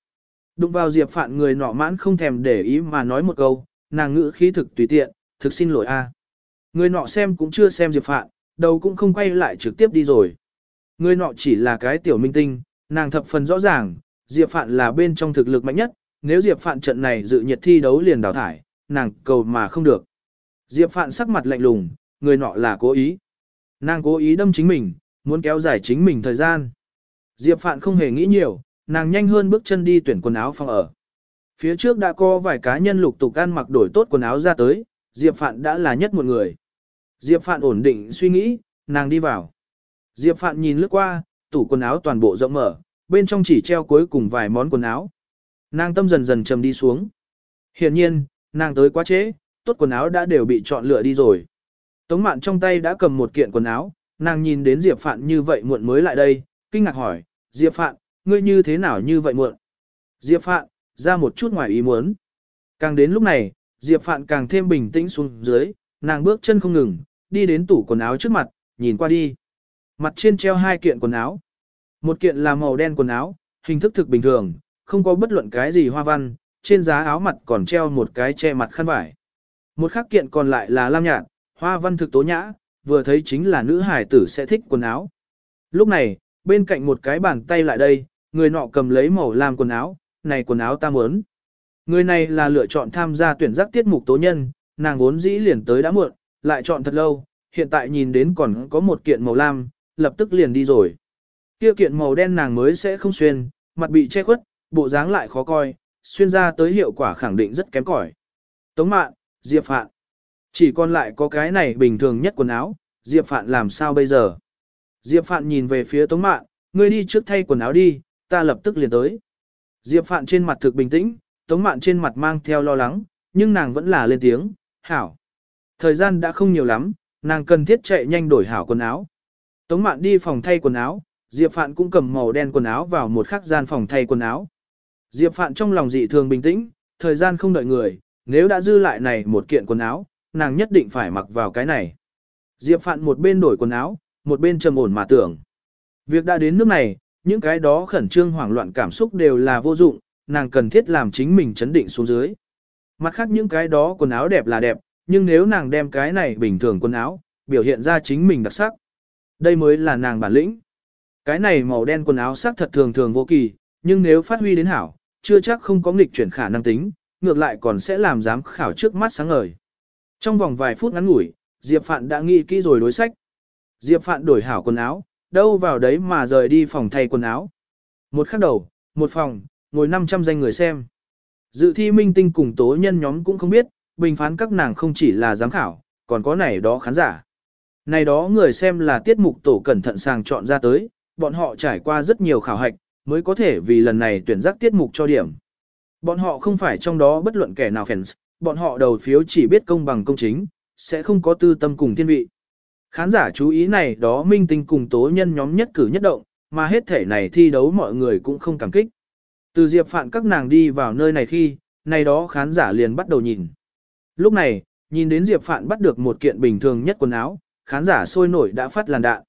A: Đụng vào Diệp Phạn người nọ mãn không thèm để ý mà nói một câu, nàng ngữ khí thực tùy tiện, thực xin lỗi a. Người nọ xem cũng chưa xem Diệp Phạn, đầu cũng không quay lại trực tiếp đi rồi. Người nọ chỉ là cái tiểu minh tinh, nàng thập phần rõ ràng, Diệp Phạn là bên trong thực lực mạnh nhất, nếu Diệp Phạn trận này dự nhiệt thi đấu liền đào thải, nàng cầu mà không được. Diệp Phạn sắc mặt lạnh lùng, người nọ là cố ý. Nàng cố ý đâm chính mình, muốn kéo dài chính mình thời gian. Diệp Phạn không hề nghĩ nhiều, nàng nhanh hơn bước chân đi tuyển quần áo phòng ở. Phía trước đã có vài cá nhân lục tục ăn mặc đổi tốt quần áo ra tới, Diệp Phạn đã là nhất một người. Diệp Phạn ổn định suy nghĩ, nàng đi vào. Diệp Phạn nhìn lướt qua, tủ quần áo toàn bộ rộng mở, bên trong chỉ treo cuối cùng vài món quần áo. Nàng tâm dần dần trầm đi xuống. Hiển nhiên, nàng tới quá trễ, tốt quần áo đã đều bị chọn lựa đi rồi. Tống mạn trong tay đã cầm một kiện quần áo, nàng nhìn đến Diệp Phạn như vậy muộn mới lại đây, kinh ngạc hỏi, Diệp Phạn, ngươi như thế nào như vậy muộn? Diệp Phạn, ra một chút ngoài ý muốn. Càng đến lúc này, Diệp Phạn càng thêm bình tĩnh xuống dưới, nàng bước chân không ngừng, đi đến tủ quần áo trước mặt, nhìn qua đi. Mặt trên treo hai kiện quần áo. Một kiện là màu đen quần áo, hình thức thực bình thường, không có bất luận cái gì hoa văn, trên giá áo mặt còn treo một cái che mặt khăn vải. Một khác kiện còn lại là lam nhạt, hoa văn thực tố nhã, vừa thấy chính là nữ hải tử sẽ thích quần áo. Lúc này, bên cạnh một cái bàn tay lại đây, người nọ cầm lấy màu lam quần áo, này quần áo ta muốn. Người này là lựa chọn tham gia tuyển giác tiết mục tố nhân, nàng vốn dĩ liền tới đã muộn, lại chọn thật lâu, hiện tại nhìn đến còn có một kiện màu lam, lập tức liền đi rồi. Kia kiện màu đen nàng mới sẽ không xuyên, mặt bị che khuất, bộ dáng lại khó coi, xuyên ra tới hiệu quả khẳng định rất kém cỏi. Tống mạn, Diệp Phạn. Chỉ còn lại có cái này bình thường nhất quần áo, Diệp Phạn làm sao bây giờ? Diệp Phạn nhìn về phía Tống mạn, ngươi đi trước thay quần áo đi, ta lập tức liền tới. Diệp Phạn trên mặt thực bình tĩnh, Tống Mạn trên mặt mang theo lo lắng, nhưng nàng vẫn là lên tiếng, hảo. Thời gian đã không nhiều lắm, nàng cần thiết chạy nhanh đổi hảo quần áo. Tống Mạn đi phòng thay quần áo, Diệp Phạn cũng cầm màu đen quần áo vào một khắc gian phòng thay quần áo. Diệp Phạn trong lòng dị thường bình tĩnh, thời gian không đợi người, nếu đã dư lại này một kiện quần áo, nàng nhất định phải mặc vào cái này. Diệp Phạn một bên đổi quần áo, một bên trầm ổn mà tưởng. Việc đã đến nước này, những cái đó khẩn trương hoảng loạn cảm xúc đều là vô dụng, nàng cần thiết làm chính mình chấn định xuống dưới. Mặt khác những cái đó quần áo đẹp là đẹp, nhưng nếu nàng đem cái này bình thường quần áo, biểu hiện ra chính mình đặc sắc. Đây mới là nàng bản lĩnh. Cái này màu đen quần áo sắc thật thường thường vô kỳ, nhưng nếu phát huy đến hảo, chưa chắc không có nghịch chuyển khả năng tính, ngược lại còn sẽ làm giám khảo trước mắt sáng ngời. Trong vòng vài phút ngắn ngủi, Diệp Phạn đã nghĩ kỹ rồi đối sách. Diệp Phạn đổi hảo quần áo, đâu vào đấy mà rời đi phòng thay quần áo. Một khắc đầu, một phòng, ngồi 500 danh người xem. Dự thi minh tinh cùng tố nhân nhóm cũng không biết, bình phán các nàng không chỉ là giám khảo, còn có này đó khán giả. Này đó người xem là tiết mục tổ cẩn thận sàng chọn ra tới, bọn họ trải qua rất nhiều khảo hạch, mới có thể vì lần này tuyển giác tiết mục cho điểm. Bọn họ không phải trong đó bất luận kẻ nào fans, bọn họ đầu phiếu chỉ biết công bằng công chính, sẽ không có tư tâm cùng thiên vị. Khán giả chú ý này đó minh tinh cùng tố nhân nhóm nhất cử nhất động, mà hết thể này thi đấu mọi người cũng không cảm kích. Từ Diệp Phạn các nàng đi vào nơi này khi, này đó khán giả liền bắt đầu nhìn. Lúc này, nhìn đến Diệp Phạn bắt được một kiện bình thường nhất quần áo, khán giả sôi nổi đã phát làn đạn.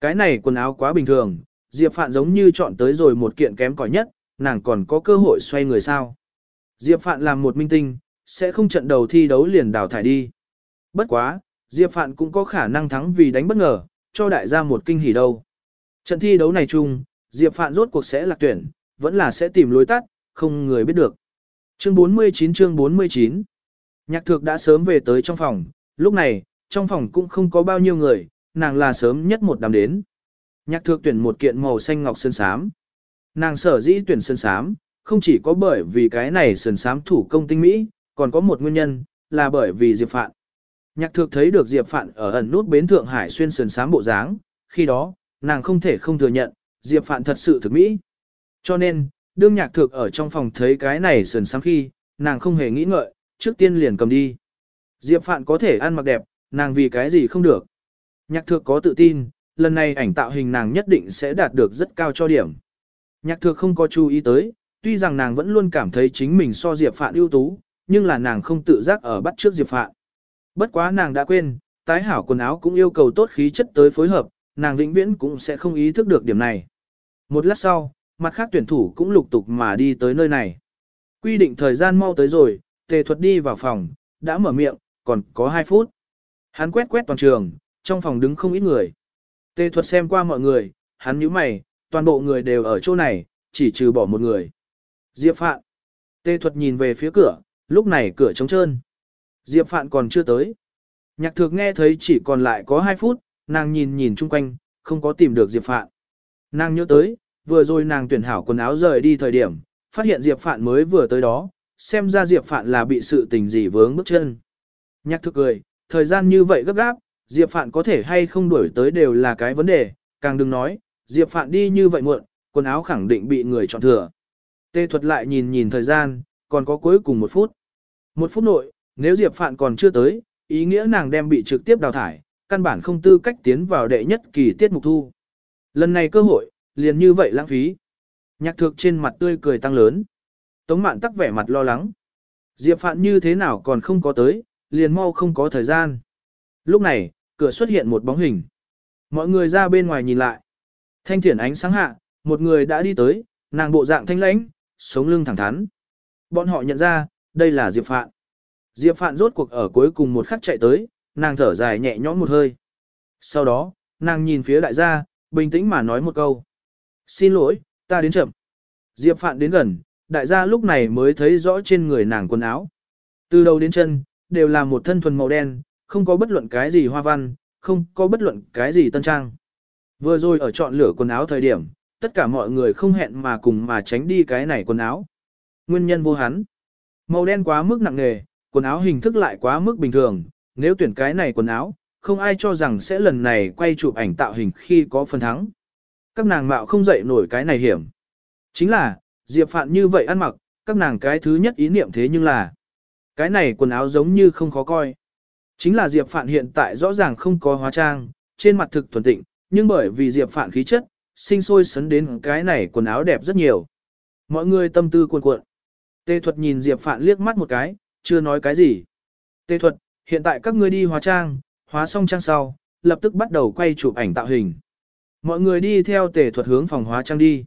A: Cái này quần áo quá bình thường, Diệp Phạn giống như chọn tới rồi một kiện kém cỏi nhất, nàng còn có cơ hội xoay người sao. Diệp Phạn làm một minh tinh, sẽ không trận đầu thi đấu liền đào thải đi. Bất quá, Diệp Phạn cũng có khả năng thắng vì đánh bất ngờ, cho đại gia một kinh hỉ đâu. Trận thi đấu này chung, Diệp Phạn rốt cuộc sẽ lạc tuyển, vẫn là sẽ tìm lối tắt, không người biết được. Chương 49 chương 49 Nhạc thược đã sớm về tới trong phòng, lúc này, trong phòng cũng không có bao nhiêu người, nàng là sớm nhất một đám đến. Nhạc thược tuyển một kiện màu xanh ngọc sơn sám. Nàng sở dĩ tuyển sơn sám, không chỉ có bởi vì cái này sơn sám thủ công tinh mỹ, còn có một nguyên nhân, là bởi vì Diệp Phạn. Nhạc thược thấy được Diệp Phạn ở ẩn nút bến Thượng Hải xuyên sơn sám bộ dáng, khi đó, nàng không thể không thừa nhận, Diệp Phạn thật sự thực mỹ. Cho nên, đương nhạc thược ở trong phòng thấy cái này sườn sáng khi, nàng không hề nghĩ ngợi, trước tiên liền cầm đi. Diệp Phạn có thể ăn mặc đẹp, nàng vì cái gì không được. Nhạc thược có tự tin, lần này ảnh tạo hình nàng nhất định sẽ đạt được rất cao cho điểm. Nhạc thược không có chú ý tới, tuy rằng nàng vẫn luôn cảm thấy chính mình so Diệp Phạn ưu tú, nhưng là nàng không tự giác ở bắt trước Diệp Phạn. Bất quá nàng đã quên, tái hảo quần áo cũng yêu cầu tốt khí chất tới phối hợp, nàng vĩnh viễn cũng sẽ không ý thức được điểm này. Một lát sau, mặt khác tuyển thủ cũng lục tục mà đi tới nơi này. Quy định thời gian mau tới rồi, tề thuật đi vào phòng, đã mở miệng, còn có 2 phút. Hắn quét quét toàn trường, trong phòng đứng không ít người. Tề thuật xem qua mọi người, hắn nhíu mày, toàn bộ người đều ở chỗ này, chỉ trừ bỏ một người. Diệp Phạn. Tề thuật nhìn về phía cửa, lúc này cửa trống trơn. Diệp Phạn còn chưa tới. Nhạc thược nghe thấy chỉ còn lại có 2 phút, nàng nhìn nhìn chung quanh, không có tìm được Diệp Phạn. Nàng nhớ tới, vừa rồi nàng tuyển hảo quần áo rời đi thời điểm, phát hiện Diệp Phạn mới vừa tới đó, xem ra Diệp Phạn là bị sự tình gì vướng bước chân. Nhạc thực cười, thời gian như vậy gấp gáp, Diệp Phạn có thể hay không đuổi tới đều là cái vấn đề, càng đừng nói, Diệp Phạn đi như vậy muộn, quần áo khẳng định bị người chọn thừa. Tê thuật lại nhìn nhìn thời gian, còn có cuối cùng một phút. Một phút nội, nếu Diệp Phạn còn chưa tới, ý nghĩa nàng đem bị trực tiếp đào thải, căn bản không tư cách tiến vào đệ nhất kỳ tiết mục thu. Lần này cơ hội, liền như vậy lãng phí. Nhạc thược trên mặt tươi cười tăng lớn. Tống mạn tắc vẻ mặt lo lắng. Diệp Phạn như thế nào còn không có tới, liền mau không có thời gian. Lúc này, cửa xuất hiện một bóng hình. Mọi người ra bên ngoài nhìn lại. Thanh thiển ánh sáng hạ, một người đã đi tới, nàng bộ dạng thanh lãnh, sống lưng thẳng thắn. Bọn họ nhận ra, đây là Diệp Phạn. Diệp Phạn rốt cuộc ở cuối cùng một khắc chạy tới, nàng thở dài nhẹ nhõm một hơi. Sau đó, nàng nhìn phía đại gia, bình tĩnh mà nói một câu. Xin lỗi, ta đến chậm. Diệp Phạn đến gần, đại gia lúc này mới thấy rõ trên người nàng quần áo. Từ đầu đến chân, đều là một thân thuần màu đen, không có bất luận cái gì hoa văn, không có bất luận cái gì tân trang. Vừa rồi ở chọn lửa quần áo thời điểm, tất cả mọi người không hẹn mà cùng mà tránh đi cái này quần áo. Nguyên nhân vô hắn. Màu đen quá mức nặng nề, quần áo hình thức lại quá mức bình thường, nếu tuyển cái này quần áo, không ai cho rằng sẽ lần này quay chụp ảnh tạo hình khi có phần thắng. Các nàng mạo không dậy nổi cái này hiểm. Chính là, Diệp Phạn như vậy ăn mặc, các nàng cái thứ nhất ý niệm thế nhưng là cái này quần áo giống như không khó coi. Chính là Diệp Phạn hiện tại rõ ràng không có hóa trang, trên mặt thực thuần tịnh, nhưng bởi vì Diệp Phạn khí chất, sinh sôi sấn đến cái này quần áo đẹp rất nhiều. Mọi người tâm tư cuộn cuộn. Tê thuật nhìn Diệp Phạn liếc mắt một cái, Chưa nói cái gì. Tê thuật, hiện tại các ngươi đi hóa trang, hóa xong trang sau, lập tức bắt đầu quay chụp ảnh tạo hình. Mọi người đi theo tề thuật hướng phòng hóa trang đi.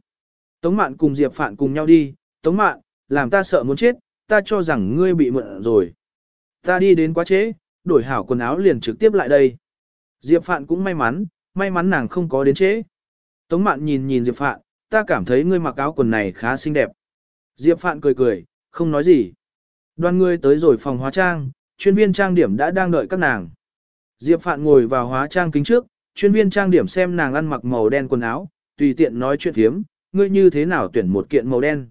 A: Tống mạn cùng Diệp Phạn cùng nhau đi, Tống mạn, làm ta sợ muốn chết, ta cho rằng ngươi bị mượn rồi. Ta đi đến quá trễ, đổi hảo quần áo liền trực tiếp lại đây. Diệp Phạn cũng may mắn, may mắn nàng không có đến trễ. Tống mạn nhìn nhìn Diệp Phạn, ta cảm thấy ngươi mặc áo quần này khá xinh đẹp. Diệp Phạn cười cười, không nói gì. Đoàn ngươi tới rồi phòng hóa trang, chuyên viên trang điểm đã đang đợi các nàng. Diệp Phạn ngồi vào hóa trang kính trước, chuyên viên trang điểm xem nàng ăn mặc màu đen quần áo, tùy tiện nói chuyện thiếm, ngươi như thế nào tuyển một kiện màu đen.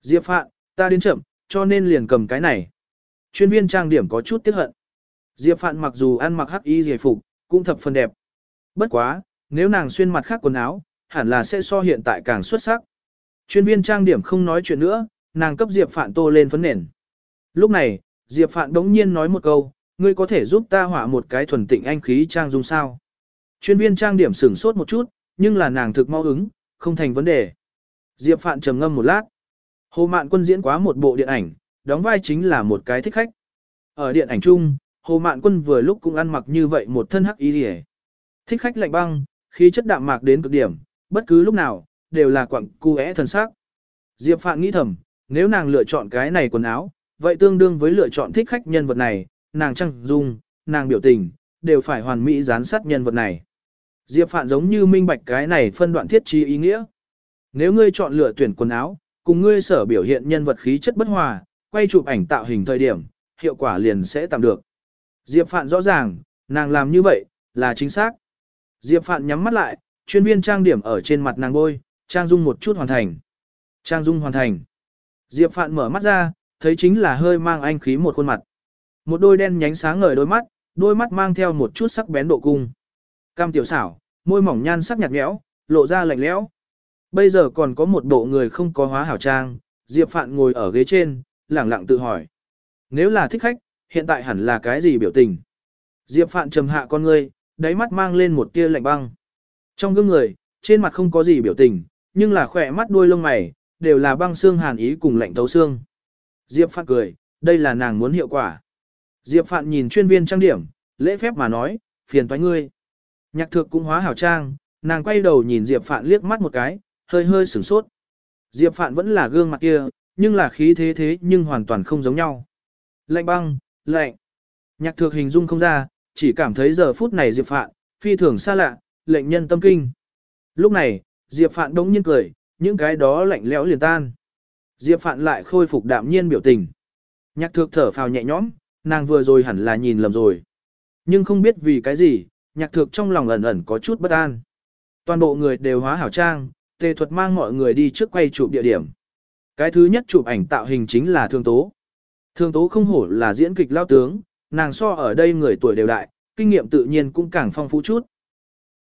A: Diệp Phạn, ta đến chậm, cho nên liền cầm cái này. Chuyên viên trang điểm có chút tiếc hận. Diệp Phạn mặc dù ăn mặc hắc y giải phục, cũng thập phần đẹp. Bất quá, nếu nàng xuyên mặt khác quần áo, hẳn là sẽ so hiện tại càng xuất sắc. Chuyên viên trang điểm không nói chuyện nữa, nàng cấp Diệp Phạn tô lên phấn nền. Lúc này, Diệp Phạn đống nhiên nói một câu, ngươi có thể giúp ta hỏa một cái thuần tịnh anh khí trang dung sao. Chuyên viên trang điểm sửng sốt một chút, nhưng là nàng thực mau ứng, không thành vấn đề. Diệp Phạn trầm ngâm một lát. Hồ Mạn Quân diễn quá một bộ điện ảnh, đóng vai chính là một cái thích khách. Ở điện ảnh chung, Hồ Mạn Quân vừa lúc cũng ăn mặc như vậy một thân hắc y liễu. Thích khách lạnh băng, khí chất đạm mạc đến cực điểm, bất cứ lúc nào đều là quặng cu thần sắc. Diệp Phạn nghĩ thầm, nếu nàng lựa chọn cái này quần áo, vậy tương đương với lựa chọn thích khách nhân vật này, nàng trăng dung, nàng biểu tình, đều phải hoàn mỹ gián sát nhân vật này. Diệp Phạn giống như minh bạch cái này phân đoạn thiết trí ý nghĩa. Nếu ngươi chọn lựa tuyển quần áo, cùng ngươi sở biểu hiện nhân vật khí chất bất hòa, quay chụp ảnh tạo hình thời điểm, hiệu quả liền sẽ tạm được. Diệp Phạn rõ ràng, nàng làm như vậy, là chính xác. Diệp Phạn nhắm mắt lại, chuyên viên trang điểm ở trên mặt nàng bôi, trang dung một chút hoàn thành. Trang dung hoàn thành. Diệp Phạn mở mắt ra, thấy chính là hơi mang anh khí một khuôn mặt. Một đôi đen nhánh sáng ngời đôi mắt, đôi mắt mang theo một chút sắc bén độ cung. Cam tiểu xảo, môi mỏng nhan sắc nhạt nhẽo, lộ ra lạnh lẽo. Bây giờ còn có một bộ người không có hóa hảo trang, Diệp Phạn ngồi ở ghế trên, lẳng lặng tự hỏi. Nếu là thích khách, hiện tại hẳn là cái gì biểu tình? Diệp Phạn trầm hạ con ngươi, đáy mắt mang lên một tia lạnh băng. Trong gương người, trên mặt không có gì biểu tình, nhưng là khỏe mắt đuôi lông mày, đều là băng xương hàn ý cùng lạnh thấu xương. Diệp Phạn cười, đây là nàng muốn hiệu quả. Diệp Phạn nhìn chuyên viên trang điểm, lễ phép mà nói, phiền toái ngươi. Nhạc thược cũng hóa hảo trang, nàng quay đầu nhìn Diệp Phạn liếc mắt một cái, hơi hơi sửng sốt. Diệp Phạn vẫn là gương mặt kia, nhưng là khí thế thế nhưng hoàn toàn không giống nhau. Lạnh băng, lạnh. Nhạc thược hình dung không ra, chỉ cảm thấy giờ phút này Diệp Phạn, phi thường xa lạ, lệnh nhân tâm kinh. Lúc này, Diệp Phạn đống nhiên cười, những cái đó lạnh lẽo liền tan. Diệp Phạn lại khôi phục đạm nhiên biểu tình. Nhạc thược thở phào nhẹ nhõm, nàng vừa rồi hẳn là nhìn lầm rồi. Nhưng không biết vì cái gì, nhạc thược trong lòng ẩn ẩn có chút bất an. Toàn bộ người đều hóa hảo trang, tề thuật mang mọi người đi trước quay chụp địa điểm. Cái thứ nhất chụp ảnh tạo hình chính là thương tố. Thương tố không hổ là diễn kịch lao tướng, nàng so ở đây người tuổi đều đại, kinh nghiệm tự nhiên cũng càng phong phú chút.